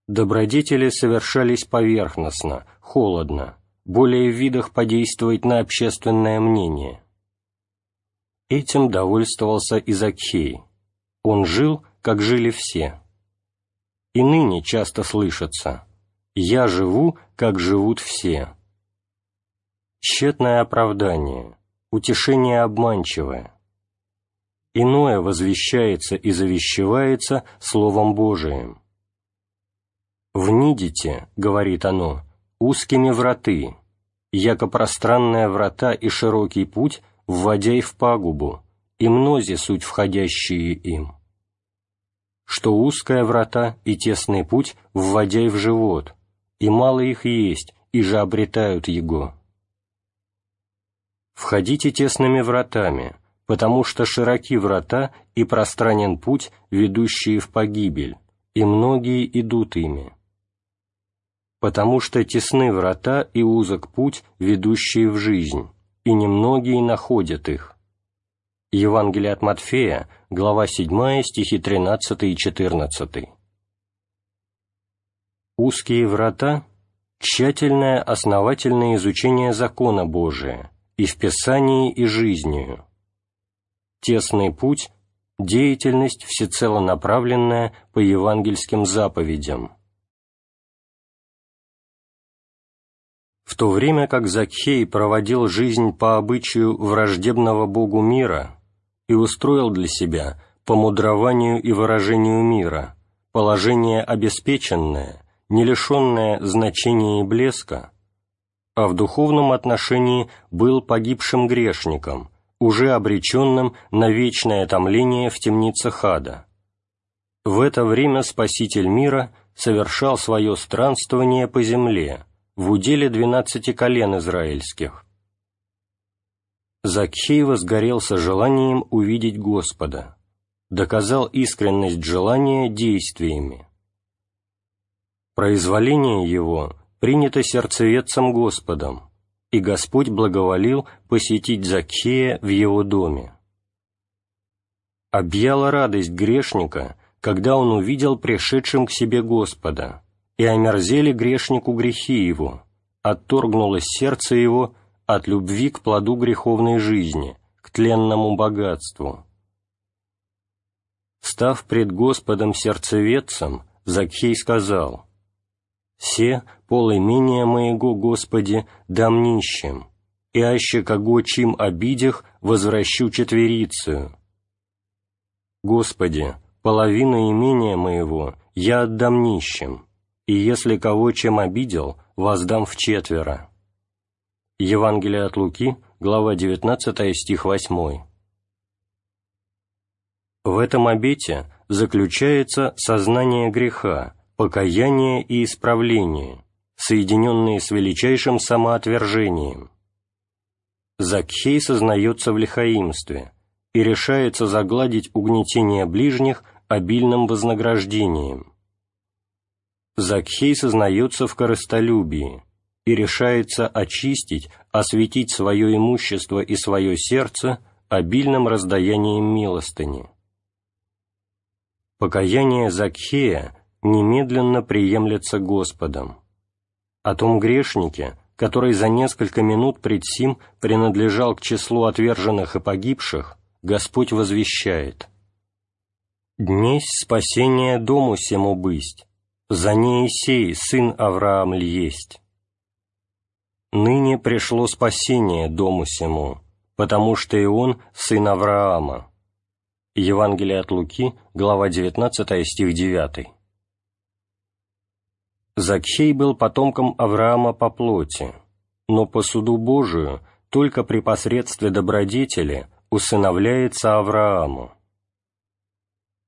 Добродетели совершались поверхностно, холодно, более в видах подействовать на общественное мнение. Этим довольствовался и Закхей. Он жил, как жили все. И ныне часто слышится «Я живу, как живут все». Тщетное оправдание, утешение обманчивое. Иное возвещается и завещевается Словом Божиим. «Внидите, — говорит оно, — узкими враты, яко пространная врата и широкий путь, вводя в пагубу, и мнози суть входящие им. Что узкая врата и тесный путь, вводя в живот, и мало их есть, и же обретают его. Входите тесными вратами, потому что широки врата и пространен путь, ведущие в погибель, и многие идут ими потому что тесны врата и узок путь, ведущие в жизнь, и немногие находят их. Евангелие от Матфея, глава 7, стихи 13 и 14. Узкие врата – тщательное основательное изучение закона Божия и в Писании, и жизнью. Тесный путь – деятельность, всецело направленная по евангельским заповедям – В то время как Закхей проводил жизнь по обычаю враждебного Богу мира и устроил для себя по мудрованию и выражению мира положение обеспеченное, не лишенное значения и блеска, а в духовном отношении был погибшим грешником, уже обреченным на вечное томление в темницах ада. В это время Спаситель мира совершал свое странствование по земле, в уделе двенадцати колен израильских. Закхей возгорелся желанием увидеть Господа, доказал искренность желания действиями. Произволение его принято сердцеведцем Господом, и Господь благоволил посетить Закхея в его доме. Объяла радость грешника, когда он увидел пришедшим к себе Господа – и омерзели грешнику грехи его, отторгнулось сердце его от любви к плоду греховной жизни, к тленному богатству. Став пред Господом сердцеведцем, Закхей сказал, «Се, полымения моего, Господи, дам нищим, и аще кого чим обидях возвращу четверицию. Господи, половину имения моего я отдам нищим, и если кого чем обидел, воздам в четверо». Евангелие от Луки, глава 19, стих 8. В этом обете заключается сознание греха, покаяние и исправление, соединенные с величайшим самоотвержением. Закхей сознается в лихаимстве и решается загладить угнетение ближних обильным вознаграждением – Закхей сознается в корыстолюбии и решается очистить, осветить свое имущество и свое сердце обильным раздаянием милостыни. Покаяние Закхея немедленно приемлется Господом. О том грешнике, который за несколько минут пред сим принадлежал к числу отверженных и погибших, Господь возвещает «Днесь спасение дому сему бысть, за Неисей, сын Авраам ли есть? Ныне пришло спасение дому сему, потому что и он сын Авраама. Евангелие от Луки, глава 19, стих 9. Закхей был потомком Авраама по плоти, но по суду Божию только при посредстве добродетели усыновляется Аврааму.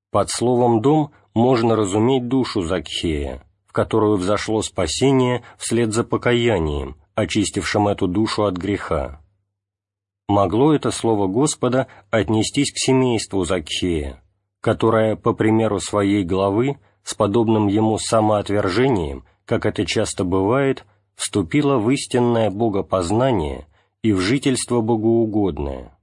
Под словом «дом» можно разуметь душу Закхея, в которую взошло спасение вслед за покаянием, очистившим эту душу от греха. Могло это слово Господа отнестись к семейству Закхея, которое, по примеру своей главы, с подобным ему самоотвержением, как это часто бывает, вступило в истинное богопознание и в жительство богоугодное.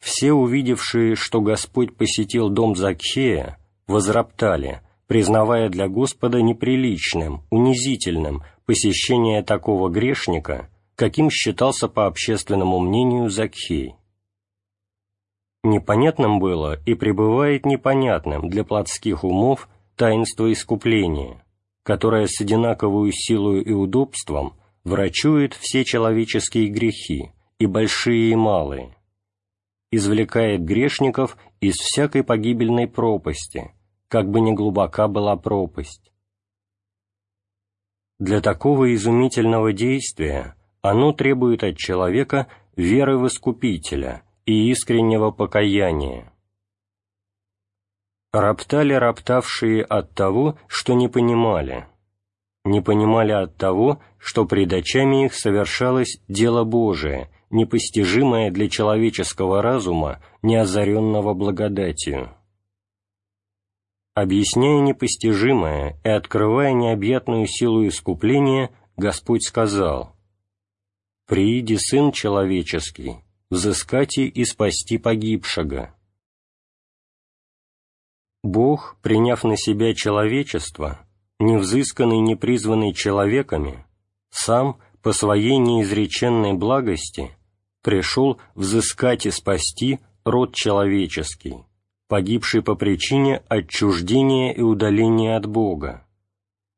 Все увидевшие, что Господь посетил дом Закхея, возроптали, признавая для Господа неприличным, унизительным посещение такого грешника, каким считался по общественному мнению Закхей. Непонятным было и пребывает непонятным для плотских умов таинство искупления, которое с одинаковую силою и удобством врачует все человеческие грехи, и большие, и малые, извлекает грешников из всякой погибельной пропасти, как бы ни глубока была пропасть. Для такого изумительного действия оно требует от человека веры в Искупителя и искреннего покаяния. Роптали роптавшие от того, что не понимали. Не понимали от того, что пред очами их совершалось дело Божие, непостижимое для человеческого разума, неозаренного благодатью. Объясняя непостижимое и открывая необъятную силу искупления, Господь сказал «Прииди, Сын Человеческий, взыскати и спасти погибшего». Бог, приняв на себя человечество, невзысканный, не призванный человеками, сам, по своей неизреченной благости, пришел взыскать и спасти род человеческий, погибший по причине отчуждения и удаления от Бога,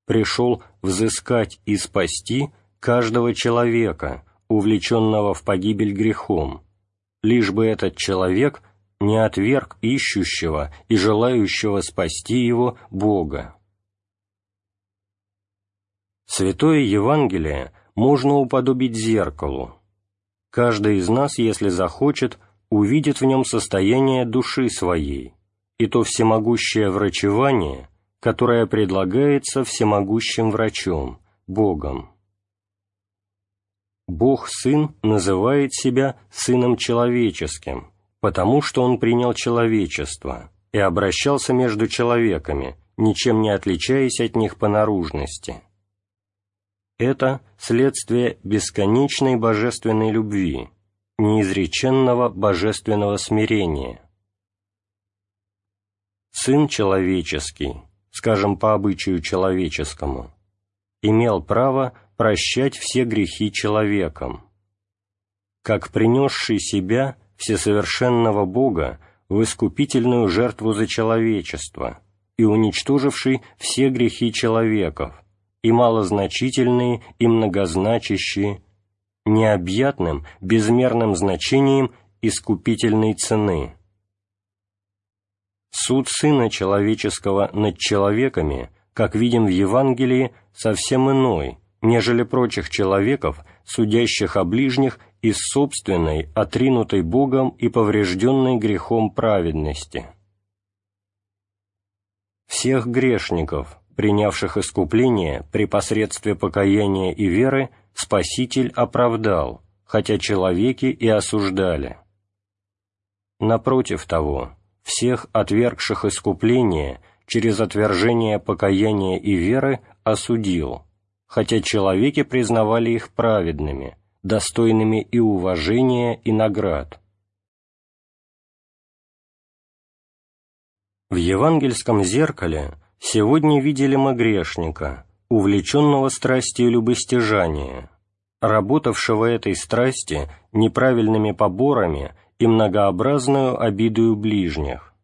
пришел взыскать и спасти каждого человека, увлеченного в погибель грехом, лишь бы этот человек не отверг ищущего и желающего спасти его Бога. Святое Евангелие можно уподобить зеркалу, Каждый из нас, если захочет, увидит в нем состояние души своей, и то всемогущее врачевание, которое предлагается всемогущим врачом, Богом. Бог-Сын называет себя Сыном Человеческим, потому что Он принял человечество и обращался между человеками, ничем не отличаясь от них по наружности. Это следствие бесконечной божественной любви, неизреченного божественного смирения. Сын человеческий, скажем по обычаю человеческому, имел право прощать все грехи человекам. Как принесший себя, всесовершенного Бога, в искупительную жертву за человечество и уничтоживший все грехи человеков, и малозначительные, и многозначащие, необъятным, безмерным значением искупительной цены. Суд Сына Человеческого над человеками, как видим в Евангелии, совсем иной, нежели прочих человеков, судящих о ближних из собственной, отринутой Богом и поврежденной грехом праведности. Всех грешников, принявших искупление при посредстве покаяния и веры, Спаситель оправдал, хотя человеки и осуждали. Напротив того, всех отвергших искупление через отвержение покаяния и веры осудил, хотя человеки признавали их праведными, достойными и уважения, и наград. В евангельском зеркале Сегодня видели мы грешника, увлеченного страстью любостяжания, работавшего этой страсти неправильными поборами и многообразную обидою ближних.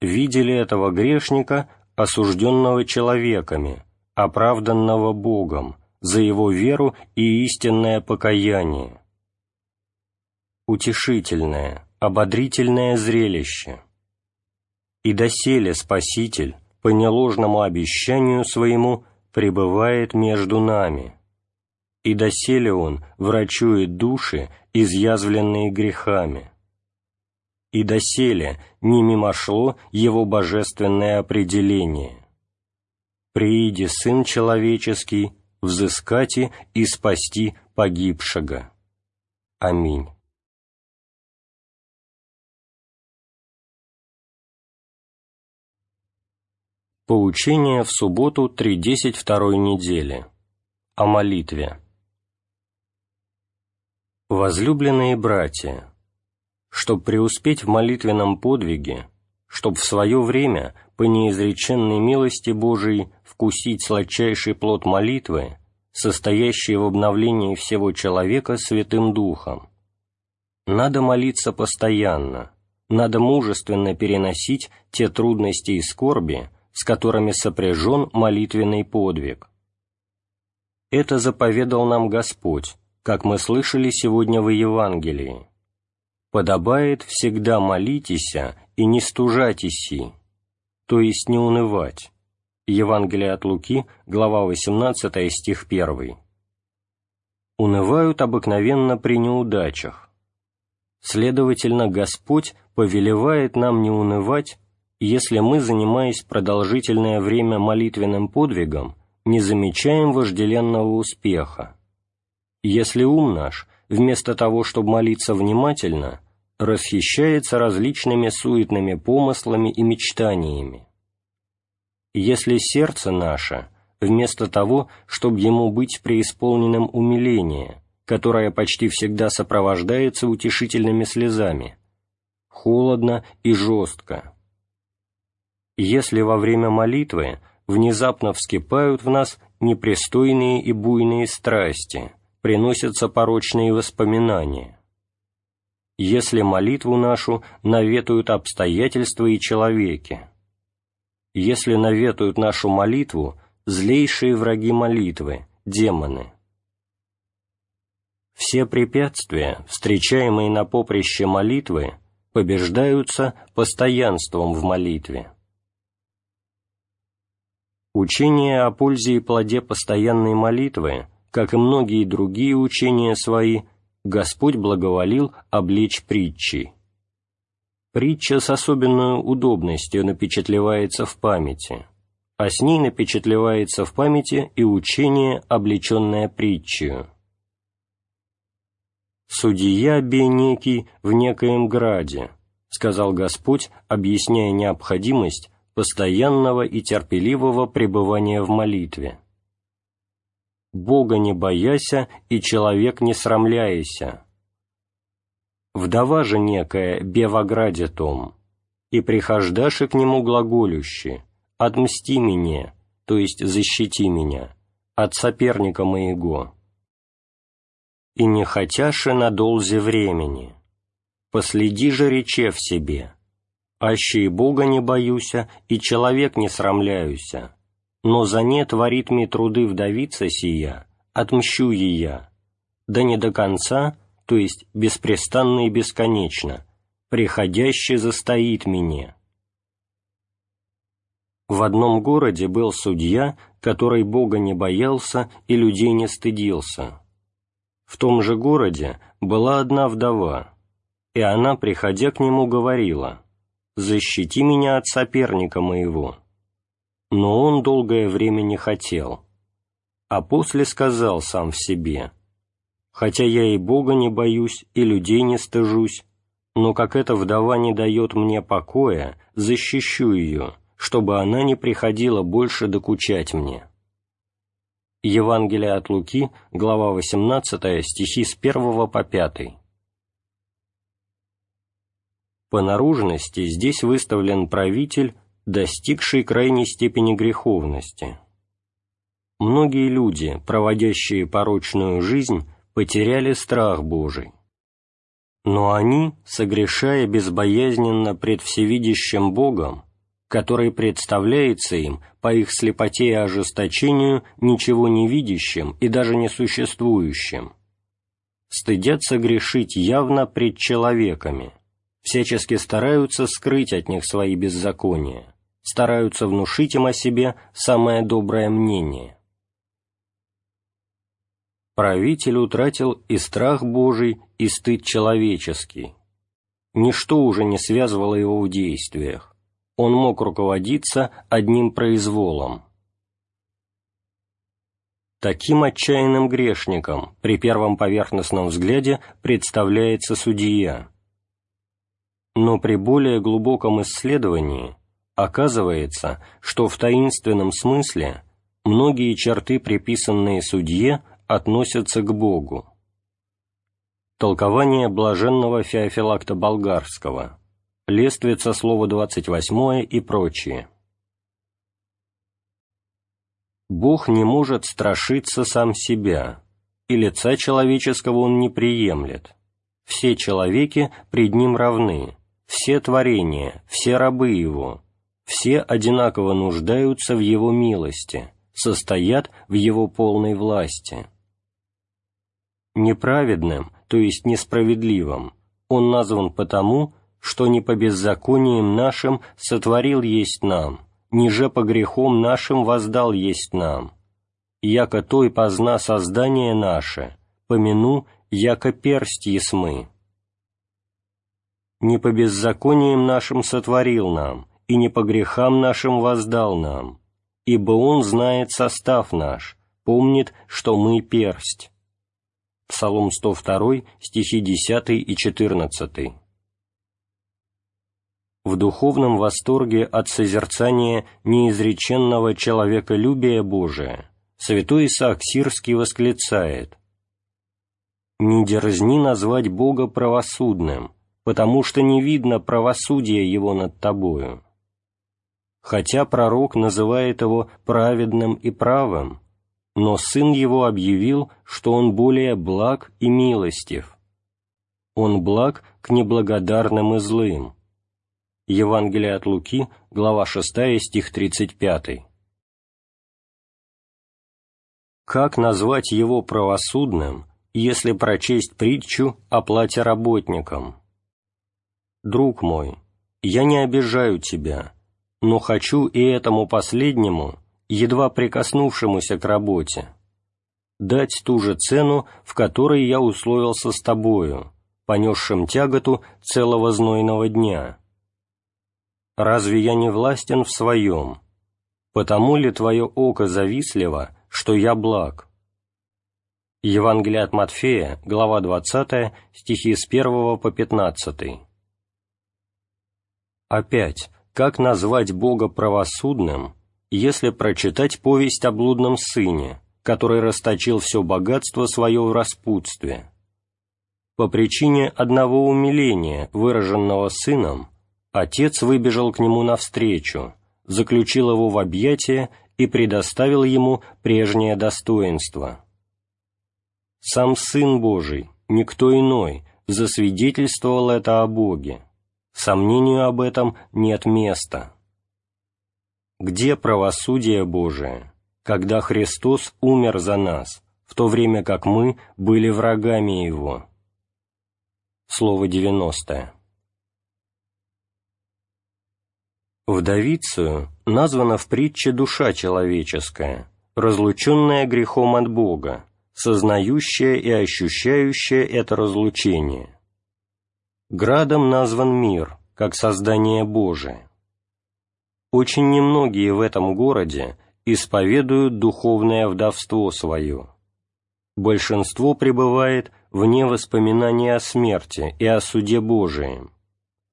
Видели этого грешника, осужденного человеками, оправданного Богом, за его веру и истинное покаяние. Утешительное, ободрительное зрелище. И доселе Спаситель, по неложному обещанию своему пребывает между нами. И доселе он врачует души, изъязвленные грехами. И доселе не мимо шло его божественное определение. «Прииди, Сын Человеческий, взыскати и спасти погибшего». Аминь. Поучение в субботу 3.10 недели. О молитве. Возлюбленные братья, чтоб преуспеть в молитвенном подвиге, чтоб в свое время по неизреченной милости Божией вкусить сладчайший плод молитвы, состоящий в обновлении всего человека Святым Духом. Надо молиться постоянно, надо мужественно переносить те трудности и скорби, с которыми сопряжен молитвенный подвиг. Это заповедал нам Господь, как мы слышали сегодня в Евангелии. «Подобает всегда молитеся и не стужатесь, то есть не унывать». Евангелие от Луки, глава 18, стих 1. Унывают обыкновенно при неудачах. Следовательно, Господь повелевает нам не унывать, если мы, занимаясь продолжительное время молитвенным подвигом, не замечаем вожделенного успеха. Если ум наш, вместо того, чтобы молиться внимательно, расхищается различными суетными помыслами и мечтаниями, если сердце наше, вместо того, чтобы ему быть преисполненным умиления, которое почти всегда сопровождается утешительными слезами, холодно и жестко. Если во время молитвы внезапно вскипают в нас непристойные и буйные страсти, приносятся порочные воспоминания, если молитву нашу наветуют обстоятельства и человеки, если наветуют нашу молитву злейшие враги молитвы, демоны. Все препятствия, встречаемые на поприще молитвы, побеждаются постоянством в молитве. Учение о пользе и плоде постоянной молитвы, как и многие другие учения свои, Господь благоволил облечь притчей. Притча с особенной удобностью напечатлевается в памяти, а с ней напечатлевается в памяти и учение, облеченное притчею. «Судья бе некий в некоем граде», — сказал Господь, объясняя необходимость постоянного и терпеливого пребывания в молитве. «Бога не бояся и человек не срамляйся», Вдова же некая бевограде том, и прихождаши к нему глаголющи, «Отмсти мне», то есть «защити меня», от соперника моего. И не хотяши на долзе времени, последи же рече в себе, аще и Бога не боюся, и человек не срамляюся, но за не творит ми труды вдовица сия, отмщу ея, да не до конца, то есть беспрестанно и бесконечно, приходящий застоит меня. В одном городе был судья, который Бога не боялся и людей не стыдился. В том же городе была одна вдова, и она, приходя к нему, говорила, «Защити меня от соперника моего». Но он долгое время не хотел, а после сказал сам в себе, хотя я и Бога не боюсь, и людей не стыжусь, но как эта вдова не дает мне покоя, защищу ее, чтобы она не приходила больше докучать мне». Евангелие от Луки, глава 18, стихи с 1 по 5. По наружности здесь выставлен правитель, достигший крайней степени греховности. Многие люди, проводящие порочную жизнь, потеряли страх Божий. Но они, согрешая безбоязненно пред всевидящим Богом, который представляется им по их слепоте и ожесточению ничего не видящим и даже не существующим, стыдятся грешить явно пред человеками, всячески стараются скрыть от них свои беззакония, стараются внушить им о себе самое доброе мнение правитель утратил и страх Божий, и стыд человеческий. Ничто уже не связывало его в действиях. Он мог руководиться одним произволом. Таким отчаянным грешником при первом поверхностном взгляде представляется судья. Но при более глубоком исследовании оказывается, что в таинственном смысле многие черты, приписанные судье, относятся к Богу. Толкование блаженного Феофилакта Болгарского, Лествица, слово 28 и прочие. Бог не может страшиться сам себя, и лица человеческого он не приемлет. Все человеки пред ним равны, все творения, все рабы его, все одинаково нуждаются в его милости, состоят в его полной власти. Неправедным, то есть несправедливым, он назван потому, что не по беззакониям нашим сотворил есть нам, ниже по грехам нашим воздал есть нам. Яко той позна создание наше, помяну, яко персть есмы. Не по беззакониям нашим сотворил нам, и не по грехам нашим воздал нам, ибо Он знает состав наш, помнит, что мы персть. Псалом 102, стихи 10 и 14 в духовном восторге от созерцания неизреченного человеколюбия Божия, святой Исаак Сирский восклицает. «Не дерзни назвать Бога правосудным, потому что не видно правосудия Его над тобою». Хотя пророк называет его праведным и правым, но сын его объявил, что он более благ и милостив. Он благ к неблагодарным и злым, Евангелие от Луки, глава 6, стих 35. Как назвать его правосудным, если прочесть притчу о плате работникам? Друг мой, я не обижаю тебя, но хочу и этому последнему, едва прикоснувшемуся к работе, дать ту же цену, в которой я условился с тобою, понесшим тяготу целого знойного дня разве я не властен в своем? Потому ли твое око завистливо, что я благ?» Евангелие от Матфея, глава 20, стихи с 1 по 15. Опять, как назвать Бога правосудным, если прочитать повесть о блудном сыне, который расточил все богатство свое в распутстве? По причине одного умиления, выраженного сыном, Отец выбежал к нему навстречу, заключил его в объятия и предоставил ему прежнее достоинство. Сам Сын Божий, никто иной, засвидетельствовал это о Боге. Сомнению об этом нет места. Где правосудие Божие, когда Христос умер за нас, в то время как мы были врагами Его? Слово девяностое. Вдовицею названа в притче душа человеческая, разлученная грехом от Бога, сознающая и ощущающая это разлучение. Градом назван мир, как создание Божие. Очень немногие в этом городе исповедуют духовное вдовство свое. Большинство пребывает вне воспоминания о смерти и о суде Божием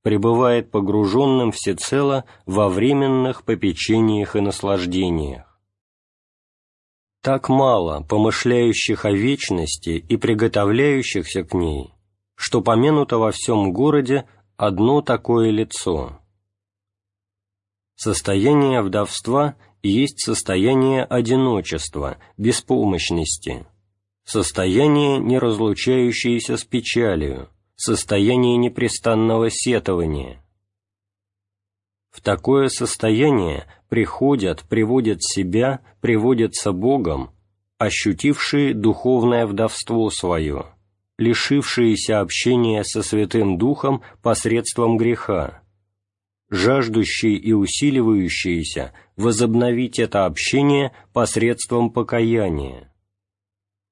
пребывает погруженным всецело во временных попечениях и наслаждениях. Так мало помышляющих о вечности и приготовляющихся к ней, что помянуто во всем городе одно такое лицо. Состояние вдовства есть состояние одиночества, беспомощности, состояние, не разлучающееся с печалью, состояние непрестанного сетования. В такое состояние приходят, приводят себя, приводятся Богом, ощутившие духовное вдовство свое, лишившиеся общения со Святым Духом посредством греха, жаждущие и усиливающиеся возобновить это общение посредством покаяния,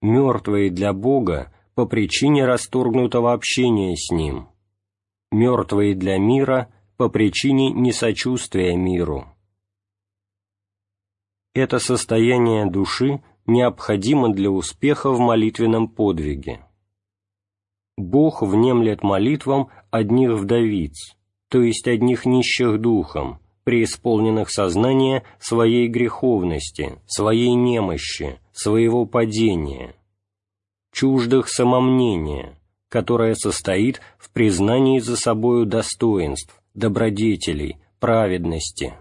мертвые для Бога по причине расторгнутого общения с Ним, мертвые для мира по причине несочувствия миру. Это состояние души необходимо для успеха в молитвенном подвиге. Бог внемлет молитвам одних вдовиц, то есть одних нищих духом, преисполненных сознания своей греховности, своей немощи, своего падения, чуждых самомнения, которое состоит в признании за собою достоинств, добродетелей, праведности.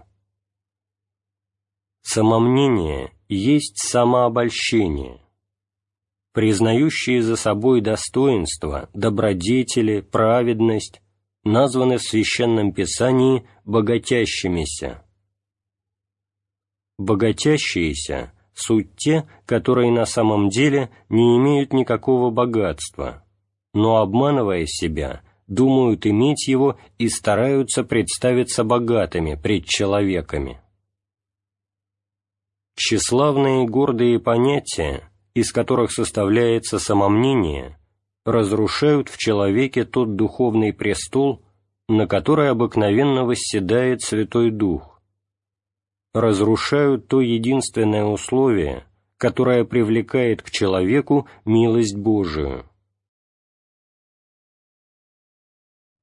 Самомнение есть самообольщение. Признающие за собой достоинство, добродетели, праведность названы в Священном Писании богатящимися. Богатящиеся – суть те, которые на самом деле не имеют никакого богатства, но, обманывая себя, думают иметь его и стараются представиться богатыми пред человеками. Тщеславные гордые понятия, из которых составляется самомнение, разрушают в человеке тот духовный престол, на который обыкновенно восседает Святой Дух, разрушают то единственное условие, которое привлекает к человеку милость Божию.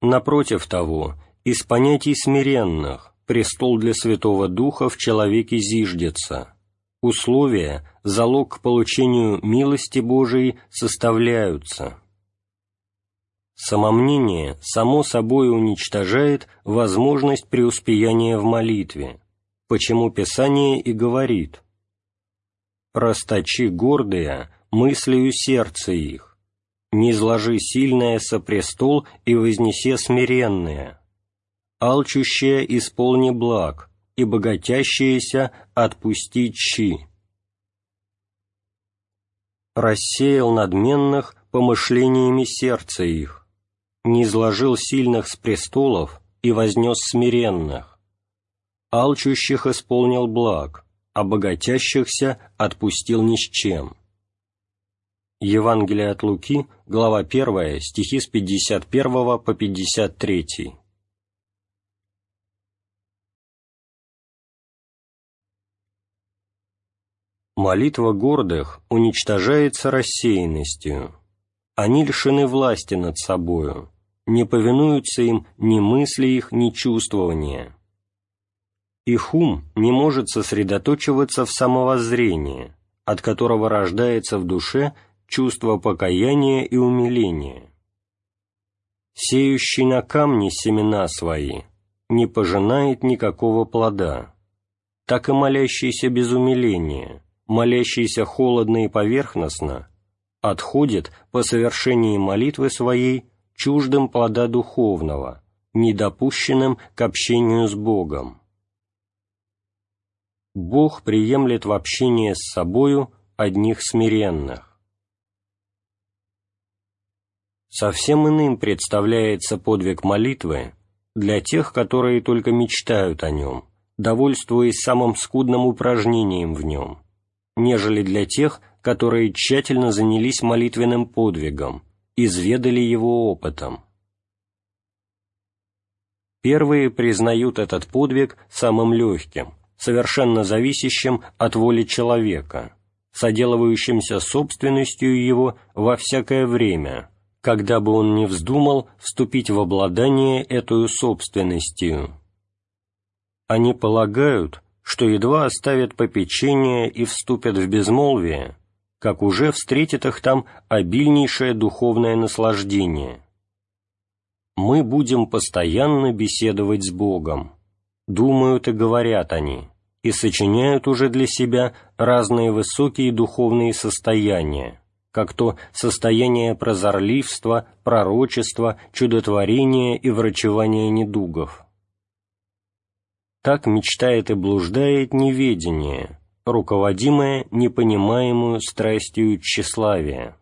Напротив того, из понятий смиренных престол для Святого Духа в человеке зиждется, условия, залог к получению милости Божией составляются. Самомнение само собой уничтожает возможность преуспеяния в молитве, почему Писание и говорит «Расточи гордые мыслью сердца их, не зложи сильное со престол и вознесе смиренное, алчущее исполни благ, и богатящиеся отпусти чи». Рассеял надменных помышлениями сердца их, не изложил сильных с престолов и вознес смиренных, алчущих исполнил благ, а богатящихся отпустил ни с чем». Евангелие от Луки, глава 1, стихи с 51 по 53. Молитва гордых уничтожается рассеянностью. Они лишены власти над собою, не повинуются им ни мысли их, ни чувствования. Их ум не может сосредоточиваться в самовоззрении, от которого рождается в душе чувство покаяния и умиления. Сеющий на камне семена свои не пожинает никакого плода, так и молящийся без умиления, молящийся холодно и поверхностно, отходит по совершении молитвы своей чуждым плода духовного, недопущенным к общению с Богом. Бог приемлет в общение с собою одних смиренных. Совсем иным представляется подвиг молитвы для тех, которые только мечтают о нем, довольствуясь самым скудным упражнением в нем, нежели для тех, которые тщательно занялись молитвенным подвигом, изведали его опытом. Первые признают этот подвиг самым легким, совершенно зависящим от воли человека, соделывающимся собственностью его во всякое время, когда бы он не вздумал вступить в обладание этой собственностью. Они полагают, что едва оставят попечение и вступят в безмолвие, как уже встретит их там обильнейшее духовное наслаждение. Мы будем постоянно беседовать с Богом, думают и говорят они, и сочиняют уже для себя разные высокие духовные состояния, как то состояние прозорливства, пророчества, чудотворения и врачевания недугов. Так мечтает и блуждает неведение, руководимое непонимаемую страстью тщеславия.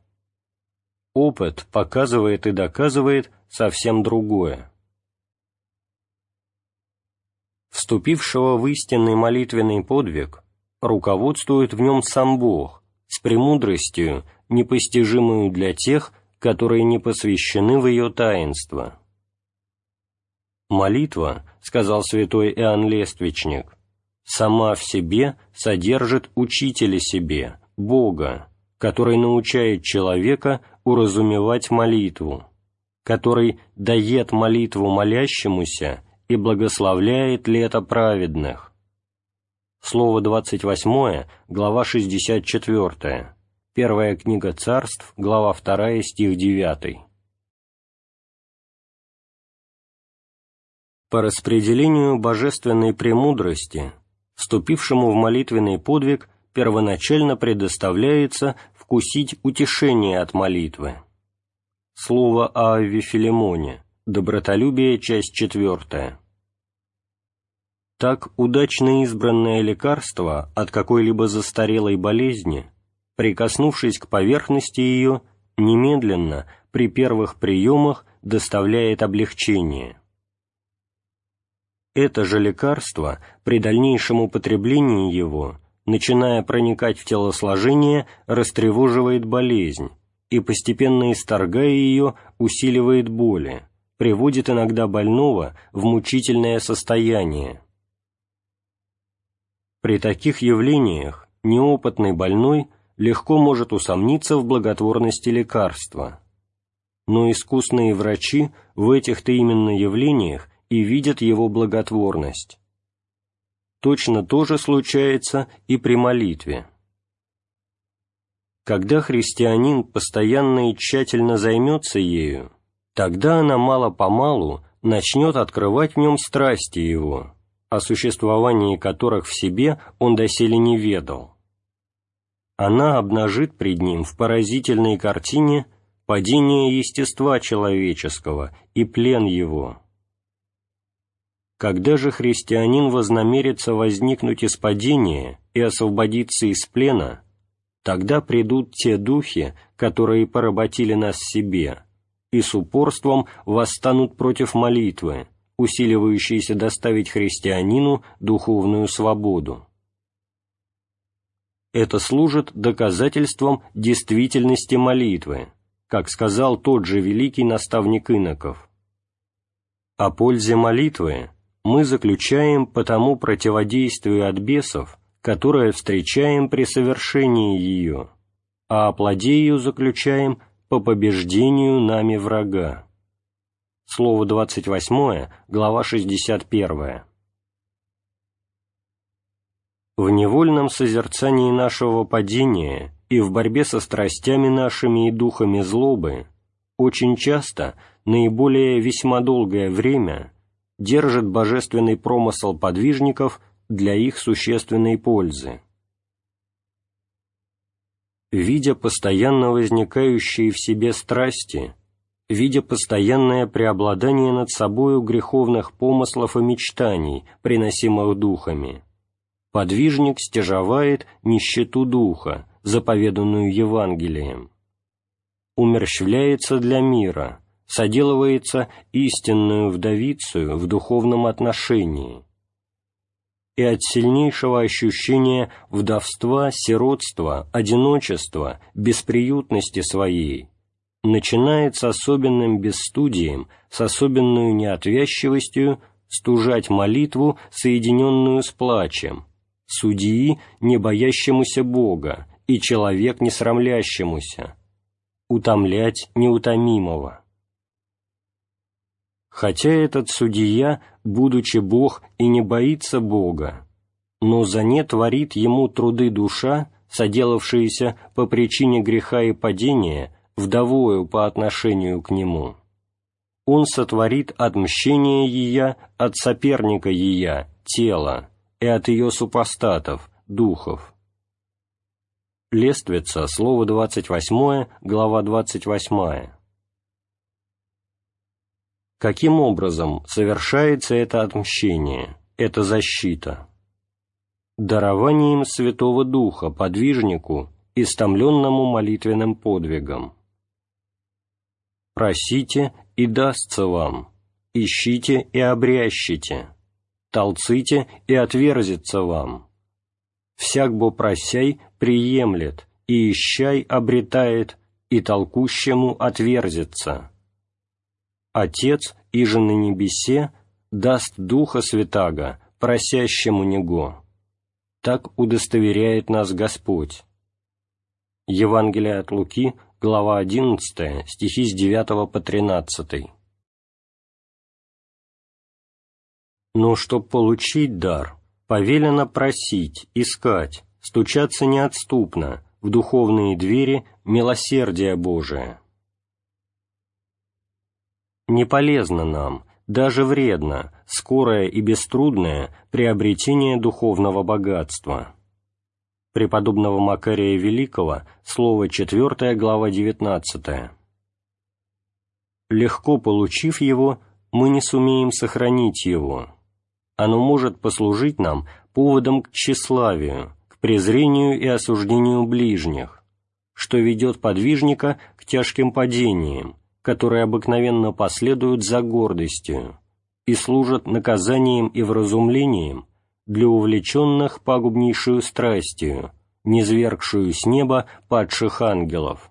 Опыт показывает и доказывает совсем другое. Вступившего в истинный молитвенный подвиг руководствует в нем сам Бог с премудростью, непостижимую для тех, которые не посвящены в ее таинство. «Молитва, — сказал святой Иоанн Лествичник, сама в себе содержит учителя себе, Бога, который научает человека уразумевать молитву, который дает молитву молящемуся и благословляет лето праведных. Слово 28, глава 64, первая книга царств, глава 2, стих 9. По распределению божественной премудрости вступившему в молитвенный подвиг первоначально предоставляется вкусить утешение от молитвы. Слово о Авве Филимоне. Добротолюбие, часть четвертая. Так удачно избранное лекарство от какой-либо застарелой болезни, прикоснувшись к поверхности ее, немедленно при первых приемах доставляет облегчение. Это же лекарство при дальнейшем употреблении его, начиная проникать в телосложение, растревоживает болезнь и, постепенно исторгая ее, усиливает боли, приводит иногда больного в мучительное состояние. При таких явлениях неопытный больной легко может усомниться в благотворности лекарства. Но искусные врачи в этих-то именно явлениях и видят его благотворность. Точно то же случается и при молитве. Когда христианин постоянно и тщательно займется ею, тогда она мало-помалу начнет открывать в нем страсти его, о существовании которых в себе он доселе не ведал. Она обнажит пред ним в поразительной картине падение естества человеческого и плен его. Когда же христианин вознамерится возникнуть из падения и освободиться из плена, тогда придут те духи, которые поработили нас себе, и с упорством восстанут против молитвы, усиливающиеся доставить христианину духовную свободу. Это служит доказательством действительности молитвы, как сказал тот же великий наставник иноков. О пользе молитвы мы заключаем по тому противодействию от бесов, которое встречаем при совершении ее, а о ее заключаем по побеждению нами врага. Слово 28, глава 61. В невольном созерцании нашего падения и в борьбе со страстями нашими и духами злобы очень часто, наиболее весьма долгое время, держит божественный промысел подвижников для их существенной пользы. Видя постоянно возникающие в себе страсти, видя постоянное преобладание над собою греховных помыслов и мечтаний, приносимых духами. Подвижник стяжавает нищету духа, заповеданную Евангелием. Умерщвляется для мира, соделывается истинную вдовицу в духовном отношении. И от сильнейшего ощущения вдовства, сиротства, одиночества, бесприютности своей – начинает с особенным бесстудием, с особенную неотвязчивостью стужать молитву, соединенную с плачем, судьи, не боящемуся Бога, и человек, не срамлящемуся, утомлять неутомимого. Хотя этот судья, будучи Бог, и не боится Бога, но за не творит ему труды душа, соделавшиеся по причине греха и падения, вдовою по отношению к нему. Он сотворит отмщение ее от соперника ее, тела, и от ее супостатов, духов. Лествица, слово 28, глава 28. Каким образом совершается это отмщение, эта защита? Дарованием Святого Духа подвижнику, истомленному молитвенным подвигом. Просите, и дастся вам, ищите и обрящите, толците и отверзится вам. Всяк бо просяй приемлет, и ищай обретает, и толкущему отверзится. Отец, иже на небесе, даст Духа Святаго, просящему Него. Так удостоверяет нас Господь. Евангелие от Луки, глава 11, стихи с 9 по 13. Но чтоб получить дар, повелено просить, искать, стучаться неотступно в духовные двери милосердия Божия. Не полезно нам, даже вредно, скорое и беструдное приобретение духовного богатства. Преподобного Макария Великого, слово 4, глава 19. Легко получив его, мы не сумеем сохранить его. Оно может послужить нам поводом к тщеславию, к презрению и осуждению ближних, что ведет подвижника к тяжким падениям, которые обыкновенно последуют за гордостью и служат наказанием и вразумлением для увлеченных пагубнейшую страстью, низвергшую с неба падших ангелов.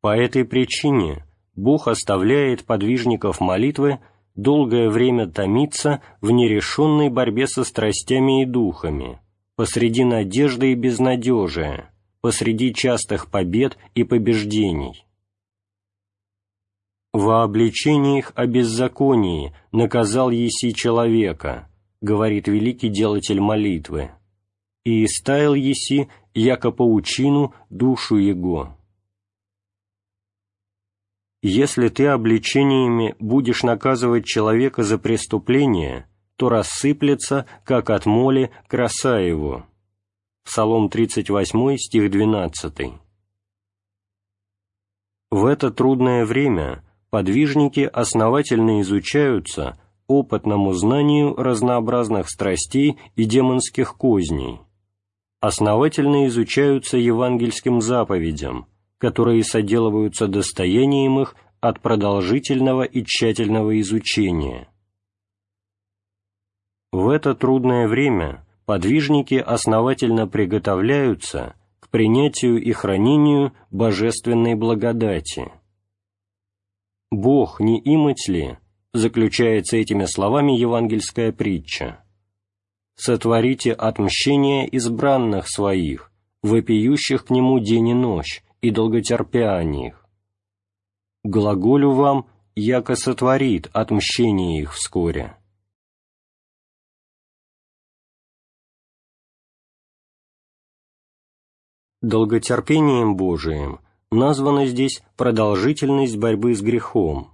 По этой причине Бог оставляет подвижников молитвы долгое время томиться в нерешенной борьбе со страстями и духами, посреди надежды и безнадежия, посреди частых побед и побеждений. «Во обличении их о беззаконии наказал еси человека», говорит великий делатель молитвы, «и истаял еси, яко паучину, душу его». Если ты обличениями будешь наказывать человека за преступление, то рассыплется, как от моли, краса его. Псалом 38, стих 12. В это трудное время подвижники основательно изучаются опытному знанию разнообразных страстей и демонских козней, основательно изучаются евангельским заповедям, которые соделываются достоянием их от продолжительного и тщательного изучения. В это трудное время подвижники основательно приготовляются к принятию и хранению божественной благодати. «Бог не имать ли?» заключается этими словами евангельская притча. «Сотворите отмщение избранных своих, вопиющих к нему день и ночь, и долготерпя о них. Глаголю вам, яко сотворит отмщение их вскоре». Долготерпением Божиим названа здесь продолжительность борьбы с грехом,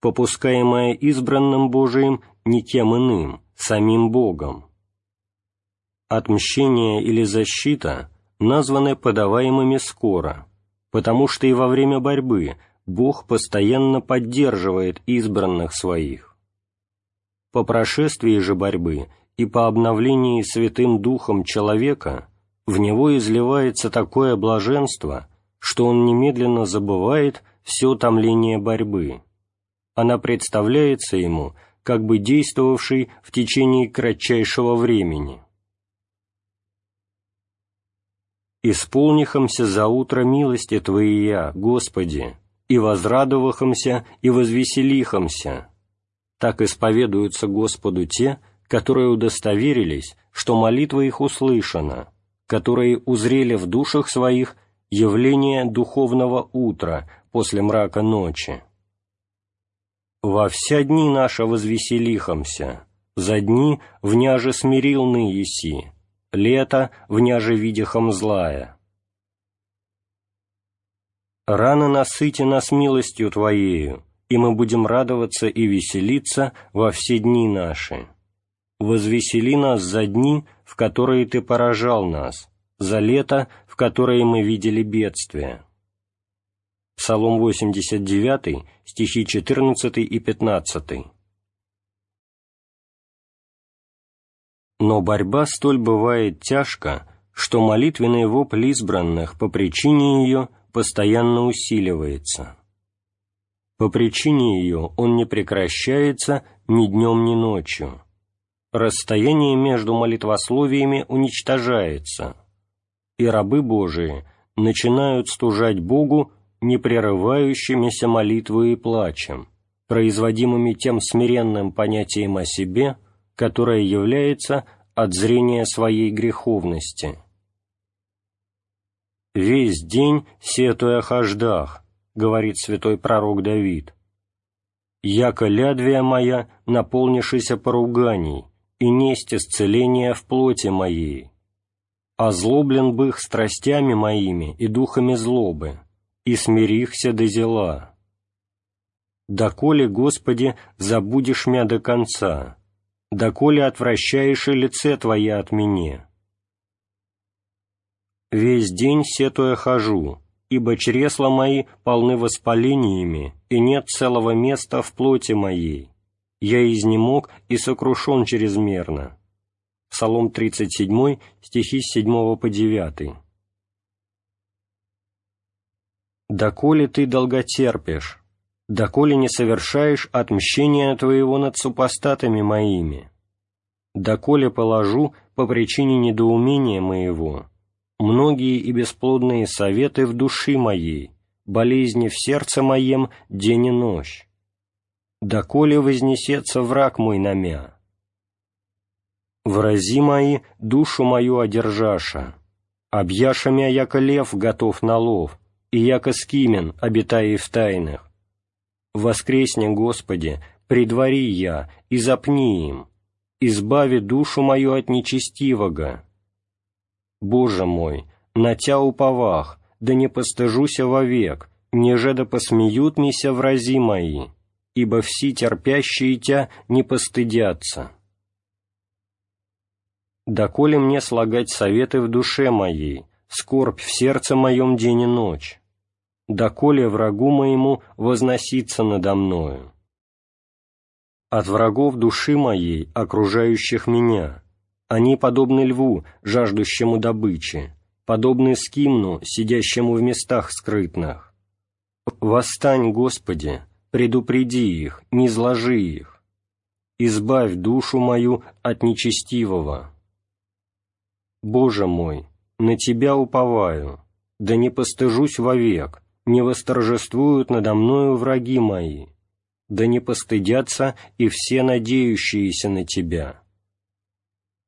попускаемая избранным Божиим никем иным, самим Богом. Отмщение или защита названы подаваемыми скоро, потому что и во время борьбы Бог постоянно поддерживает избранных своих. По прошествии же борьбы и по обновлении Святым Духом человека в него изливается такое блаженство, что он немедленно забывает все томление борьбы. Она представляется ему как бы действовавшей в течение кратчайшего времени. «Исполнихомся за утро милости Твоя, Господи, и возрадовахомся, и возвеселихомся». Так исповедуются Господу те, которые удостоверились, что молитва их услышана, которые узрели в душах своих явление духовного утра после мрака ночи. «Во вся дни наша возвеселихомся, за дни вняже смирил ны еси, лето вняже видихом злая». «Рано насыти нас милостью Твоею, и мы будем радоваться и веселиться во все дни наши. Возвесели нас за дни, в которые Ты поражал нас, за лето, в которое мы видели бедствия. Псалом 89, стихи 14 и 15. Но борьба столь бывает тяжка, что молитвенный вопль избранных по причине ее постоянно усиливается. По причине ее он не прекращается ни днем, ни ночью. Расстояние между молитвословиями уничтожается – и рабы Божии начинают стужать Богу непрерывающимися молитвой и плачем, производимыми тем смиренным понятием о себе, которое является от зрения своей греховности. «Весь день сетуя хождах», — говорит святой пророк Давид, «яко лядвия моя, наполнившаяся поруганий, и несть исцеления в плоти моей, озлоблен бых страстями моими и духами злобы, и смирихся до зела. Доколе, Господи, забудешь мя до конца, доколе отвращаешь и лице Твое от меня. Весь день сетуя хожу, ибо чресла мои полны воспалениями, и нет целого места в плоти моей. Я изнемог и сокрушен чрезмерно». Псалом 37, стихи с 7 по 9. «Доколе ты долготерпишь, доколе не совершаешь отмщения твоего над супостатами моими, доколе положу по причине недоумения моего многие и бесплодные советы в души моей, болезни в сердце моем день и ночь, доколе вознесется враг мой на мя. Врази мои душу мою одержаша, объяша мя, яко лев готов на лов, и яко скимен, обитая в тайнах. Воскресне, Господи, предвари я, и запни им, избави душу мою от нечестивого. Боже мой, на Тя уповах, да не постыжуся вовек, неже да посмеют мися врази мои, ибо все терпящие Тя не постыдятся. Доколе мне слагать советы в душе моей, скорбь в сердце моем день и ночь, доколе врагу моему возноситься надо мною. От врагов души моей, окружающих меня, они подобны льву, жаждущему добычи, подобны скимну, сидящему в местах скрытных. Восстань, Господи, предупреди их, не зложи их. Избавь душу мою от нечестивого. Боже мой, на Тебя уповаю, да не постыжусь вовек, не восторжествуют надо мною враги мои, да не постыдятся и все надеющиеся на Тебя».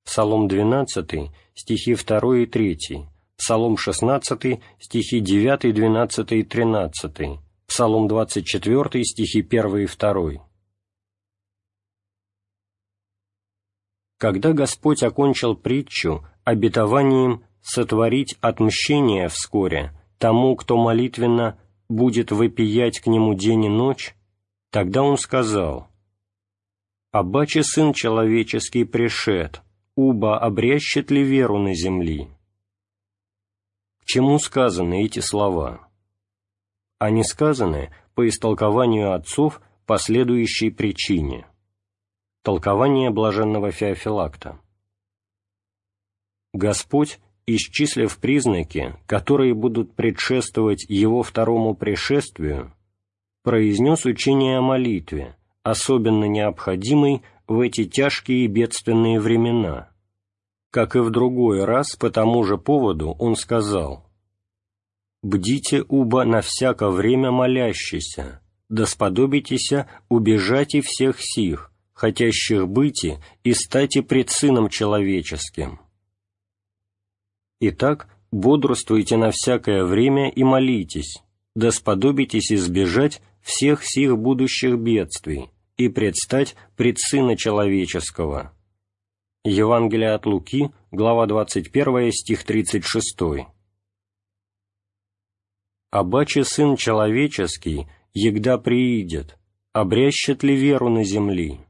Псалом 12, стихи 2 и 3, Псалом 16, стихи 9, 12 и 13, Псалом 24, стихи 1 и 2. Когда Господь окончил притчу обетованием сотворить отмщение вскоре – тому, кто молитвенно будет выпиять к нему день и ночь, тогда он сказал, «Абаче Сын Человеческий пришед, уба обрящет ли веру на земли?» К чему сказаны эти слова? Они сказаны по истолкованию отцов по следующей причине. Толкование блаженного Феофилакта. Господь исчислив признаки, которые будут предшествовать его второму пришествию, произнес учение о молитве, особенно необходимой в эти тяжкие и бедственные времена. Как и в другой раз по тому же поводу он сказал «Бдите, уба, на всяко время молящийся, да сподобитеся убежать и всех сих, хотящих быти и стати пред Сыном Человеческим». Итак, бодрствуйте на всякое время и молитесь, да сподобитесь избежать всех сих будущих бедствий и предстать пред Сына Человеческого». Евангелие от Луки, глава 21, стих 36. «Обаче Сын Человеческий, егда приидет, обрящет ли веру на земли?»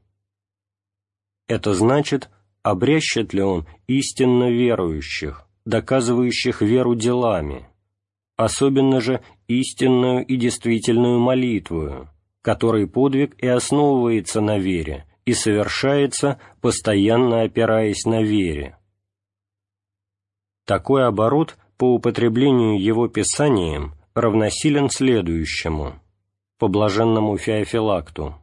Это значит, обрящет ли Он истинно верующих, доказывающих веру делами, особенно же истинную и действительную молитву, которой подвиг и основывается на вере и совершается, постоянно опираясь на вере. Такой оборот по употреблению его писанием равносилен следующему, по блаженному Феофилакту.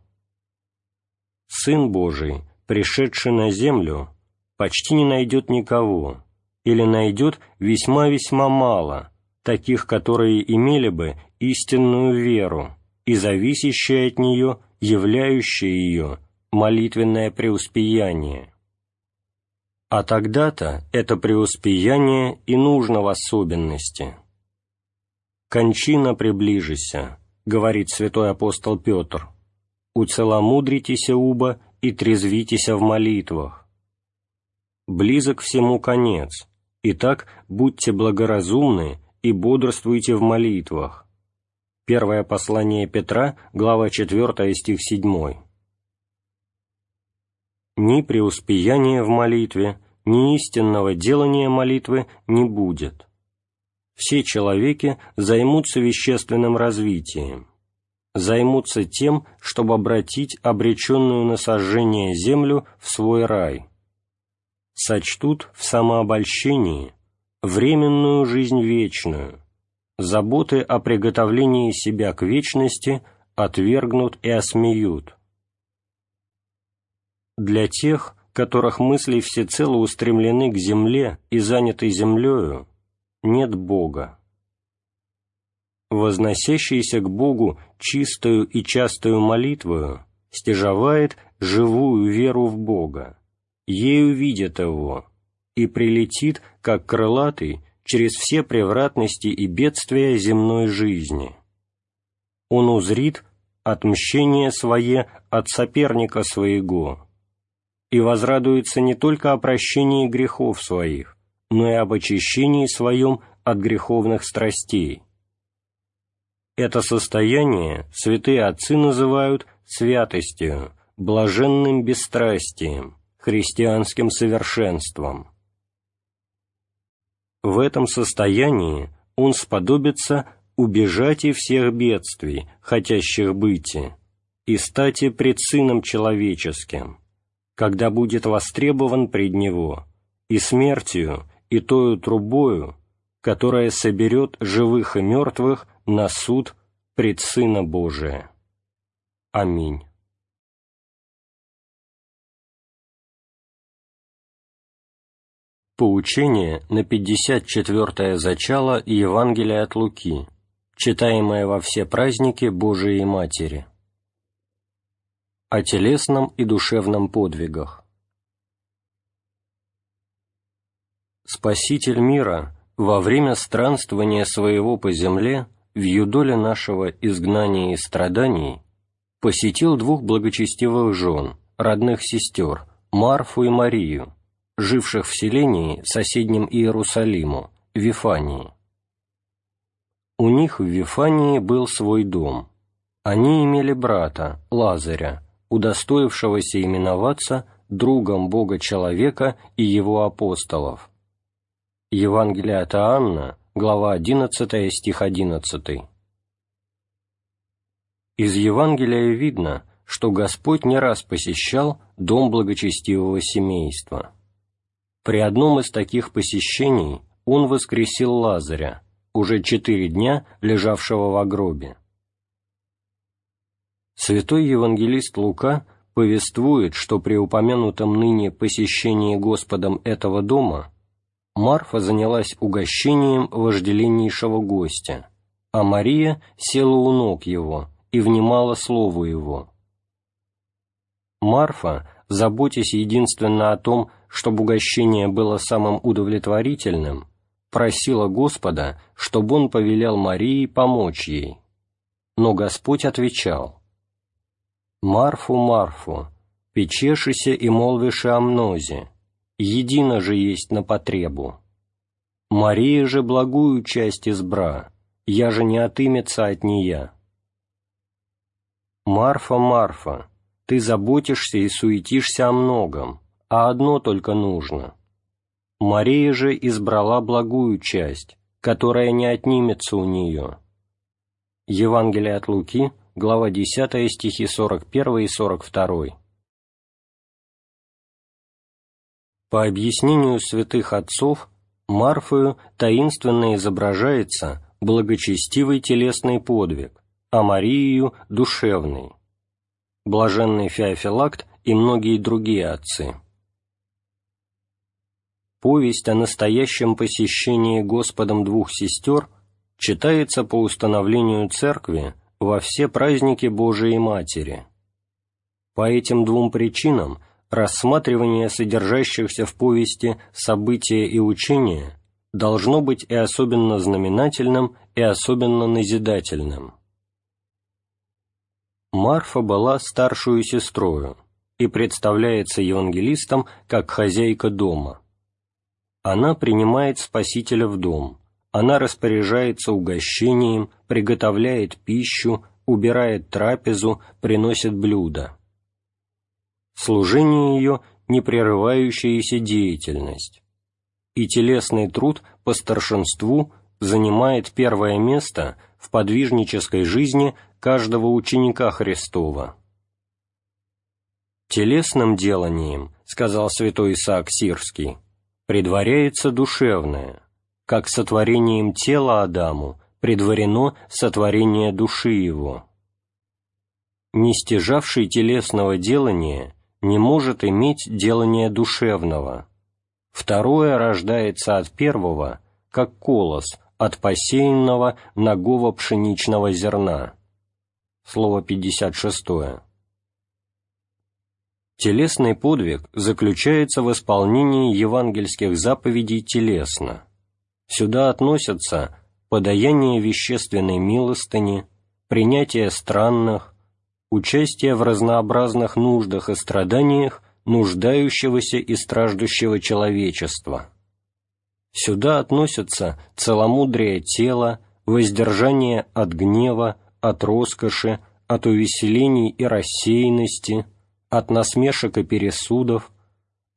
«Сын Божий, пришедший на землю, почти не найдет никого, или найдет весьма-весьма мало, таких, которые имели бы истинную веру и зависящее от нее, являющее ее, молитвенное преуспеяние. А тогда-то это преуспеяние и нужно в особенности. «Кончина приближися», — говорит святой апостол Петр, «уцеломудритеся уба и трезвитеся в молитвах». Близок всему конец, Итак, будьте благоразумны и бодрствуйте в молитвах. Первое послание Петра, глава 4, стих 7. Ни преуспеяния в молитве, ни истинного делания молитвы не будет. все человеки займутся вещественным развитием, займутся тем, чтобы обратить обреченную на сожжение землю в свой рай, сочтут в самообольщении временную жизнь вечную, заботы о приготовлении себя к вечности отвергнут и осмеют. Для тех, которых мысли всецело устремлены к земле и заняты землею, нет Бога. Возносящийся к Богу чистую и частую молитвою стяжавает живую веру в Бога, ею видит Его, и прилетит, как крылатый, через все превратности и бедствия земной жизни. Он узрит отмщение свое от соперника своего и возрадуется не только о прощении грехов своих, но и об очищении своем от греховных страстей. Это состояние святые отцы называют святостью, блаженным бесстрастием, христианским совершенством. В этом состоянии он сподобится убежать и всех бедствий, хотящих быть, и стать пред Сыном Человеческим, когда будет востребован пред Него, и смертью, и тою трубою, которая соберет живых и мертвых на суд пред Сына Божия. Аминь. Поучение на 54-е зачало Евангелия от Луки, читаемое во все праздники Божией Матери. О телесном и душевном подвигах. Спаситель мира во время странствования своего по земле в юдоле нашего изгнания и страданий посетил двух благочестивых жен, родных сестер, Марфу и Марию, живших в селении, соседнем Иерусалиму, Вифании. У них в Вифании был свой дом. Они имели брата, Лазаря, удостоившегося именоваться другом Бога-человека и его апостолов. Евангелие от Иоанна, глава 11, стих 11. Из Евангелия видно, что Господь не раз посещал дом благочестивого семейства. При одном из таких посещений он воскресил Лазаря, уже четыре дня лежавшего в гробе. Святой евангелист Лука повествует, что при упомянутом ныне посещении Господом этого дома Марфа занялась угощением вожделеннейшего гостя, а Мария села у ног его и внимала слову его. Марфа, заботясь единственно о том, чтобы угощение было самым удовлетворительным, просила Господа, чтобы Он повелел Марии помочь ей. Но Господь отвечал, «Марфу, Марфу, печешися и молвиши о мнозе, едино же есть на потребу. Мария же благую часть избра, я же не отымется от нея. Марфа, Марфа, ты заботишься и суетишься о многом, а одно только нужно. Мария же избрала благую часть, которая не отнимется у нее. Евангелие от Луки, глава 10, стихи 41 и 42. По объяснению святых отцов, Марфою таинственно изображается благочестивый телесный подвиг, а Марию – душевный. Блаженный Феофилакт и многие другие отцы. Повесть о настоящем посещении Господом двух сестер читается по установлению Церкви во все праздники Божией Матери. По этим двум причинам рассматривание содержащихся в повести события и учения должно быть и особенно знаменательным, и особенно назидательным. Марфа была старшую сестрою и представляется евангелистом как хозяйка дома. Она принимает Спасителя в дом, она распоряжается угощением, приготовляет пищу, убирает трапезу, приносит блюда. Служение ее – непрерывающаяся деятельность, и телесный труд по старшинству занимает первое место в подвижнической жизни каждого ученика Христова. «Телесным деланием, — сказал святой Исаак Сирский, — предваряется душевное, как сотворением тела Адаму предварено сотворение души его. Не стяжавший телесного делания не может иметь делания душевного. Второе рождается от первого, как колос от посеянного ногого пшеничного зерна. Слово 56. Телесный подвиг заключается в исполнении евангельских заповедей телесно. Сюда относятся подаяние вещественной милостыни, принятие странных, участие в разнообразных нуждах и страданиях нуждающегося и страждущего человечества. Сюда относятся целомудрие тела, воздержание от гнева, от роскоши, от увеселений и рассеянности, от насмешек и пересудов,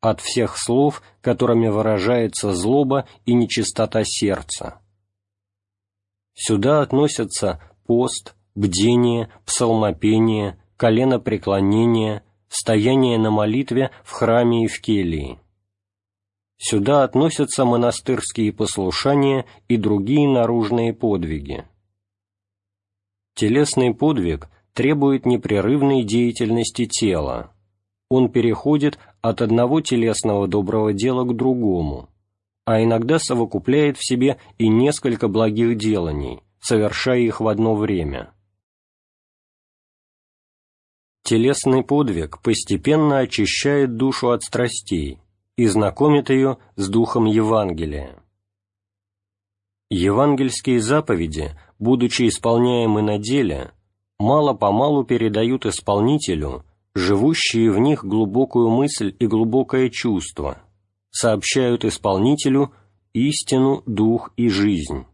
от всех слов, которыми выражается злоба и нечистота сердца. Сюда относятся пост, бдение, псалмопение, коленопреклонение, стояние на молитве в храме и в келии. Сюда относятся монастырские послушания и другие наружные подвиги. Телесный подвиг требует непрерывной деятельности тела. Он переходит от одного телесного доброго дела к другому, а иногда совокупляет в себе и несколько благих деланий, совершая их в одно время. Телесный подвиг постепенно очищает душу от страстей и знакомит ее с духом Евангелия. Евангельские заповеди, будучи исполняемы на деле, мало-помалу передают исполнителю живущие в них глубокую мысль и глубокое чувство, сообщают исполнителю истину, дух и жизнь.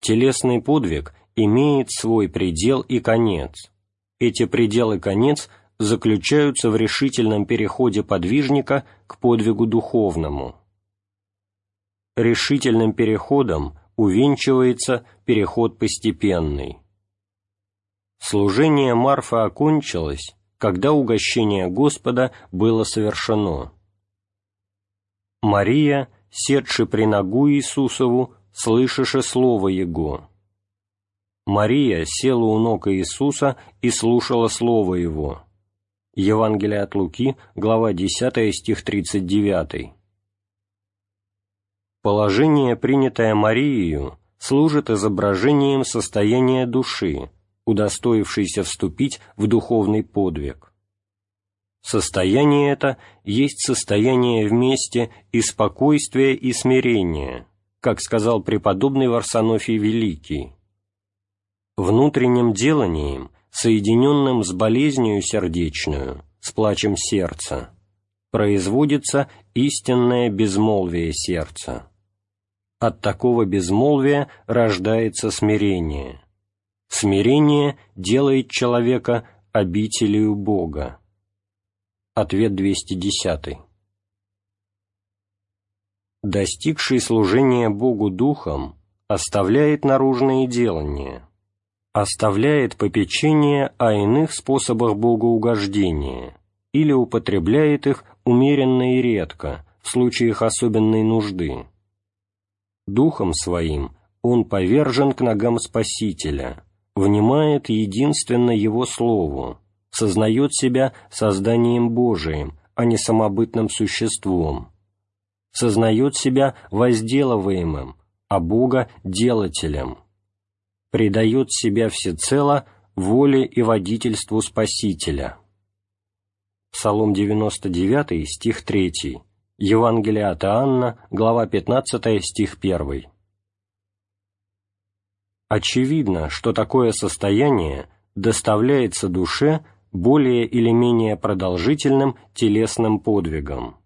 Телесный подвиг имеет свой предел и конец. Эти пределы конец заключаются в решительном переходе подвижника к подвигу духовному. Решительным переходом увенчивается переход постепенный. Служение Марфа окончилось, когда угощение Господа было совершено. Мария, седши при ногу Иисусову, слышаше слово Его. Мария села у ног Иисуса и слушала слово Его. Евангелие от Луки, глава 10, стих 39. Положение, принятое Марией, служит изображением состояния души, удостоившейся вступить в духовный подвиг. Состояние это есть состояние вместе и спокойствия, и смирения, как сказал преподобный Варсонофий Великий. Внутренним деланием соединенным с болезнью сердечную, с плачем сердца, производится истинное безмолвие сердца. От такого безмолвия рождается смирение. Смирение делает человека обителью Бога. Ответ 210. Достигший служения Богу Духом оставляет наружные делания – оставляет попечение о иных способах богоугождения или употребляет их умеренно и редко, в случаях особенной нужды. Духом своим он повержен к ногам Спасителя, внимает единственно Его Слову, сознает себя созданием Божиим, а не самобытным существом, сознает себя возделываемым, а Бога – делателем – предает себя всецело воле и водительству Спасителя. Псалом 99, стих 3, Евангелие от Иоанна, глава 15, стих 1. Очевидно, что такое состояние доставляется душе более или менее продолжительным телесным подвигом.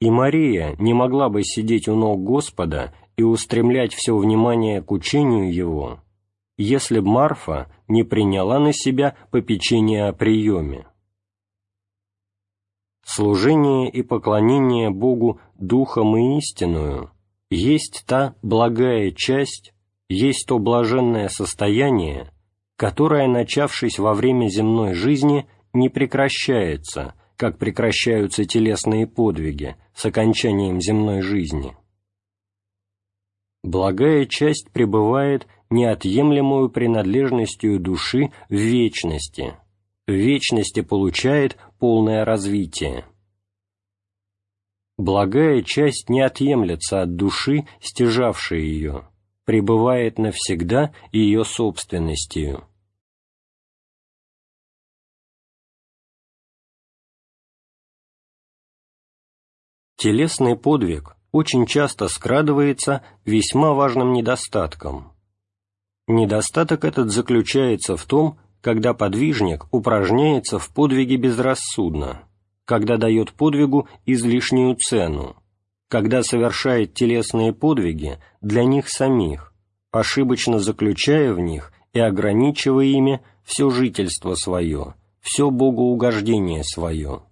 И Мария не могла бы сидеть у ног Господа и устремлять все внимание к учению его, если б Марфа не приняла на себя попечение о приеме. Служение и поклонение Богу духом и истинную есть та благая часть, есть то блаженное состояние, которое, начавшись во время земной жизни, не прекращается, как прекращаются телесные подвиги с окончанием земной жизни. Благая часть пребывает неотъемлемую принадлежностью души в вечности, в вечности получает полное развитие. Благая часть не отъемлется от души, стяжавшей ее, пребывает навсегда ее собственностью. Телесный подвиг очень часто скрадывается весьма важным недостатком. Недостаток этот заключается в том, когда подвижник упражняется в подвиге безрассудно, когда дает подвигу излишнюю цену, когда совершает телесные подвиги для них самих, ошибочно заключая в них и ограничивая ими все жительство свое, все богоугождение свое.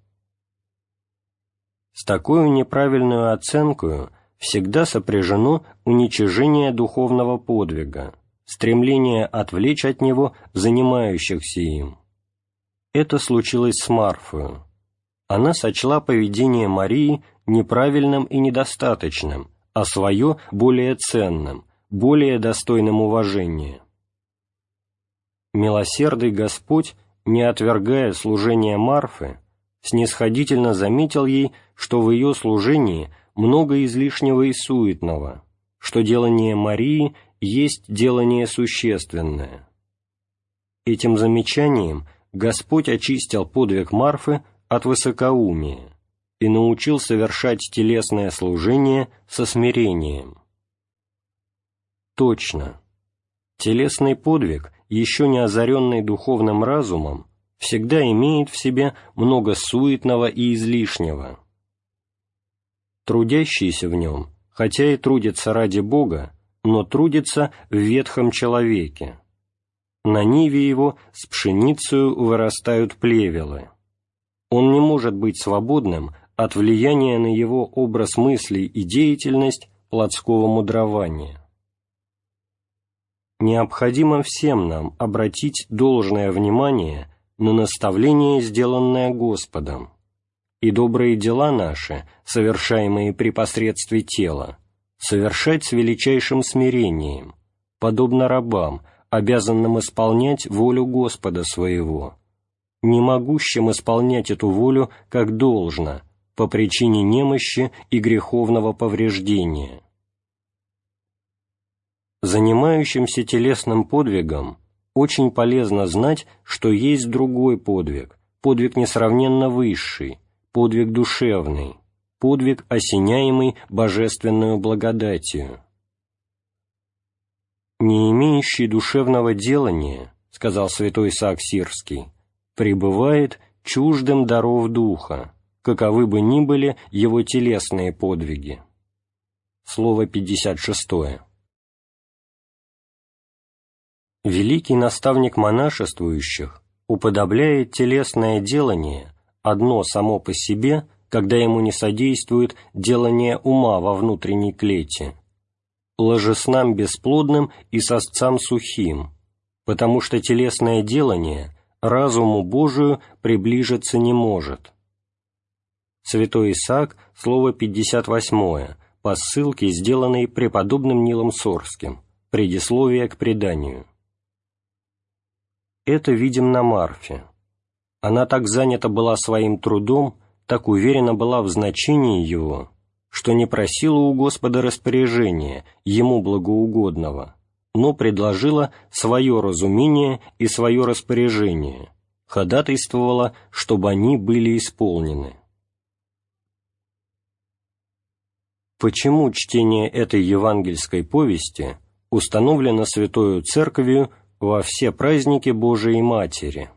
С такой неправильной оценкой всегда сопряжено уничижение духовного подвига, стремление отвлечь от него занимающихся им. Это случилось с Марфою. Она сочла поведение Марии неправильным и недостаточным, а свое более ценным, более достойным уважения. Милосердный Господь, не отвергая служения Марфы, снисходительно заметил ей, что в ее служении много излишнего и суетного, что делание Марии есть делание существенное. Этим замечанием Господь очистил подвиг Марфы от высокоумия и научил совершать телесное служение со смирением. Точно. Телесный подвиг, еще не озаренный духовным разумом, всегда имеет в себе много суетного и излишнего. Трудящийся в нем, хотя и трудится ради Бога, но трудится в ветхом человеке. На ниве его с пшеницею вырастают плевелы. Он не может быть свободным от влияния на его образ мыслей и деятельность плотского мудрования. Необходимо всем нам обратить должное внимание но наставление, сделанное Господом, и добрые дела наши, совершаемые при посредстве тела, совершать с величайшим смирением, подобно рабам, обязанным исполнять волю Господа своего, не могущим исполнять эту волю как должно, по причине немощи и греховного повреждения. Занимающимся телесным подвигом очень полезно знать, что есть другой подвиг, подвиг несравненно высший, подвиг душевный, подвиг, осеняемый божественную благодатью. «Не имеющий душевного делания, — сказал святой Исаак Сирский, — пребывает чуждым даров духа, каковы бы ни были его телесные подвиги». Слово 56. Великий наставник монашествующих уподобляет телесное делание одно само по себе, когда ему не содействует делание ума во внутренней клете, ложеснам бесплодным и сосцам сухим, потому что телесное делание разуму Божию приближиться не может. Святой Исаак, слово 58, по ссылке, сделанной преподобным Нилом Сорским, предисловие к преданию. Это видим на Марфе. Она так занята была своим трудом, так уверена была в значении его, что не просила у Господа распоряжения, ему благоугодного, но предложила свое разумение и свое распоряжение, ходатайствовала, чтобы они были исполнены. Почему чтение этой евангельской повести установлено Святою Церковью во все праздники Божией Матери,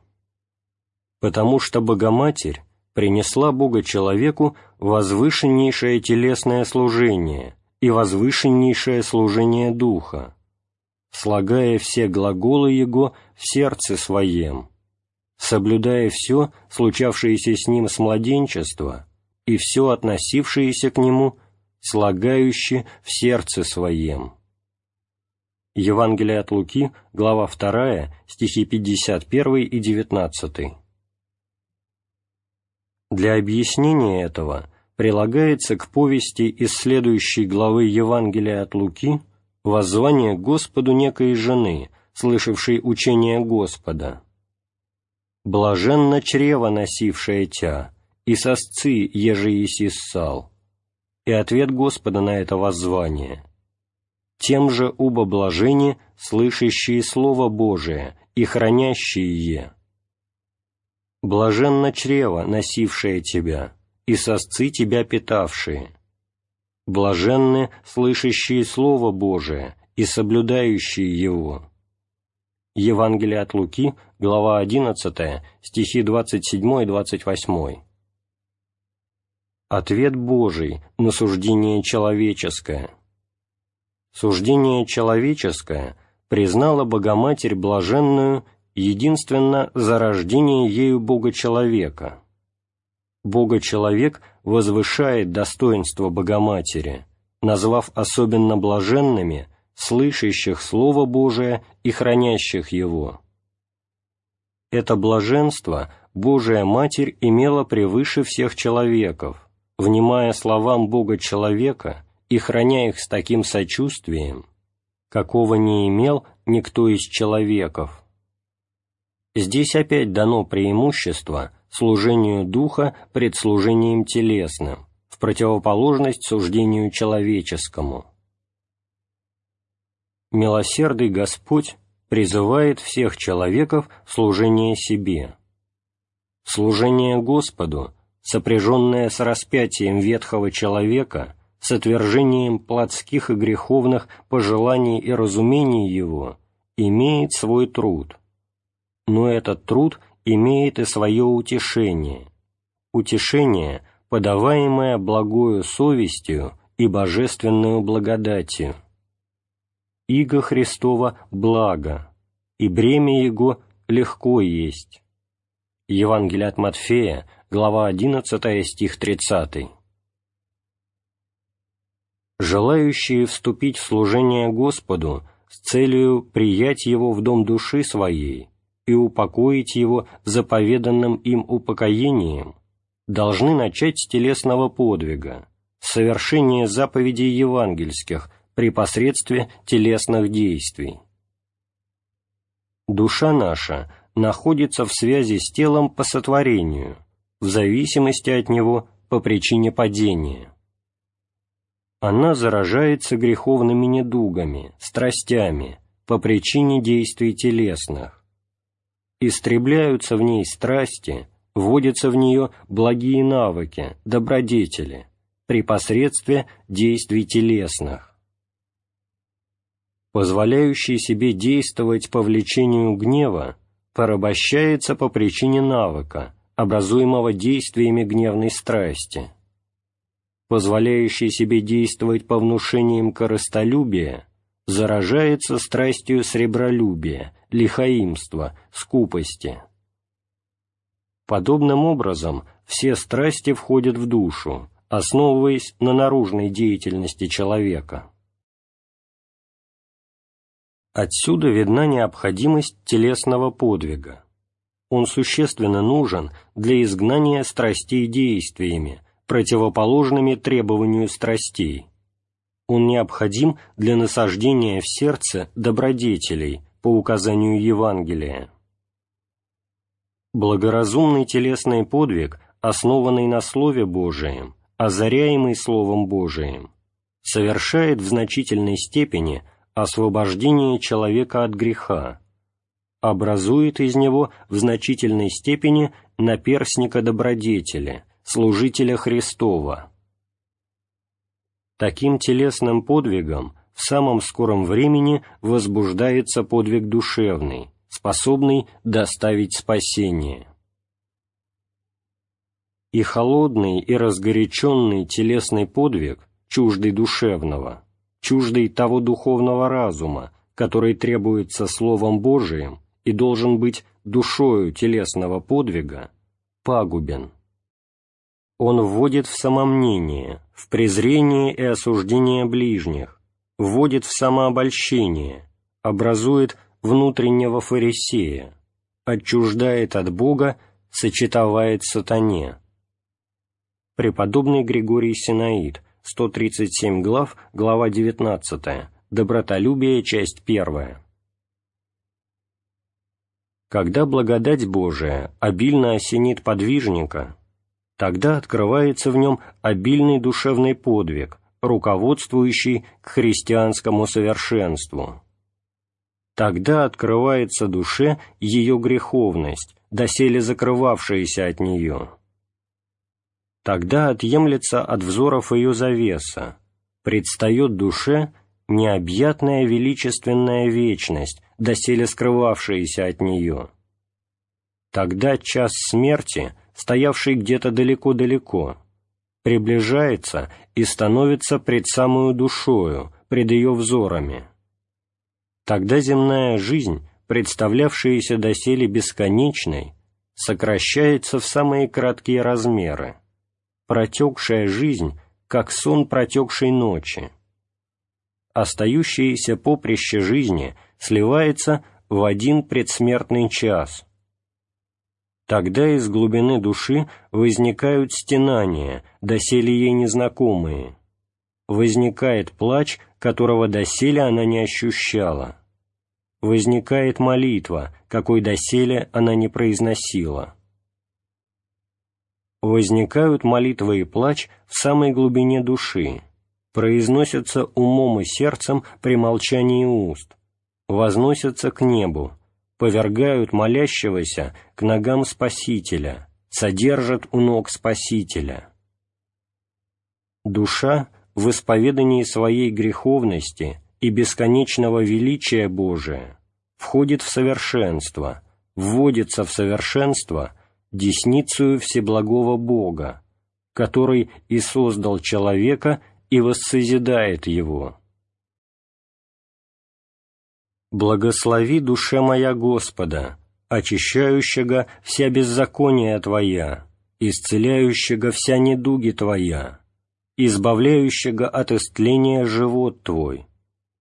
потому что Богоматерь принесла Бога человеку возвышеннейшее телесное служение и возвышеннейшее служение Духа, слагая все глаголы Его в сердце Своем, соблюдая все, случавшееся с Ним с младенчества, и все относившееся к Нему слагающий в сердце своем». Евангелие от Луки, глава 2, стихи 51 и 19. Для объяснения этого прилагается к повести из следующей главы Евангелия от Луки воззвание Господу некой жены, слышавшей учение Господа. «Блаженно чрево, носившее тя, и сосцы, еже ссал». И ответ Господа на это воззвание – тем же уба блажени, слышащие Слово Божие и хранящие е. Блаженно чрево, носившее тебя, и сосцы тебя питавшие. Блаженны, слышащие Слово Божие и соблюдающие его. Евангелие от Луки, глава 11, стихи 27 и 28. Ответ Божий на суждение человеческое. Суждение человеческое признала Богоматерь блаженную единственно за рождение ею Бога-человека. Бога-человек возвышает достоинство Богоматери, назвав особенно блаженными слышащих Слово Божие и хранящих его. Это блаженство Божия Матерь имела превыше всех человеков, внимая словам Бога-человека и храня их с таким сочувствием, какого не имел никто из человеков. Здесь опять дано преимущество служению духа пред служением телесным, в противоположность суждению человеческому. Милосердый Господь призывает всех человеков в служение себе. Служение Господу, сопряженное с распятием ветхого человека, с отвержением плотских и греховных пожеланий и разумений его, имеет свой труд – но этот труд имеет и свое утешение. Утешение, подаваемое благою совестью и божественную благодатью. Иго Христова – благо, и бремя Его легко есть. Евангелие от Матфея, глава 11, стих 30. Желающие вступить в служение Господу с целью приять Его в дом души своей – и упокоить его заповеданным им упокоением, должны начать с телесного подвига, совершения заповедей евангельских при посредстве телесных действий. Душа наша находится в связи с телом по сотворению, в зависимости от него по причине падения. Она заражается греховными недугами, страстями, по причине действий телесных истребляются в ней страсти, вводятся в нее благие навыки, добродетели, при посредстве действий телесных. Позволяющий себе действовать по влечению гнева порабощается по причине навыка, образуемого действиями гневной страсти. Позволяющий себе действовать по внушениям корыстолюбия заражается страстью сребролюбия, лихаимства, скупости. Подобным образом все страсти входят в душу, основываясь на наружной деятельности человека. Отсюда видна необходимость телесного подвига. Он существенно нужен для изгнания страстей действиями, противоположными требованию страстей. Он необходим для насаждения в сердце добродетелей, по указанию Евангелия. Благоразумный телесный подвиг, основанный на Слове Божием, озаряемый Словом Божиим, совершает в значительной степени освобождение человека от греха, образует из него в значительной степени наперсника добродетели, служителя Христова. Таким телесным подвигом в самом скором времени возбуждается подвиг душевный, способный доставить спасение. И холодный и разгоряченный телесный подвиг, чуждый душевного, чуждый того духовного разума, который требуется Словом Божиим и должен быть душою телесного подвига, пагубен. Он вводит в самомнение, в презрение и осуждение ближних, вводит в самообольщение, образует внутреннего фарисея, отчуждает от Бога, сочетовает сатане. Преподобный Григорий Синаид, 137 глав, глава 19, Добротолюбие, часть 1. Когда благодать Божия обильно осенит подвижника, тогда открывается в нем обильный душевный подвиг, руководствующий к христианскому совершенству. Тогда открывается душе ее греховность, доселе закрывавшаяся от нее. Тогда отъемлется от взоров ее завеса, предстает душе необъятная величественная вечность, доселе скрывавшаяся от нее. Тогда час смерти, стоявший где-то далеко-далеко, приближается и становится пред самую душою, пред ее взорами. Тогда земная жизнь, представлявшаяся доселе бесконечной, сокращается в самые краткие размеры, протекшая жизнь, как сон протекшей ночи. Остающееся поприще жизни сливается в один предсмертный час. Тогда из глубины души возникают стенания, доселе ей незнакомые. Возникает плач, которого доселе она не ощущала. Возникает молитва, какой доселе она не произносила. Возникают молитва и плач в самой глубине души, произносятся умом и сердцем при молчании уст, возносятся к небу, повергают молящегося к ногам Спасителя, содержат у ног Спасителя. Душа в исповедании своей греховности и бесконечного величия Божия входит в совершенство, вводится в совершенство десницею Всеблагого Бога, который и создал человека и воссозидает его. «Благослови душе моя Господа, очищающего вся беззакония Твоя, исцеляющего вся недуги Твоя, избавляющего от истления живот Твой,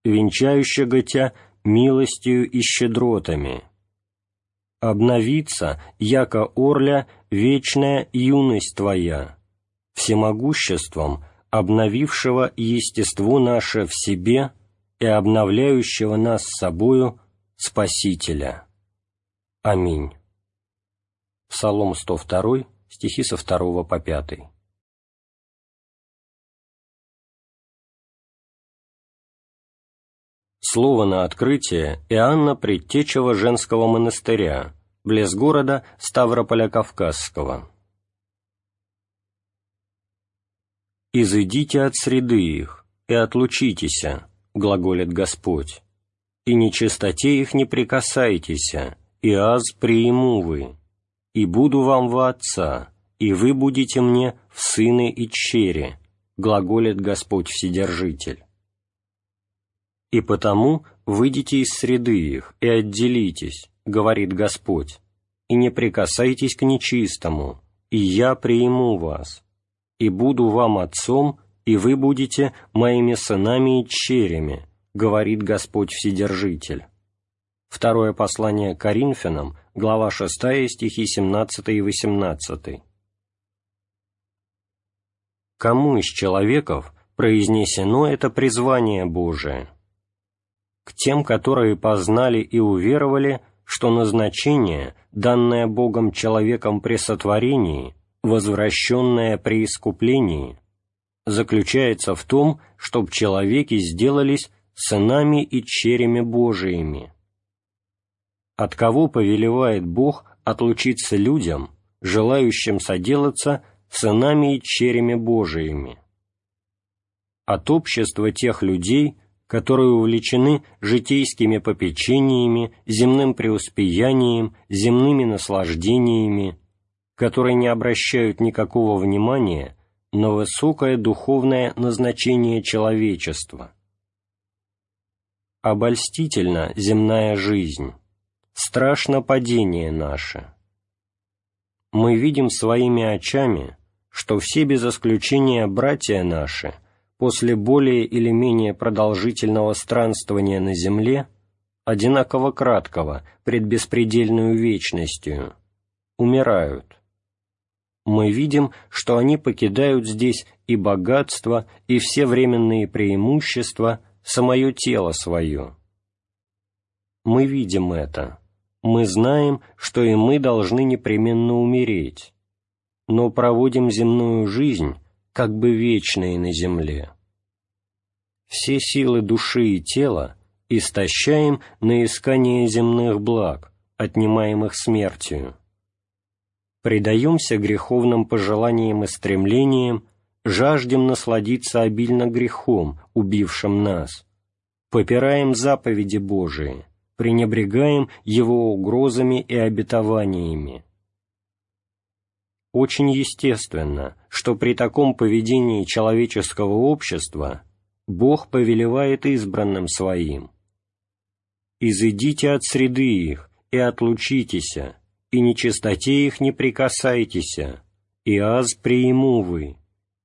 венчающего Тя милостью и щедротами. Обновиться, яко орля, вечная юность Твоя, всемогуществом, обновившего естество наше в себе – и обновляющего нас собою Спасителя. Аминь. Псалом 102, стихи со 2 по 5. Слово на открытие Иоанна Предтечего женского монастыря, близ города Ставрополя-Кавказского. «Изыдите от среды их, и отлучитесь, — глаголит Господь, — «и нечистоте их не прикасайтесь, и аз прииму вы, и буду вам во Отца, и вы будете мне в сыны и чере», — глаголит Господь Вседержитель. «И потому выйдите из среды их и отделитесь», — говорит Господь, «и не прикасайтесь к нечистому, и я прииму вас, и буду вам отцом, и вы будете моими сынами и черями, говорит Господь Вседержитель». Второе послание Коринфянам, глава 6, стихи 17 и 18. Кому из человеков произнесено это призвание Божие? К тем, которые познали и уверовали, что назначение, данное Богом человеком при сотворении, возвращенное при искуплении, заключается в том, чтоб человеки сделались сынами и черями Божиими. От кого повелевает Бог отлучиться людям, желающим соделаться сынами и черями Божиими? От общества тех людей, которые увлечены житейскими попечениями, земным преуспеянием, земными наслаждениями, которые не обращают никакого внимания но высокое духовное назначение человечества. Обольстительна земная жизнь, страшно падение наше. Мы видим своими очами, что все без исключения братья наши после более или менее продолжительного странствования на земле, одинаково краткого пред беспредельную вечностью, умирают. Мы видим, что они покидают здесь и богатство, и все временные преимущества, самое тело свое. Мы видим это. Мы знаем, что и мы должны непременно умереть, но проводим земную жизнь как бы вечной на земле. Все силы души и тела истощаем на искание земных благ, отнимаемых смертью. Предаемся греховным пожеланиям и стремлениям, жаждем насладиться обильно грехом, убившим нас, попираем заповеди Божии, пренебрегаем Его угрозами и обетованиями. Очень естественно, что при таком поведении человеческого общества Бог повелевает избранным Своим. «Изыдите от среды их, и отлучитесь, и нечистоте их не прикасайтесь, и аз прииму вы,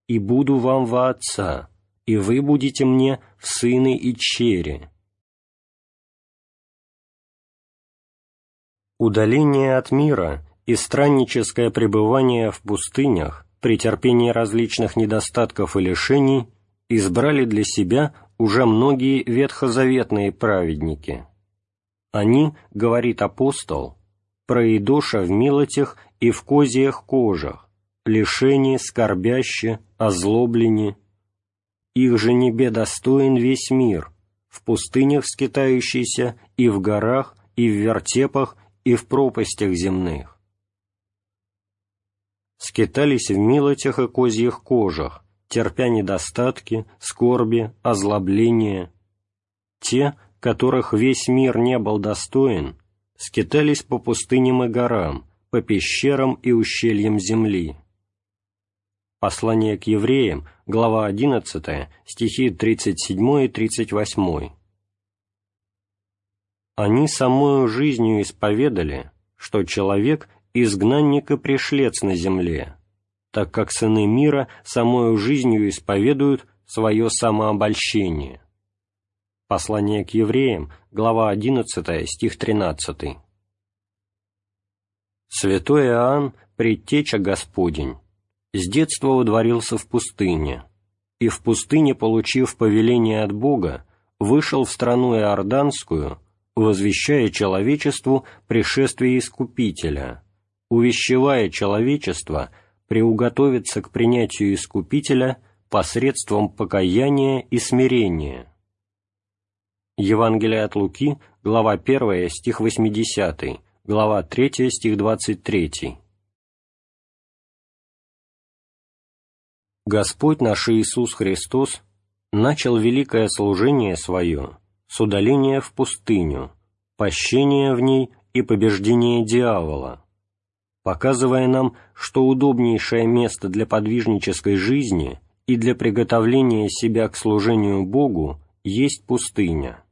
и буду вам во отца, и вы будете мне в сыны и чере». Удаление от мира и странническое пребывание в пустынях при терпении различных недостатков и лишений избрали для себя уже многие ветхозаветные праведники. Они, говорит апостол, проедоша в милотях и в козьях кожах, лишение, скорбяще, озлоблене. Их же небе достоин весь мир, в пустынях скитающийся и в горах, и в вертепах, и в пропастях земных скитались в милотях и козьих кожах, терпя недостатки, скорби, озлобления. Те, которых весь мир не был достоин, скитались по пустыням и горам, по пещерам и ущельям земли. Послание к евреям, глава 11, стихи 37 и 38. Они самою жизнью исповедали, что человек изгнанник и пришлец на земле, так как сыны мира самою жизнью исповедуют свое самообольщение. Послание к евреям, глава 11, стих 13. Святой Иоанн, предтеча Господень, с детства удворился в пустыне, и в пустыне, получив повеление от Бога, вышел в страну Иорданскую, возвещая человечеству пришествие Искупителя – увещевая человечество приуготовиться к принятию Искупителя посредством покаяния и смирения. Евангелие от Луки, глава 1, стих 80, глава 3, стих 23. Господь наш Иисус Христос начал великое служение Свое с удаления в пустыню, пощения в ней и побеждения дьявола, показывая нам, что удобнейшее место для подвижнической жизни и для приготовления себя к служению Богу есть пустыня.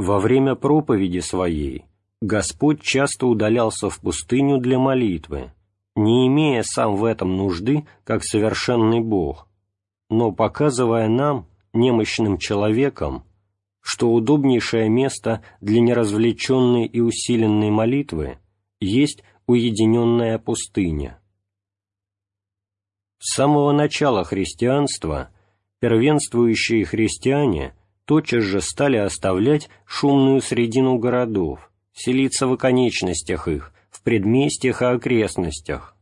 Во время проповеди своей Господь часто удалялся в пустыню для молитвы, не имея сам в этом нужды, как совершенный Бог, но показывая нам, немощным человеком, что удобнейшее место для неразвлеченной и усиленной молитвы – есть уединенная пустыня. С самого начала христианства первенствующие христиане тотчас же стали оставлять шумную средину городов, селиться в оконечностях их, в предместьях и окрестностях.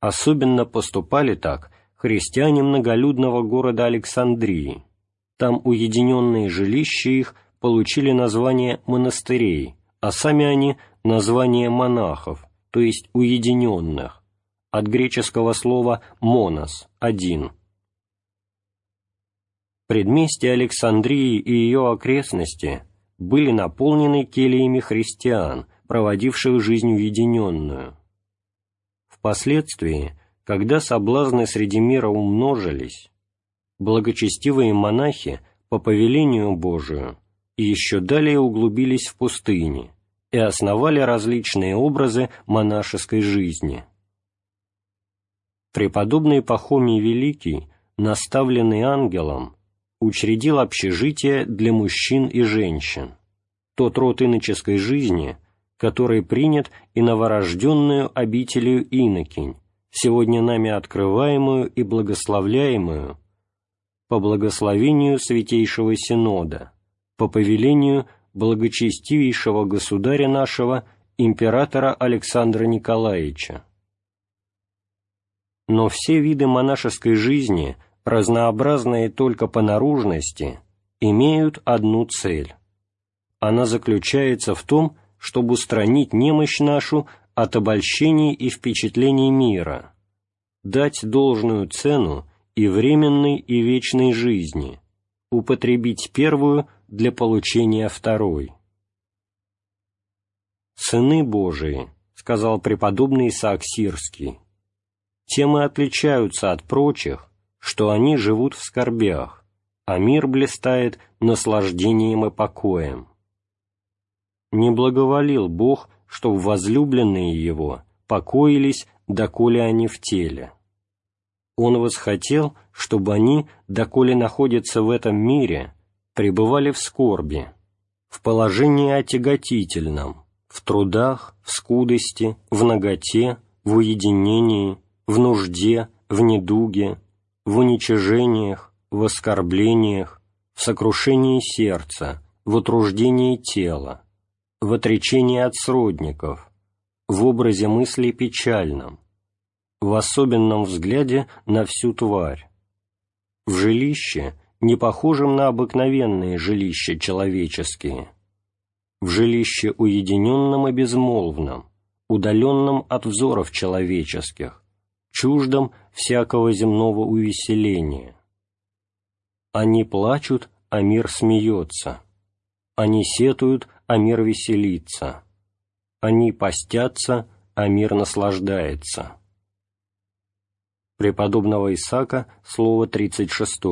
Особенно поступали так христиане многолюдного города Александрии. Там уединенные жилища их получили название монастырей, а сами они название монахов, то есть уединенных, от греческого слова «монос» – «один». Предместья Александрии и ее окрестности были наполнены келиями христиан, проводивших жизнь уединенную. Впоследствии, когда соблазны среди мира умножились, благочестивые монахи по повелению Божию еще далее углубились в пустыне, и основали различные образы монашеской жизни. преподобный Пахомий Великий, наставленный ангелом, учредил общежитие для мужчин и женщин, тот род иноческой жизни, который принят и новорожденную обителью инокинь, сегодня нами открываемую и благословляемую, по благословению Святейшего Синода, по повелению благочестивейшего государя нашего, императора Александра Николаевича. Но все виды монашеской жизни, разнообразные только по наружности, имеют одну цель. Она заключается в том, чтобы устранить немощь нашу от обольщений и впечатлений мира, дать должную цену и временной, и вечной жизни, употребить первую для получения второй. «Сыны Божии», — сказал преподобный Исаак Сирский, — «тем и отличаются от прочих, что они живут в скорбях, а мир блистает наслаждением и покоем. Не благоволил Бог, чтоб возлюбленные Его покоились, доколе они в теле. Он восхотел, чтобы они, доколе находятся в этом мире, пребывали в скорби, в положении отяготительном, в трудах, в скудости, в наготе, в уединении, в нужде, в недуге, в уничижениях, в оскорблениях, в сокрушении сердца, в утруждении тела, в отречении от сродников, в образе мыслей печальном, в особенном взгляде на всю тварь, в жилище, не похожем на обыкновенные жилища человеческие, в жилище уединенном и безмолвном, удаленном от взоров человеческих, чуждом всякого земного увеселения. Они плачут, а мир смеется. Они сетуют, а мир веселится. Они постятся, а мир наслаждается. Преподобного Исаака, слово 36.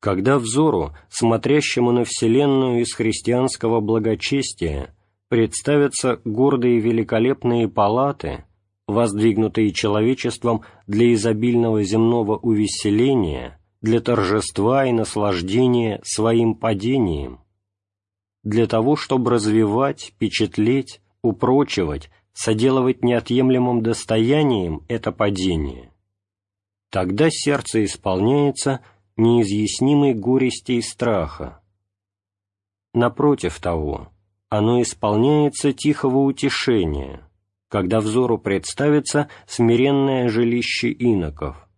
Когда взору, смотрящему на Вселенную из христианского благочестия, представятся гордые великолепные палаты, воздвигнутые человечеством для изобильного земного увеселения, для торжества и наслаждения своим падением, для того, чтобы развивать, впечатлеть, упрочивать, соделывать неотъемлемым достоянием это падение, тогда сердце исполняется неизъяснимой горести и страха. Напротив того, оно исполняется тихого утешения, когда взору представится смиренное жилище иноков,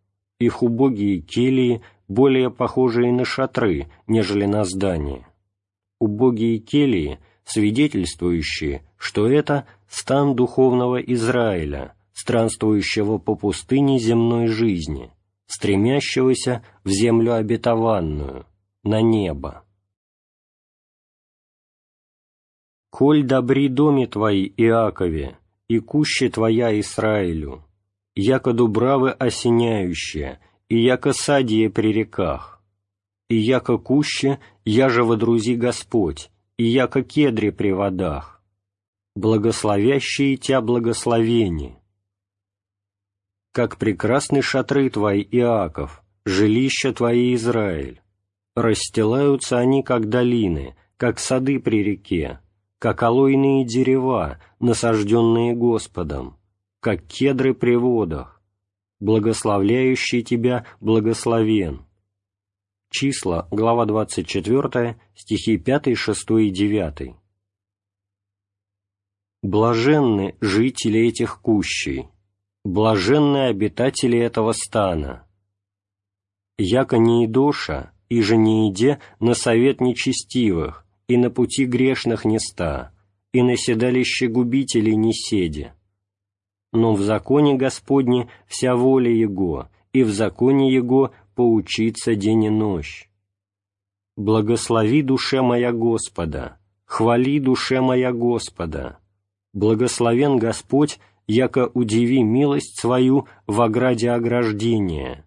их убогие келии, более похожие на шатры, нежели на здания. Убогие келии, свидетельствующие, что это стан духовного Израиля, странствующего по пустыне земной жизни, стремящегося в землю обетованную, на небо. «Коль добри доме твои, Иакове, и куще твоя Израилю, яко дубравы осеняющие, и яко садие при реках, и яко куще, я же водрузи Господь, и яко кедри при водах, благословящие Тя благословение. Как прекрасны шатры Твои, Иаков, жилища Твои, Израиль. Расстилаются они, как долины, как сады при реке, как алойные дерева, насажденные Господом, как кедры при водах, благословляющий Тебя благословен. Числа, глава 24, стихи 5, 6 и 9. Блаженны жители этих кущей, блаженны обитатели этого стана. Яко не идоша, и же не иде на совет нечестивых, и на пути грешных не ста, и на седалище губителей не седи. Но в законе Господне вся воля Его, и в законе Его поучиться день и ночь. Благослови душе моя Господа, хвали душе моя Господа, Благословен Господь, яко удиви милость свою в ограде ограждения,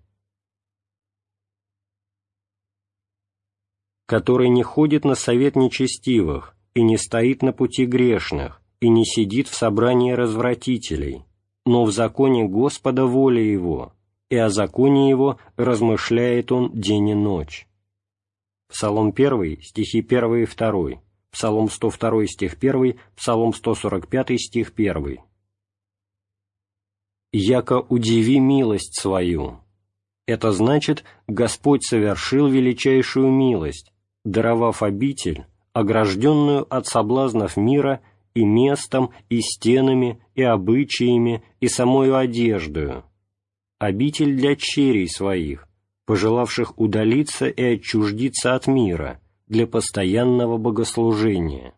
который не ходит на совет нечестивых, и не стоит на пути грешных, и не сидит в собрании развратителей, но в законе Господа воля его, и о законе его размышляет он день и ночь». Псалом 1, стихи 1 и 2, Псалом 102, стих 1, Псалом 145, стих 1. «Яко удиви милость свою». Это значит, Господь совершил величайшую милость, даровав обитель, огражденную от соблазнов мира и местом, и стенами, и обычаями, и самою одеждою, обитель для черей своих, пожелавших удалиться и отчуждиться от мира для постоянного богослужения.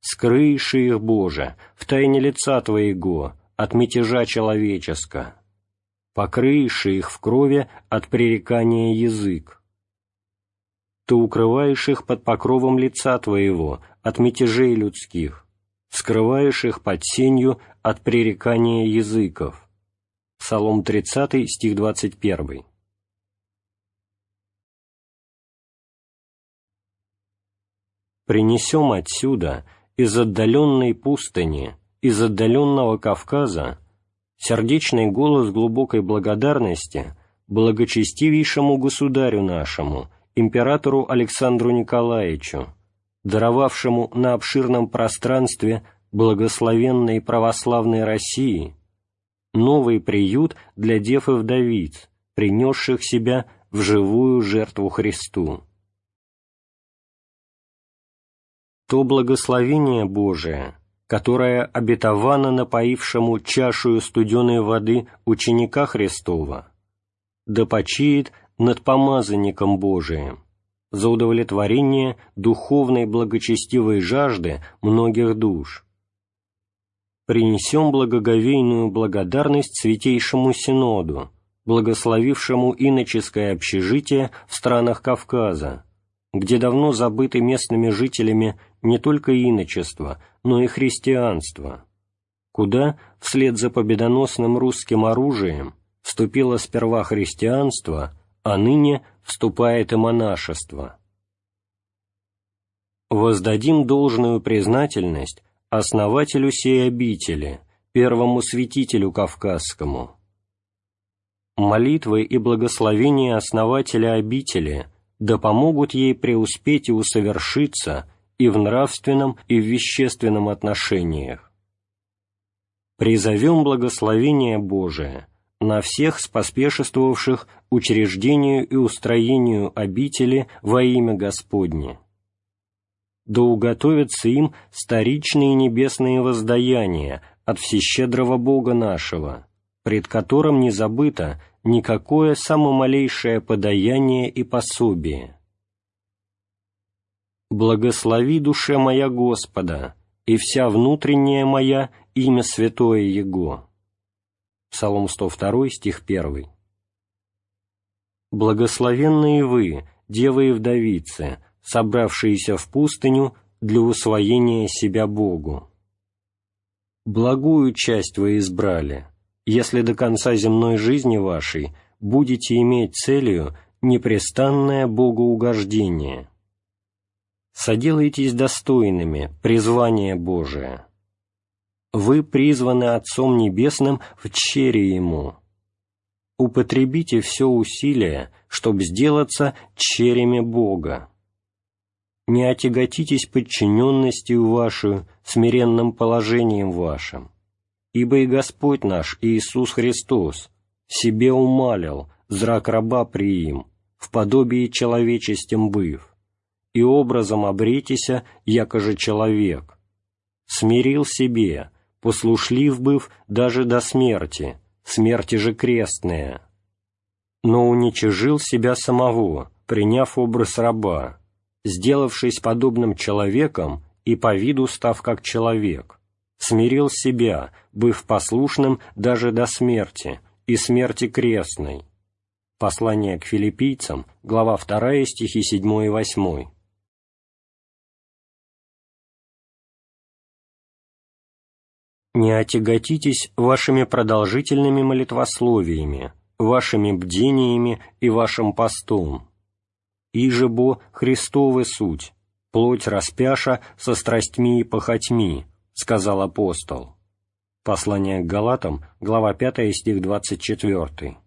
«Скрыйши их, Боже, в тайне лица Твоего, от мятежа человеческа, покрыйши их в крови от пререкания язык. Ты укрываешь их под покровом лица Твоего от мятежей людских, скрываешь их под сенью от пререкания языков». Псалом 30, стих 21. «Принесем отсюда, из отдаленной пустыни, из отдаленного Кавказа, сердечный голос глубокой благодарности благочестивейшему государю нашему, императору Александру Николаевичу, даровавшему на обширном пространстве благословенной православной России новый приют для дев и вдовиц, принесших себя в живую жертву Христу. То благословение Божие, которое обетовано напоившему чашую студеной воды ученика Христова, да почиет над помазанником Божиим. За удовлетворение духовной благочестивой жажды многих душ, принесем благоговейную благодарность Святейшему Синоду, благословившему иноческое общежитие в странах Кавказа, где давно забыты местными жителями не только иночество, но и христианство, куда, вслед за победоносным русским оружием, вступило сперва христианство, а ныне вступает и монашество. Воздадим должную признательность основателю сей обители, первому святителю Кавказскому. Молитвы и благословения основателя обители да помогут ей преуспеть и усовершиться и в нравственном, и в вещественном отношениях. Призовем благословение Божие на всех споспешествовавших учреждению и устроению обители во имя Господне да уготовятся им старичные небесные воздаяния от всещедрого Бога нашего, пред которым не забыто никакое самомалейшее подаяние и пособие. «Благослови душе моя Господа, и вся внутренняя моя имя святое Его». Псалом 102, стих 1. «Благословенные вы, девы и вдовицы, собравшиеся в пустыню для усвоения себя Богу. Благую часть вы избрали, если до конца земной жизни вашей будете иметь целью непрестанное богоугождение. Соделайтесь достойными призвания Божия. Вы призваны Отцом Небесным в чере Ему. Употребите все усилия, чтобы сделаться черями Бога не отяготитесь подчиненностью вашу, смиренным положением вашим. Ибо и Господь наш Иисус Христос себе умалил зрак раба приим, в подобии человечестем быв, и образом обретися, якоже человек. Смирил себе, послушлив быв даже до смерти, смерти же крестная. Но уничижил себя самого, приняв образ раба, сделавшись подобным человеком и по виду став как человек, смирил себя, быв послушным даже до смерти и смерти крестной. Послание к филиппийцам, глава 2, стихи 7 и 8. Не отяготитесь вашими продолжительными молитвословиями, вашими бдениями и вашим постом, иже бо Христовы суть, плоть распяша со страстьми и похотьми», — сказал апостол. Послание к Галатам, глава 5, стих 24.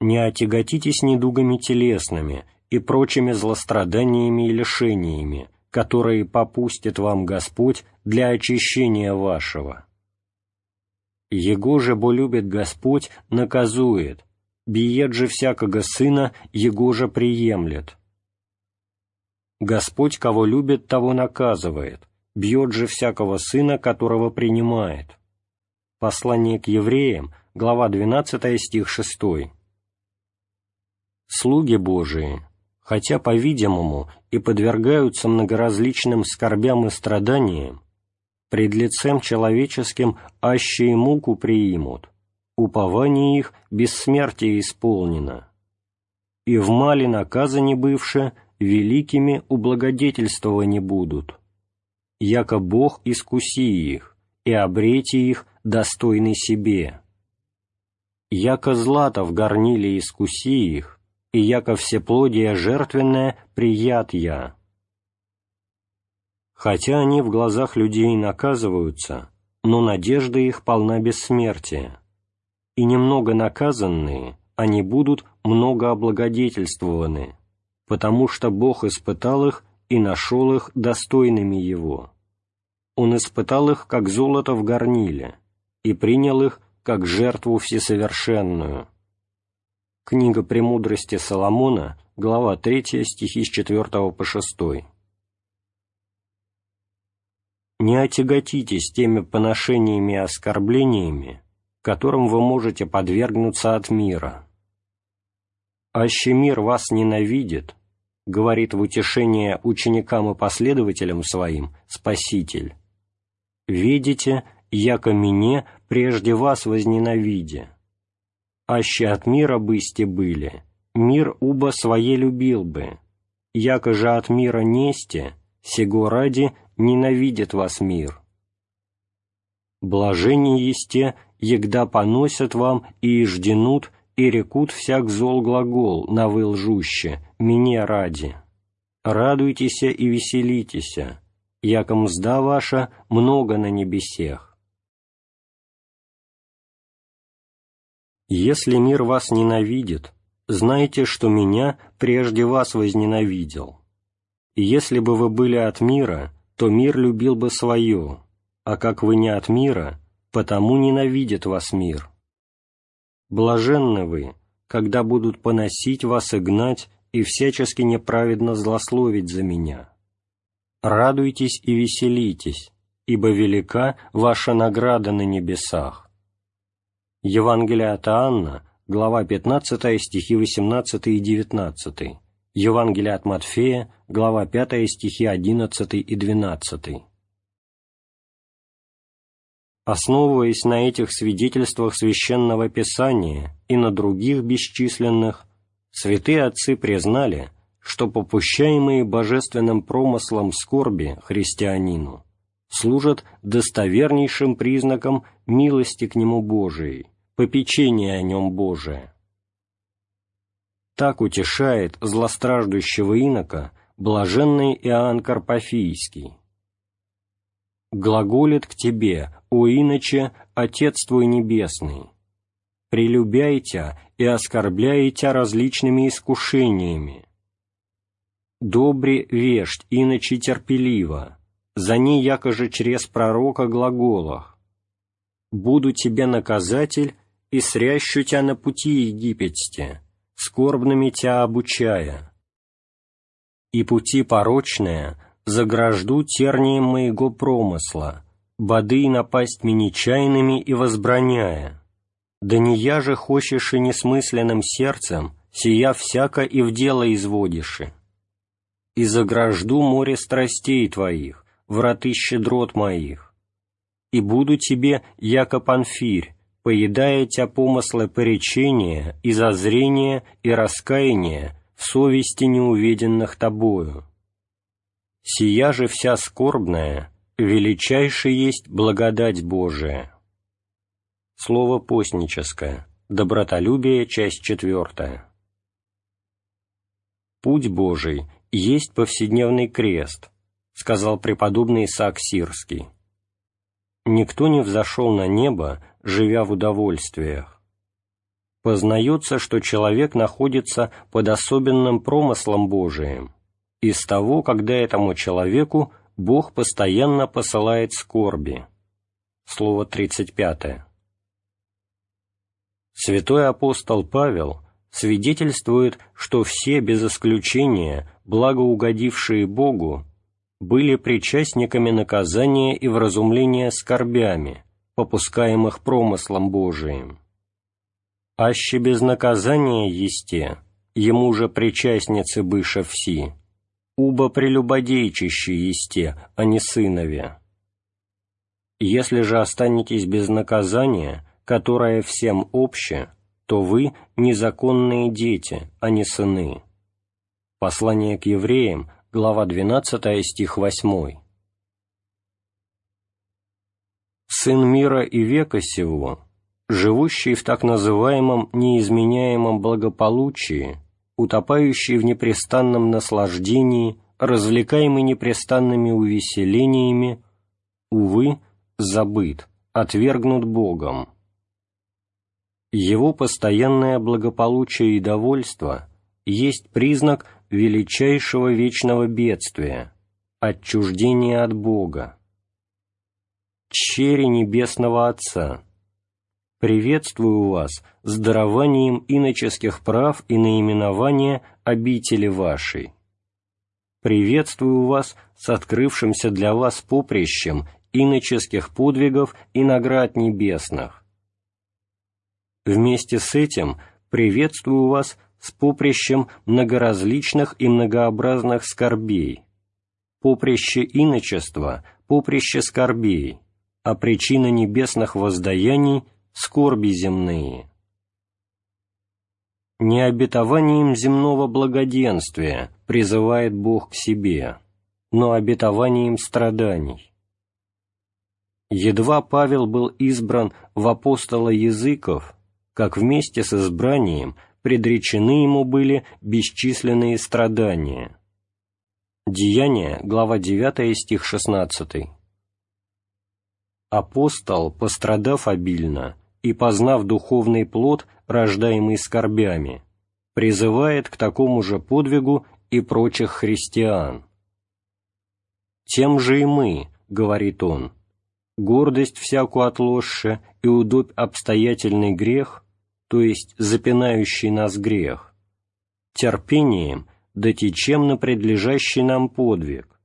«Не отяготитесь недугами телесными и прочими злостраданиями и лишениями, которые попустит вам Господь для очищения вашего. Его же, бо любит Господь, наказует, биет же всякого сына, его же приемлет. Господь, кого любит, того наказывает, бьет же всякого сына, которого принимает. Послание к евреям, глава 12, стих 6. Слуги Божии, хотя, по-видимому, и подвергаются многоразличным скорбям и страданиям, пред лицем человеческим аще и муку приимут, упование их бессмертие исполнено. И в мале наказа не бывше, великими ублагодетельствовани будут. Яко Бог искуси их, и обрети их достойны себе. Яко злато в горниле искуси их, и яко всеплодие жертвенное прият я. Хотя они в глазах людей наказываются, но надежда их полна бессмертия, и немного наказанные, они будут много облагодетельствованы, потому что Бог испытал их и нашел их достойными Его. Он испытал их, как золото в горниле, и принял их, как жертву всесовершенную. Книга «Премудрости Соломона», глава 3, стихи с 4 по 6. Не отяготитесь теми поношениями и оскорблениями, которым вы можете подвергнуться от мира. «Аще мир вас ненавидит», — говорит в утешение ученикам и последователям своим Спаситель, «видите, яко мне прежде вас возненавидя» аще от мира бысте были, мир уба свое любил бы, яко же от мира несте, сего ради ненавидит вас мир. Блажение есте, егда поносят вам и ижденут, и рекут всяк зол глагол, на вы лжуще, мне ради. Радуйтесь и веселитесь, яко мзда ваша много на небесех. «Если мир вас ненавидит, знайте, что меня прежде вас возненавидел. И если бы вы были от мира, то мир любил бы свое, а как вы не от мира, потому ненавидит вас мир. Блаженны вы, когда будут поносить вас и гнать, и всячески неправедно злословить за меня. Радуйтесь и веселитесь, ибо велика ваша награда на небесах Евангелие от Анна, глава 15, стихи 18 и 19. Евангелие от Матфея, глава 5, стихи 11 и 12. Основываясь на этих свидетельствах Священного Писания и на других бесчисленных, святые отцы признали, что попущаемые божественным промыслом скорби христианину служат достовернейшим признаком милости к нему Божией, попечение о нем Божие. Так утешает злостраждущего инока блаженный Иоанн Карпофийский. «Глаголит к тебе, о иноче, Отец твой Небесный, прелюбяйте и оскорбляйте различными искушениями. Добре веждь, иначе терпеливо, за ней якоже чрез пророка глаголах. Буду тебе наказатель и срящу тя на пути египетсте, скорбными тя обучая. И пути порочные загражду тернием моего промысла, боды напасть мне и возбраняя. Да не я же хочешь и несмысленным сердцем, сия всяко и в дело изводиши. И загражду море страстей твоих, враты щедрот моих. И буду тебе, яко панфирь, поедая тя помыслы поречения и зазрения и раскаяния совести неуведенных тобою. Сия же вся скорбная, величайшая есть благодать Божия. Слово постническое. Добротолюбие, часть четвертая. Путь Божий есть повседневный крест, сказал преподобный Исаак Сирский. Никто не взошел на небо, живя в удовольствиях. Познается, что человек находится под особенным промыслом Божиим, из того, когда этому человеку Бог постоянно посылает скорби. Слово 35. Святой апостол Павел свидетельствует, что все без исключения, благоугодившие Богу, были причастниками наказания и вразумления скорбями, попускаемых промыслом Божиим. Аще без наказания есте, ему же причастницы быша все, уба прелюбодейчище есте, а не сынове. Если же останетесь без наказания, которое всем обще, то вы незаконные дети, а не сыны. Послание к евреям, глава 12, стих 8. Сын мира и века сего, живущий в так называемом неизменяемом благополучии, утопающий в непрестанном наслаждении, развлекаемый непрестанными увеселениями, увы, забыт, отвергнут Богом. Его постоянное благополучие и довольство есть признак величайшего вечного бедствия, отчуждения от Бога. Чере Небесного Отца, приветствую вас с дарованием иноческих прав и наименования обители вашей. Приветствую вас с открывшимся для вас поприщем иноческих подвигов и наград небесных. Вместе с этим приветствую вас с поприщем многоразличных и многообразных скорбей. Поприще иночества, поприще скорбей, а причина небесных воздаяний — скорби земные. Не обетованием земного благоденствия призывает Бог к себе, но обетованием страданий. Едва Павел был избран в апостола языков, как вместе с избранием предречены ему были бесчисленные страдания. Деяния, глава 9, стих 16. Апостол, пострадав обильно и познав духовный плод, рождаемый скорбями, призывает к такому же подвигу и прочих христиан. «Тем же и мы, — говорит он, — гордость всякую отложше и удобь обстоятельный грех, то есть запинающий нас грех, терпением дотечем на предлежащий нам подвиг,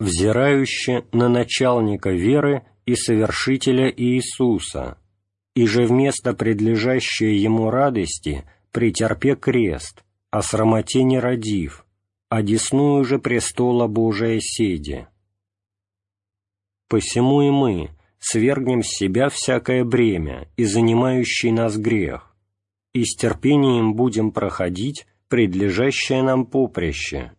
взирающий на начальника веры и совершителя Иисуса, и же вместо предлежащей ему радости претерпе крест, о срамоте не родив, а десную же престола Божия седи. Посему и мы, свергнем с себя всякое бремя и занимающий нас грех, и с терпением будем проходить предлежащее нам поприще,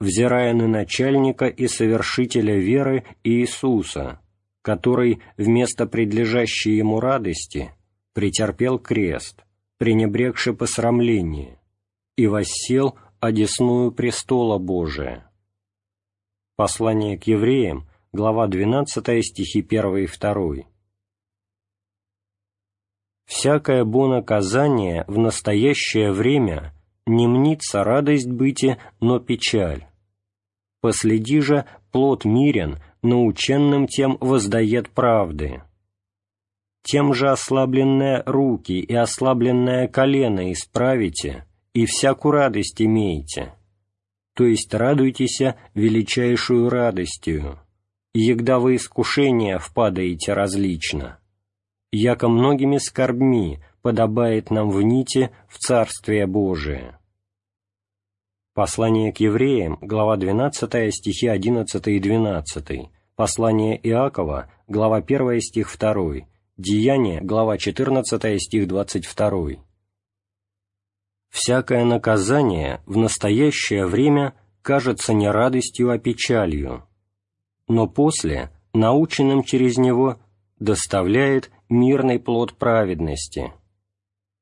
взирая на начальника и совершителя веры Иисуса, который вместо предлежащей ему радости претерпел крест, пренебрегши посрамление, и воссел одесную престола Божия. Послание к евреям, глава 12, стихи 1 и 2. «Всякое бонаказание в настоящее время не мнится радость быти, но печаль. Последи же, плод мирен, наученным тем воздает правды. Тем же ослабленные руки и ослабленное колено исправите, и всякую радость имейте, то есть радуйтесь величайшую радостью, егда вы искушения впадаете различно, яко многими скорбми подобает нам в нити в Царствие Божие». Послание к евреям, глава 12, стихи 11 и 12, Послание Иакова, глава 1, стих 2, Деяние, глава 14, стих 22. «Всякое наказание в настоящее время кажется не радостью, а печалью, но после, наученным через него, доставляет мирный плод праведности.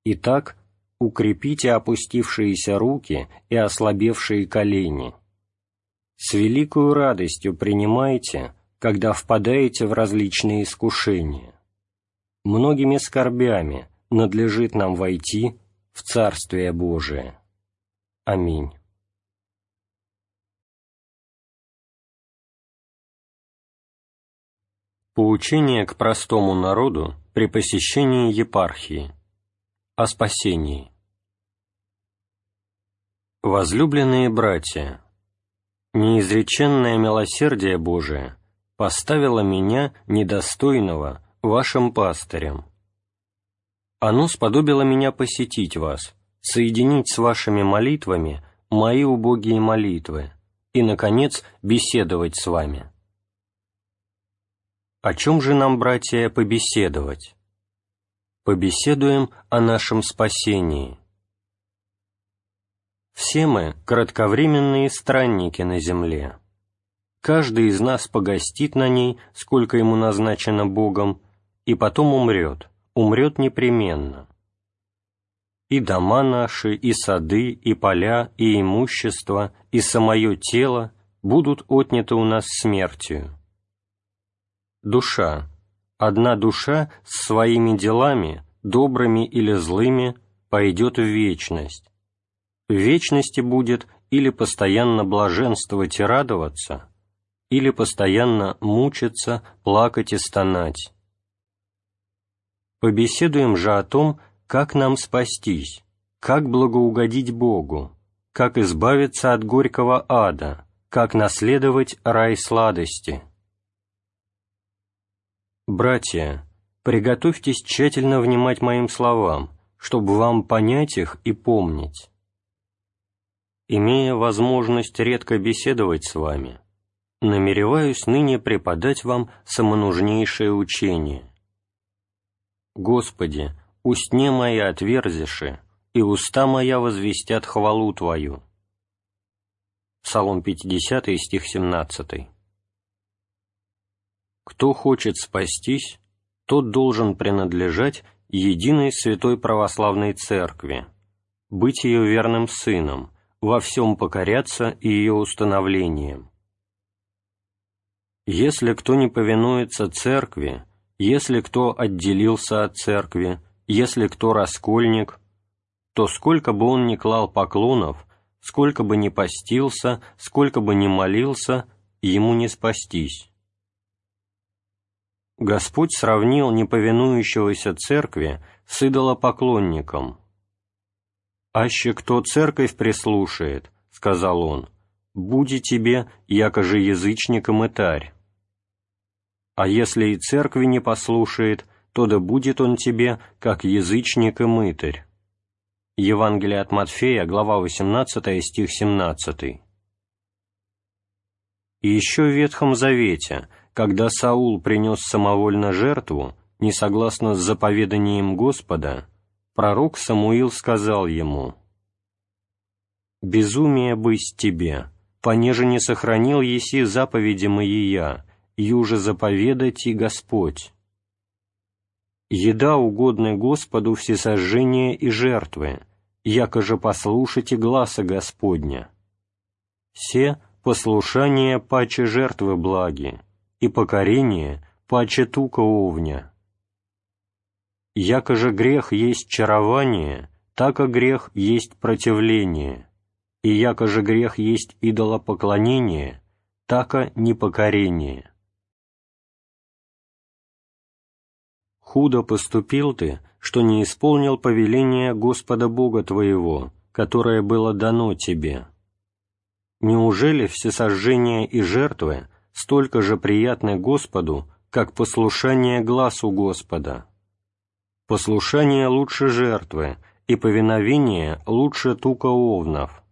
Итак, укрепите опустившиеся руки и ослабевшие колени. С великою радостью принимайте когда впадаете в различные искушения. Многими скорбями надлежит нам войти в Царствие Божие. Аминь. Поучение к простому народу при посещении епархии. О спасении. Возлюбленные братья, неизреченное милосердие Божие поставило меня, недостойного, вашим пастырем. Оно сподобило меня посетить вас, соединить с вашими молитвами мои убогие молитвы и, наконец, беседовать с вами. О чем же нам, братья, побеседовать? Побеседуем о нашем спасении. Все мы — кратковременные странники на земле. Каждый из нас погостит на ней, сколько ему назначено Богом, и потом умрет, умрет непременно. И дома наши, и сады, и поля, и имущество, и самое тело будут отняты у нас смертью душа, одна душа с своими делами, добрыми или злыми, пойдет в вечность. В вечности будет или постоянно блаженствовать и радоваться, или постоянно мучиться, плакать и стонать. Побеседуем же о том, как нам спастись, как благоугодить Богу, как избавиться от горького ада, как наследовать рай сладости. «Братья, приготовьтесь тщательно внимать моим словам, чтобы вам понять их и помнить. Имея возможность редко беседовать с вами, намереваюсь ныне преподать вам самонужнейшее учение. Господи, устне мои отверзиши, и уста моя возвестят хвалу Твою». Псалом 50, стих 17. Кто хочет спастись, тот должен принадлежать единой святой православной церкви, быть ее верным сыном, во всем покоряться и ее установлением. Если кто не повинуется церкви, если кто отделился от церкви, если кто раскольник, то сколько бы он ни клал поклонов, сколько бы ни постился, сколько бы ни молился, ему не спастись. Господь сравнил неповинующегося церкви с идолопоклонником. «Аще кто церковь прислушает, — сказал он, — буди тебе, якоже язычником и тарь. А если и церкви не послушает, то да будет он тебе, как язычник и мытарь». Евангелие от Матфея, глава 18, стих 17. И еще в Ветхом Завете когда Саул принес самовольно жертву, не согласно с заповеданием Господа, пророк Самуил сказал ему, «Безумие быть тебе, понеже не сохранил еси заповеди мои я, юже заповедать и Господь. Еда угодная Господу всесожжения и жертвы, якоже послушайте гласа Господня. Се послушание паче жертвы благи, и покорение паче тука овня. Яко же грех есть чарование, так и грех есть противление, и яко же грех есть идолопоклонение, так и непокорение. Худо поступил ты, что не исполнил повеление Господа Бога твоего, которое было дано тебе. Неужели все сожжения и жертвы столько же приятны Господу, как послушание глазу Господа. Послушание лучше жертвы, и повиновение лучше тука овнов,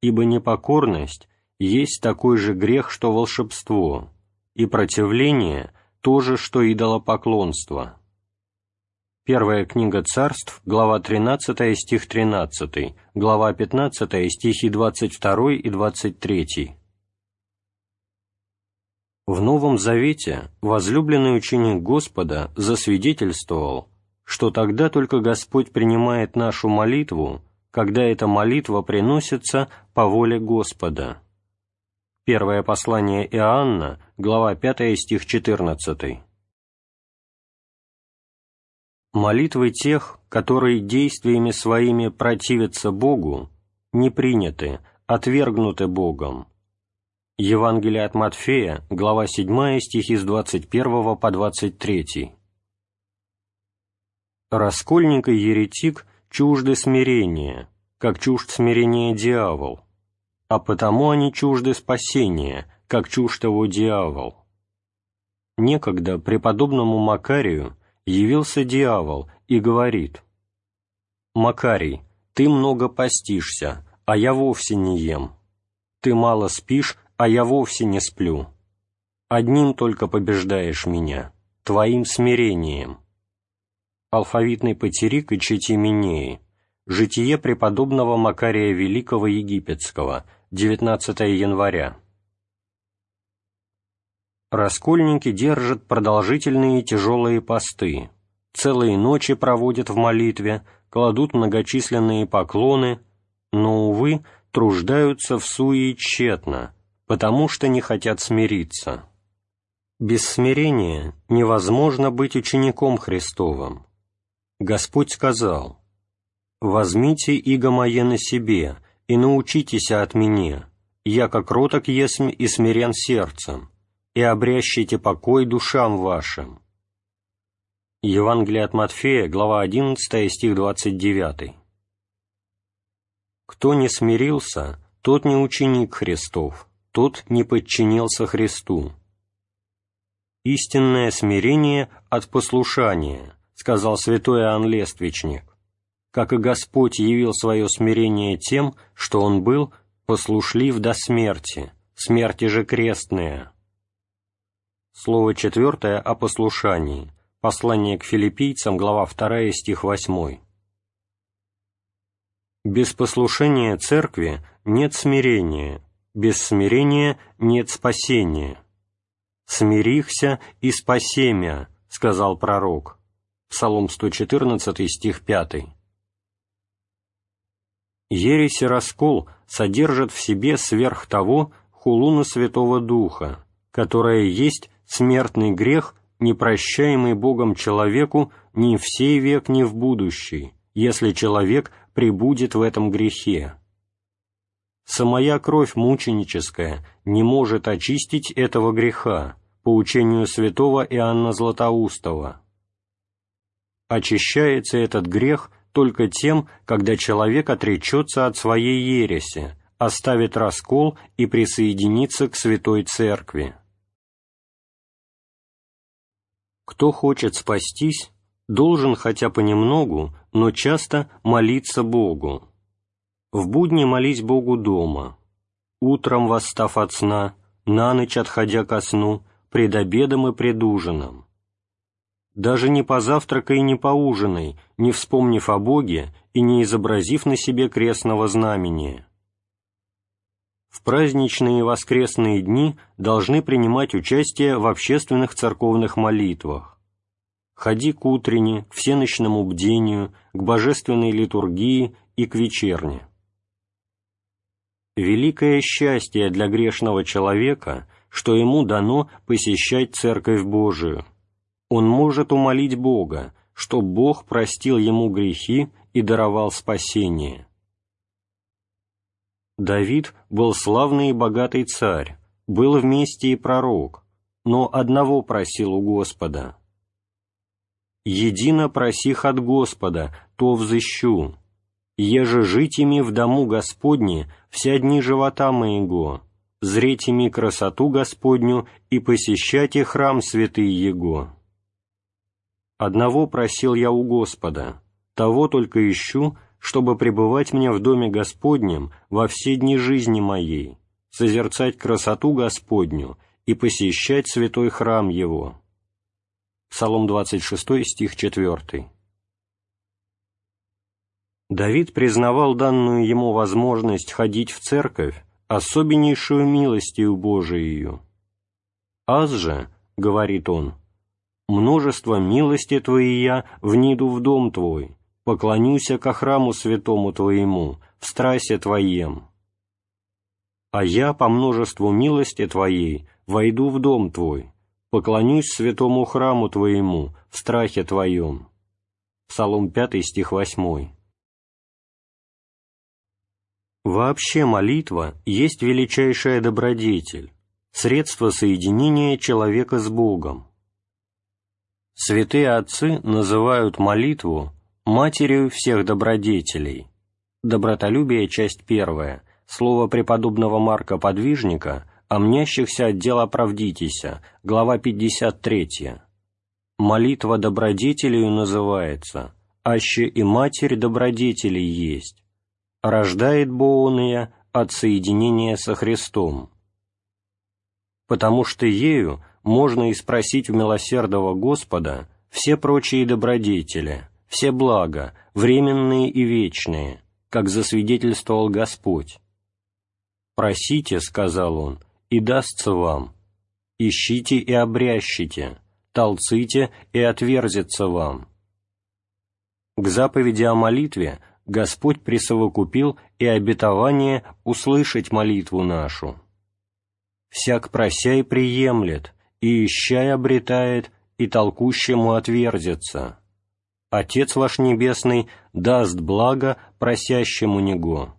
ибо непокорность есть такой же грех, что волшебство, и противление тоже, что идолопоклонство. Первая книга царств, глава 13, стих 13, глава 15, стихи 22 и 23. В Новом Завете возлюбленный ученик Господа засвидетельствовал, что тогда только Господь принимает нашу молитву, когда эта молитва приносится по воле Господа. Первое послание Иоанна, глава 5, стих 14. Молитвы тех, которые действиями своими противятся Богу, не приняты, отвергнуты Богом. Евангелие от Матфея, глава 7, стихи с 21 по 23. Раскольник и еретик чужды смирения, как чужд смирения дьявол, а потому они чужды спасения, как чужд его дьявол. Некогда преподобному Макарию явился дьявол и говорит, «Макарий, ты много постишься, а я вовсе не ем. Ты мало спишь, а я вовсе не сплю. Одним только побеждаешь меня, твоим смирением». Алфавитный потерик и Четименеи. Житие преподобного Макария Великого Египетского, 19 января. Раскольники держат продолжительные тяжелые посты, целые ночи проводят в молитве, кладут многочисленные поклоны, но, увы, труждаются в суе тщетно, потому что не хотят смириться. Без смирения невозможно быть учеником Христовым. Господь сказал, «Возьмите иго мое на себе, и научитесь от меня, я как роток есмь и смирен сердцем, и обрящите покой душам вашим». Евангелие от Матфея, глава 11, стих 29. «Кто не смирился, тот не ученик Христов, тот не подчинился Христу». «Истинное смирение от послушания», — сказал святой Иоанн Лествичник, как и Господь явил свое смирение тем, что Он был послушлив до смерти, смерти же крестная. Слово четвертое о послушании. Послание к филиппийцам, глава 2, стих 8. Без послушания церкви нет смирения, без смирения нет спасения. «Смирихся и спасемя», — сказал пророк. Псалом 114, стих 5. Ересь и раскол содержат в себе сверх того хулуна Святого Духа, которая есть смертный грех, непрощаемый Богом человеку ни в сей век, ни в будущий, если человек пребудет в этом грехе. Самая кровь мученическая не может очистить этого греха, по учению святого Иоанна Златоустова. Очищается этот грех только тем, когда человек отречется от своей ереси, оставит раскол и присоединится к Святой Церкви. Кто хочет спастись, должен хотя понемногу, но часто молиться Богу. В будни молись Богу дома, утром восстав от сна, на ночь отходя ко сну, пред обедом и пред ужином даже не позавтракай и не поужинай, не вспомнив о Боге и не изобразив на себе крестного знамения. В праздничные и воскресные дни должны принимать участие в общественных церковных молитвах. Ходи к утренне, к всеночному бдению, к божественной литургии и к вечерне. Великое счастье для грешного человека, что ему дано посещать Церковь Божию, он может умолить Бога, что Бог простил ему грехи и даровал спасение. Давид был славный и богатый царь, был вместе и пророк, но одного просил у Господа. «Едино просих от Господа, то взыщу, еже жить ими в дому Господне вся дни живота моего, зреть ими красоту Господню и посещать храм святый Его». Одного просил я у Господа, того только ищу, чтобы пребывать мне в доме Господнем во все дни жизни моей, созерцать красоту Господню и посещать святой храм Его». Псалом 26, стих 4. Давид признавал данную ему возможность ходить в церковь особеннейшую милостью Божией. «Аз же, — говорит он, — множество милости Твоей вниду в дом Твой, поклонюся ко храму святому Твоему, в страсе Твоем». а я по множеству милости Твоей войду в дом Твой, поклонюсь святому храму Твоему в страхе Твоем». Псалом 5, стих 8. Вообще молитва есть величайшая добродетель, средство соединения человека с Богом. Святые отцы называют молитву матерью всех добродетелей. Добротолюбие, часть первая, слово преподобного Марка Подвижника о мнящихся от дела оправдитеся, глава 53. Молитва добродетелью называется, аще и матерь добродетелей есть, рождает Боуния от соединения со Христом. Потому что ею можно и спросить у милосердного Господа все прочие добродетели, все блага, временные и вечные, как засвидетельствовал Господь. «Просите, — сказал Он, — и дастся вам, ищите и обрящите, толците и отверзится вам». К заповеди о молитве Господь присовокупил и обетование услышать молитву нашу. «Всяк просяй приемлет, и ищай обретает, и толкущему отверзится. Отец ваш Небесный даст благо просящему Него».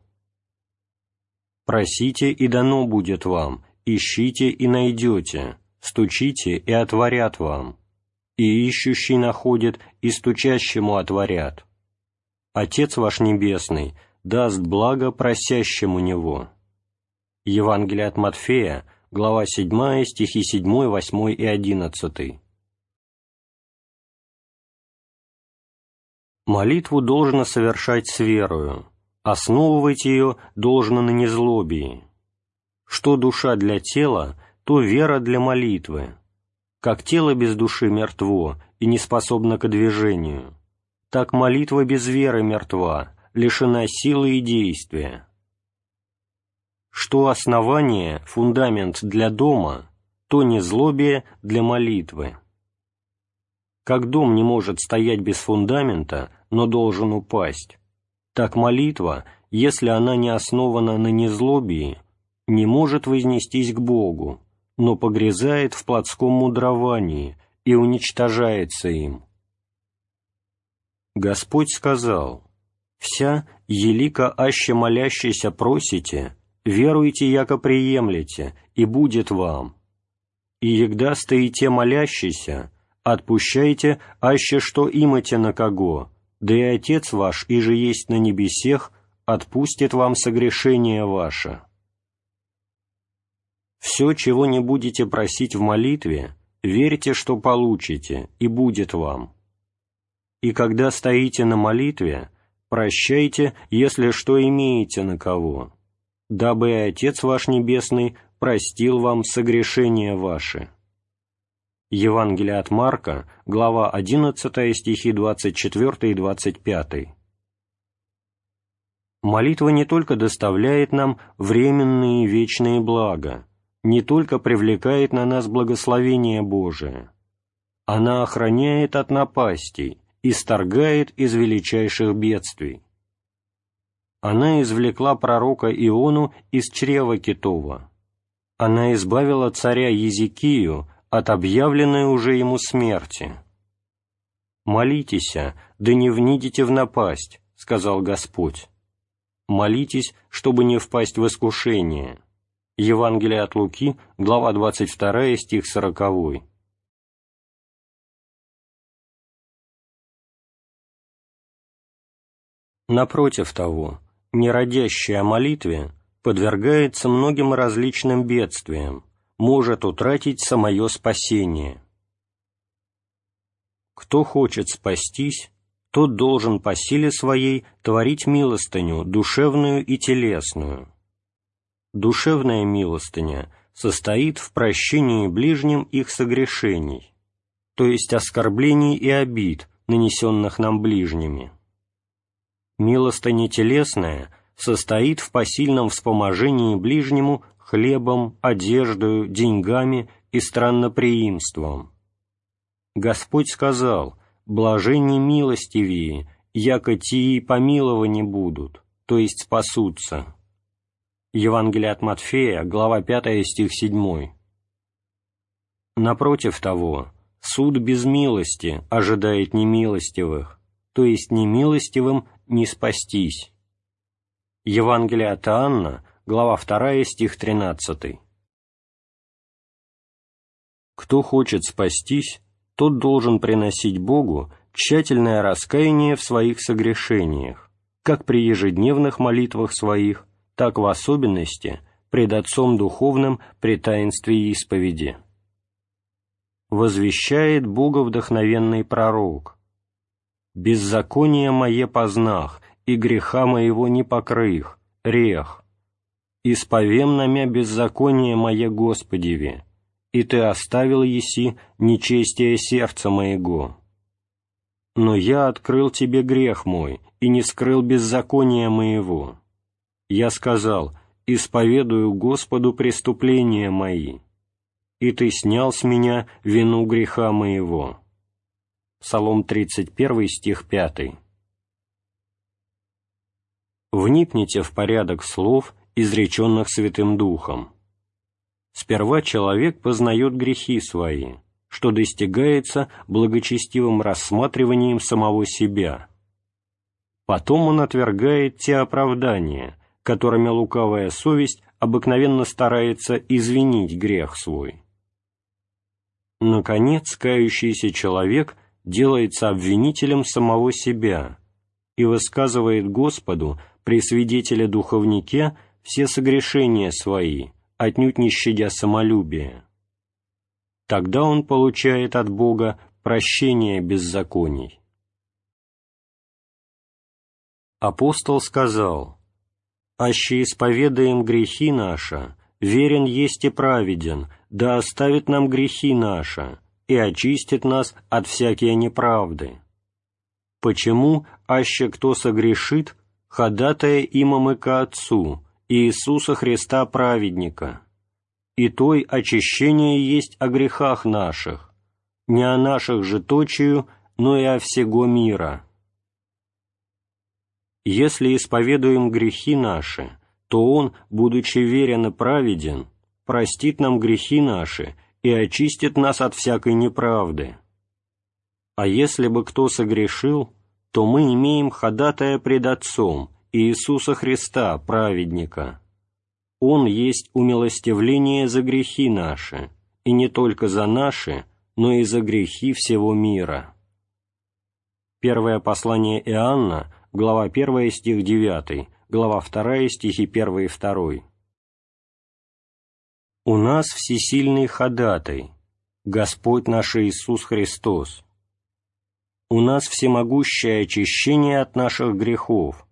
«Просите, и дано будет вам, ищите, и найдете, стучите, и отворят вам, и ищущий находит, и стучащему отворят» Отец ваш Небесный даст благо просящему Него». Евангелие от Матфея, глава 7, стихи 7, 8 и 11. Молитву должно совершать с верою, основывать ее должно на незлобии. Что душа для тела, то вера для молитвы. Как тело без души мертво и не способно к движению, так молитва без веры мертва, лишена силы и действия. Что основание, фундамент для дома, то незлобие для молитвы. Как дом не может стоять без фундамента, но должен упасть, так молитва, если она не основана на незлобии, не может вознестись к Богу, но погрязает в плотском мудровании и уничтожается им. Господь сказал, «Вся, елика аще молящийся просите, веруйте, яко приемлете, и будет вам. И егда стоите молящийся, отпущайте, аще что имате на кого, да и Отец ваш, и же есть на небесех, отпустит вам согрешение ваше». Все, чего не будете просить в молитве, верьте, что получите, и будет вам и когда стоите на молитве, прощайте, если что имеете на кого, дабы и Отец ваш Небесный простил вам согрешения ваши». Евангелие от Марка, глава 11, стихи 24 и 25. Молитва не только доставляет нам временные и вечные блага, не только привлекает на нас благословение Божие, она охраняет от напастей, исторгает из величайших бедствий. Она извлекла пророка Иону из чрева китова. Она избавила царя Езекию от объявленной уже ему смерти. «Молитесь, да не внидите в напасть», — сказал Господь. «Молитесь, чтобы не впасть в искушение». Евангелие от Луки, глава 22, стих 40. Напротив того, неродящий о молитве подвергается многим различным бедствиям, может утратить самое спасение. Кто хочет спастись, тот должен по силе своей творить милостыню, душевную и телесную. Душевная милостыня состоит в прощении ближним их согрешений, то есть оскорблений и обид, нанесенных нам ближними. Милостыня телесная состоит в посильном вспоможении ближнему хлебом, одеждою, деньгами и странноприимством. Господь сказал, «Блажени милостивее, яко тии помилованы будут, то есть спасутся». Евангелие от Матфея, глава 5, стих 7. Напротив того, суд без милости ожидает немилостивых, то есть немилостивым не спастись. Евангелие от Анна, глава 2, стих 13. Кто хочет спастись, тот должен приносить Богу тщательное раскаяние в своих согрешениях, как при ежедневных молитвах своих, так в особенности пред Отцом Духовным при таинстве исповеди. Возвещает Бога вдохновенный пророк. «Беззаконие мое познах, и греха моего не покрых, рех. Исповем на мя беззаконие мое Господеве, и Ты оставил еси нечестие сердца моего. Но я открыл Тебе грех мой, и не скрыл беззакония моего. Я сказал, исповедую Господу преступления мои, и Ты снял с меня вину греха моего». Псалом 31, стих 5 вникните в порядок слов, изреченных Святым Духом. Сперва человек познает грехи свои, что достигается благочестивым рассматриванием самого себя. Потом он отвергает те оправдания, которыми лукавая совесть обыкновенно старается извинить грех свой. Наконец, кающийся человек делается обвинителем самого себя и высказывает Господу при свидетеле-духовнике все согрешения свои, отнюдь не щадя самолюбия. Тогда он получает от Бога прощение беззаконий. Апостол сказал, «Аще исповедаем грехи наши, верен есть и праведен, да оставит нам грехи наши и очистит нас от всякие неправды. Почему, аще кто согрешит, ходатая имам и ко Отцу, Иисуса Христа праведника, и той очищение есть о грехах наших, не о наших же точию, но и о всего мира. Если исповедуем грехи наши, то Он, будучи верен и праведен, простит нам грехи наши и очистит нас от всякой неправды. А если бы кто согрешил, то мы имеем ходатая пред Отцом, Иисуса Христа, праведника. Он есть умилостивление за грехи наши, и не только за наши, но и за грехи всего мира. Первое послание Иоанна, глава 1, стих 9, глава 2, стихи 1 и 2. «У нас всесильный ходатай, Господь наш Иисус Христос, у нас всемогущее очищение от наших грехов,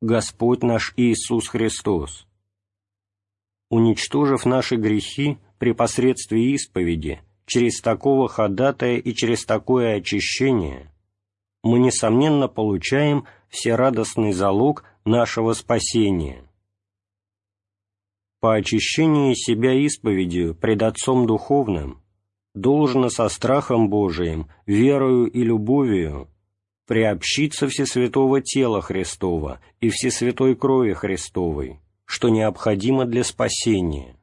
Господь наш Иисус Христос. Уничтожив наши грехи при посредстве исповеди, через такого ходатая и через такое очищение, мы, несомненно, получаем всерадостный залог нашего спасения. По очищении себя исповедью пред Отцом Духовным должно со страхом Божиим, верою и любовью приобщиться всесвятого тела Христова и всесвятой крови Христовой, что необходимо для спасения.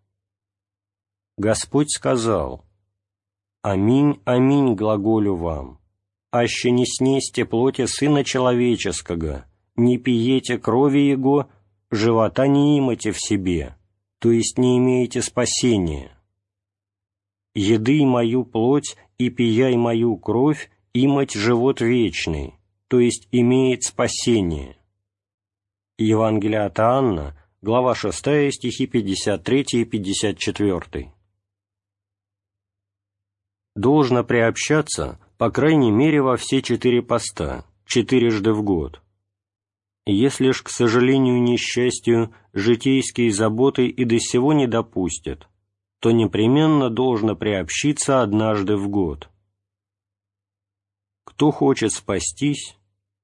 Господь сказал, «Аминь, аминь, глаголю вам, аще не снесте плоти Сына Человеческого, не пиете крови Его, живота не имате в себе, то есть не имеете спасения» еды мою плоть и пияй мою кровь, имать живот вечный, то есть имеет спасение». Евангелие от Анна, глава 6, стихи 53 и 54. Должно приобщаться, по крайней мере, во все четыре поста, четырежды в год. Если ж, к сожалению, несчастью, житейские заботы и до сего не допустят, то непременно должно приобщиться однажды в год. Кто хочет спастись,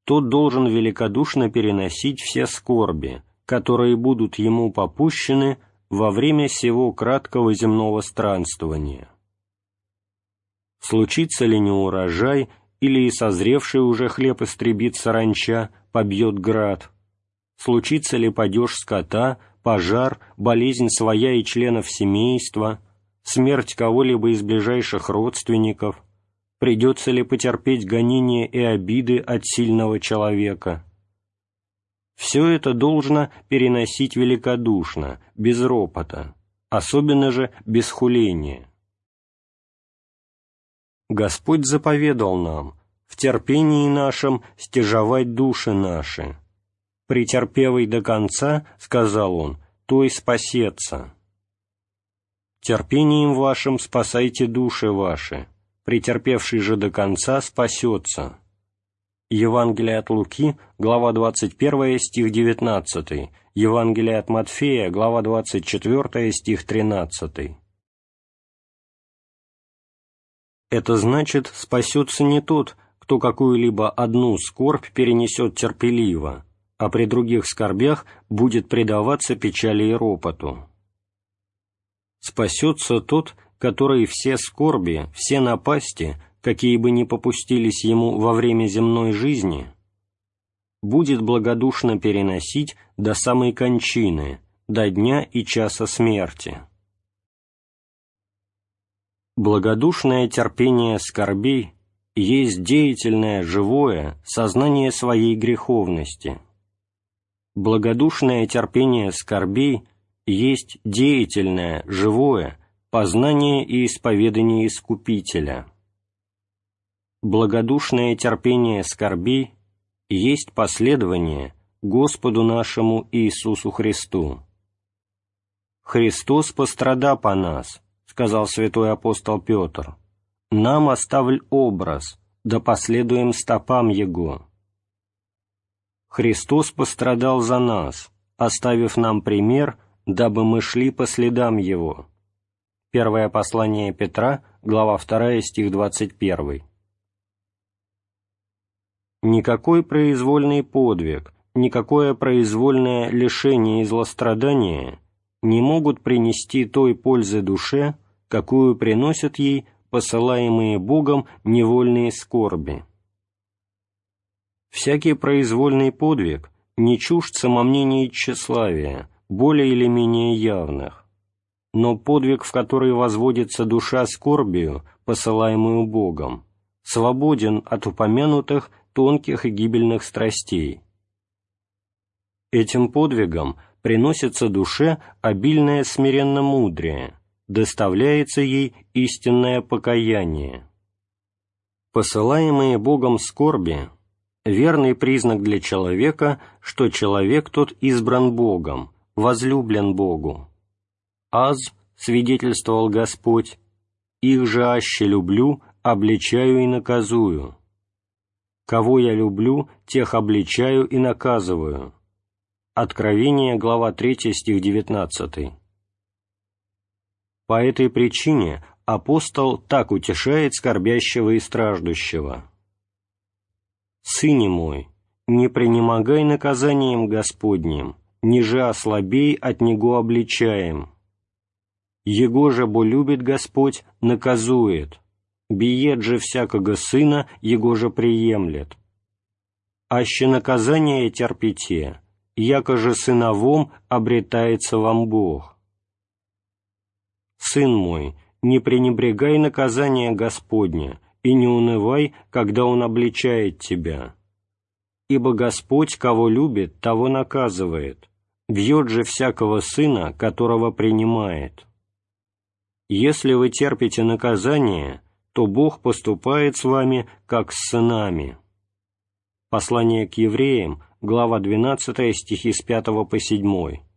тот должен великодушно переносить все скорби, которые будут ему попущены во время сего краткого земного странствования. Случится ли неурожай, или и созревший уже хлеб истребит саранча, побьет град, случится ли падеж скота, пожар, болезнь своя и членов семейства, смерть кого-либо из ближайших родственников, придется ли потерпеть гонения и обиды от сильного человека. Все это должно переносить великодушно, без ропота, особенно же без хуления. Господь заповедал нам в терпении нашем стяжавать души наши. Претерпевый до конца, сказал он, то и спасется. Терпением вашим спасайте души ваши, претерпевший же до конца спасется. Евангелие от Луки, глава 21, стих 19, Евангелие от Матфея, глава 24, стих 13. Это значит, спасется не тот, кто какую-либо одну скорбь перенесет терпеливо, а при других скорбях будет предаваться печали и ропоту. Спасется тот, который все скорби, все напасти, какие бы ни попустились ему во время земной жизни, будет благодушно переносить до самой кончины, до дня и часа смерти. Благодушное терпение скорбей есть деятельное, живое сознание своей греховности. Благодушное терпение скорбей есть деятельное, живое познание и исповедание Искупителя. Благодушное терпение скорбей есть последование Господу нашему Иисусу Христу. «Христос пострада по нас», — сказал святой апостол Петр, — «нам оставль образ, да последуем стопам Его». Христос пострадал за нас, оставив нам пример, дабы мы шли по следам Его. Первое послание Петра, глава 2, стих 21. Никакой произвольный подвиг, никакое произвольное лишение и злострадание не могут принести той пользы душе, какую приносят ей посылаемые Богом невольные скорби. Всякий произвольный подвиг не чужд самомнения и тщеславия, более или менее явных, но подвиг, в который возводится душа скорбию, посылаемую Богом, свободен от упомянутых тонких и гибельных страстей. Этим подвигом приносится душе обильное смиренно-мудрее, доставляется ей истинное покаяние. Посылаемые Богом скорби – верный признак для человека, что человек тот избран Богом, возлюблен Богу. «Аз», — свидетельствовал Господь, — «их же аще люблю, обличаю и наказую. Кого я люблю, тех обличаю и наказываю». Откровение, глава 3, стих 19. По этой причине апостол так утешает скорбящего и страждущего. «Сыне мой, не пренемогай наказанием Господним, ниже ослабей от Него обличаем» Его же бо любит Господь, наказует, биет же всякого сына, Его же приемлет. Аще наказание терпите, яко же сыновом обретается вам Бог. Сын мой, не пренебрегай наказание Господня, и не унывай, когда Он обличает тебя. Ибо Господь, кого любит, того наказывает, бьет же всякого сына, которого принимает. Если вы терпите наказание, то Бог поступает с вами, как с сынами». Послание к евреям, глава 12, стихи с 5 по 7.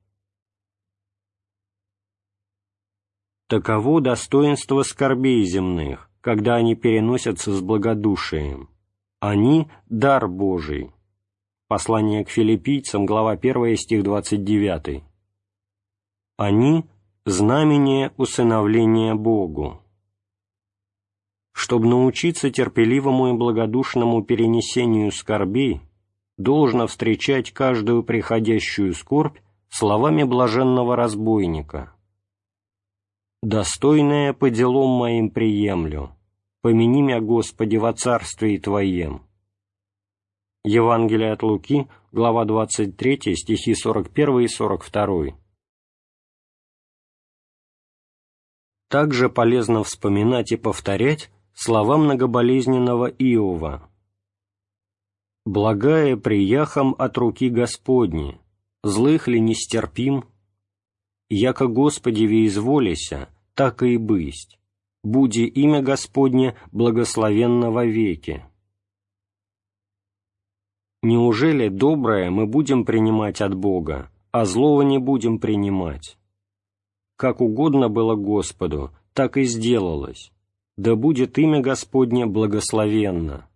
Таково достоинство скорбей земных, когда они переносятся с благодушием. Они — дар Божий. Послание к филиппийцам, глава 1, стих 29. Они Знамение усыновления Богу. Чтобы научиться терпеливому и благодушному перенесению скорбей, должно встречать каждую приходящую скорбь словами блаженного разбойника достойное по делам моим приемлю, помяни меня, Господи, во Царстве Твоем». Евангелие от Луки, глава 23, стихи 41 и 42. Также полезно вспоминать и повторять слова многоболезненного Иова. «Благая прияхам от руки Господни, злых ли нестерпим? Яко Господи веизволися, так и бысть, буди имя Господне благословенно во веки». Неужели доброе мы будем принимать от Бога, а злого не будем принимать? Как угодно было Господу, так и сделалось. Да будет имя Господне благословенно.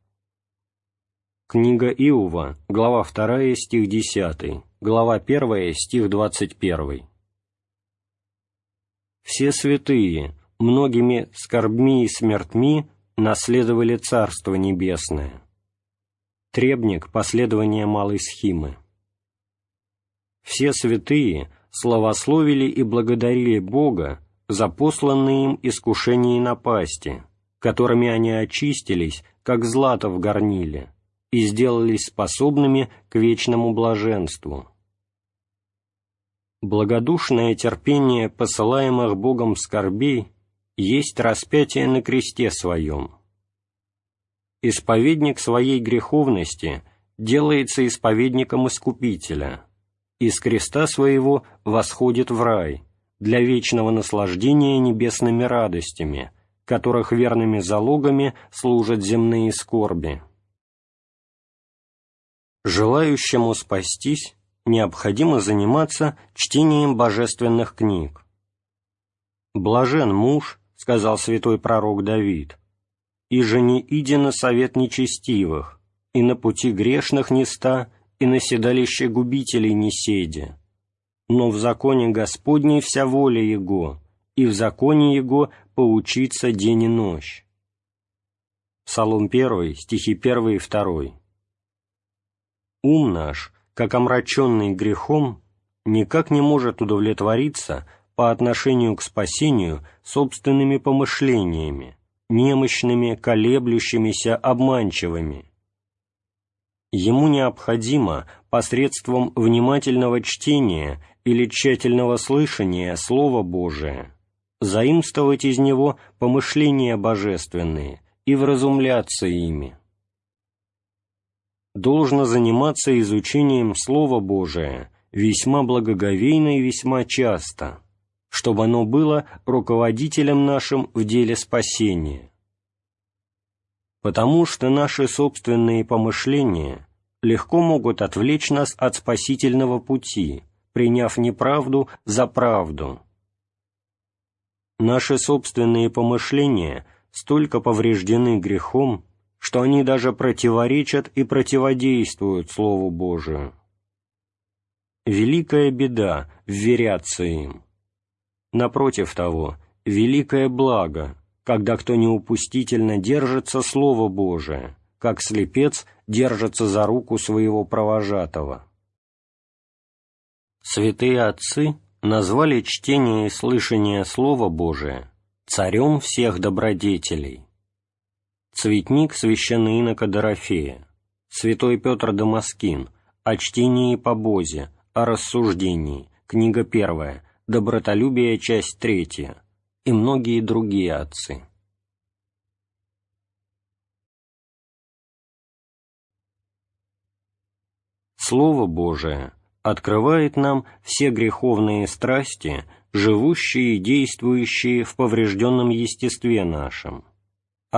Книга Иова, глава 2, стих 10, глава 1, стих 21. Все святые, многими скорбми и смертьми наследовали Царство Небесное требник последования малой схимы. Все святые славословили и благодарили Бога за посланные им искушения и напасти, которыми они очистились, как злато в горниле, и сделались способными к вечному блаженству. Благодушное терпение посылаемых Богом скорбей есть распятие на кресте своем, исповедник своей греховности делается исповедником Искупителя, из креста своего восходит в рай для вечного наслаждения небесными радостями, которых верными залогами служат земные скорби. Желающему спастись необходимо заниматься чтением божественных книг. «Блажен муж», — сказал святой пророк Давид, — и же не иди на совет нечестивых, и на пути грешных не ста, и на седалище губителей не седи. Но в законе Господней вся воля Его, и в законе Его поучиться день и ночь. Псалом 1, стихи 1 и 2. Ум наш, как омраченный грехом, никак не может удовлетвориться по отношению к спасению собственными помышлениями, немощными, колеблющимися, обманчивыми. Ему необходимо посредством внимательного чтения или тщательного слышания Слова Божия заимствовать из него помышления божественные и вразумляться ими. Должно заниматься изучением Слова Божия весьма благоговейно и весьма часто – чтобы оно было руководителем нашим в деле спасения. Потому что наши собственные помышления легко могут отвлечь нас от спасительного пути, приняв неправду за правду. Наши собственные помышления столько повреждены грехом, что они даже противоречат и противодействуют Слову Божию. Великая беда вверяться им. Напротив того, великое благо, когда кто неупустительно держится Слово Божие, как слепец держится за руку своего провожатого. Святые отцы назвали чтение и слышание Слова Божия царем всех добродетелей. Цветник священноинока Дорофея, святой Петр Дамаскин, о чтении и побозе, о рассуждении, книга первая, «Добротолюбие. Часть третья» и многие другие отцы. Слово Божие открывает нам все греховные страсти, живущие и действующие в поврежденном естестве нашем,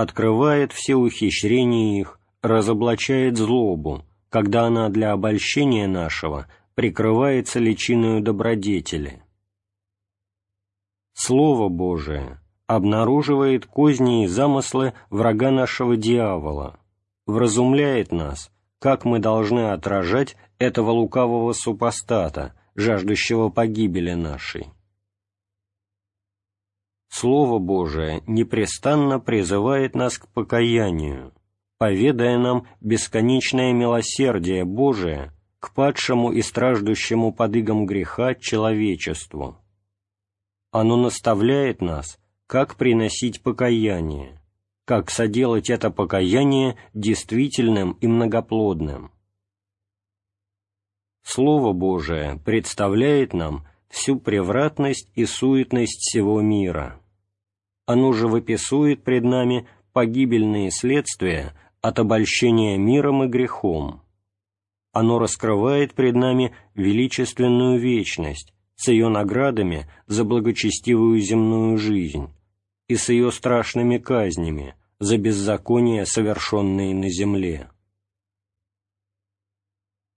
открывает все ухищрения их, разоблачает злобу, когда она для обольщения нашего прикрывается личиною добродетели – Слово Божие обнаруживает козни и замыслы врага нашего дьявола, вразумляет нас, как мы должны отражать этого лукавого супостата, жаждущего погибели нашей. Слово Божие непрестанно призывает нас к покаянию, поведая нам бесконечное милосердие Божие к падшему и страждущему под игом греха человечеству. Оно наставляет нас, как приносить покаяние, как соделать это покаяние действительным и многоплодным. Слово Божие представляет нам всю превратность и суетность всего мира, оно же выписует пред нами погибельные следствия от обольщения миром и грехом. Оно раскрывает пред нами величественную вечность с ее наградами за благочестивую земную жизнь и с ее страшными казнями за беззакония, совершенные на земле.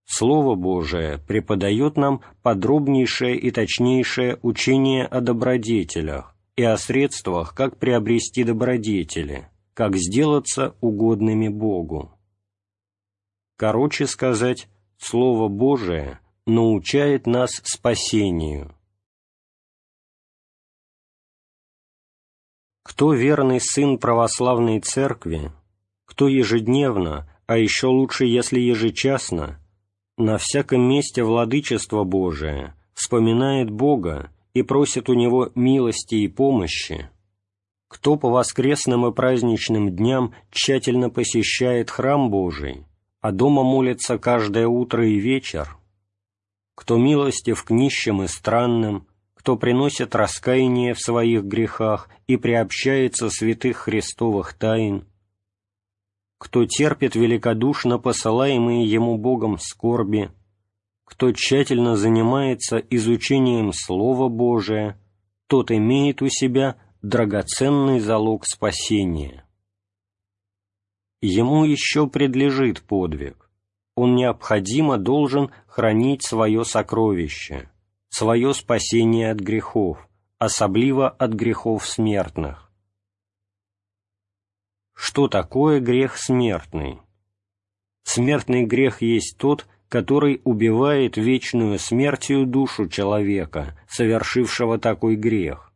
Слово Божие преподает нам подробнейшее и точнейшее учение о добродетелях и о средствах, как приобрести добродетели, как сделаться угодными Богу. Короче сказать, Слово Божие научает нас спасению. Кто верный сын православной церкви, кто ежедневно, а еще лучше, если ежечасно, на всяком месте владычество Божие вспоминает Бога и просит у Него милости и помощи, кто по воскресным и праздничным дням тщательно посещает храм Божий, а дома молится каждое утро и вечер, кто милостив к нищим и странным, кто приносит раскаяние в своих грехах и приобщается святых Христовых тайн, кто терпит великодушно посылаемые ему Богом скорби, кто тщательно занимается изучением Слова Божия, тот имеет у себя драгоценный залог спасения. Ему еще предлежит подвиг. Он необходимо должен хранить свое сокровище, свое спасение от грехов, особливо от грехов смертных. Что такое грех смертный? Смертный грех есть тот, который убивает вечную смертью душу человека, совершившего такой грех.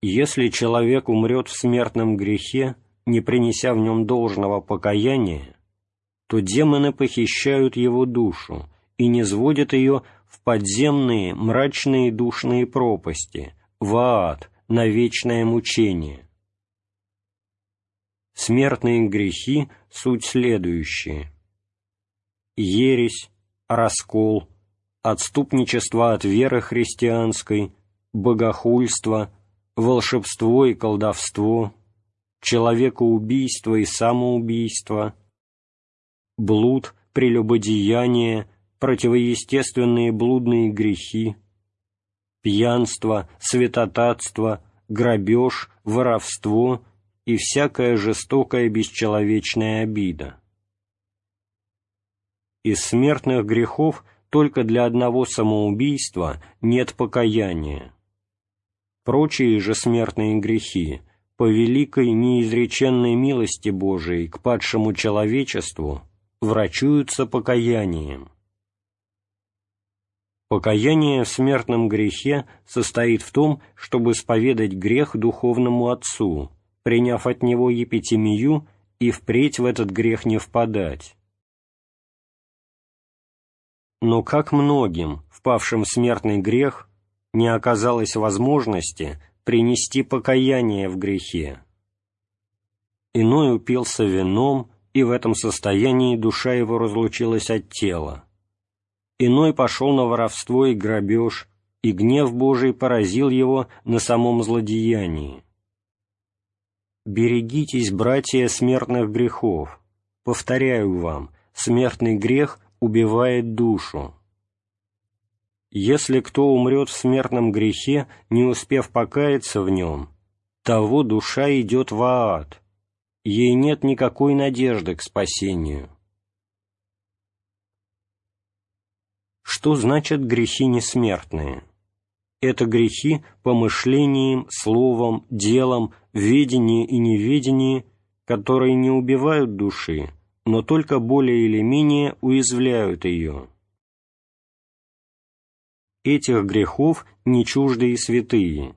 Если человек умрет в смертном грехе, не принеся в нем должного покаяния, то демоны похищают его душу и не сводят ее в подземные мрачные душные пропасти, в ад, на вечное мучение. Смертные грехи — суть следующие. Ересь, раскол, отступничество от веры христианской, богохульство, волшебство и колдовство, человекоубийство и самоубийство, блуд, прелюбодеяние, противоестественные блудные грехи, пьянство, святотатство, грабеж, воровство — и всякая жестокая бесчеловечная обида. Из смертных грехов только для одного самоубийства нет покаяния. Прочие же смертные грехи по великой неизреченной милости Божией к падшему человечеству врачуются покаянием. Покаяние в смертном грехе состоит в том, чтобы споведать грех духовному отцу, приняв от него епитемию и впредь в этот грех не впадать. Но как многим, впавшим в смертный грех, не оказалось возможности принести покаяние в грехе. Иной упился вином, и в этом состоянии душа его разлучилась от тела. Иной пошел на воровство и грабеж, и гнев Божий поразил его на самом злодеянии. «Берегитесь, братья, смертных грехов. Повторяю вам, смертный грех убивает душу. Если кто умрет в смертном грехе, не успев покаяться в нем, того душа идет в ад, ей нет никакой надежды к спасению». Что значит грехи несмертные? это грехи помышлением, словом, делом, ведении и неведении, которые не убивают души, но только более или менее уязвляют ее. Этих грехов не чужды и святые,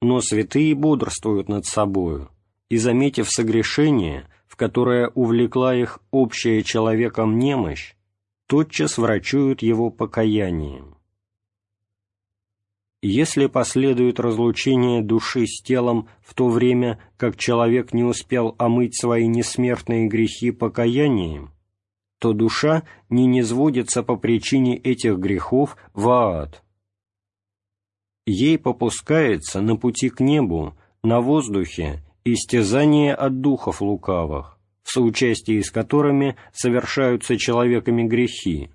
но святые бодрствуют над собою, и, заметив согрешение, в которое увлекла их общая человеком немощь, тотчас врачуют его покаянием. Если последует разлучение души с телом в то время, как человек не успел омыть свои несмертные грехи покаянием, то душа не низводится по причине этих грехов в ад. Ей попускается на пути к небу на воздухе истязание от духов лукавых, в соучастии с которыми совершаются человеками грехи,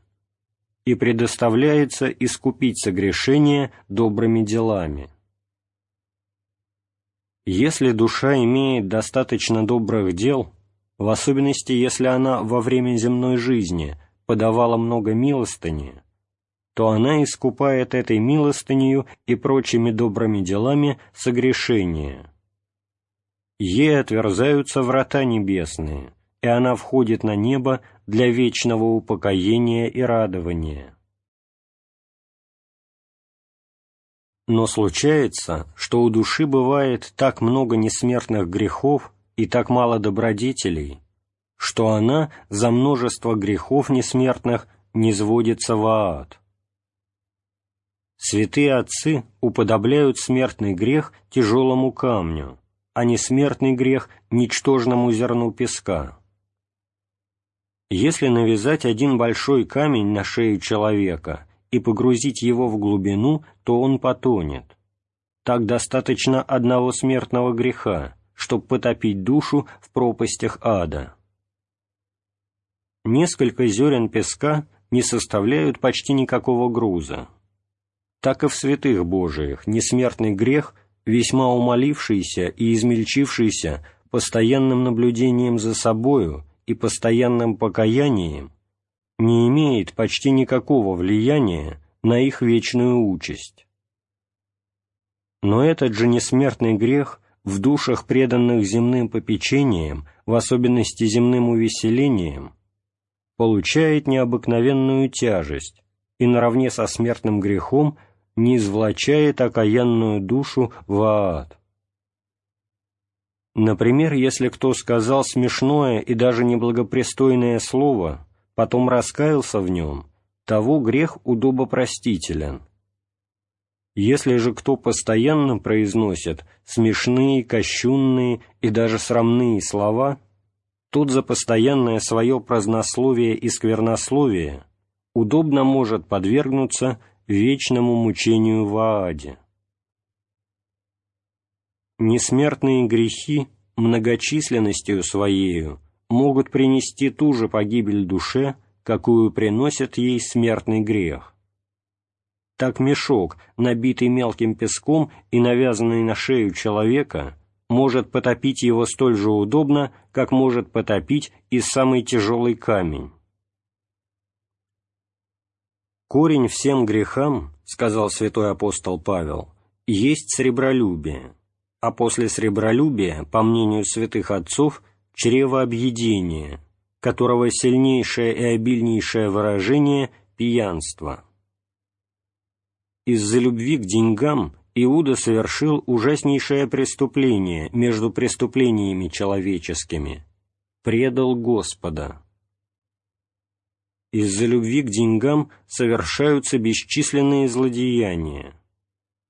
и предоставляется искупить согрешение добрыми делами. Если душа имеет достаточно добрых дел, в особенности если она во время земной жизни подавала много милостыни, то она искупает этой милостынью и прочими добрыми делами согрешение. Ей отверзаются врата небесные, и она входит на небо для вечного упокоения и радования. Но случается, что у души бывает так много несмертных грехов и так мало добродетелей, что она за множество грехов несмертных не сводится в ад. Святые отцы уподобляют смертный грех тяжелому камню, а несмертный грех – ничтожному зерну песка. Если навязать один большой камень на шею человека и погрузить его в глубину, то он потонет. Так достаточно одного смертного греха, чтобы потопить душу в пропастях ада. Несколько зерен песка не составляют почти никакого груза. Так и в святых Божиих несмертный грех, весьма умолившийся и измельчившийся постоянным наблюдением за собою и постоянным покаянием, не имеет почти никакого влияния на их вечную участь. Но этот же несмертный грех в душах, преданных земным попечениям, в особенности земным увеселением, получает необыкновенную тяжесть и наравне со смертным грехом не извлачает окаянную душу в ад. Например, если кто сказал смешное и даже неблагопристойное слово, потом раскаялся в нем, того грех удобопростителен. Если же кто постоянно произносит смешные, кощунные и даже срамные слова, тот за постоянное свое празднословие и сквернословие удобно может подвергнуться вечному мучению в Ааде. Несмертные грехи многочисленностью своею могут принести ту же погибель душе, какую приносит ей смертный грех. Так мешок, набитый мелким песком и навязанный на шею человека, может потопить его столь же удобно, как может потопить и самый тяжелый камень. «Корень всем грехам, — сказал святой апостол Павел, — есть сребролюбие, а после сребролюбия, по мнению святых отцов, чревообъедение, которого сильнейшее и обильнейшее выражение — пьянство. Из-за любви к деньгам Иуда совершил ужаснейшее преступление между преступлениями человеческими — предал Господа из-за любви к деньгам совершаются бесчисленные злодеяния,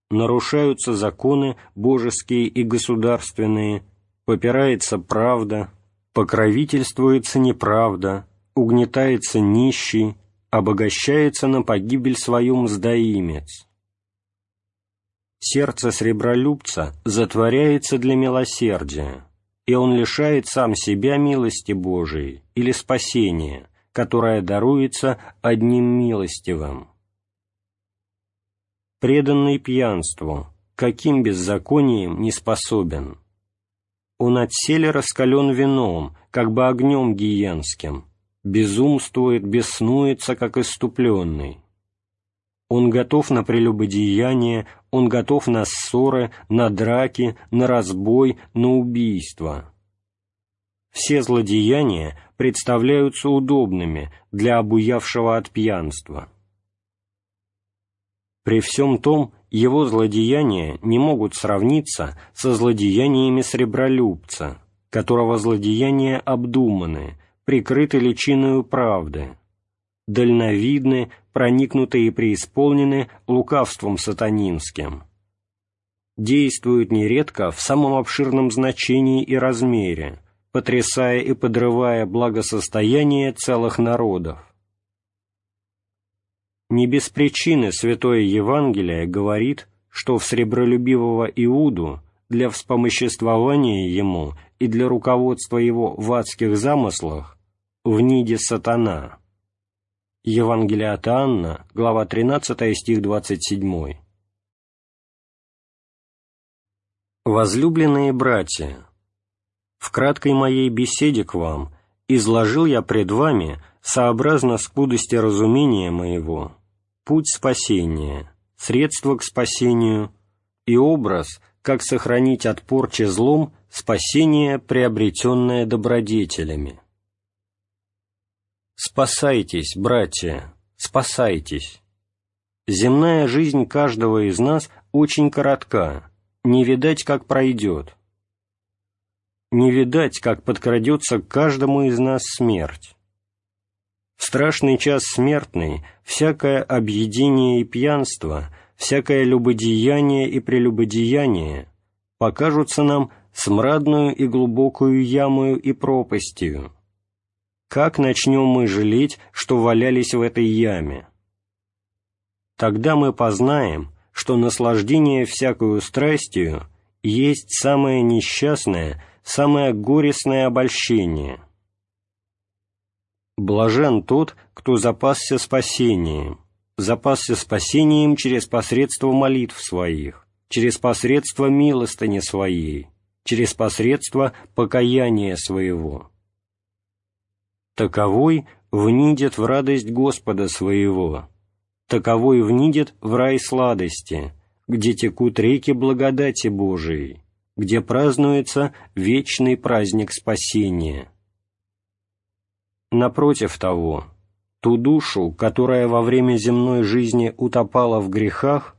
нарушаются законы божеские и государственные, попирается правда, покровительствуется неправда, угнетается нищий, обогащается на погибель свою мздоимец. Сердце сребролюбца затворяется для милосердия, и он лишает сам себя милости Божией или спасения, которая даруется одним милостивым. Преданный пьянству, каким беззаконием не способен. Он отселе раскален вином, как бы огнем гиенским, безумствует, беснуется, как иступленный. Он готов на прелюбодеяние, он готов на ссоры, на драки, на разбой, на убийство. Все злодеяния представляются удобными для обуявшего от пьянства. При всем том, его злодеяния не могут сравниться со злодеяниями сребролюбца, которого злодеяния обдуманы, прикрыты личиною правды, дальновидны, проникнуты и преисполнены лукавством сатанинским. Действуют нередко в самом обширном значении и размере, потрясая и подрывая благосостояние целых народов. Не без причины Святое Евангелие говорит, что в сребролюбивого Иуду для вспомоществования ему и для руководства его в адских замыслах, в ниде сатана. Евангелие от Анна, глава 13, стих 27. Возлюбленные братья, в краткой моей беседе к вам изложил я пред вами, сообразно скудости разумения моего, путь спасения, средство к спасению и образ, как сохранить от порчи злом спасение, приобретенное добродетелями. Спасайтесь, братья, спасайтесь. Земная жизнь каждого из нас очень коротка, не видать, как пройдет. Не видать, как подкрадется к каждому из нас смерть. Страшный час смертный всякое объедение и пьянство, всякое любодеяние и прелюбодеяние покажутся нам смрадную и глубокую ямою и пропастью. Как начнем мы жалеть, что валялись в этой яме? Тогда мы познаем, что наслаждение всякую страстью есть самое несчастное, самое горестное обольщение. Блажен тот, кто запасся спасением, запасся спасением через посредство молитв своих, через посредство милостыни своей, через посредство покаяния своего. Таковой внидет в радость Господа своего, таковой внидет в рай сладости, где текут реки благодати Божией, где празднуется вечный праздник спасения. Напротив того, ту душу, которая во время земной жизни утопала в грехах,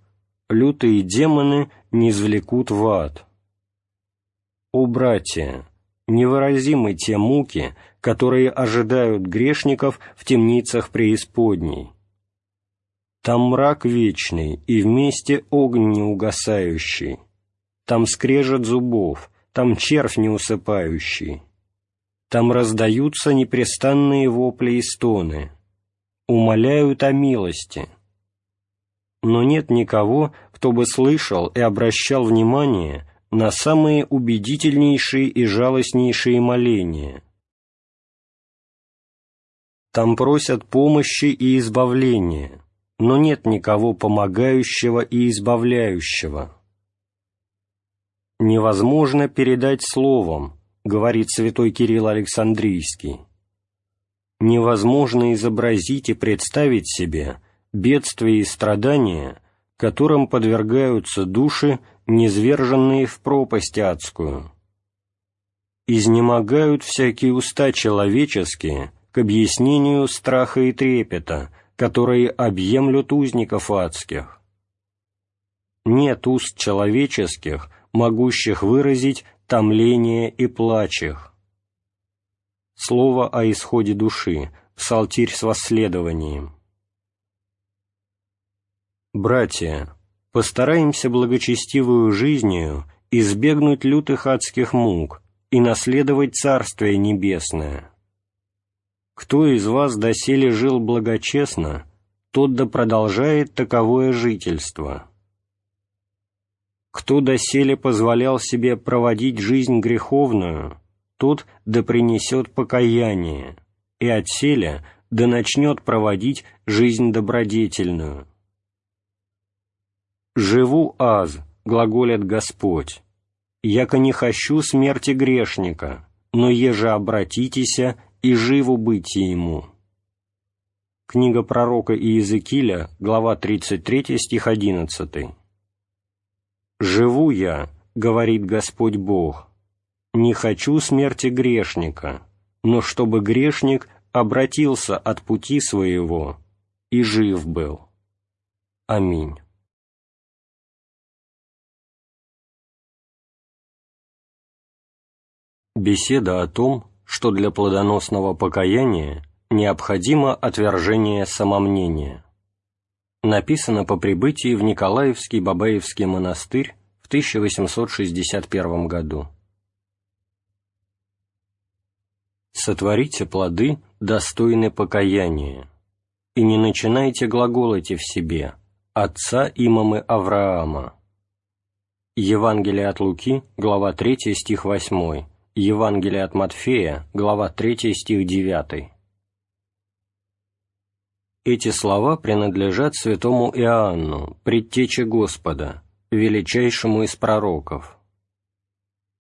лютые демоны не извлекут в ад. О, братья! Невыразимы те муки, которые ожидают грешников в темницах преисподней. Там мрак вечный и вместе огонь неугасающий. Там скрежет зубов, там червь неусыпающий. Там раздаются непрестанные вопли и стоны. Умоляют о милости. Но нет никого, кто бы слышал и обращал внимание на самые убедительнейшие и жалостнейшие моления. Там просят помощи и избавления, но нет никого помогающего и избавляющего. Невозможно передать словом, говорит святой Кирилл Александрийский. Невозможно изобразить и представить себе бедствия и страдания, которым подвергаются души, низверженные в пропасть адскую. Изнемогают всякие уста человеческие к объяснению страха и трепета, которые объемлют узников адских. Нет уст человеческих, могущих выразить томление и плач их. Слово о исходе души, псалтирь с восследованием. Братья, постараемся благочестивую жизнью избегнуть лютых адских мук и наследовать Царствие Небесное. Кто из вас доселе жил благочестно, тот да продолжает таковое жительство. Кто доселе позволял себе проводить жизнь греховную, тот да принесет покаяние, и отселе да начнет проводить жизнь добродетельную. «Живу аз», — глаголит Господь, — «яко не хочу смерти грешника, но еже обратитеся и живу быть ему». Книга пророка Иезекииля, глава 33, стих 11. «Живу я, — говорит Господь Бог, — не хочу смерти грешника, но чтобы грешник обратился от пути своего и жив был. Аминь». Беседа о том, что для плодоносного покаяния необходимо отвержение самомнения. Написано по прибытии в Николаевский Бабаевский монастырь в 1861 году. «Сотворите плоды, достойны покаяния, и не начинайте глаголать в себе, отца имамы Авраама, Евангелие от Луки, глава 3, стих 8, Евангелие от Матфея, глава 3, стих 9. Эти слова принадлежат святому Иоанну, предтече Господа, величайшему из пророков.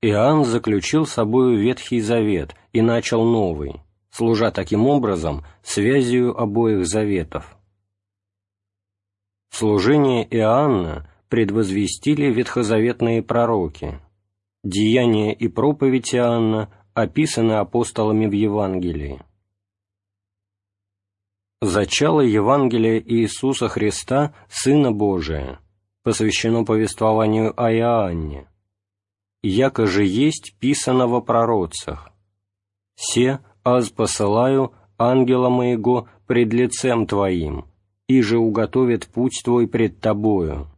Иоанн заключил собою Ветхий Завет и начал новый, служа таким образом связью обоих заветов. Служение Иоанна предвозвестили ветхозаветные пророки. Деяния и проповедь Иоанна описаны апостолами в Евангелии. Зачало Евангелия Иисуса Христа, Сына Божия, посвящено повествованию о Иоанне, яко же есть писано во пророцах. «Се аз посылаю ангела моего пред лицем Твоим, и же уготовит путь Твой пред Тобою.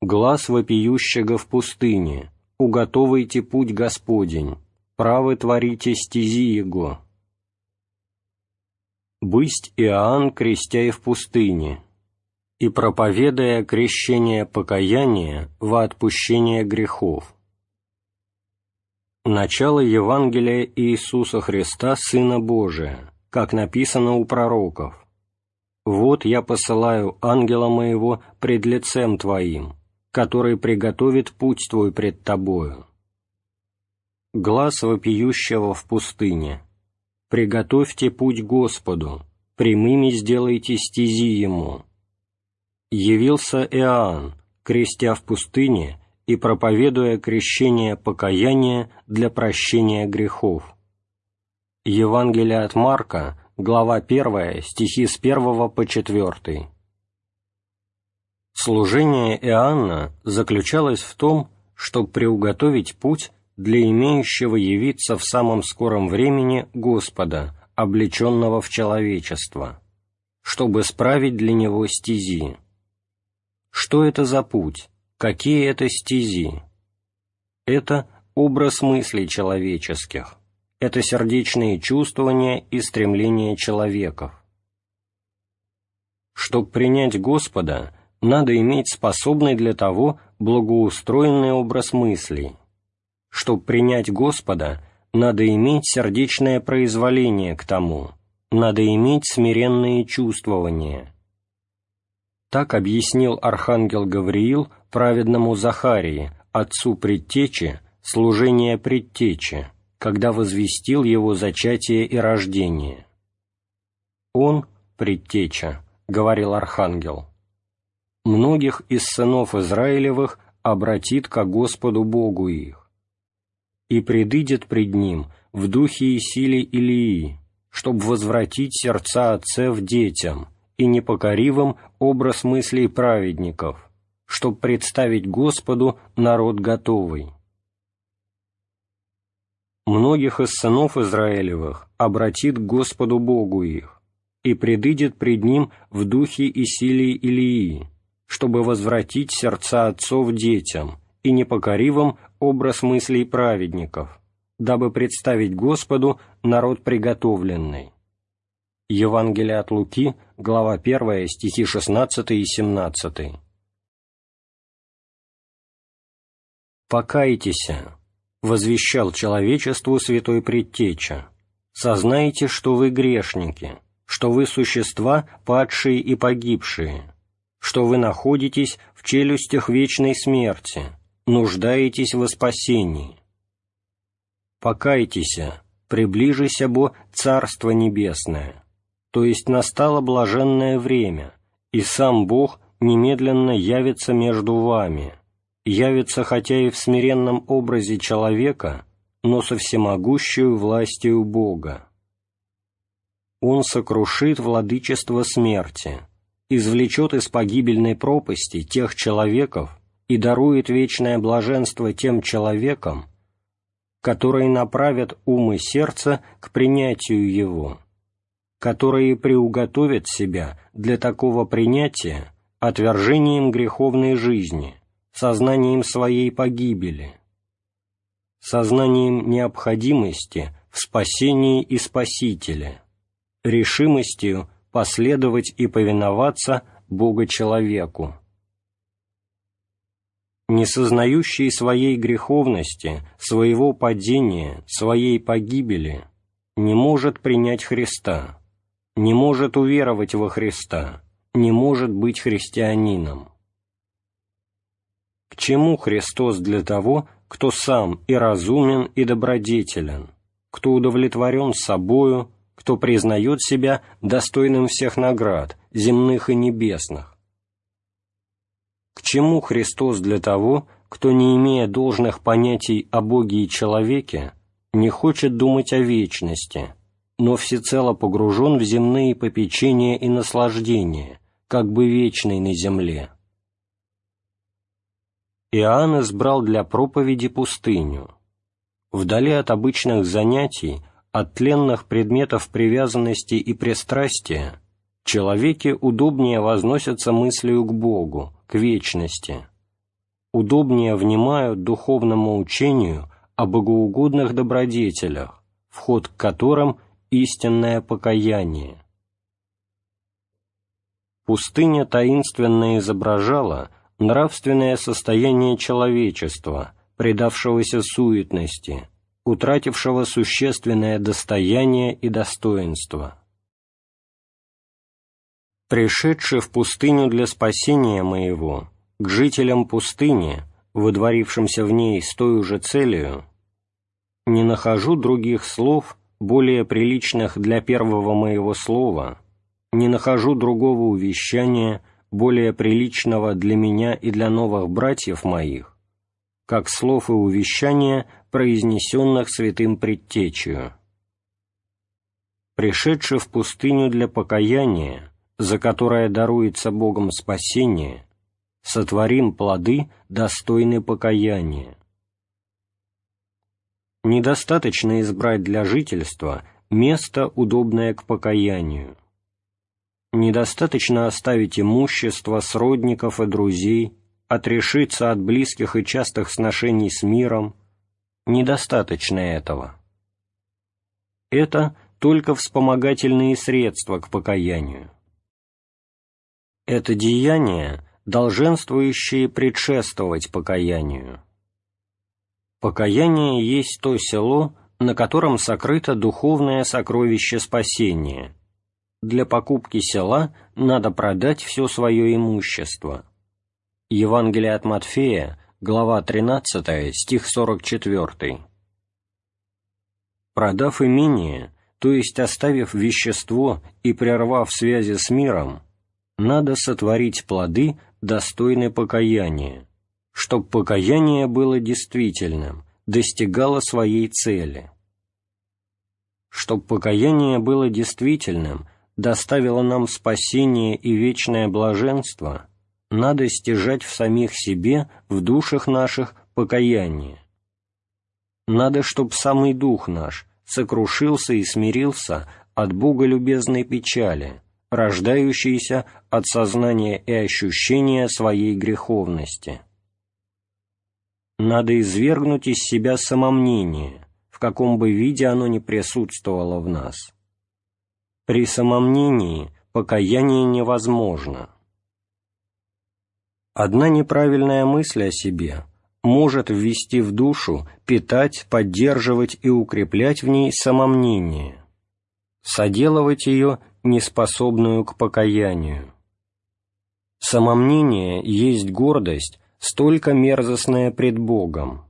Глаз вопиющего в пустыне, уготовайте путь Господень, правы творите стези Его». «Бысть Иоанн, крестяй в пустыне, и проповедая крещение покаяния во отпущение грехов». Начало Евангелия Иисуса Христа, Сына Божия, как написано у пророков. «Вот я посылаю ангела моего пред лицем твоим, который приготовит путь твой пред тобою». Глаз вопиющего в пустыне. «Приготовьте путь Господу, прямыми сделайте стези Ему». Явился Иоанн, крестя в пустыне, и проповедуя крещение покаяния для прощения грехов. Евангелие от Марка, глава 1, стихи с 1 по 4. Служение Иоанна заключалось в том, чтобы приуготовить путь для имеющего явиться в самом скором времени Господа, облеченного в человечество, чтобы справить для него стези. Что это за путь? Какие это стези? Это образ мыслей человеческих, это сердечные чувствования и стремления человеков. Чтобы принять Господа, надо иметь способный для того благоустроенный образ мыслей. Чтобы принять Господа, надо иметь сердечное произволение к тому, надо иметь смиренные чувствования. Так объяснил архангел Гавриил праведному Захарии, отцу предтечи, служение предтечи, когда возвестил его зачатие и рождение. «Он, предтеча», — говорил архангел, — «многих из сынов Израилевых обратит ко Господу Богу их, и предыдет пред Ним в духе и силе Илии, чтобы возвратить сердца отцев детям и непокоривым образ мыслей праведников, чтоб представить Господу народ готовый. Многих из сынов Израилевых обратит к Господу Богу их, и предыдет пред Ним в духе и силе Илии, чтобы возвратить сердца отцов детям и непокоривым образ мыслей праведников, дабы представить Господу народ приготовленный. Евангелие от Луки, глава 1, стихи 16 и 17. «Покайтесь», — возвещал человечеству святой предтеча, «сознайте, что вы грешники, что вы существа, падшие и погибшие, что вы находитесь в челюстях вечной смерти, нуждаетесь во спасении. Покайтесь, приближись бо Царство Небесное, то есть настало блаженное время, и сам Бог немедленно явится между вами» явится хотя и в смиренном образе человека, но со всемогущей властью Бога. Он сокрушит владычество смерти, извлечет из погибельной пропасти тех человеков и дарует вечное блаженство тем человекам, которые направят ум и сердце к принятию его, которые приуготовят себя для такого принятия отвержением греховной жизни – сознанием своей погибели, сознанием необходимости в спасении и Спасителе, решимостью последовать и повиноваться Бога-человеку. Не сознающий своей греховности, своего падения, своей погибели, не может принять Христа, не может уверовать во Христа, не может быть христианином. К чему Христос для того, кто сам и разумен, и добродетелен, кто удовлетворен собою, кто признает себя достойным всех наград, земных и небесных? К чему Христос для того, кто, не имея должных понятий о Боге и человеке, не хочет думать о вечности, но всецело погружен в земные попечения и наслаждения, как бы вечной на земле? Иоанн избрал для проповеди пустыню. Вдали от обычных занятий, от тленных предметов привязанности и пристрастия, человеке удобнее возносятся мыслью к Богу, к вечности. Удобнее внимают духовному учению о богоугодных добродетелях, вход к которым – истинное покаяние. Пустыня таинственно изображала нравственное состояние человечества, предавшегося суетности, утратившего существенное достояние и достоинство. «Пришедший в пустыню для спасения моего, к жителям пустыни, выдворившимся в ней с той же целью, не нахожу других слов, более приличных для первого моего слова, не нахожу другого увещания, более приличного для меня и для новых братьев моих, как слов и увещания, произнесенных святым предтечью. Пришедший в пустыню для покаяния, за которое даруется Богом спасение, сотворим плоды, достойны покаяния. Недостаточно избрать для жительства место, удобное к покаянию недостаточно оставить имущество, сродников и друзей, отрешиться от близких и частых сношений с миром, недостаточно этого. Это только вспомогательные средства к покаянию. Это деяния, долженствующие предшествовать покаянию. Покаяние есть то село, на котором сокрыто духовное сокровище спасения – для покупки села надо продать все свое имущество. Евангелие от Матфея, глава 13, стих 44. Продав имение, то есть оставив вещество и прервав связи с миром, надо сотворить плоды, достойные покаяния, чтоб покаяние было действительным, достигало своей цели. Чтоб покаяние было действительным – доставило нам спасение и вечное блаженство, надо стяжать в самих себе, в душах наших, покаяние. Надо, чтоб самый дух наш сокрушился и смирился от Бога любезной печали, рождающейся от сознания и ощущения своей греховности. Надо извергнуть из себя самомнение, в каком бы виде оно ни присутствовало в нас при самомнении покаяние невозможно. Одна неправильная мысль о себе может ввести в душу, питать, поддерживать и укреплять в ней самомнение, соделывать ее неспособную к покаянию. Самомнение есть гордость, столько мерзостная пред Богом.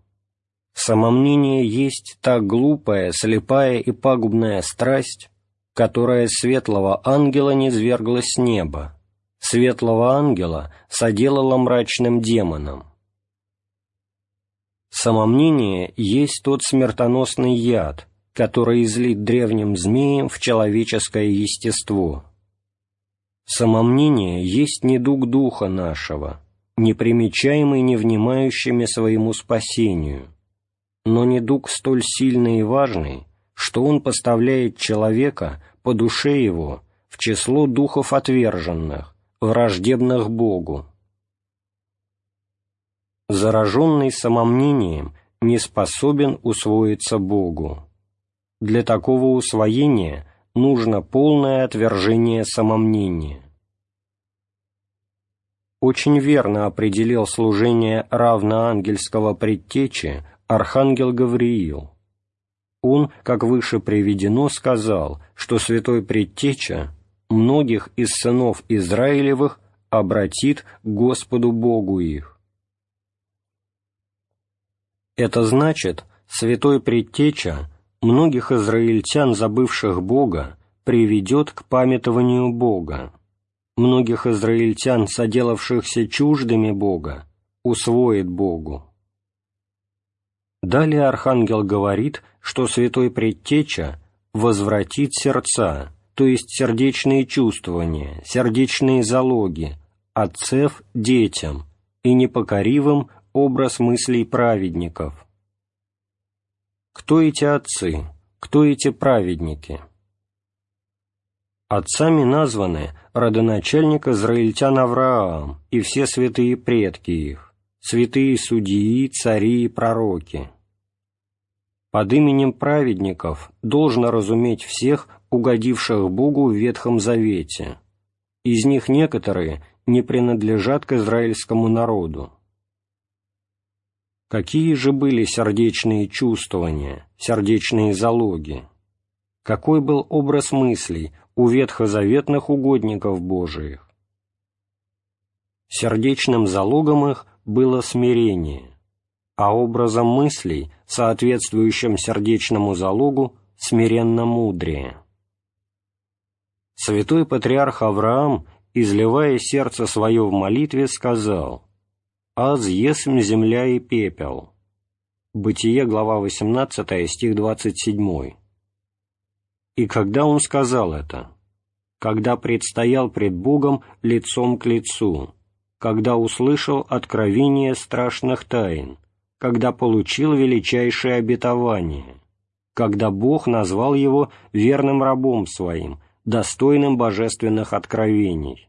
Самомнение есть та глупая, слепая и пагубная страсть, которая светлого ангела низвергла с неба, светлого ангела соделала мрачным демоном. Самомнение есть тот смертоносный яд, который излит древним змеем в человеческое естество. Самомнение есть недуг духа нашего, непримечаемый невнимающими своему спасению, но недуг столь сильный и важный, что он поставляет человека по душе его в число духов отверженных, враждебных Богу. Зараженный самомнением не способен усвоиться Богу. Для такого усвоения нужно полное отвержение самомнения. очень верно определил служение равноангельского предтечи архангел Гавриил. Он, как выше приведено, сказал, что святой предтеча многих из сынов Израилевых обратит к Господу Богу их. Это значит, святой предтеча многих израильтян, забывших Бога, приведет к памятованию Бога. Многих израильтян, соделавшихся чуждыми Бога, усвоит Богу. Далее Архангел говорит, что святой предтеча возвратит сердца, то есть сердечные чувствования, сердечные залоги, отцев детям и непокоривым образ мыслей праведников. Кто эти отцы? Кто эти праведники? Отцами названы родоначальник израильтян Авраам и все святые предки их, святые судьи, цари и пророки. Под именем праведников должно разуметь всех, угодивших Богу в Ветхом Завете. Из них некоторые не принадлежат к израильскому народу. Какие же были сердечные чувствования, сердечные залоги? Какой был образ мыслей у ветхозаветных угодников Божиих? Сердечным залогом их было смирение, а образом мыслей, соответствующим сердечному залогу, смиренно мудрее. Святой патриарх Авраам, изливая сердце свое в молитве, сказал «Аз есмь земля и пепел». Бытие, глава 18, стих 27. И когда он сказал это? Когда предстоял пред Богом лицом к лицу, когда услышал откровение страшных тайн, когда получил величайшее обетование, когда Бог назвал его верным рабом своим, достойным божественных откровений.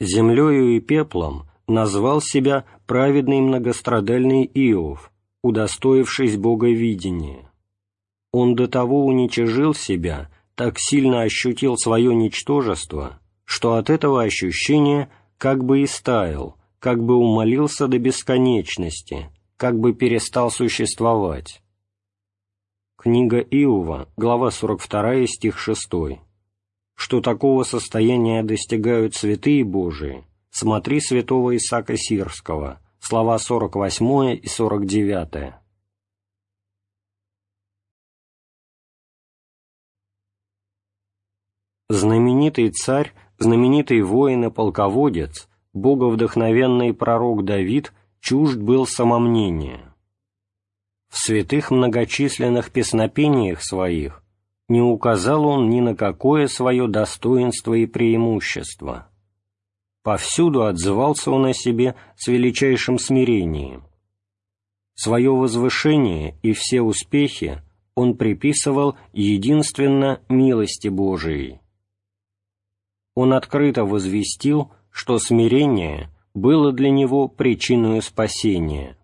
Землею и пеплом назвал себя праведный многострадальный Иов, удостоившись боговидения. Он до того уничижил себя, так сильно ощутил свое ничтожество, что от этого ощущения как бы и стаял, как бы умолился до бесконечности, как бы перестал существовать. Книга Иова, глава 42, стих 6 что такого состояния достигают святые Божии, смотри святого Исаака Сирского, слова 48 и 49. Знаменитый царь, знаменитый воин и полководец, боговдохновенный пророк Давид чужд был самомнения. В святых многочисленных песнопениях своих не указал он ни на какое свое достоинство и преимущество. Повсюду отзывался он о себе с величайшим смирением. Свое возвышение и все успехи он приписывал единственно милости Божией. Он открыто возвестил, что смирение было для него причиной спасения.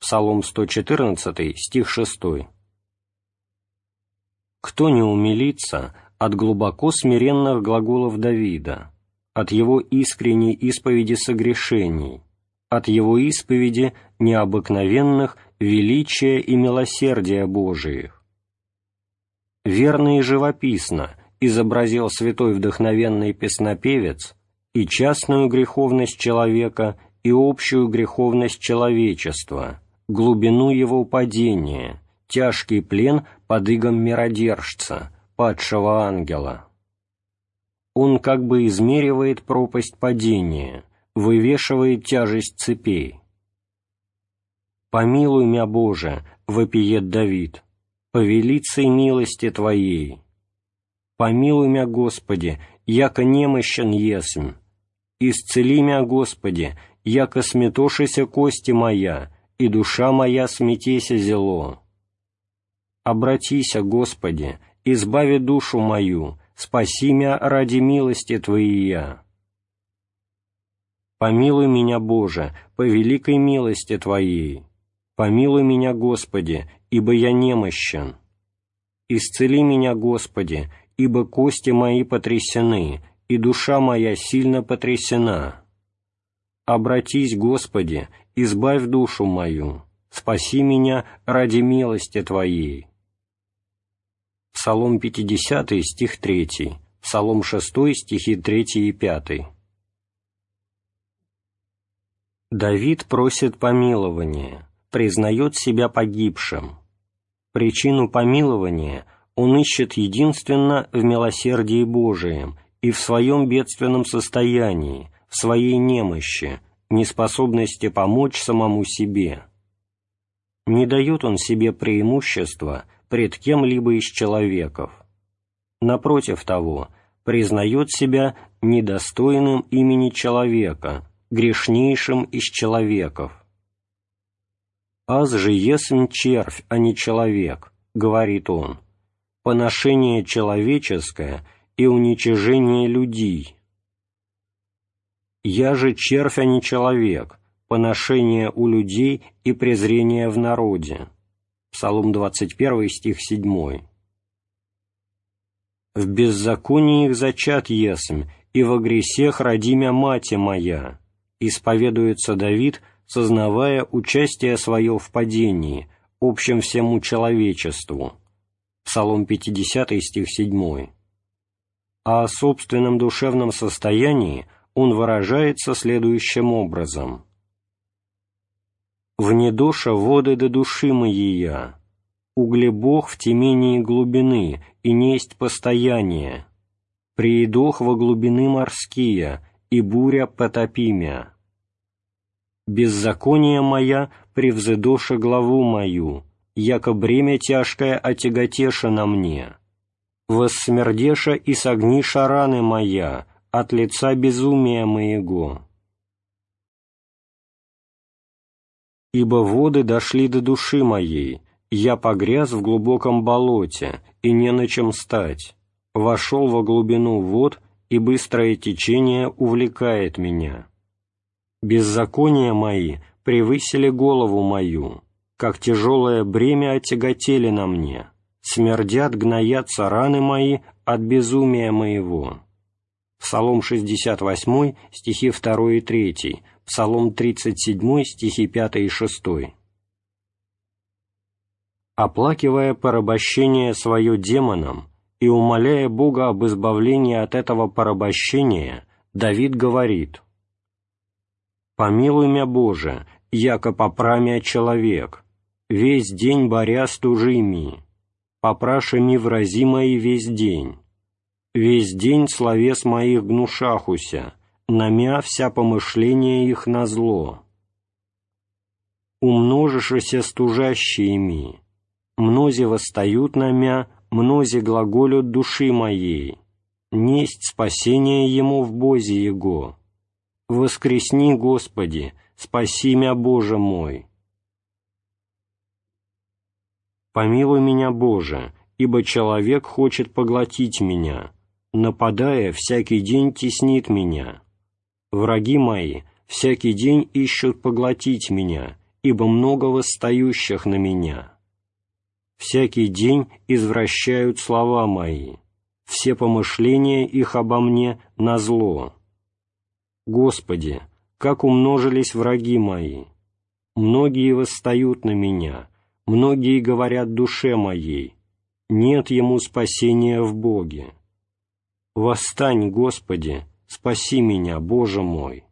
Псалом 114, стих 6 кто не умилится от глубоко смиренных глаголов Давида, от его искренней исповеди согрешений, от его исповеди необыкновенных величия и милосердия Божиих? Верно и живописно изобразил святой вдохновенный песнопевец и частную греховность человека, и общую греховность человечества, глубину его падения, тяжкий плен под игом миродержца, падшего ангела. Он как бы измеривает пропасть падения, вывешивает тяжесть цепей. «Помилуй мя, Боже!» — вопиет Давид, — «по велицей милости Твоей». «Помилуй мя, Господи, яко немощен есмь, исцели мя, Господи, яко сметошися кости моя, и душа моя сметеся зело». «Обратися, Господи, избави душу мою, спаси меня ради милости Твоей. Помилуй меня, Боже, по великой милости Твоей. Помилуй меня, Господи, ибо я немощен. Исцели меня, Господи, ибо кости мои потрясены, и душа моя сильно потрясена. Обратись, Господи, избавь душу мою, спаси меня ради милости Твоей. Псалом 50, стих 3, Псалом 6, стихи 3 и 5. Давид просит помилования, признает себя погибшим. Причину помилования он ищет единственно в милосердии Божием и в своем бедственном состоянии, в своей немощи, неспособности помочь самому себе. Не дает он себе преимущества пред кем-либо из человеков. Напротив того, признает себя недостойным имени человека, грешнейшим из человеков. «Аз же есмь червь, а не человек», — говорит он, — «поношение человеческое и уничижение людей». «Я же червь, а не человек, поношение у людей и презрение в народе». Псалом 21, стих 7. «В беззаконии их зачат есмь, и во гресех родимя мати моя», исповедуется Давид, сознавая участие свое в падении, общем всему человечеству. Псалом 50, стих 7. А о собственном душевном состоянии он выражается следующим образом – Вне душа воды до души моея, углебог в темении глубины, и несть постояние. Приедох во глубины морские, и буря потопимя. Беззаконие моя превзедоша главу мою, яко бремя тяжкое отяготеша на мне. Воссмердеша и согниша раны моя от лица безумия моего ибо воды дошли до души моей, я погряз в глубоком болоте, и не на чем стать, вошел во глубину вод, и быстрое течение увлекает меня. Беззакония мои превысили голову мою, как тяжелое бремя отяготели на мне, смердят, гноятся раны мои от безумия моего». Псалом 68, стихи 2 и 3, Псалом 37, стихи 5 и 6. Оплакивая порабощение свое демоном и умоляя Бога об избавлении от этого порабощения, Давид говорит «Помилуй мя, Боже, яко попрамя человек, весь день боря с тужими, попраши ми врази мои весь день, весь день словес моих гнушахуся, намя вся помышления их на зло. Умножишися стужащими, мнози восстают намя, мнози глаголют души моей, несть спасение ему в Бозе Его. Воскресни, Господи, спаси мя, Боже мой. Помилуй меня, Боже, ибо человек хочет поглотить меня, нападая, всякий день теснит меня Враги мои всякий день ищут поглотить меня, ибо много восстающих на меня. Всякий день извращают слова мои, все помышления их обо мне на зло. Господи, как умножились враги мои! Многие восстают на меня, многие говорят душе моей, нет ему спасения в Боге. Восстань, Господи, «Спаси меня, Боже мой!»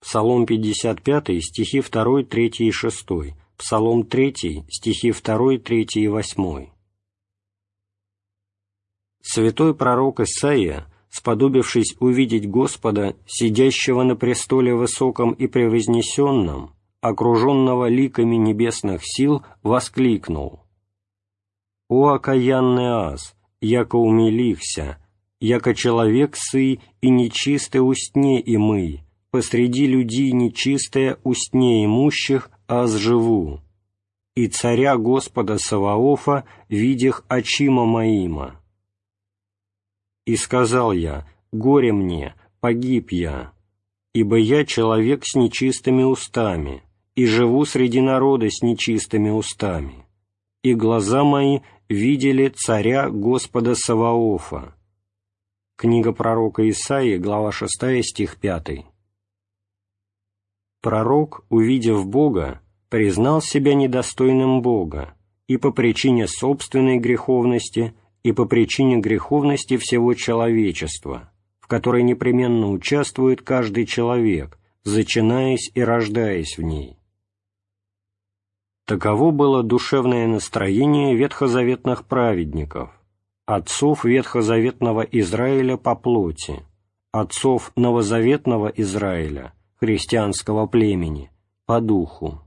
Псалом 55, стихи 2, 3 и 6, Псалом 3, стихи 2, 3 и 8. Святой пророк Исаия, сподобившись увидеть Господа, сидящего на престоле высоком и превознесенном, окруженного ликами небесных сил, воскликнул «О окаянный ас, яко умилихся, яко человек сы и нечистый устне и мы, посреди людей нечистое устне имущих, аз живу. И царя Господа Саваофа видях очима моима. И сказал я, горе мне, погиб я, ибо я человек с нечистыми устами, и живу среди народа с нечистыми устами, и глаза мои видели царя Господа Саваофа, Книга пророка Исаии, глава 6, стих 5. Пророк, увидев Бога, признал себя недостойным Бога и по причине собственной греховности, и по причине греховности всего человечества, в которой непременно участвует каждый человек, зачинаясь и рождаясь в ней. Таково было душевное настроение ветхозаветных праведников, отцов ветхозаветного Израиля по плоти, отцов новозаветного Израиля, христианского племени, по духу.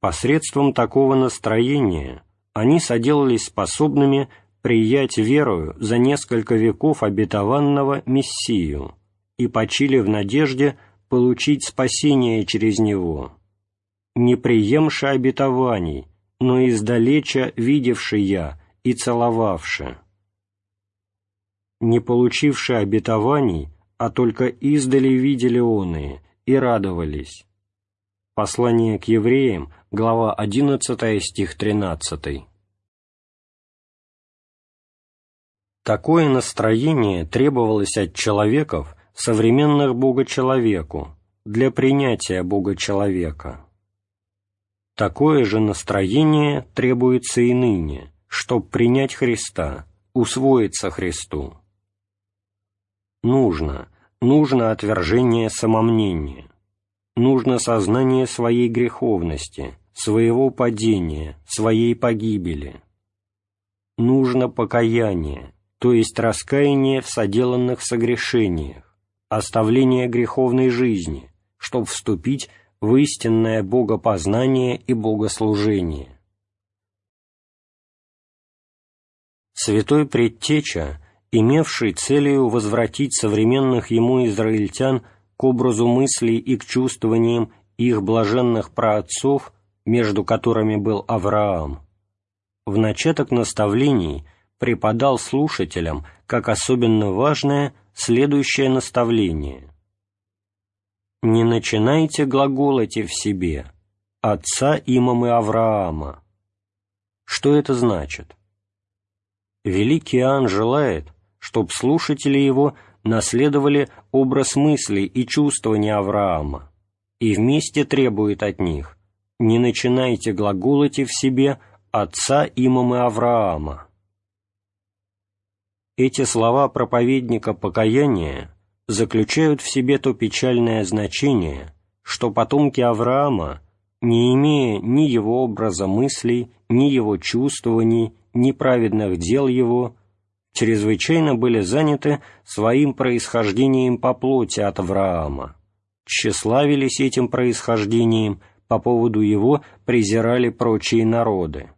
Посредством такого настроения они соделались способными приять верою за несколько веков обетованного Мессию и почили в надежде получить спасение через него, не приемши обетований, но издалеча видевши я и целовавши. Не получивши обетований, а только издали видели оные и радовались. Послание к евреям, глава 11, стих 13. Такое настроение требовалось от человеков, современных Бога-человеку, для принятия Бога-человека. Такое же настроение требуется и ныне, чтоб принять Христа, усвоиться Христу. Нужно, нужно отвержение самомнения, нужно сознание своей греховности, своего падения, своей погибели. Нужно покаяние, то есть раскаяние в соделанных согрешениях, оставление греховной жизни, чтобы вступить в истинное богопознание и богослужение. Святой Предтеча, имевший целью возвратить современных ему израильтян к образу мыслей и к чувствованиям их блаженных праотцов, между которыми был Авраам, в начаток наставлений преподал слушателям как особенно важное следующее наставление – не начинайте глаголоте в себе «Отца имам и Авраама». Что это значит? Великий Иоанн желает, чтоб слушатели его наследовали образ мыслей и чувствования Авраама, и вместе требует от них «Не начинайте глаголоте в себе отца имам и Авраама». Эти слова проповедника покаяния заключают в себе то печальное значение, что потомки Авраама, не имея ни его образа мыслей, ни его чувствований, ни праведных дел его, чрезвычайно были заняты своим происхождением по плоти от Авраама, тщеславились этим происхождением, по поводу его презирали прочие народы.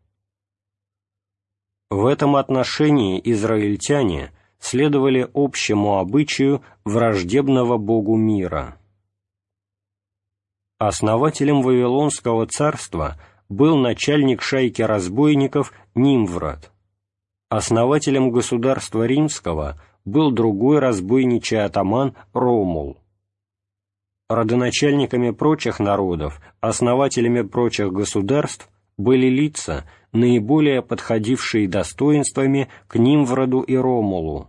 В этом отношении израильтяне – следовали общему обычаю враждебного Богу мира. Основателем Вавилонского царства был начальник шайки разбойников Нимврат. Основателем государства римского был другой разбойничий атаман Ромул. Родоначальниками прочих народов, основателями прочих государств были лица, наиболее подходившие достоинствами к Нимвраду и Ромулу.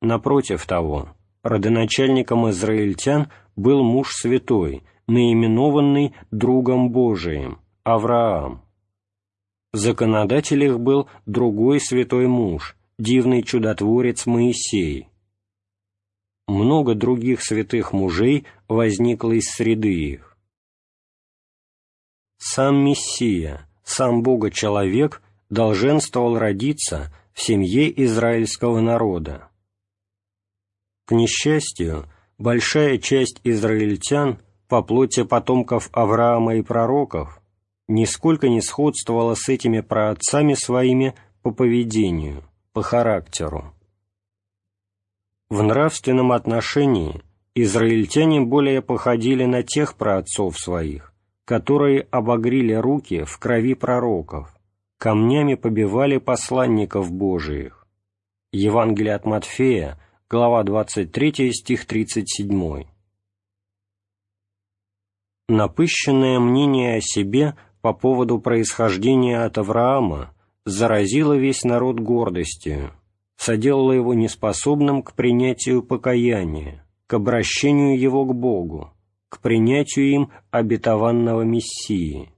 Напротив того, родоначальником израильтян был муж святой, наименованный другом Божиим, Авраам. Законодатель их был другой святой муж, дивный чудотворец Моисей. Много других святых мужей возникло из среды их. Сам Мессия, сам Бога-человек долженствовал родиться в семье израильского народа. К несчастью, большая часть израильтян по плоти потомков Авраама и пророков нисколько не сходствовала с этими праотцами своими по поведению, по характеру. В нравственном отношении израильтяне более походили на тех праотцов своих, которые обогрили руки в крови пророков, камнями побивали посланников Божиих. Евангелие от Матфея – глава 23, стих 37. Напыщенное мнение о себе по поводу происхождения от Авраама заразило весь народ гордостью, соделало его неспособным к принятию покаяния, к обращению его к Богу, к принятию им обетованного Мессии.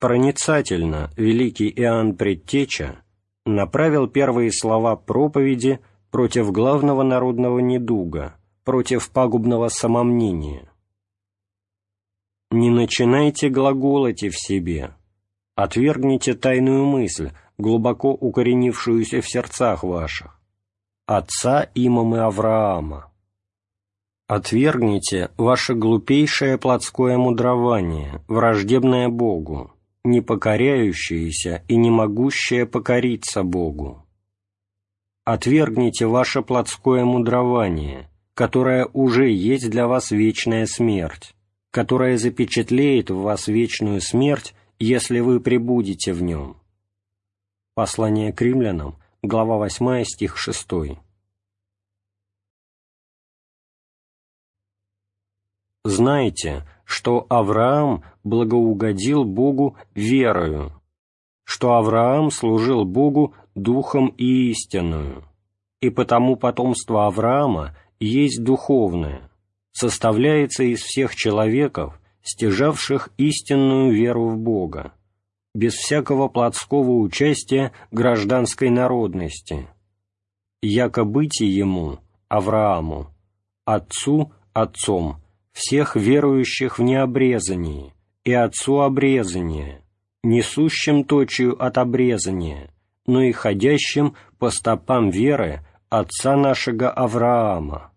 Проницательно великий Иоанн Предтеча направил первые слова проповеди против главного народного недуга, против пагубного самомнения. «Не начинайте глаголать в себе, отвергните тайную мысль, глубоко укоренившуюся в сердцах ваших, отца Имамы Авраама. Отвергните ваше глупейшее плотское мудрование, враждебное Богу, не покоряющееся и не могущее покориться Богу. Отвергните ваше плотское мудрование, которое уже есть для вас вечная смерть, которая запечатлеет в вас вечную смерть, если вы пребудете в нем. Послание к римлянам, глава 8, стих 6. Знайте, что Авраам благоугодил Богу верою, что Авраам служил Богу духом и истинную, и потому потомство Авраама есть духовное, составляется из всех человеков, стяжавших истинную веру в Бога, без всякого плотского участия гражданской народности, яко быти ему, Аврааму, отцу, отцом, всех верующих в необрезании, и отцу обрезания, несущим точию от обрезания, но и ходящим по стопам веры отца нашего Авраама.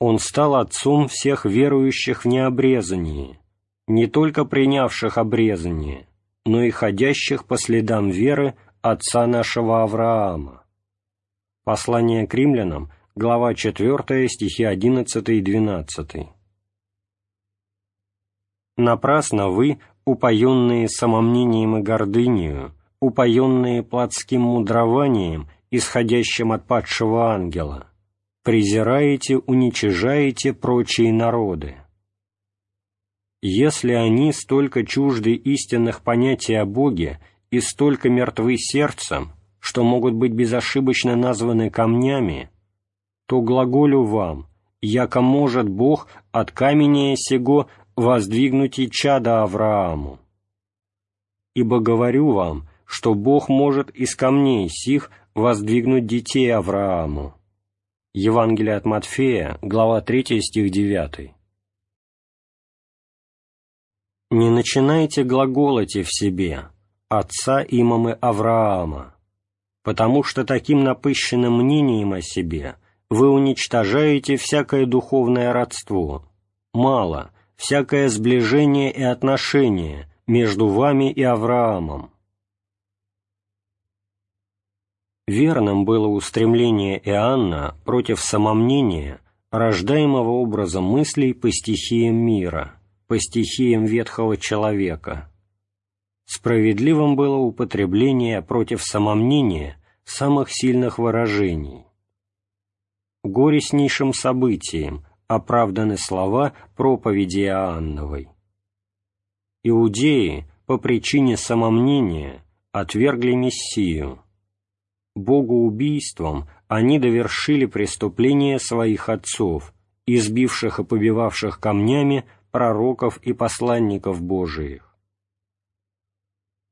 Он стал отцом всех верующих в необрезании, не только принявших обрезание, но и ходящих по следам веры отца нашего Авраама. Послание к римлянам, глава 4, стихи 11 и 12. Напрасно вы, упоенные самомнением и гордынью, упоенные плотским мудрованием, исходящим от падшего ангела, презираете, уничижаете прочие народы если они столько чужды истинных понятий о Боге и столько мертвы сердцем, что могут быть безошибочно названы камнями, то глаголю вам, яко может Бог от камения сего воздвигнуть и чада Аврааму. Ибо говорю вам, что Бог может из камней сих воздвигнуть детей Аврааму. Евангелие от Матфея, глава 3, стих 9. Не начинайте глаголать в себе «отца имамы Авраама», потому что таким напыщенным мнением о себе вы уничтожаете всякое духовное родство, мало, всякое сближение и отношение между вами и Авраамом. Верным было устремление Иоанна против самомнения, рождаемого образом мыслей по стихиям мира – по стихиям ветхого человека. Справедливым было употребление против самомнения самых сильных выражений. Горестнейшим событием оправданы слова проповеди Иоанновой. Иудеи по причине самомнения отвергли Мессию. Богоубийством они довершили преступление своих отцов, избивших и побивавших камнями пророков и посланников Божиих.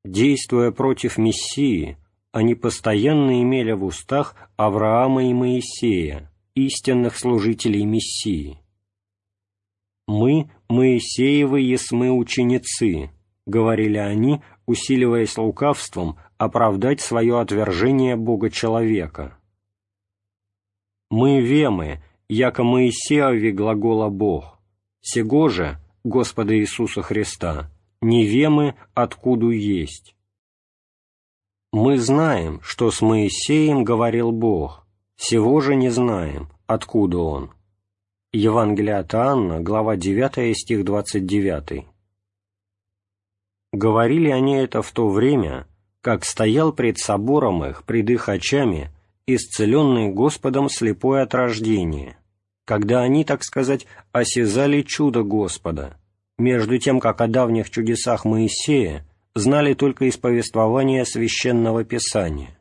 Действуя против Мессии, они постоянно имели в устах Авраама и Моисея, истинных служителей Мессии. «Мы, Моисеевы, есмы ученицы», — говорили они, усиливаясь лукавством, оправдать свое отвержение Бога-человека. «Мы вемы, яко Моисеови глагола Бог, Сего же, Господа Иисуса Христа, не вемы, откуда есть. Мы знаем, что с Моисеем говорил Бог, сего же не знаем, откуда он. Евангелие от Анна, глава 9, стих 29. Говорили они это в то время, как стоял пред собором их, пред их очами, исцеленный Господом слепой от рождения, когда они, так сказать, осязали чудо Господа, между тем, как о давних чудесах Моисея знали только из повествования Священного Писания.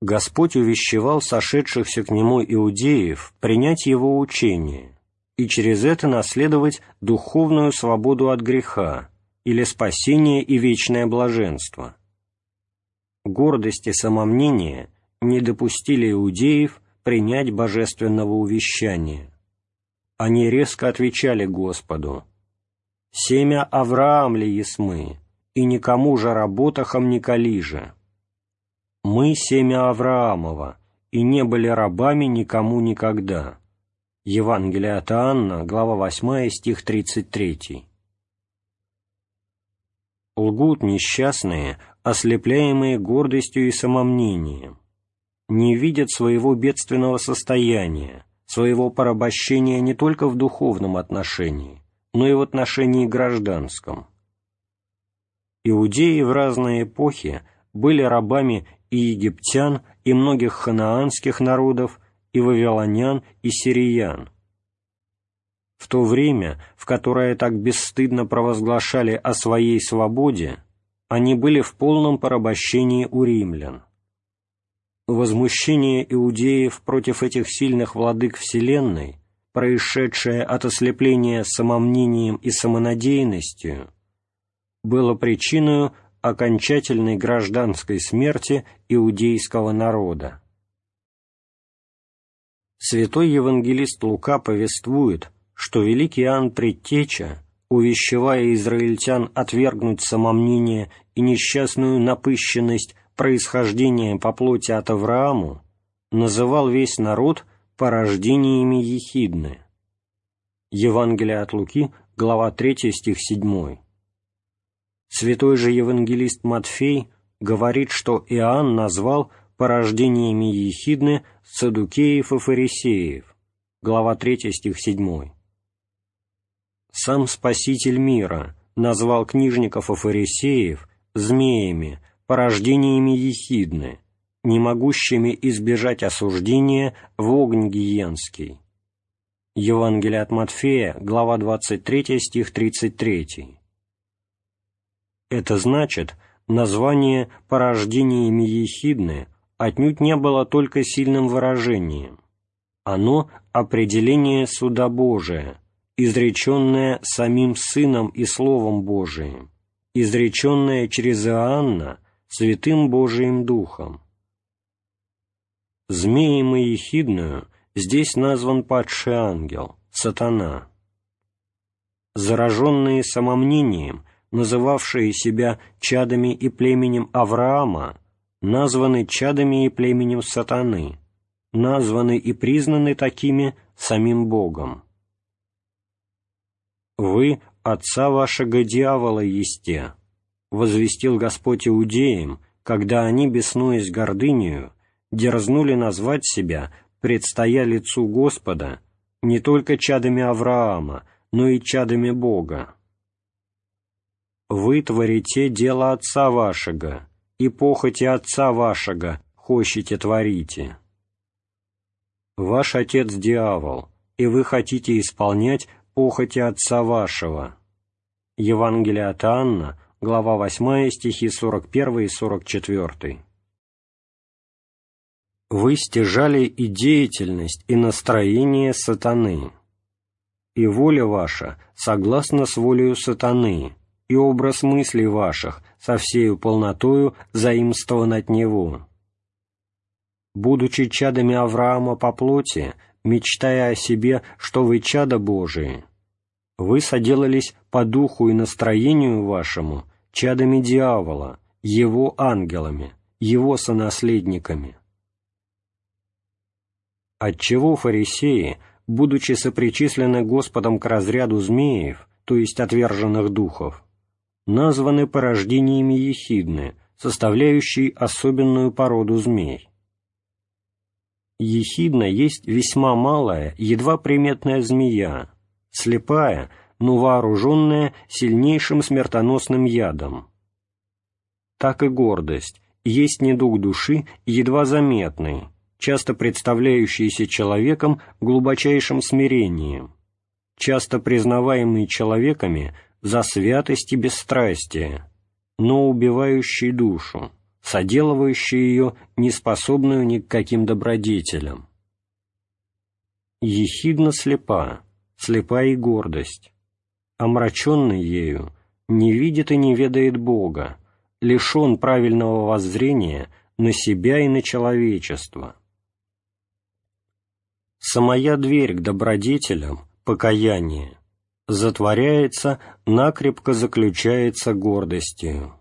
Господь увещевал сошедшихся к Нему иудеев принять Его учение и через это наследовать духовную свободу от греха или спасение и вечное блаженство. Гордость и самомнение не допустили иудеев принять божественного увещания. Они резко отвечали Господу «Семя Авраам ли есмы, и никому же работахам не калиже». «Мы семя Авраамова, и не были рабами никому никогда». Евангелие от Иоанна, глава 8, стих 33. Лгут несчастные, ослепляемые гордостью и самомнением, не видят своего бедственного состояния, своего порабощения не только в духовном отношении, но и в отношении гражданском. Иудеи в разные эпохи были рабами и египтян, и многих ханаанских народов, и вавилонян, и сириян. В то время, в которое так бесстыдно провозглашали о своей свободе, они были в полном порабощении у римлян. Возмущение иудеев против этих сильных владык Вселенной, происшедшее от ослепления самомнением и самонадеянностью, было причиной окончательной гражданской смерти иудейского народа. Святой евангелист Лука повествует, что великий Иоанн Предтеча, увещевая израильтян отвергнуть самомнение и несчастную напыщенность происхождения по плоти от Аврааму, называл весь народ порождениями ехидны. Евангелие от Луки, глава 3, стих 7. Святой же евангелист Матфей говорит, что Иоанн назвал порождениями ехидны садукеев и фарисеев, глава 3, стих 7. Сам Спаситель мира назвал книжников и фарисеев змеями, порождениями ехидны, не могущими избежать осуждения в огонь гиенский. Евангелие от Матфея, глава 23, стих 33. Это значит, название «порождениями ехидны» отнюдь не было только сильным выражением. Оно — определение суда Божия, изреченное самим Сыном и Словом Божиим, изреченное через Иоанна Святым Божиим Духом. Змеем и ехидную здесь назван падший ангел, сатана. Зараженные самомнением — называвшие себя чадами и племенем Авраама, названы чадами и племенем сатаны, названы и признаны такими самим Богом. «Вы, отца вашего дьявола, есте», — возвестил Господь иудеям, когда они, беснуясь гордынею, дерзнули назвать себя, предстоя лицу Господа, не только чадами Авраама, но и чадами Бога вы творите дело Отца вашего, и похоти Отца вашего хочете творите. Ваш Отец – дьявол, и вы хотите исполнять похоти Отца вашего. Евангелие от Анна, глава 8, стихи 41 и 44. Вы стяжали и деятельность, и настроение сатаны, и воля ваша согласна с волею сатаны, и образ мыслей ваших со всею полнотою заимствован от Него. Будучи чадами Авраама по плоти, мечтая о себе, что вы чада Божии, вы соделались по духу и настроению вашему чадами дьявола, его ангелами, его сонаследниками. Отчего фарисеи, будучи сопричислены Господом к разряду змеев, то есть отверженных духов, названы порождениями ехидны, составляющей особенную породу змей. Ехидна есть весьма малая, едва приметная змея, слепая, но вооруженная сильнейшим смертоносным ядом. Так и гордость есть недуг души едва заметный, часто представляющийся человеком глубочайшим смирением, часто признаваемый человеками за святость и бесстрастие, но убивающий душу, соделывающий ее неспособную ни к каким добродетелям. Ехидна слепа, слепа и гордость, омраченный ею, не видит и не ведает Бога, лишен правильного воззрения на себя и на человечество. Самая дверь к добродетелям, покаяние, затворяется, накрепко заключается гордостью.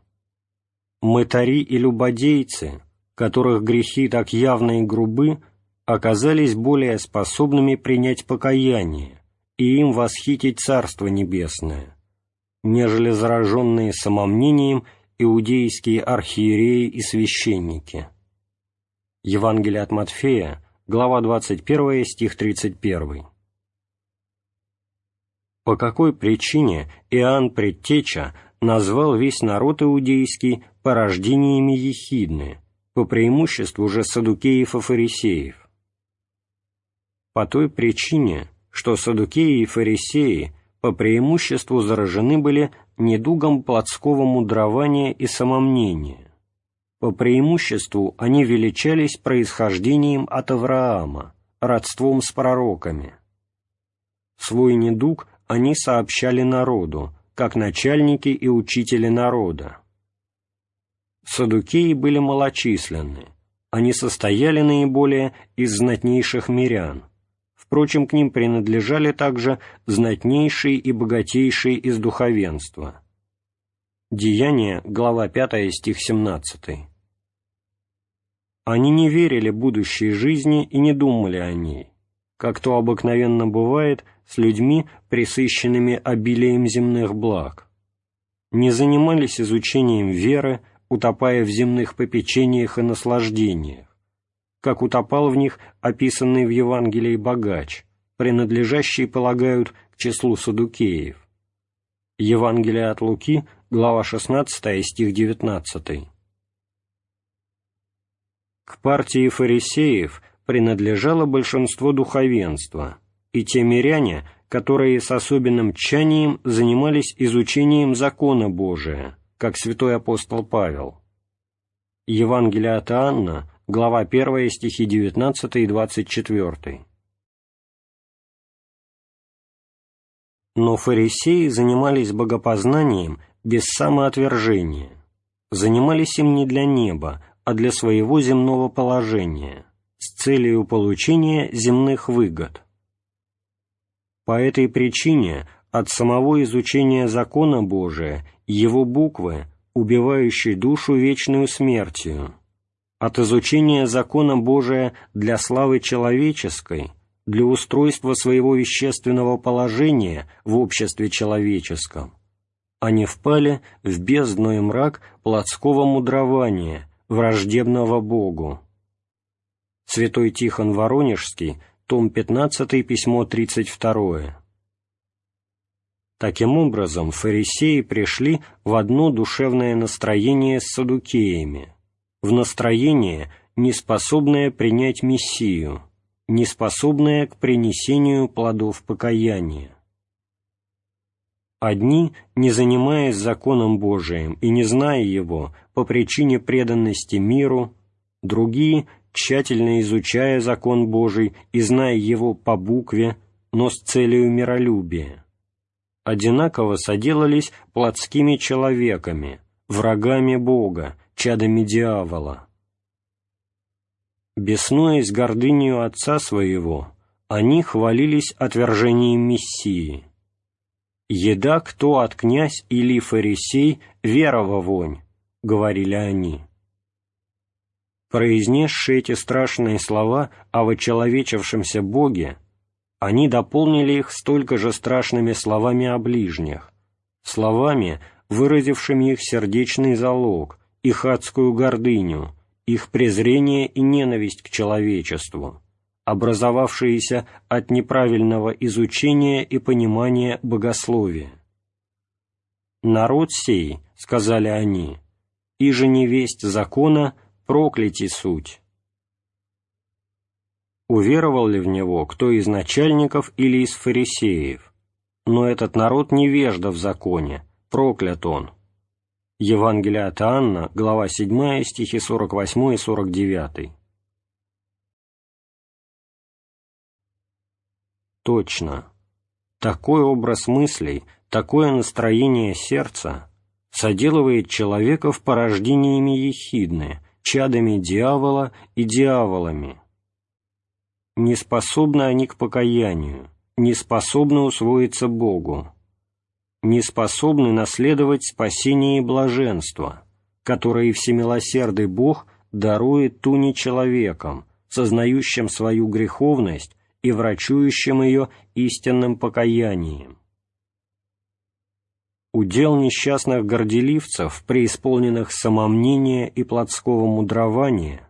Мытари и любодейцы, которых грехи так явны и грубы, оказались более способными принять покаяние и им восхитить Царство Небесное, нежели зараженные самомнением иудейские архиереи и священники. Евангелие от Матфея, глава 21, стих 31. По какой причине Иоанн Предтеча назвал весь народ иудейский порождениями ехидны, по преимуществу же садукеев и фарисеев? По той причине, что садукеи и фарисеи по преимуществу заражены были недугом плотского мудрования и самомнения. По преимуществу они величались происхождением от Авраама, родством с пророками. Свой недуг они сообщали народу, как начальники и учители народа. Садукеи были малочисленны, они состояли наиболее из знатнейших мирян, впрочем, к ним принадлежали также знатнейшие и богатейшие из духовенства. Деяние, глава 5, стих 17. Они не верили будущей жизни и не думали о ней, как то обыкновенно бывает с людьми, присыщенными обилием земных благ, не занимались изучением веры, утопая в земных попечениях и наслаждениях, как утопал в них описанный в Евангелии богач, принадлежащий, полагают, к числу садукеев. Евангелие от Луки, глава 16, стих 19. К партии фарисеев принадлежало большинство духовенства, и те миряне, которые с особенным тчанием занимались изучением закона Божия, как святой апостол Павел. Евангелие от Иоанна, глава 1, стихи 19 и 24. Но фарисеи занимались богопознанием без самоотвержения, занимались им не для неба, а для своего земного положения, с целью получения земных выгод. По этой причине от самого изучения закона Божия, его буквы, убивающей душу вечную смертью, от изучения закона Божия для славы человеческой, для устройства своего вещественного положения в обществе человеческом, они впали в бездну и мрак плотского мудрования, враждебного Богу. Святой Тихон Воронежский, том 15, письмо 32. Таким образом, фарисеи пришли в одно душевное настроение с садукеями – в настроение, неспособное принять Мессию, неспособное к принесению плодов покаяния. Одни, не занимаясь законом Божиим и не зная его по причине преданности миру, другие, тщательно изучая закон Божий и зная его по букве, но с целью миролюбия, одинаково соделались плотскими человеками, врагами Бога, чадами дьявола. Беснуясь гордынью отца своего, они хвалились отвержением Мессии. «Еда кто от князь или фарисей, верова вонь», — говорили они. Произнесшие эти страшные слова о вочеловечившемся Боге, они дополнили их столько же страшными словами о ближних, словами, выразившими их сердечный залог, их адскую гордыню, их презрение и ненависть к человечеству, образовавшиеся от неправильного изучения и понимания богословия. «Народ сей, — сказали они, — и же невесть закона прокляти суть». Уверовал ли в него кто из начальников или из фарисеев? но этот народ невежда в законе, проклят он». Евангелие от Анна, глава 7, стихи 48 и 49. Точно. Такой образ мыслей, такое настроение сердца соделывает человека в порождениями ехидны, чадами дьявола и дьяволами. Не способны они к покаянию, не способны усвоиться Богу, не способны наследовать спасение и блаженство, которое всемилосердый Бог дарует туне человеком, сознающим свою греховность и врачующим ее истинным покаянием. Удел несчастных горделивцев, преисполненных самомнения и плотского мудрования,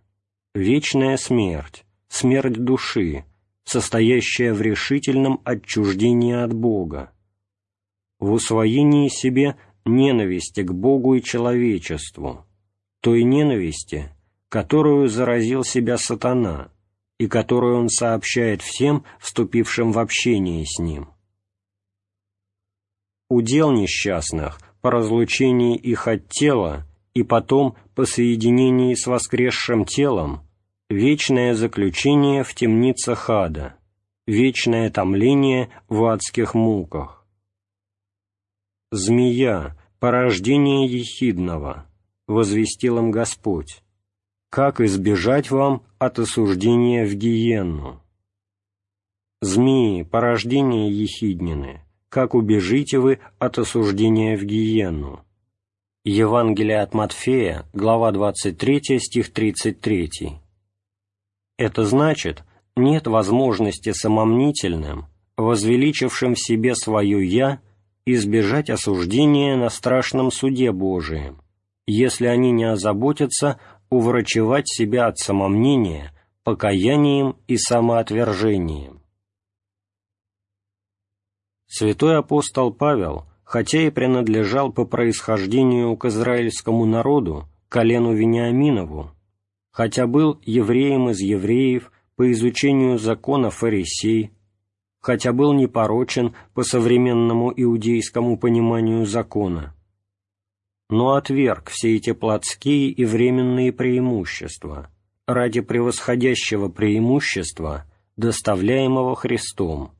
вечная смерть, смерть души, состоящая в решительном отчуждении от Бога, в усвоении себе ненависти к Богу и человечеству, той ненависти, которую заразил себя сатана и которую он сообщает всем, вступившим в общение с ним удел несчастных по разлучении их от тела и потом по соединении с воскресшим телом вечное заключение в темницах ада, вечное томление в адских муках. «Змея, порождение ехидного», — возвестил им Господь, «как избежать вам от осуждения в гиенну?» «Змеи, порождение ехиднины, как убежите вы от осуждения в гиенну». Евангелие от Матфея, глава 23, стих 33. Это значит, нет возможности самомнительным, возвеличившим в себе свое «я», избежать осуждения на страшном суде Божием, если они не озаботятся уврачевать себя от самомнения, покаянием и самоотвержением. Святой апостол Павел, хотя и принадлежал по происхождению к израильскому народу, колену Вениаминову, хотя был евреем из евреев по изучению закона фарисей, хотя был непорочен по современному иудейскому пониманию закона, но отверг все эти плотские и временные преимущества ради превосходящего преимущества, доставляемого Христом,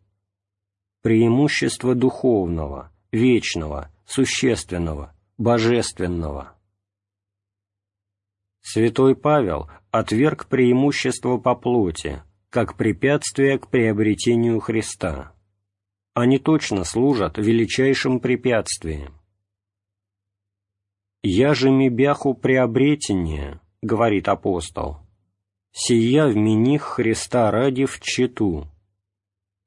преимущество духовного, вечного, существенного, божественного. Святой Павел отверг преимущество по плоти, как препятствие к приобретению Христа. Они точно служат величайшим препятствием. «Я же мебяху приобретение», — говорит апостол, — «сия в вмених Христа ради в читу,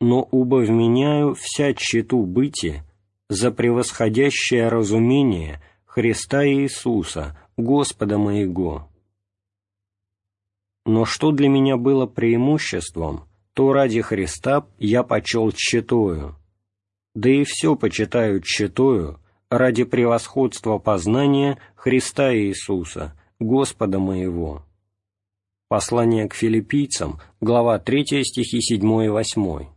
но убо вменяю вся тщету быти за превосходящее разумение Христа Иисуса, Господа моего. Но что для меня было преимуществом, то ради Христа я почел тщетою, да и все почитаю тщетою ради превосходства познания Христа Иисуса, Господа моего. Послание к филиппийцам, глава 3, стихи 7 и 8.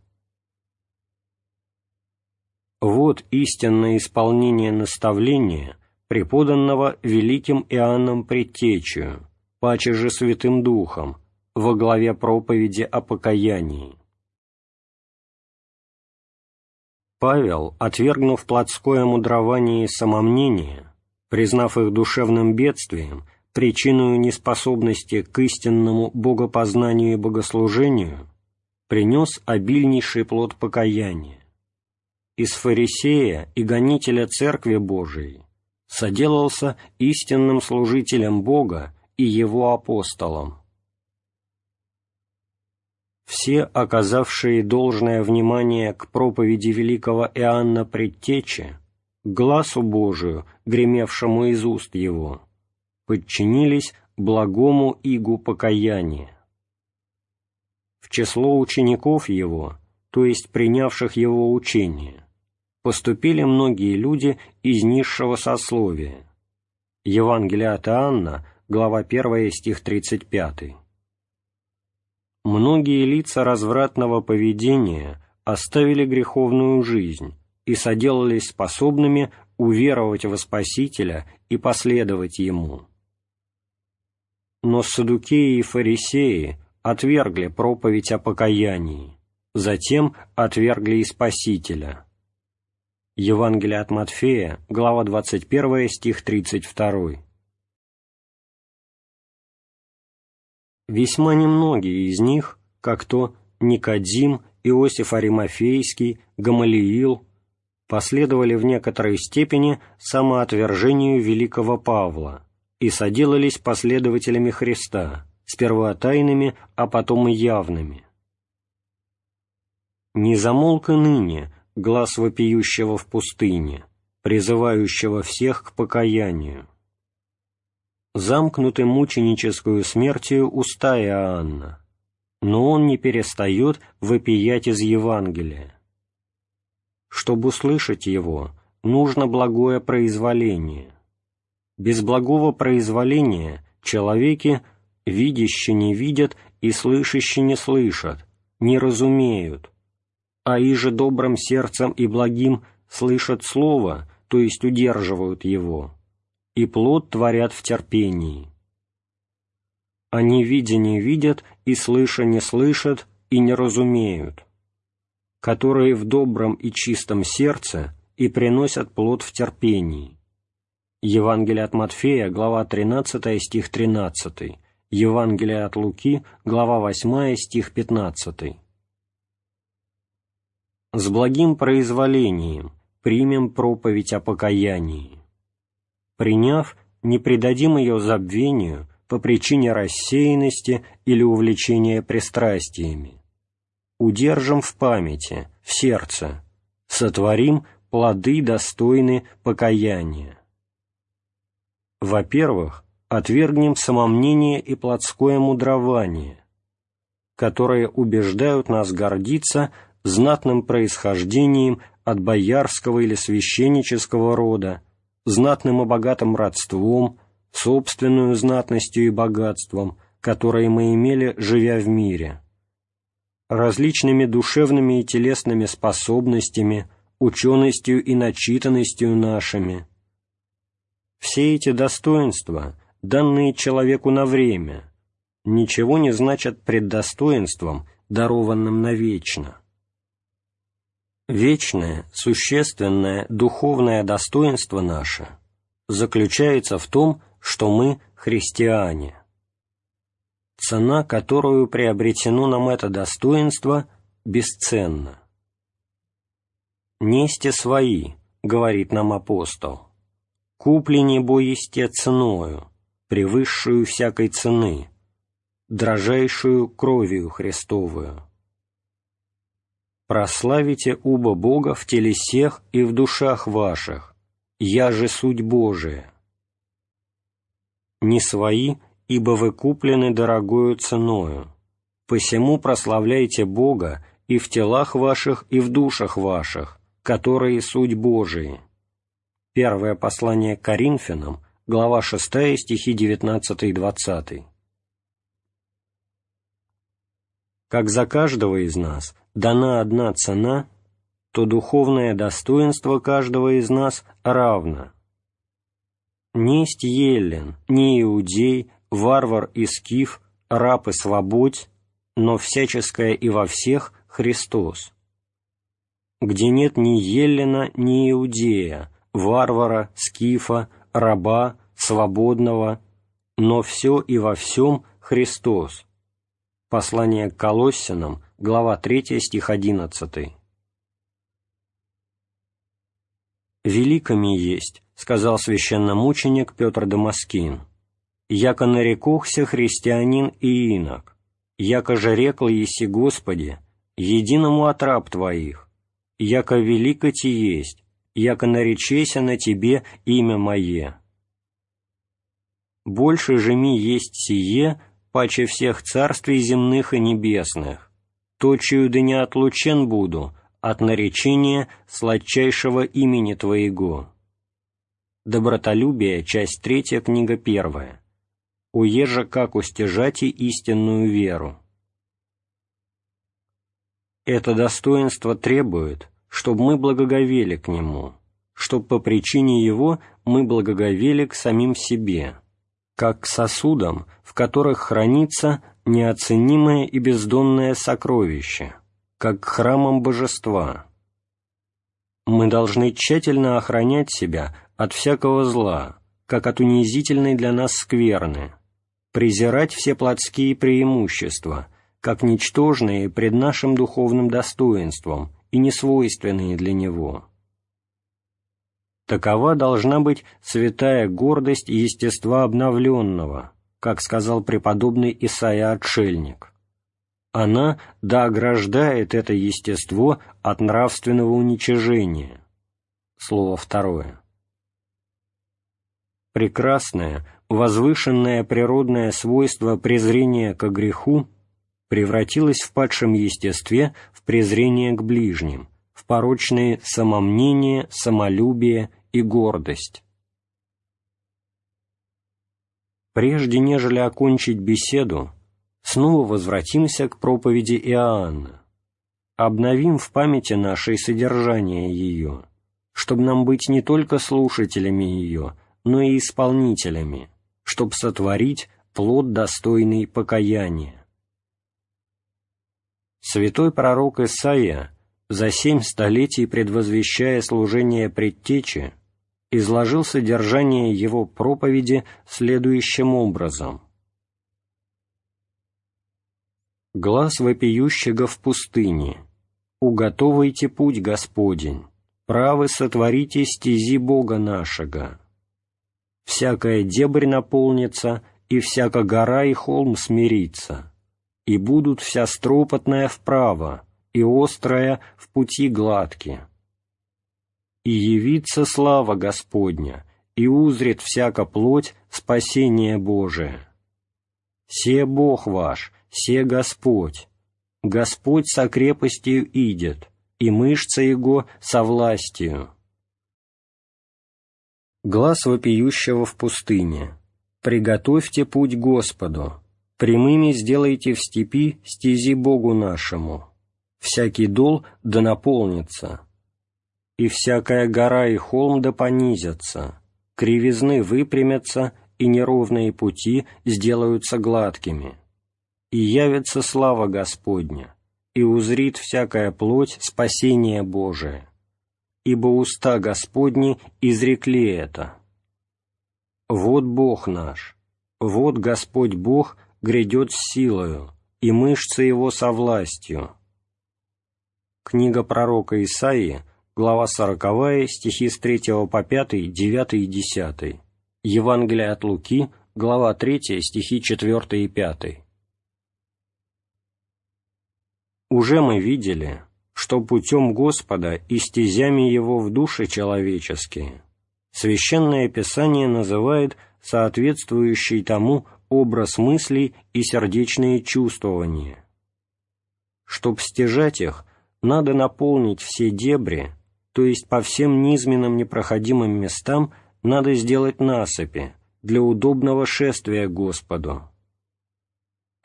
Вот истинное исполнение наставления, преподанного великим Иоанном Предтечию, паче же Святым Духом, во главе проповеди о покаянии. Павел, отвергнув плотское мудрование и самомнение, признав их душевным бедствием, причиной неспособности к истинному богопознанию и богослужению, принес обильнейший плод покаяния из фарисея и гонителя Церкви Божией соделался истинным служителем Бога и Его апостолом. Все, оказавшие должное внимание к проповеди великого Иоанна Предтечи, глазу Божию, гремевшему из уст его, подчинились благому игу покаяния. В число учеников его, то есть принявших его учение, поступили многие люди из низшего сословия. Евангелие от Иоанна, глава 1, стих 35. Многие лица развратного поведения оставили греховную жизнь и соделались способными уверовать во Спасителя и последовать Ему. Но садукеи и фарисеи отвергли проповедь о покаянии, затем отвергли и Спасителя. Евангелие от Матфея, глава 21, стих 32. Весьма немногие из них, как то Никодим, Иосиф Аримофейский, Гамалиил, последовали в некоторой степени самоотвержению великого Павла и соделались последователями Христа, сперва тайными, а потом и явными. Не замолк и ныне глаз вопиющего в пустыне, призывающего всех к покаянию замкнуты мученическую смертью уста Иоанна, но он не перестает вопиять из Евангелия. Чтобы услышать его, нужно благое произволение. Без благого произволения человеки, видящие не видят и слышащие не слышат, не разумеют, а иже добрым сердцем и благим слышат слово, то есть удерживают его и плод творят в терпении. Они, видя, не видят, и слыша, не слышат, и не разумеют, которые в добром и чистом сердце и приносят плод в терпении. Евангелие от Матфея, глава 13, стих 13, Евангелие от Луки, глава 8, стих 15. С благим произволением примем проповедь о покаянии. Приняв, не придадим ее забвению по причине рассеянности или увлечения пристрастиями. Удержим в памяти, в сердце, сотворим плоды достойны покаяния. Во-первых, отвергнем самомнение и плотское мудрование, которые убеждают нас гордиться знатным происхождением от боярского или священнического рода, знатным и богатым родством, собственную знатностью и богатством, которые мы имели, живя в мире, различными душевными и телесными способностями, ученостью и начитанностью нашими. Все эти достоинства, данные человеку на время, ничего не значат пред достоинством, дарованным навечно. Вечное, существенное, духовное достоинство наше заключается в том, что мы христиане. Цена, которую приобретено нам это достоинство, бесценна. «Несте свои», — говорит нам апостол, — «куплене боисте ценою, превысшую всякой цены, дрожайшую кровью Христовую» прославите уба Бога в теле всех и в душах ваших, я же суть Божия. Не свои, ибо вы куплены дорогою ценою, посему прославляйте Бога и в телах ваших, и в душах ваших, которые суть Божии. Первое послание к Коринфянам, глава 6, стихи 19 и 20. Как за каждого из нас дана одна цена, то духовное достоинство каждого из нас равно. Несть еллин, не иудей, варвар и скиф, раб и свободь, но всяческое и во всех Христос. Где нет ни еллина, ни иудея, варвара, скифа, раба, свободного, но все и во всем Христос. Послание к Колоссянам, глава 3, стих 11. «Великими есть», — сказал священномученик Петр Дамаскин, «яко нарекохся христианин и инок, яко же рекл еси Господи, единому от раб Твоих, яко велико Ти есть, яко наречеся на Тебе имя Мое. Больше же ми есть сие, паче всех царствий земных и небесных, точию не отлучен буду от наречения сладчайшего имени Твоего». Добротолюбие, часть третья, книга первая. «Уежа как устяжати истинную веру». Это достоинство требует, чтобы мы благоговели к Нему, чтобы по причине Его мы благоговели к самим себе, как к сосудам, в которых хранится неоценимое и бездонное сокровище, как к храмам божества. Мы должны тщательно охранять себя от всякого зла, как от унизительной для нас скверны, презирать все плотские преимущества, как ничтожные пред нашим духовным достоинством и несвойственные для него. Такова должна быть святая гордость естества обновленного, как сказал преподобный Исаия Отшельник. Она да ограждает это естество от нравственного уничижения. Слово второе. Прекрасное, возвышенное природное свойство презрения к греху превратилось в падшем естестве в презрение к ближним, в порочные самомнение, самолюбие и гордость. Прежде нежели окончить беседу, снова возвратимся к проповеди Иоанна. Обновим в памяти нашей содержание ее, чтобы нам быть не только слушателями ее, но и исполнителями, чтобы сотворить плод достойный покаяния. Святой пророк Исаия, за семь столетий предвозвещая служение предтечи, изложил содержание его проповеди следующим образом. «Глаз вопиющего в пустыне, уготовайте путь Господень, правы сотворите стези Бога нашего. Всякая дебрь наполнится, и всяка гора и холм смирится, и будут вся стропотная вправо, и острая в пути гладкие и явится слава Господня, и узрит всяко плоть спасение Божие. Се Бог ваш, се Господь, Господь со крепостью идет, и мышца Его со властью. Глаз вопиющего в пустыне. Приготовьте путь Господу, прямыми сделайте в степи стези Богу нашему. Всякий дол да наполнится, и всякая гора и холм да понизятся, кривизны выпрямятся, и неровные пути сделаются гладкими. И явится слава Господня, и узрит всякая плоть спасение Божие, ибо уста Господни изрекли это. Вот Бог наш, вот Господь Бог грядет с силою, и мышцы Его со властью. Книга пророка Исаии, глава 40, стихи с 3 по 5, 9 и 10. Евангелие от Луки, глава 3, стихи 4 и 5. Уже мы видели, что путем Господа и стезями Его в душе человеческие Священное Писание называет соответствующий тому образ мыслей и сердечные чувствования. Чтоб стяжать их, надо наполнить все дебри, то есть по всем низменным непроходимым местам надо сделать насыпи для удобного шествия Господу.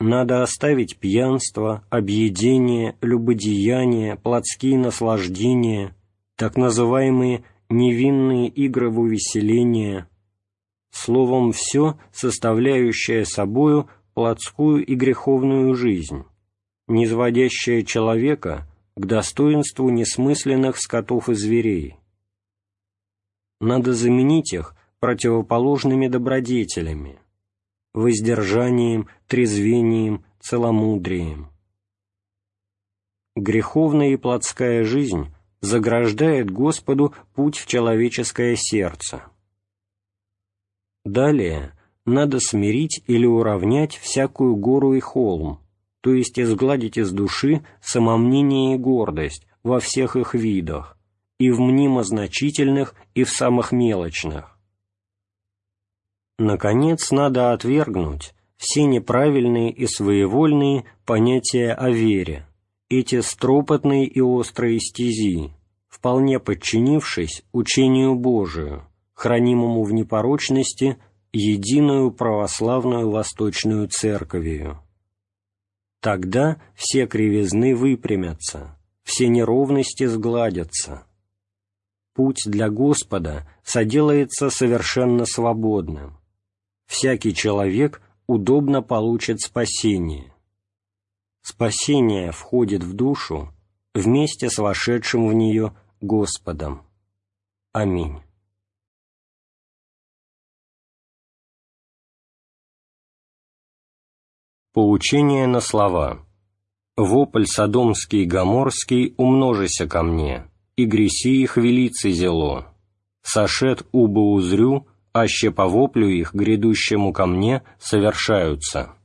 Надо оставить пьянство, объедение, любодеяние, плотские наслаждения, так называемые невинные игры в увеселение, словом, все, составляющее собою плотскую и греховную жизнь, низводящее человека к достоинству несмысленных скотов и зверей. Надо заменить их противоположными добродетелями, воздержанием, трезвением, целомудрием. Греховная и плотская жизнь заграждает Господу путь в человеческое сердце. Далее надо смирить или уравнять всякую гору и холм, то есть изгладить из души самомнение и гордость во всех их видах, и в мнимо значительных, и в самых мелочных. Наконец, надо отвергнуть все неправильные и своевольные понятия о вере, эти стропотные и острые стези, вполне подчинившись учению Божию, хранимому в непорочности единую православную Восточную Церковью. Тогда все кривизны выпрямятся, все неровности сгладятся. Путь для Господа соделается совершенно свободным. Всякий человек удобно получит спасение. Спасение входит в душу вместе с вошедшим в нее Господом. Аминь. Поучение на слова. «Вопль содомский и гоморский, умножися ко мне, и греси их велицы зело. Сошед убо узрю, аще по воплю их, грядущему ко мне, совершаются».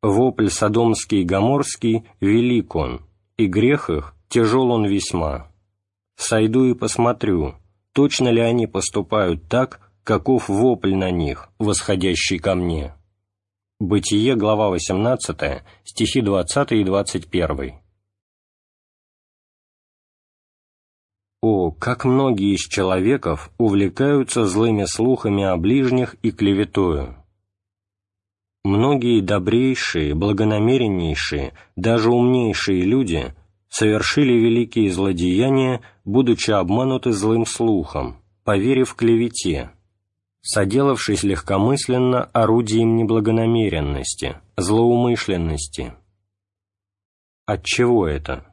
Вопль содомский и гоморский велик он, и грех их тяжел он весьма. Сойду и посмотрю, точно ли они поступают так, каков вопль на них, восходящий ко мне. Бытие, глава 18, стихи 20 и 21. О, как многие из человеков увлекаются злыми слухами о ближних и клеветою! Многие добрейшие, благонамереннейшие, даже умнейшие люди совершили великие злодеяния, будучи обмануты злым слухом, поверив клевете, соделавшись легкомысленно орудием неблагонамеренности, злоумышленности. От чего это?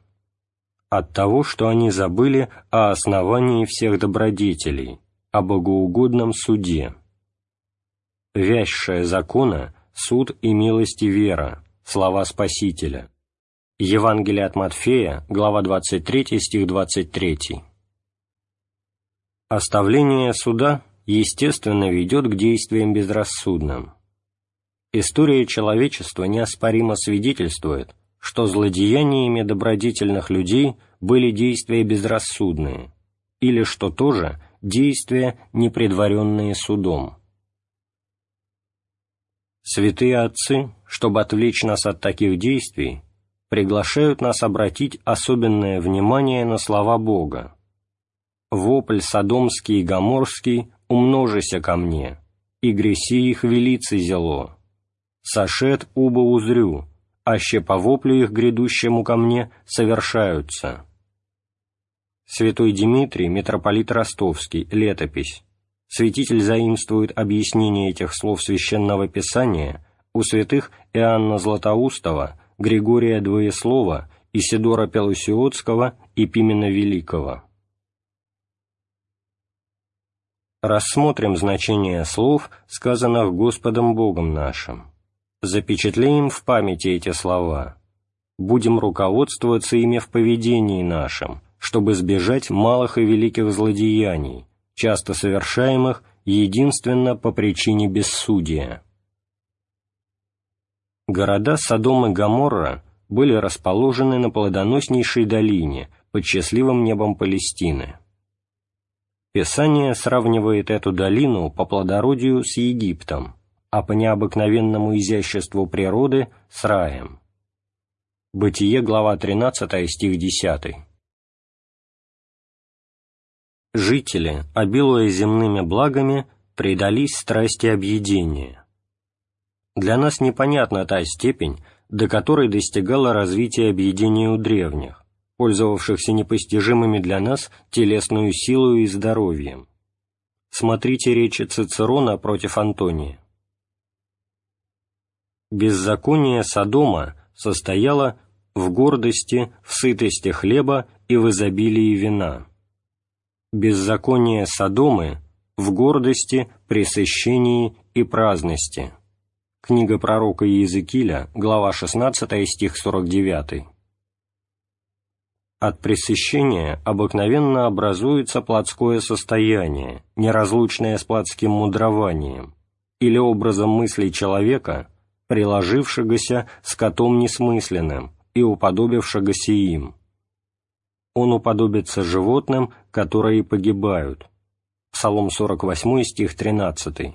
От того, что они забыли о основании всех добродетелей, о богоугодном суде. Вязшая закона – суд и милость и вера, слова Спасителя. Евангелие от Матфея, глава 23, стих 23. Оставление суда естественно ведет к действиям безрассудным. История человечества неоспоримо свидетельствует, что злодеяниями добродетельных людей были действия безрассудные, или, что тоже, действия, непредваренные судом. Святые отцы, чтобы отвлечь нас от таких действий, приглашают нас обратить особенное внимание на слова Бога. «Вопль содомский и гоморский умножися ко мне, и греси их велицы зело. Сошед уба узрю, аще по воплю их грядущему ко мне совершаются». Святой Дмитрий, митрополит Ростовский, летопись. Святитель заимствует объяснение этих слов Священного Писания у святых Иоанна Златоустова, Григория Двоеслова, Исидора Пелусиотского и Пимена Великого. Рассмотрим значение слов, сказанных Господом Богом нашим. Запечатлеем в памяти эти слова. Будем руководствоваться ими в поведении нашем, чтобы сбежать малых и великих злодеяний, часто совершаемых единственно по причине бессудия. Города Содом и Гоморра были расположены на плодоноснейшей долине под счастливым небом Палестины. Писание сравнивает эту долину по плодородию с Египтом, а по необыкновенному изяществу природы с раем. Бытие, глава 13, стих 10. Жители, обилуя земными благами, предались страсти объедения. Для нас непонятна та степень, до которой достигало развитие объедения у древних, пользовавшихся непостижимыми для нас телесную силу и здоровьем. Смотрите речи Цицерона против Антония. Беззаконие Содома состояло в гордости, в сытости хлеба и в изобилии вина. Беззаконие Содомы в гордости, пресыщении и праздности. Книга пророка Иезекииля, глава 16, стих 49. От пресыщения обыкновенно образуется плотское состояние, неразлучное с плотским мудрованием, или образом мыслей человека, приложившегося с котом несмысленным и уподобившегося им. Он уподобится животным, которые погибают. Псалом 48, стих 13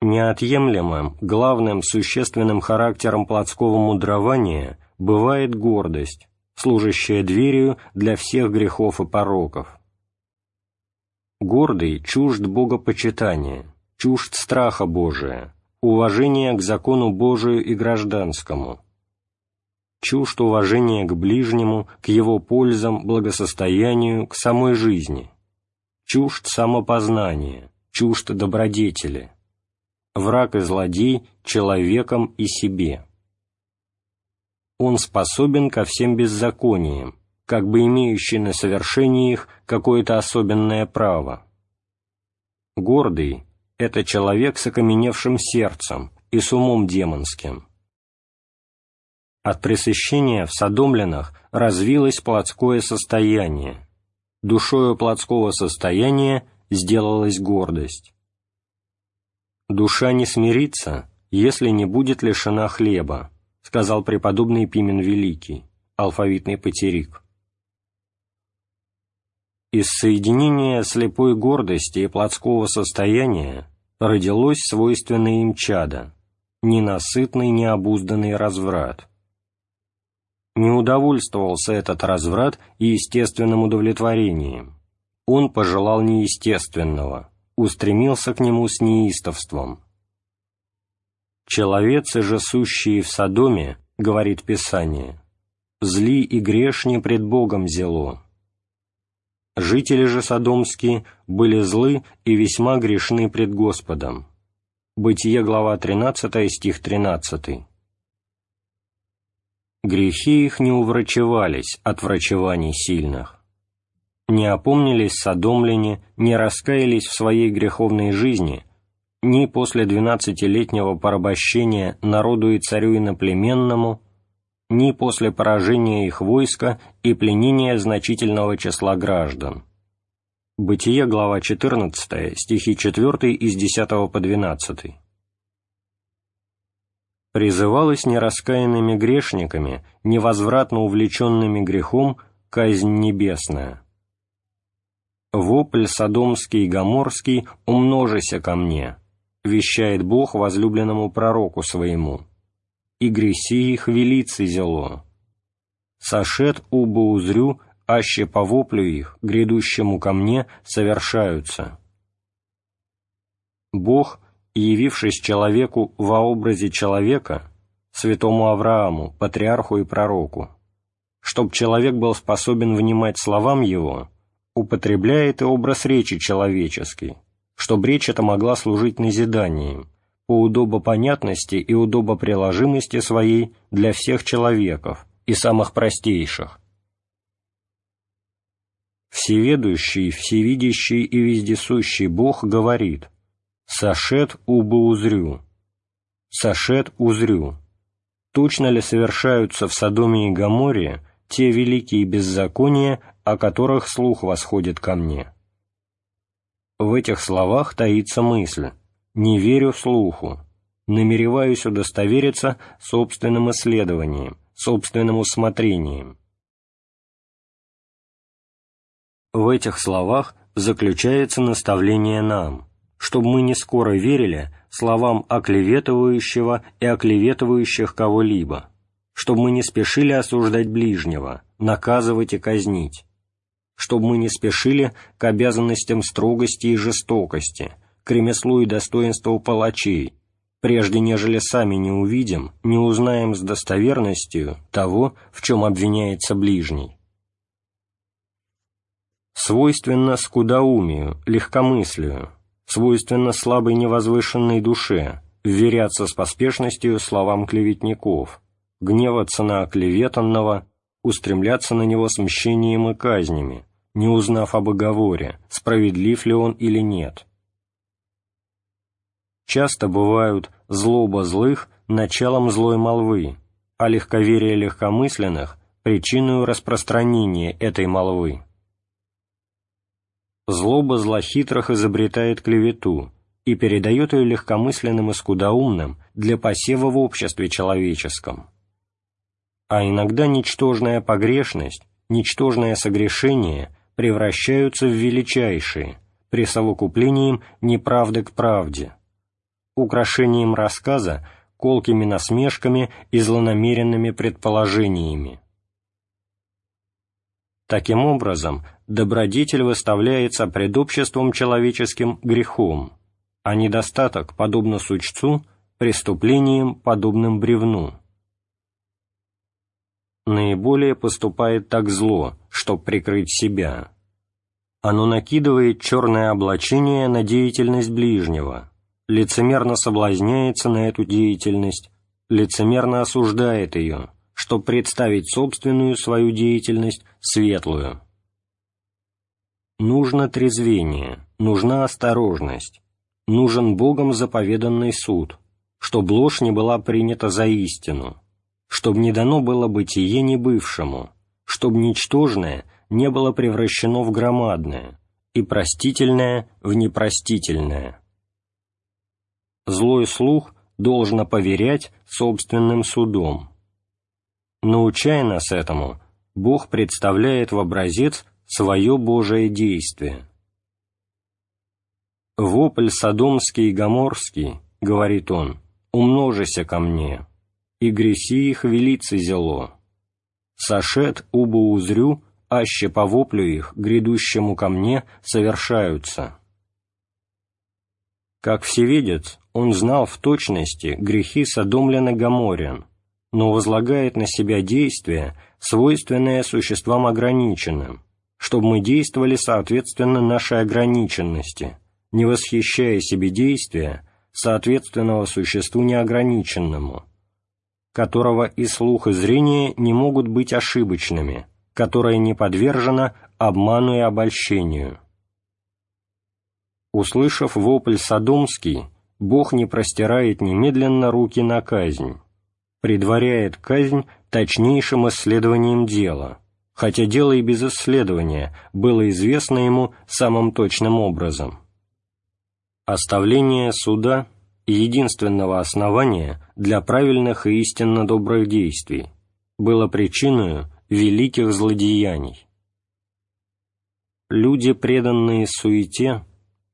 Неотъемлемым, главным, существенным характером плотского мудрования бывает гордость, служащая дверью для всех грехов и пороков. Гордый чужд богопочитания, чужд страха Божия, уважения к закону Божию и гражданскому. чужд уважения к ближнему, к его пользам, благосостоянию, к самой жизни, чужд самопознания, чужд добродетели, враг и злодей человеком и себе. Он способен ко всем беззакониям, как бы имеющий на совершение их какое-то особенное право. Гордый — это человек с окаменевшим сердцем и с умом демонским. От пресыщения в содомленных развилось плотское состояние, душою плотского состояния сделалась гордость. «Душа не смирится, если не будет лишена хлеба», сказал преподобный Пимен Великий, алфавитный потерик. Из соединения слепой гордости и плотского состояния родилось свойственное им чадо, ненасытный необузданный разврат. Не удовольствовался этот разврат и естественным удовлетворением. Он пожелал неестественного, устремился к нему с неистовством. «Человецы же сущие в Содоме, — говорит Писание, — зли и грешни пред Богом зело. Жители же содомские были злы и весьма грешны пред Господом». Бытие, глава 13, стих 13. Грехи их не уврачевались от врачеваний сильных. Не опомнились содомляне, не раскаялись в своей греховной жизни — ни после двенадцатилетнего порабощения народу и царю иноплеменному, ни после поражения их войска и пленения значительного числа граждан. Бытие, глава 14, стихи 4 из 10 по 12. Призывалось нераскаянными грешниками, невозвратно увлеченными грехом, казнь небесная. «Вопль содомский и гоморский, умножися ко мне», вещает Бог возлюбленному пророку своему, «И греси их велицы зело. Сошед убо узрю, аще по воплю их, грядущему ко мне, совершаются». Бог, явившись человеку во образе человека, святому Аврааму, патриарху и пророку, чтоб человек был способен внимать словам его, употребляет и образ речи человеческий, чтобы речь эта могла служить назиданием, по удобопонятности и удобоприложимости своей для всех человеков и самых простейших. Всеведущий, всевидящий и вездесущий Бог говорит «Сошед убо узрю», «Сошед узрю». Точно ли совершаются в Содоме и Гоморе те великие беззакония, о которых слух восходит ко мне?» В этих словах таится мысль. «не верю слуху», намереваюсь удостовериться собственным исследованием, собственным усмотрением. В этих словах заключается наставление нам, чтобы мы не скоро верили словам оклеветывающего и оклеветывающих кого-либо, чтобы мы не спешили осуждать ближнего, наказывать и казнить, чтобы мы не спешили к обязанностям строгости и жестокости, к ремеслу и достоинству палачей, прежде нежели сами не увидим, не узнаем с достоверностью того, в чем обвиняется ближний. Свойственно скудоумию, легкомыслию, свойственно слабой невозвышенной душе, вверяться с поспешностью словам клеветников, гневаться на оклеветанного, устремляться на него с мщением и казнями, не узнав об оговоре, справедлив ли он или нет. Часто бывают злоба злых началом злой молвы, а легковерие легкомысленных – причиной распространения этой молвы. Злоба злохитрых изобретает клевету и передает ее легкомысленным и скудоумным для посева в обществе человеческом а иногда ничтожная погрешность, ничтожное согрешение превращаются в величайшие, присовокуплением неправды к правде, украшением рассказа колкими насмешками и злонамеренными предположениями. Таким образом, добродетель выставляется пред обществом человеческим грехом, а недостаток, подобно сучцу, преступлением, подобным бревну. Наиболее поступает так зло, чтоб прикрыть себя. Оно накидывает черное облачение на деятельность ближнего, лицемерно соблазняется на эту деятельность, лицемерно осуждает ее, чтобы представить собственную свою деятельность светлую. Нужно трезвение, нужна осторожность, нужен Богом заповеданный суд, чтоб ложь не была принята за истину, чтоб не дано было бытие небывшему, чтоб ничтожное не было превращено в громадное и простительное в непростительное. Злой слух должно поверять собственным судом. Научая нас этому, Бог представляет в образец свое Божие действие. «Вопль Содомский и Гоморский, — говорит он, — умножися ко мне, и греси их велицы зело. Сошет, убо узрю, аще по воплю их, грядущему ко мне, совершаются». Как всевидец, он знал в точности грехи Содомлян и Гоморян, но возлагает на себя действия, свойственные существам ограниченным, чтобы мы действовали соответственно нашей ограниченности, не восхищая себе действия, соответственного существу неограниченному, которого и слух, и зрение не могут быть ошибочными, которое не подвержено обману и обольщению. Услышав вопль Содомский, Бог не простирает немедленно руки на казнь, предваряет казнь точнейшим исследованием дела, хотя дело и без исследования было известно ему самым точным образом. Оставление суда – единственного основания для правильных и истинно добрых действий было причиной великих злодеяний. Люди, преданные суете,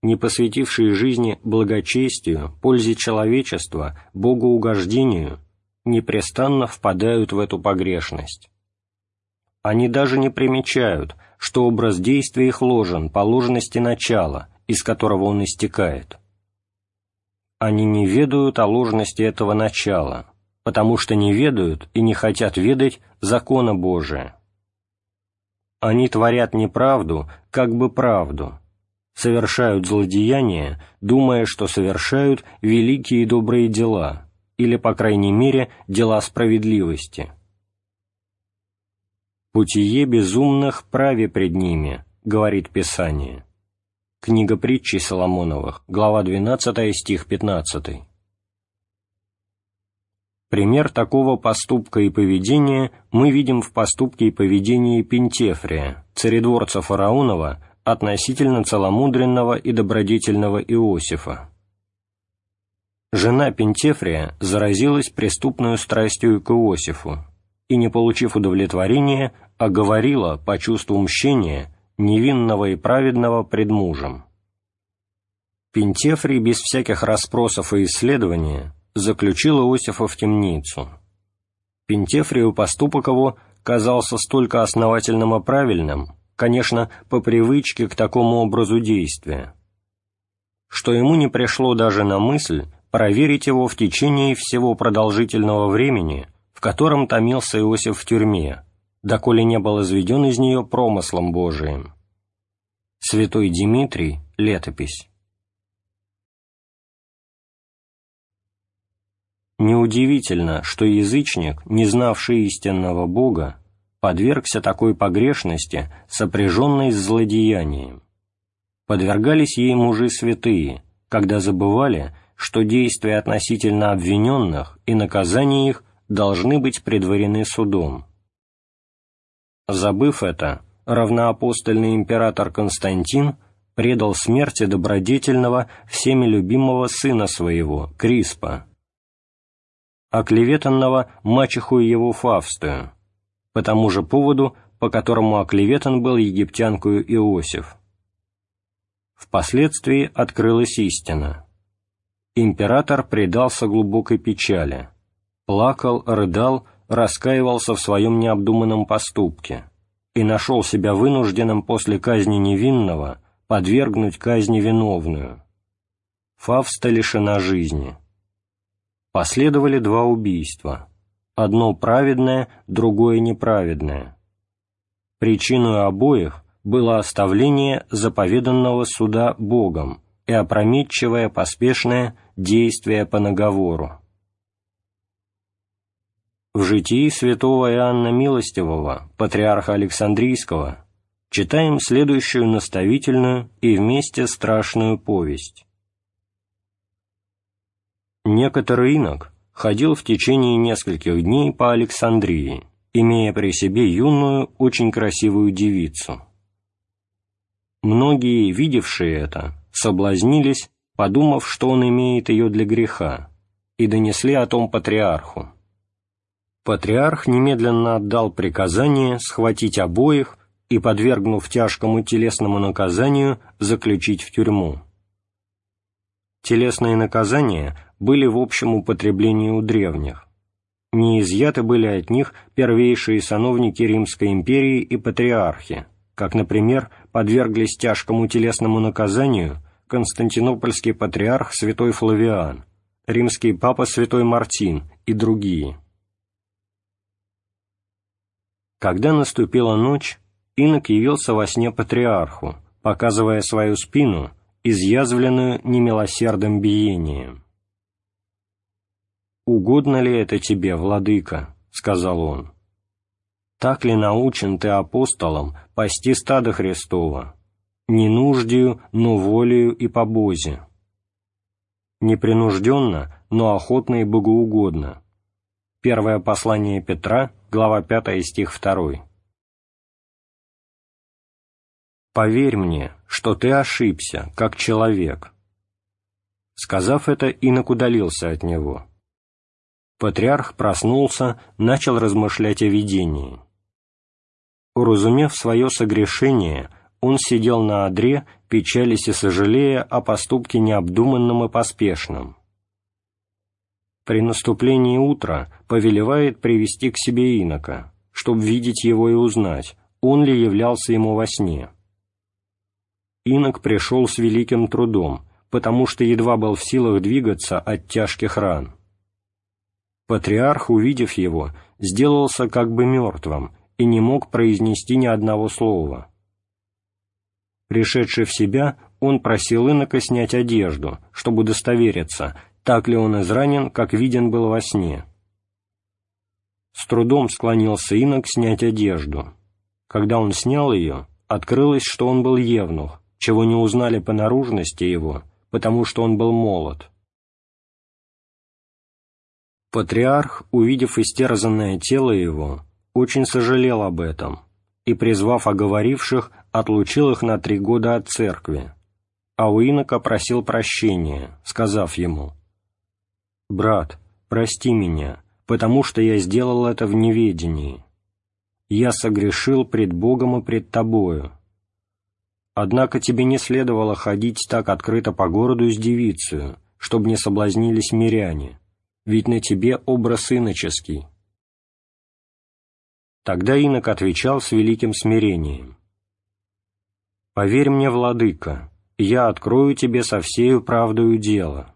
не посвятившие жизни благочестию, пользе человечества, богоугождению, непрестанно впадают в эту погрешность. Они даже не примечают, что образ действия их ложен по ложности начала, из которого он истекает. Они не ведают о ложности этого начала, потому что не ведают и не хотят ведать закона Божия. Они творят неправду, как бы правду, совершают злодеяния, думая, что совершают великие добрые дела, или, по крайней мере, дела справедливости. «Путие безумных праве пред ними», — говорит Писание. Книга притчи Соломоновых, глава 12, стих 15. Пример такого поступка и поведения мы видим в поступке и поведении Пентефрия, царедворца фараонова, относительно целомудренного и добродетельного Иосифа. Жена Пентефрия заразилась преступную страстью к Иосифу и, не получив удовлетворения, оговорила по чувству мщения невинного и праведного пред мужем. Пентефрий без всяких расспросов и исследования заключил Иосифа в темницу. Пентефрию поступок его казался столько основательным и правильным, конечно, по привычке к такому образу действия, что ему не пришло даже на мысль проверить его в течение всего продолжительного времени, в котором томился Иосиф в тюрьме, доколе не был изведен из нее промыслом Божиим. Святой Дмитрий, летопись. Неудивительно, что язычник, не знавший истинного Бога, подвергся такой погрешности, сопряженной с злодеянием. Подвергались ей мужи святые, когда забывали, что действия относительно обвиненных и наказания их должны быть предварены судом. Забыв это, равноапостольный император Константин предал смерти добродетельного, всеми любимого сына своего, Криспа, оклеветанного мачеху его Фавстую, по тому же поводу, по которому оклеветан был египтянкою Иосиф. Впоследствии открылась истина. Император предался глубокой печали, плакал, рыдал, раскаивался в своем необдуманном поступке и нашел себя вынужденным после казни невинного подвергнуть казни виновную. Фавста лишена жизни. Последовали два убийства – одно праведное, другое неправедное. Причиной обоих было оставление заповеданного суда Богом и опрометчивое поспешное действие по наговору. В житии святого Иоанна Милостивого, патриарха Александрийского, читаем следующую наставительную и вместе страшную повесть. Некоторый инок ходил в течение нескольких дней по Александрии, имея при себе юную, очень красивую девицу. Многие, видевшие это, соблазнились, подумав, что он имеет ее для греха, и донесли о том патриарху. Патриарх немедленно отдал приказание схватить обоих и, подвергнув тяжкому телесному наказанию, заключить в тюрьму. Телесные наказания были в общем употреблении у древних. Не изъяты были от них первейшие сановники Римской империи и патриархи, как, например, подверглись тяжкому телесному наказанию Константинопольский патриарх святой Флавиан, римский папа святой Мартин и другие. Когда наступила ночь, инок явился во сне патриарху, показывая свою спину, изъязвленную немилосердным биением. «Угодно ли это тебе, владыка?» — сказал он. «Так ли научен ты апостолом пасти стадо Христова, не нуждию, но волею и по Бозе?» Непринужденно, но охотно и богоугодно. Первое послание Петра, глава 5, стих 2. «Поверь мне, что ты ошибся, как человек». Сказав это, инок удалился от него. Патриарх проснулся, начал размышлять о видении. Уразумев свое согрешение, он сидел на одре, печались и сожалея о поступке необдуманном и поспешном при наступлении утра повелевает привести к себе инока, чтобы видеть его и узнать, он ли являлся ему во сне. Инок пришел с великим трудом, потому что едва был в силах двигаться от тяжких ран. Патриарх, увидев его, сделался как бы мертвым и не мог произнести ни одного слова. Пришедший в себя, он просил инока снять одежду, чтобы удостовериться, так ли он изранен, как виден был во сне. С трудом склонился инок снять одежду. Когда он снял ее, открылось, что он был евнух, чего не узнали по наружности его, потому что он был молод. Патриарх, увидев истерзанное тело его, очень сожалел об этом и, призвав оговоривших, отлучил их на три года от церкви, а у инока просил прощения, сказав ему — «Брат, прости меня, потому что я сделал это в неведении. Я согрешил пред Богом и пред тобою. Однако тебе не следовало ходить так открыто по городу с девицею, чтобы не соблазнились миряне, ведь на тебе образ иноческий». Тогда инок отвечал с великим смирением. «Поверь мне, владыка, я открою тебе со всею правдою дело»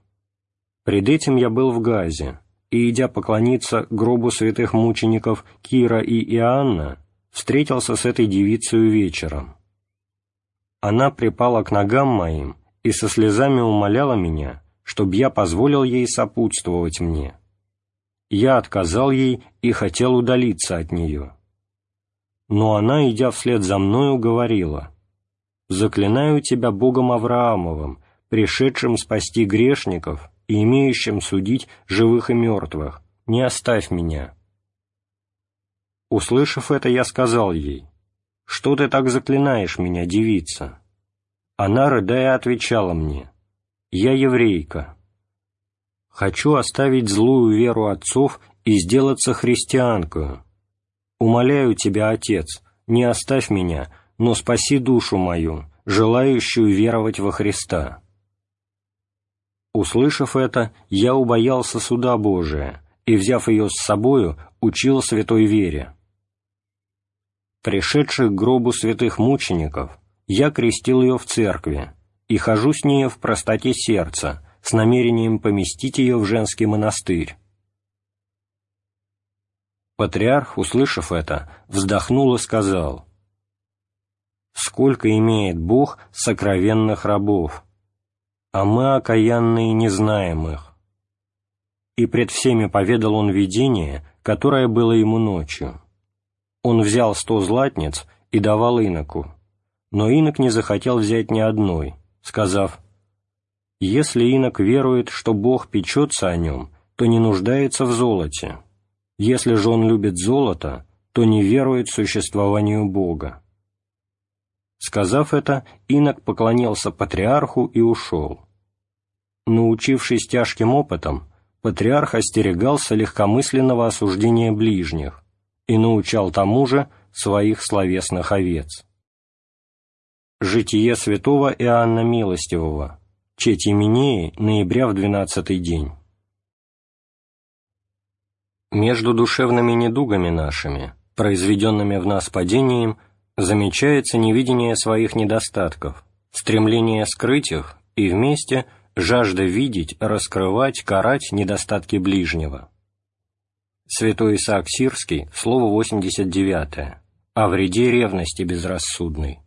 Пред этим я был в Газе, и, идя поклониться гробу святых мучеников Кира и Иоанна, встретился с этой девицей вечером. Она припала к ногам моим и со слезами умоляла меня, чтобы я позволил ей сопутствовать мне. Я отказал ей и хотел удалиться от нее. Но она, идя вслед за мною, говорила, «Заклинаю тебя Богом Авраамовым, пришедшим спасти грешников, и имеющим судить живых и мертвых, не оставь меня». Услышав это, я сказал ей, «Что ты так заклинаешь меня, девица?» Она, рыдая, отвечала мне, «Я еврейка. Хочу оставить злую веру отцов и сделаться христианкою. Умоляю тебя, Отец, не оставь меня, но спаси душу мою, желающую веровать во Христа». Услышав это, я убоялся суда Божия и, взяв ее с собою, учил святой вере. Пришедших к гробу святых мучеников, я крестил ее в церкви и хожу с нею в простоте сердца, с намерением поместить ее в женский монастырь. Патриарх, услышав это, вздохнул и сказал, «Сколько имеет Бог сокровенных рабов, а мы, окаянные, не знаем их». И пред всеми поведал он видение, которое было ему ночью. Он взял сто златниц и давал иноку, но инок не захотел взять ни одной, сказав, «Если инок верует, что Бог печется о нем, то не нуждается в золоте. Если же он любит золото, то не верует существованию Бога». Сказав это, инок поклонился патриарху и ушел. Научившись тяжким опытом, патриарх остерегался легкомысленного осуждения ближних и научал тому же своих словесных овец. Житие святого Иоанна Милостивого, Четь Именеи, ноября в двенадцатый день. Между душевными недугами нашими, произведенными в нас падением, замечается невидение своих недостатков, стремление скрыть их и вместе жажда видеть, раскрывать, карать недостатки ближнего. Святой Исаак Сирский, слово 89, о вреде ревности безрассудной.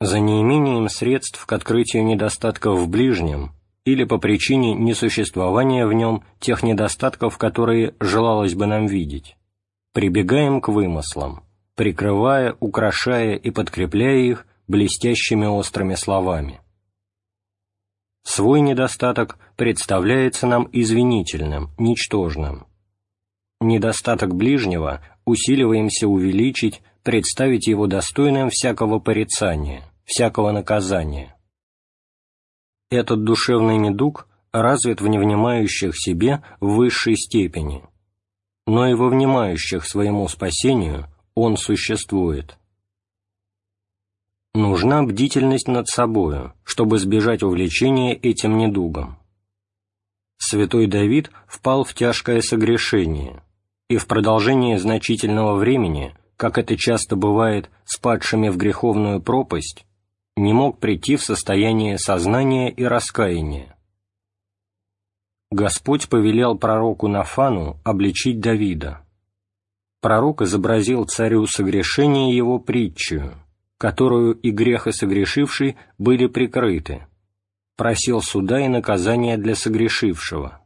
За неимением средств к открытию недостатков в ближнем или по причине несуществования в нем тех недостатков, которые желалось бы нам видеть, прибегаем к вымыслам, прикрывая, украшая и подкрепляя их блестящими острыми словами. Свой недостаток представляется нам извинительным, ничтожным. Недостаток ближнего усиливаемся увеличить, представить его достойным всякого порицания, всякого наказания. Этот душевный недуг развит в невнимающих себе в высшей степени, но и во внимающих своему спасению он существует. Нужна бдительность над собою, чтобы избежать увлечения этим недугом. Святой Давид впал в тяжкое согрешение, и в продолжение значительного времени, как это часто бывает с падшими в греховную пропасть, не мог прийти в состояние сознания и раскаяния. Господь повелел пророку Нафану обличить Давида. Пророк изобразил царю согрешение его притчью, которую и грех и согрешивший были прикрыты, просил суда и наказания для согрешившего.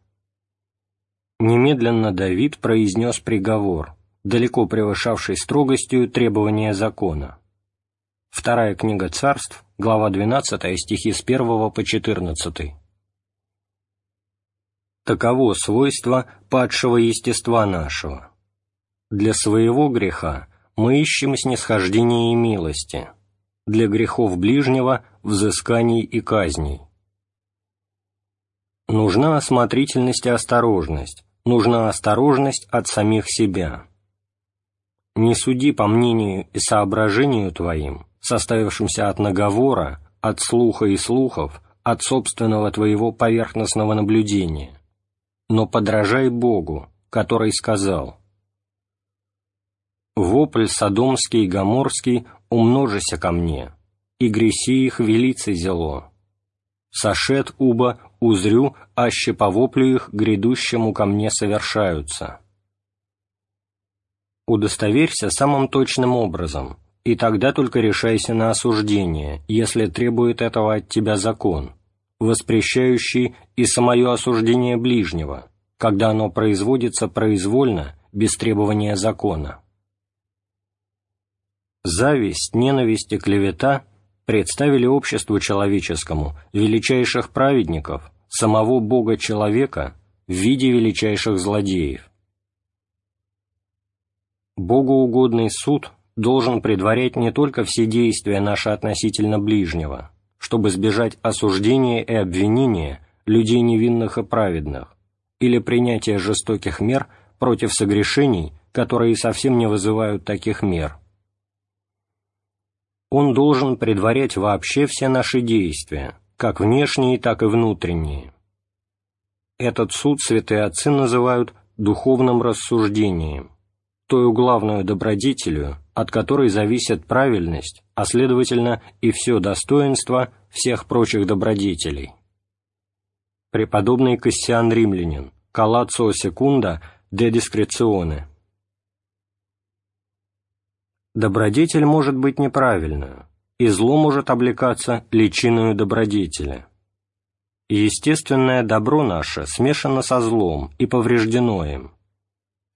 Немедленно Давид произнес приговор, далеко превышавший строгостью требования закона. Вторая книга царств, глава 12, стихи с 1 по 14. Таково свойство падшего естества нашего. Для своего греха мы ищем снисхождения и милости, для грехов ближнего – взысканий и казней. Нужна осмотрительность и осторожность, нужна осторожность от самих себя. Не суди по мнению и соображению твоим, составившимся от наговора, от слуха и слухов, от собственного твоего поверхностного наблюдения, но подражай Богу, который сказал вопль содомский и гоморский умножися ко мне, и греси их велицы зело. Сошед уба, узрю, аще по воплю их грядущему ко мне совершаются. Удостоверься самым точным образом, и тогда только решайся на осуждение, если требует этого от тебя закон, воспрещающий и самое осуждение ближнего, когда оно производится произвольно, без требования закона. Зависть, ненависть и клевета представили обществу человеческому величайших праведников, самого Бога-человека в виде величайших злодеев. Богоугодный суд должен предварять не только все действия наши относительно ближнего, чтобы избежать осуждения и обвинения людей невинных и праведных, или принятия жестоких мер против согрешений, которые совсем не вызывают таких мер – он должен предварять вообще все наши действия, как внешние, так и внутренние. Этот суд святые отцы называют духовным рассуждением, тою главную добродетелю, от которой зависит правильность, а следовательно и все достоинство всех прочих добродетелей. Преподобный Кассиан Римлянин, Калацио Секунда, de discrezione. Добродетель может быть неправильную, и зло может облекаться личиною добродетели. Естественное добро наше смешано со злом и повреждено им.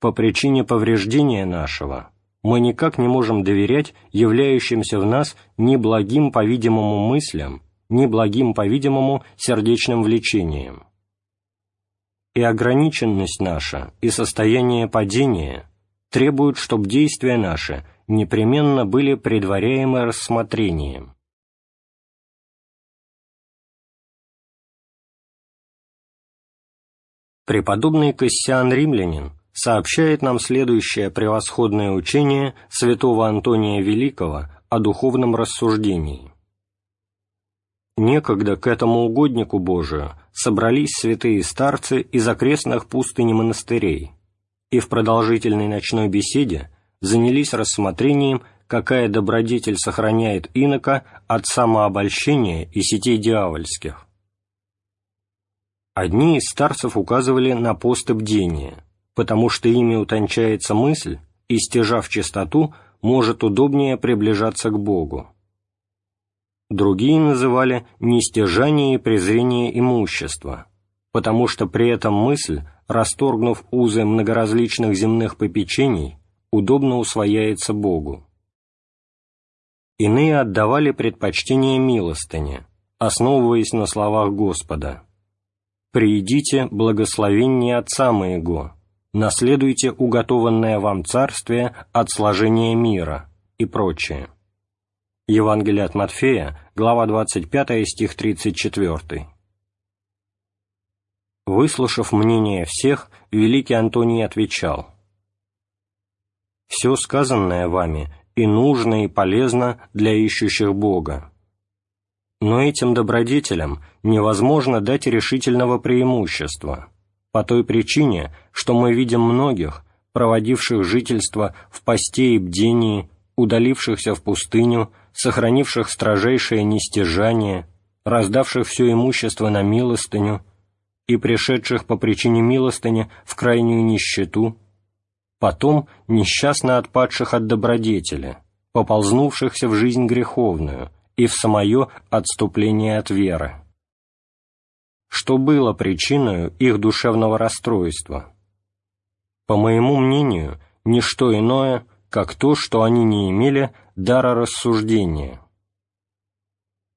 По причине повреждения нашего мы никак не можем доверять являющимся в нас ни благим, по-видимому, мыслям, ни благим, по-видимому, сердечным влечениям. И ограниченность наша, и состояние падения требуют, чтобы действия наши непременно были предваряемы рассмотрением. Преподобный Кассиан Римлянин сообщает нам следующее превосходное учение святого Антония Великого о духовном рассуждении. Некогда к этому угоднику Божию собрались святые старцы из окрестных пустынь и монастырей, и в продолжительной ночной беседе занялись рассмотрением, какая добродетель сохраняет инока от самообольщения и сетей дьявольских. Одни из старцев указывали на пост и бдение, потому что ими утончается мысль, и, стяжав чистоту, может удобнее приближаться к Богу. Другие называли нестяжание и презрение имущества, потому что при этом мысль, расторгнув узы многоразличных земных попечений, удобно усвояется Богу. Иные отдавали предпочтение милостыне, основываясь на словах Господа «Приидите благословение Отца моего, наследуйте уготованное вам царствие от сложения мира» и прочее. Евангелие от Матфея, глава 25, стих 34. Выслушав мнение всех, великий Антоний отвечал «Все сказанное вами и нужно, и полезно для ищущих Бога. Но этим добродетелям невозможно дать решительного преимущества, по той причине, что мы видим многих, проводивших жительство в посте и бдении, удалившихся в пустыню, сохранивших строжайшее нестяжание, раздавших все имущество на милостыню и пришедших по причине милостыни в крайнюю нищету, потом несчастно отпадших от добродетели, поползнувшихся в жизнь греховную и в самое отступление от веры. Что было причиной их душевного расстройства? По моему мнению, не что иное, как то, что они не имели дара рассуждения.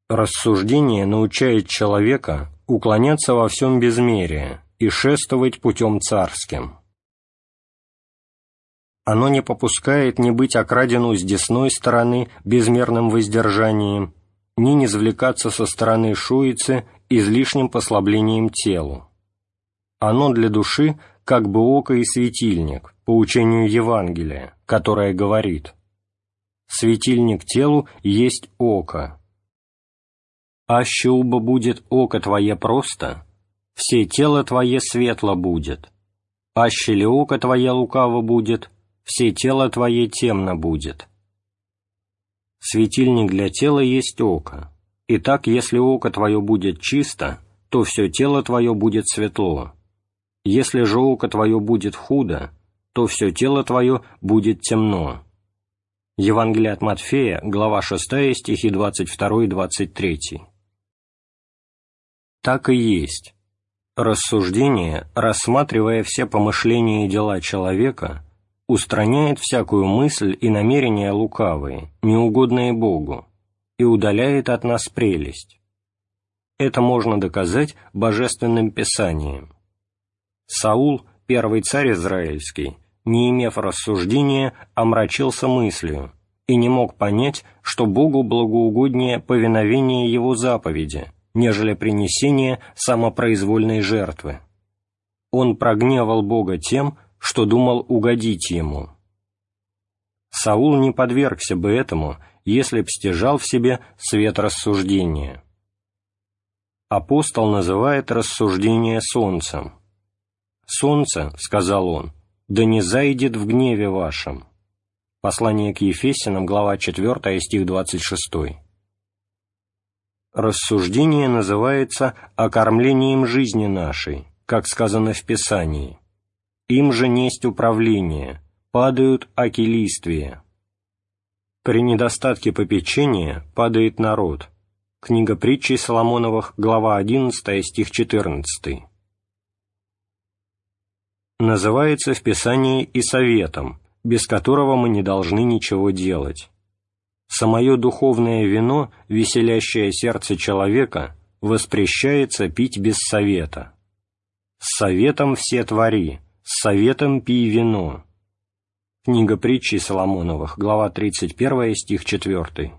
Рассуждение научает человека уклоняться во всем безмерие и шествовать путем царским. Оно не попускает ни быть окрадену с десной стороны безмерным воздержанием, ни не извлекаться со стороны шуицы излишним послаблением телу. Оно для души как бы око и светильник, по учению Евангелия, которое говорит «Светильник телу есть око». «Аще уба будет око твое просто, все тело твое светло будет, аще ли око твое лукаво будет, все тело твое темно будет». Светильник для тела есть око, и так, если око твое будет чисто, то все тело твое будет светло. Если же око твое будет худо, то все тело твое будет темно». Евангелие от Матфея, глава 6, стихи 22 и 23. Так и есть. Рассуждение, рассматривая все помышления и дела человека, устраняет всякую мысль и намерения лукавые, неугодные Богу, и удаляет от нас прелесть. Это можно доказать божественным писанием. Саул, первый царь израильский, не имев рассуждения, омрачился мыслью и не мог понять, что Богу благоугоднее повиновение Его заповеди, нежели принесение самопроизвольной жертвы. Он прогневал Бога тем, что думал угодить Ему. Саул не подвергся бы этому, если б стяжал в себе свет рассуждения. Апостол называет рассуждение солнцем. «Солнце, — сказал он, да не зайдет в гневе вашем». Послание к Ефесянам, глава 4, стих 26. Рассуждение называется окормлением жизни нашей, как сказано в Писании. Им же несть управление, падают акилиствия. При недостатке попечения падает народ. Книга притчей Соломоновых, глава 11, стих 14. Называется в Писании и советом, без которого мы не должны ничего делать. Самое духовное вино, веселящее сердце человека, воспрещается пить без совета. С советом все твори, с советом пей вино. Книга притчи Соломоновых, глава 31, стих 4.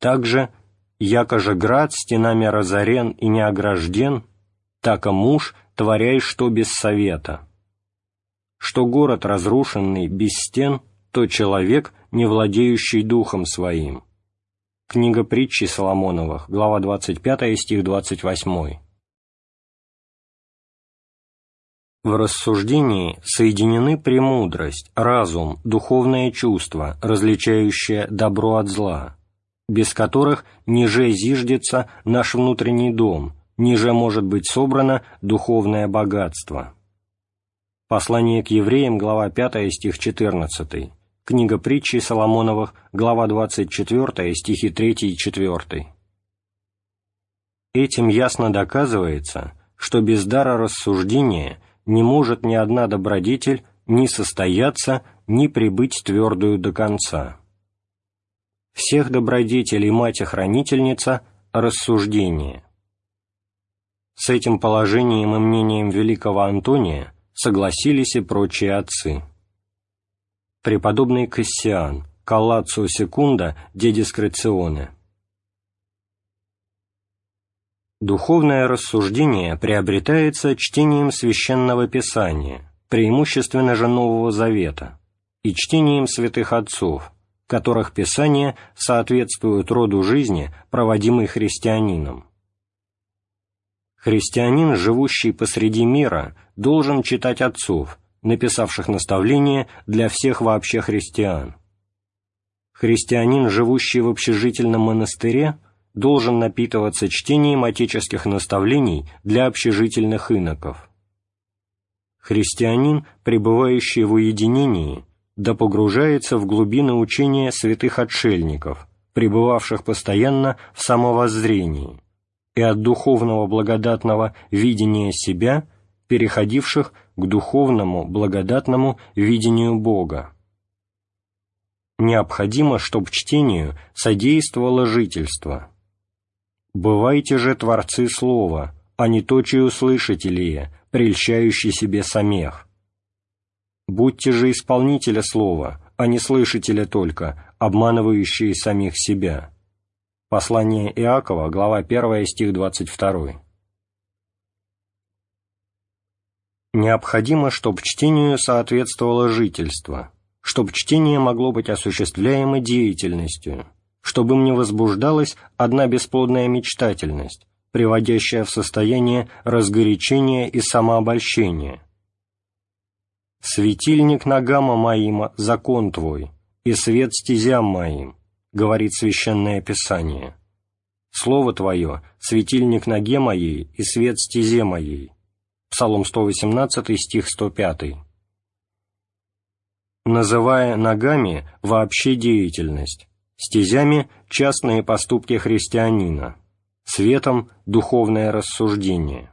Также, яко же град стенами разорен и не огражден, так и муж творяй что без совета. Что город разрушенный без стен, то человек, не владеющий духом своим. Книга притчи Соломоновых, глава 25, стих 28. В рассуждении соединены премудрость, разум, духовное чувство, различающее добро от зла, без которых ниже зиждется наш внутренний дом, ниже может быть собрано духовное богатство. Послание к евреям, глава 5, стих 14. Книга притчи Соломоновых, глава 24, стихи 3 и 4. Этим ясно доказывается, что без дара рассуждения – не может ни одна добродетель ни состояться, ни прибыть твердую до конца. Всех добродетелей мать-охранительница – рассуждение. С этим положением и мнением великого Антония согласились и прочие отцы. Преподобный Кассиан, Каллацио Секунда, де Дискреционе – Духовное рассуждение приобретается чтением священного писания, преимущественно же Нового Завета, и чтением святых отцов, которых писания соответствуют роду жизни, проводимой христианином. Христианин, живущий посреди мира, должен читать отцов, написавших наставления для всех вообще христиан. Христианин, живущий в общежительном монастыре, должен напитываться чтением отеческих наставлений для общежительных иноков. Христианин, пребывающий в уединении, да погружается в глубины учения святых отшельников, пребывавших постоянно в самовоззрении, и от духовного благодатного видения себя, переходивших к духовному благодатному видению Бога. Необходимо, чтобы чтению содействовало жительство – Бывайте же творцы слова, а не точию слышателие, прельщающие себе самех. Будьте же исполнителя слова, а не слышателя только, обманывающие самих себя. Послание Иакова, глава 1, стих 22. Необходимо, чтобы чтению соответствовало жительство, чтобы чтение могло быть осуществляемо деятельностью, чтобы мне возбуждалась одна бесплодная мечтательность, приводящая в состояние разгорячения и самообольщения. «Светильник ногама моим — закон твой, и свет стезям моим», — говорит Священное Писание. «Слово Твое — светильник ноге моей и свет стезе моей». Псалом 118, стих 105. Называя ногами вообще деятельность, стезями – частные поступки христианина, светом – духовное рассуждение.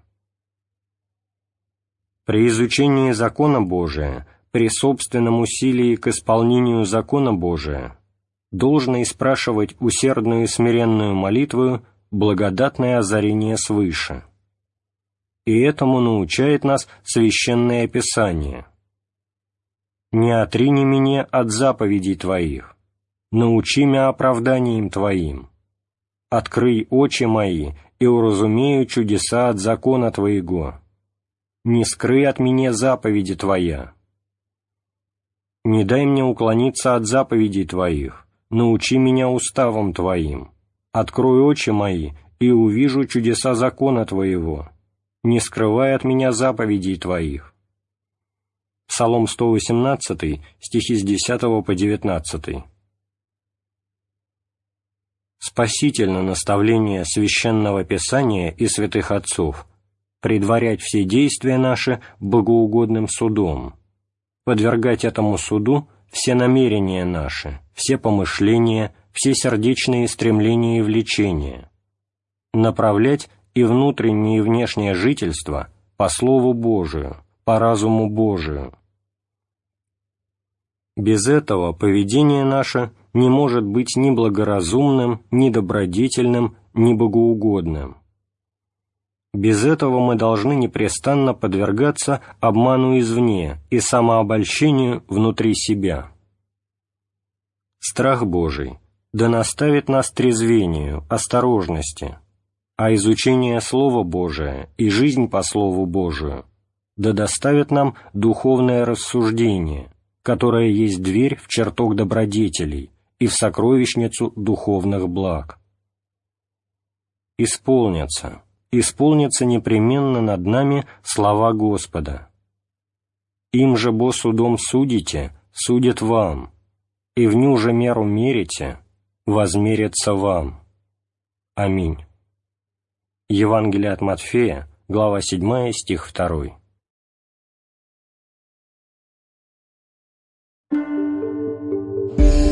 При изучении закона Божия, при собственном усилии к исполнению закона Божия, должно испрашивать усердную и смиренную молитву благодатное озарение свыше. И этому научает нас Священное Писание. «Не отрини меня от заповедей Твоих, научи мя оправданием Твоим. Открый очи мои, и уразумею чудеса от закона Твоего. Не скрый от меня заповеди Твоя. Не дай мне уклониться от заповедей Твоих, научи меня уставом Твоим. Открой очи мои, и увижу чудеса закона Твоего. Не скрывай от меня заповедей Твоих. Псалом 118, стихи с 10 по 19 спасительно наставление Священного Писания и святых Отцов, предварять все действия наши богоугодным судом, подвергать этому суду все намерения наши, все помышления, все сердечные стремления и влечения, направлять и внутреннее и внешнее жительство по Слову Божию, по разуму Божию. Без этого поведение наше не может быть ни благоразумным, ни добродетельным, ни богоугодным. Без этого мы должны непрестанно подвергаться обману извне и самообольщению внутри себя. Страх Божий да наставит нас трезвению, осторожности, а изучение Слова Божия и жизнь по Слову Божию да доставит нам духовное рассуждение, которое есть дверь в чертог добродетелей и в сокровищницу духовных благ. Исполнятся, исполнятся непременно над нами слова Господа. Им же бо судом судите, судят вам, и в ню же меру мерите, возмерится вам. Аминь. Евангелие от Матфея, глава 7, стих 2.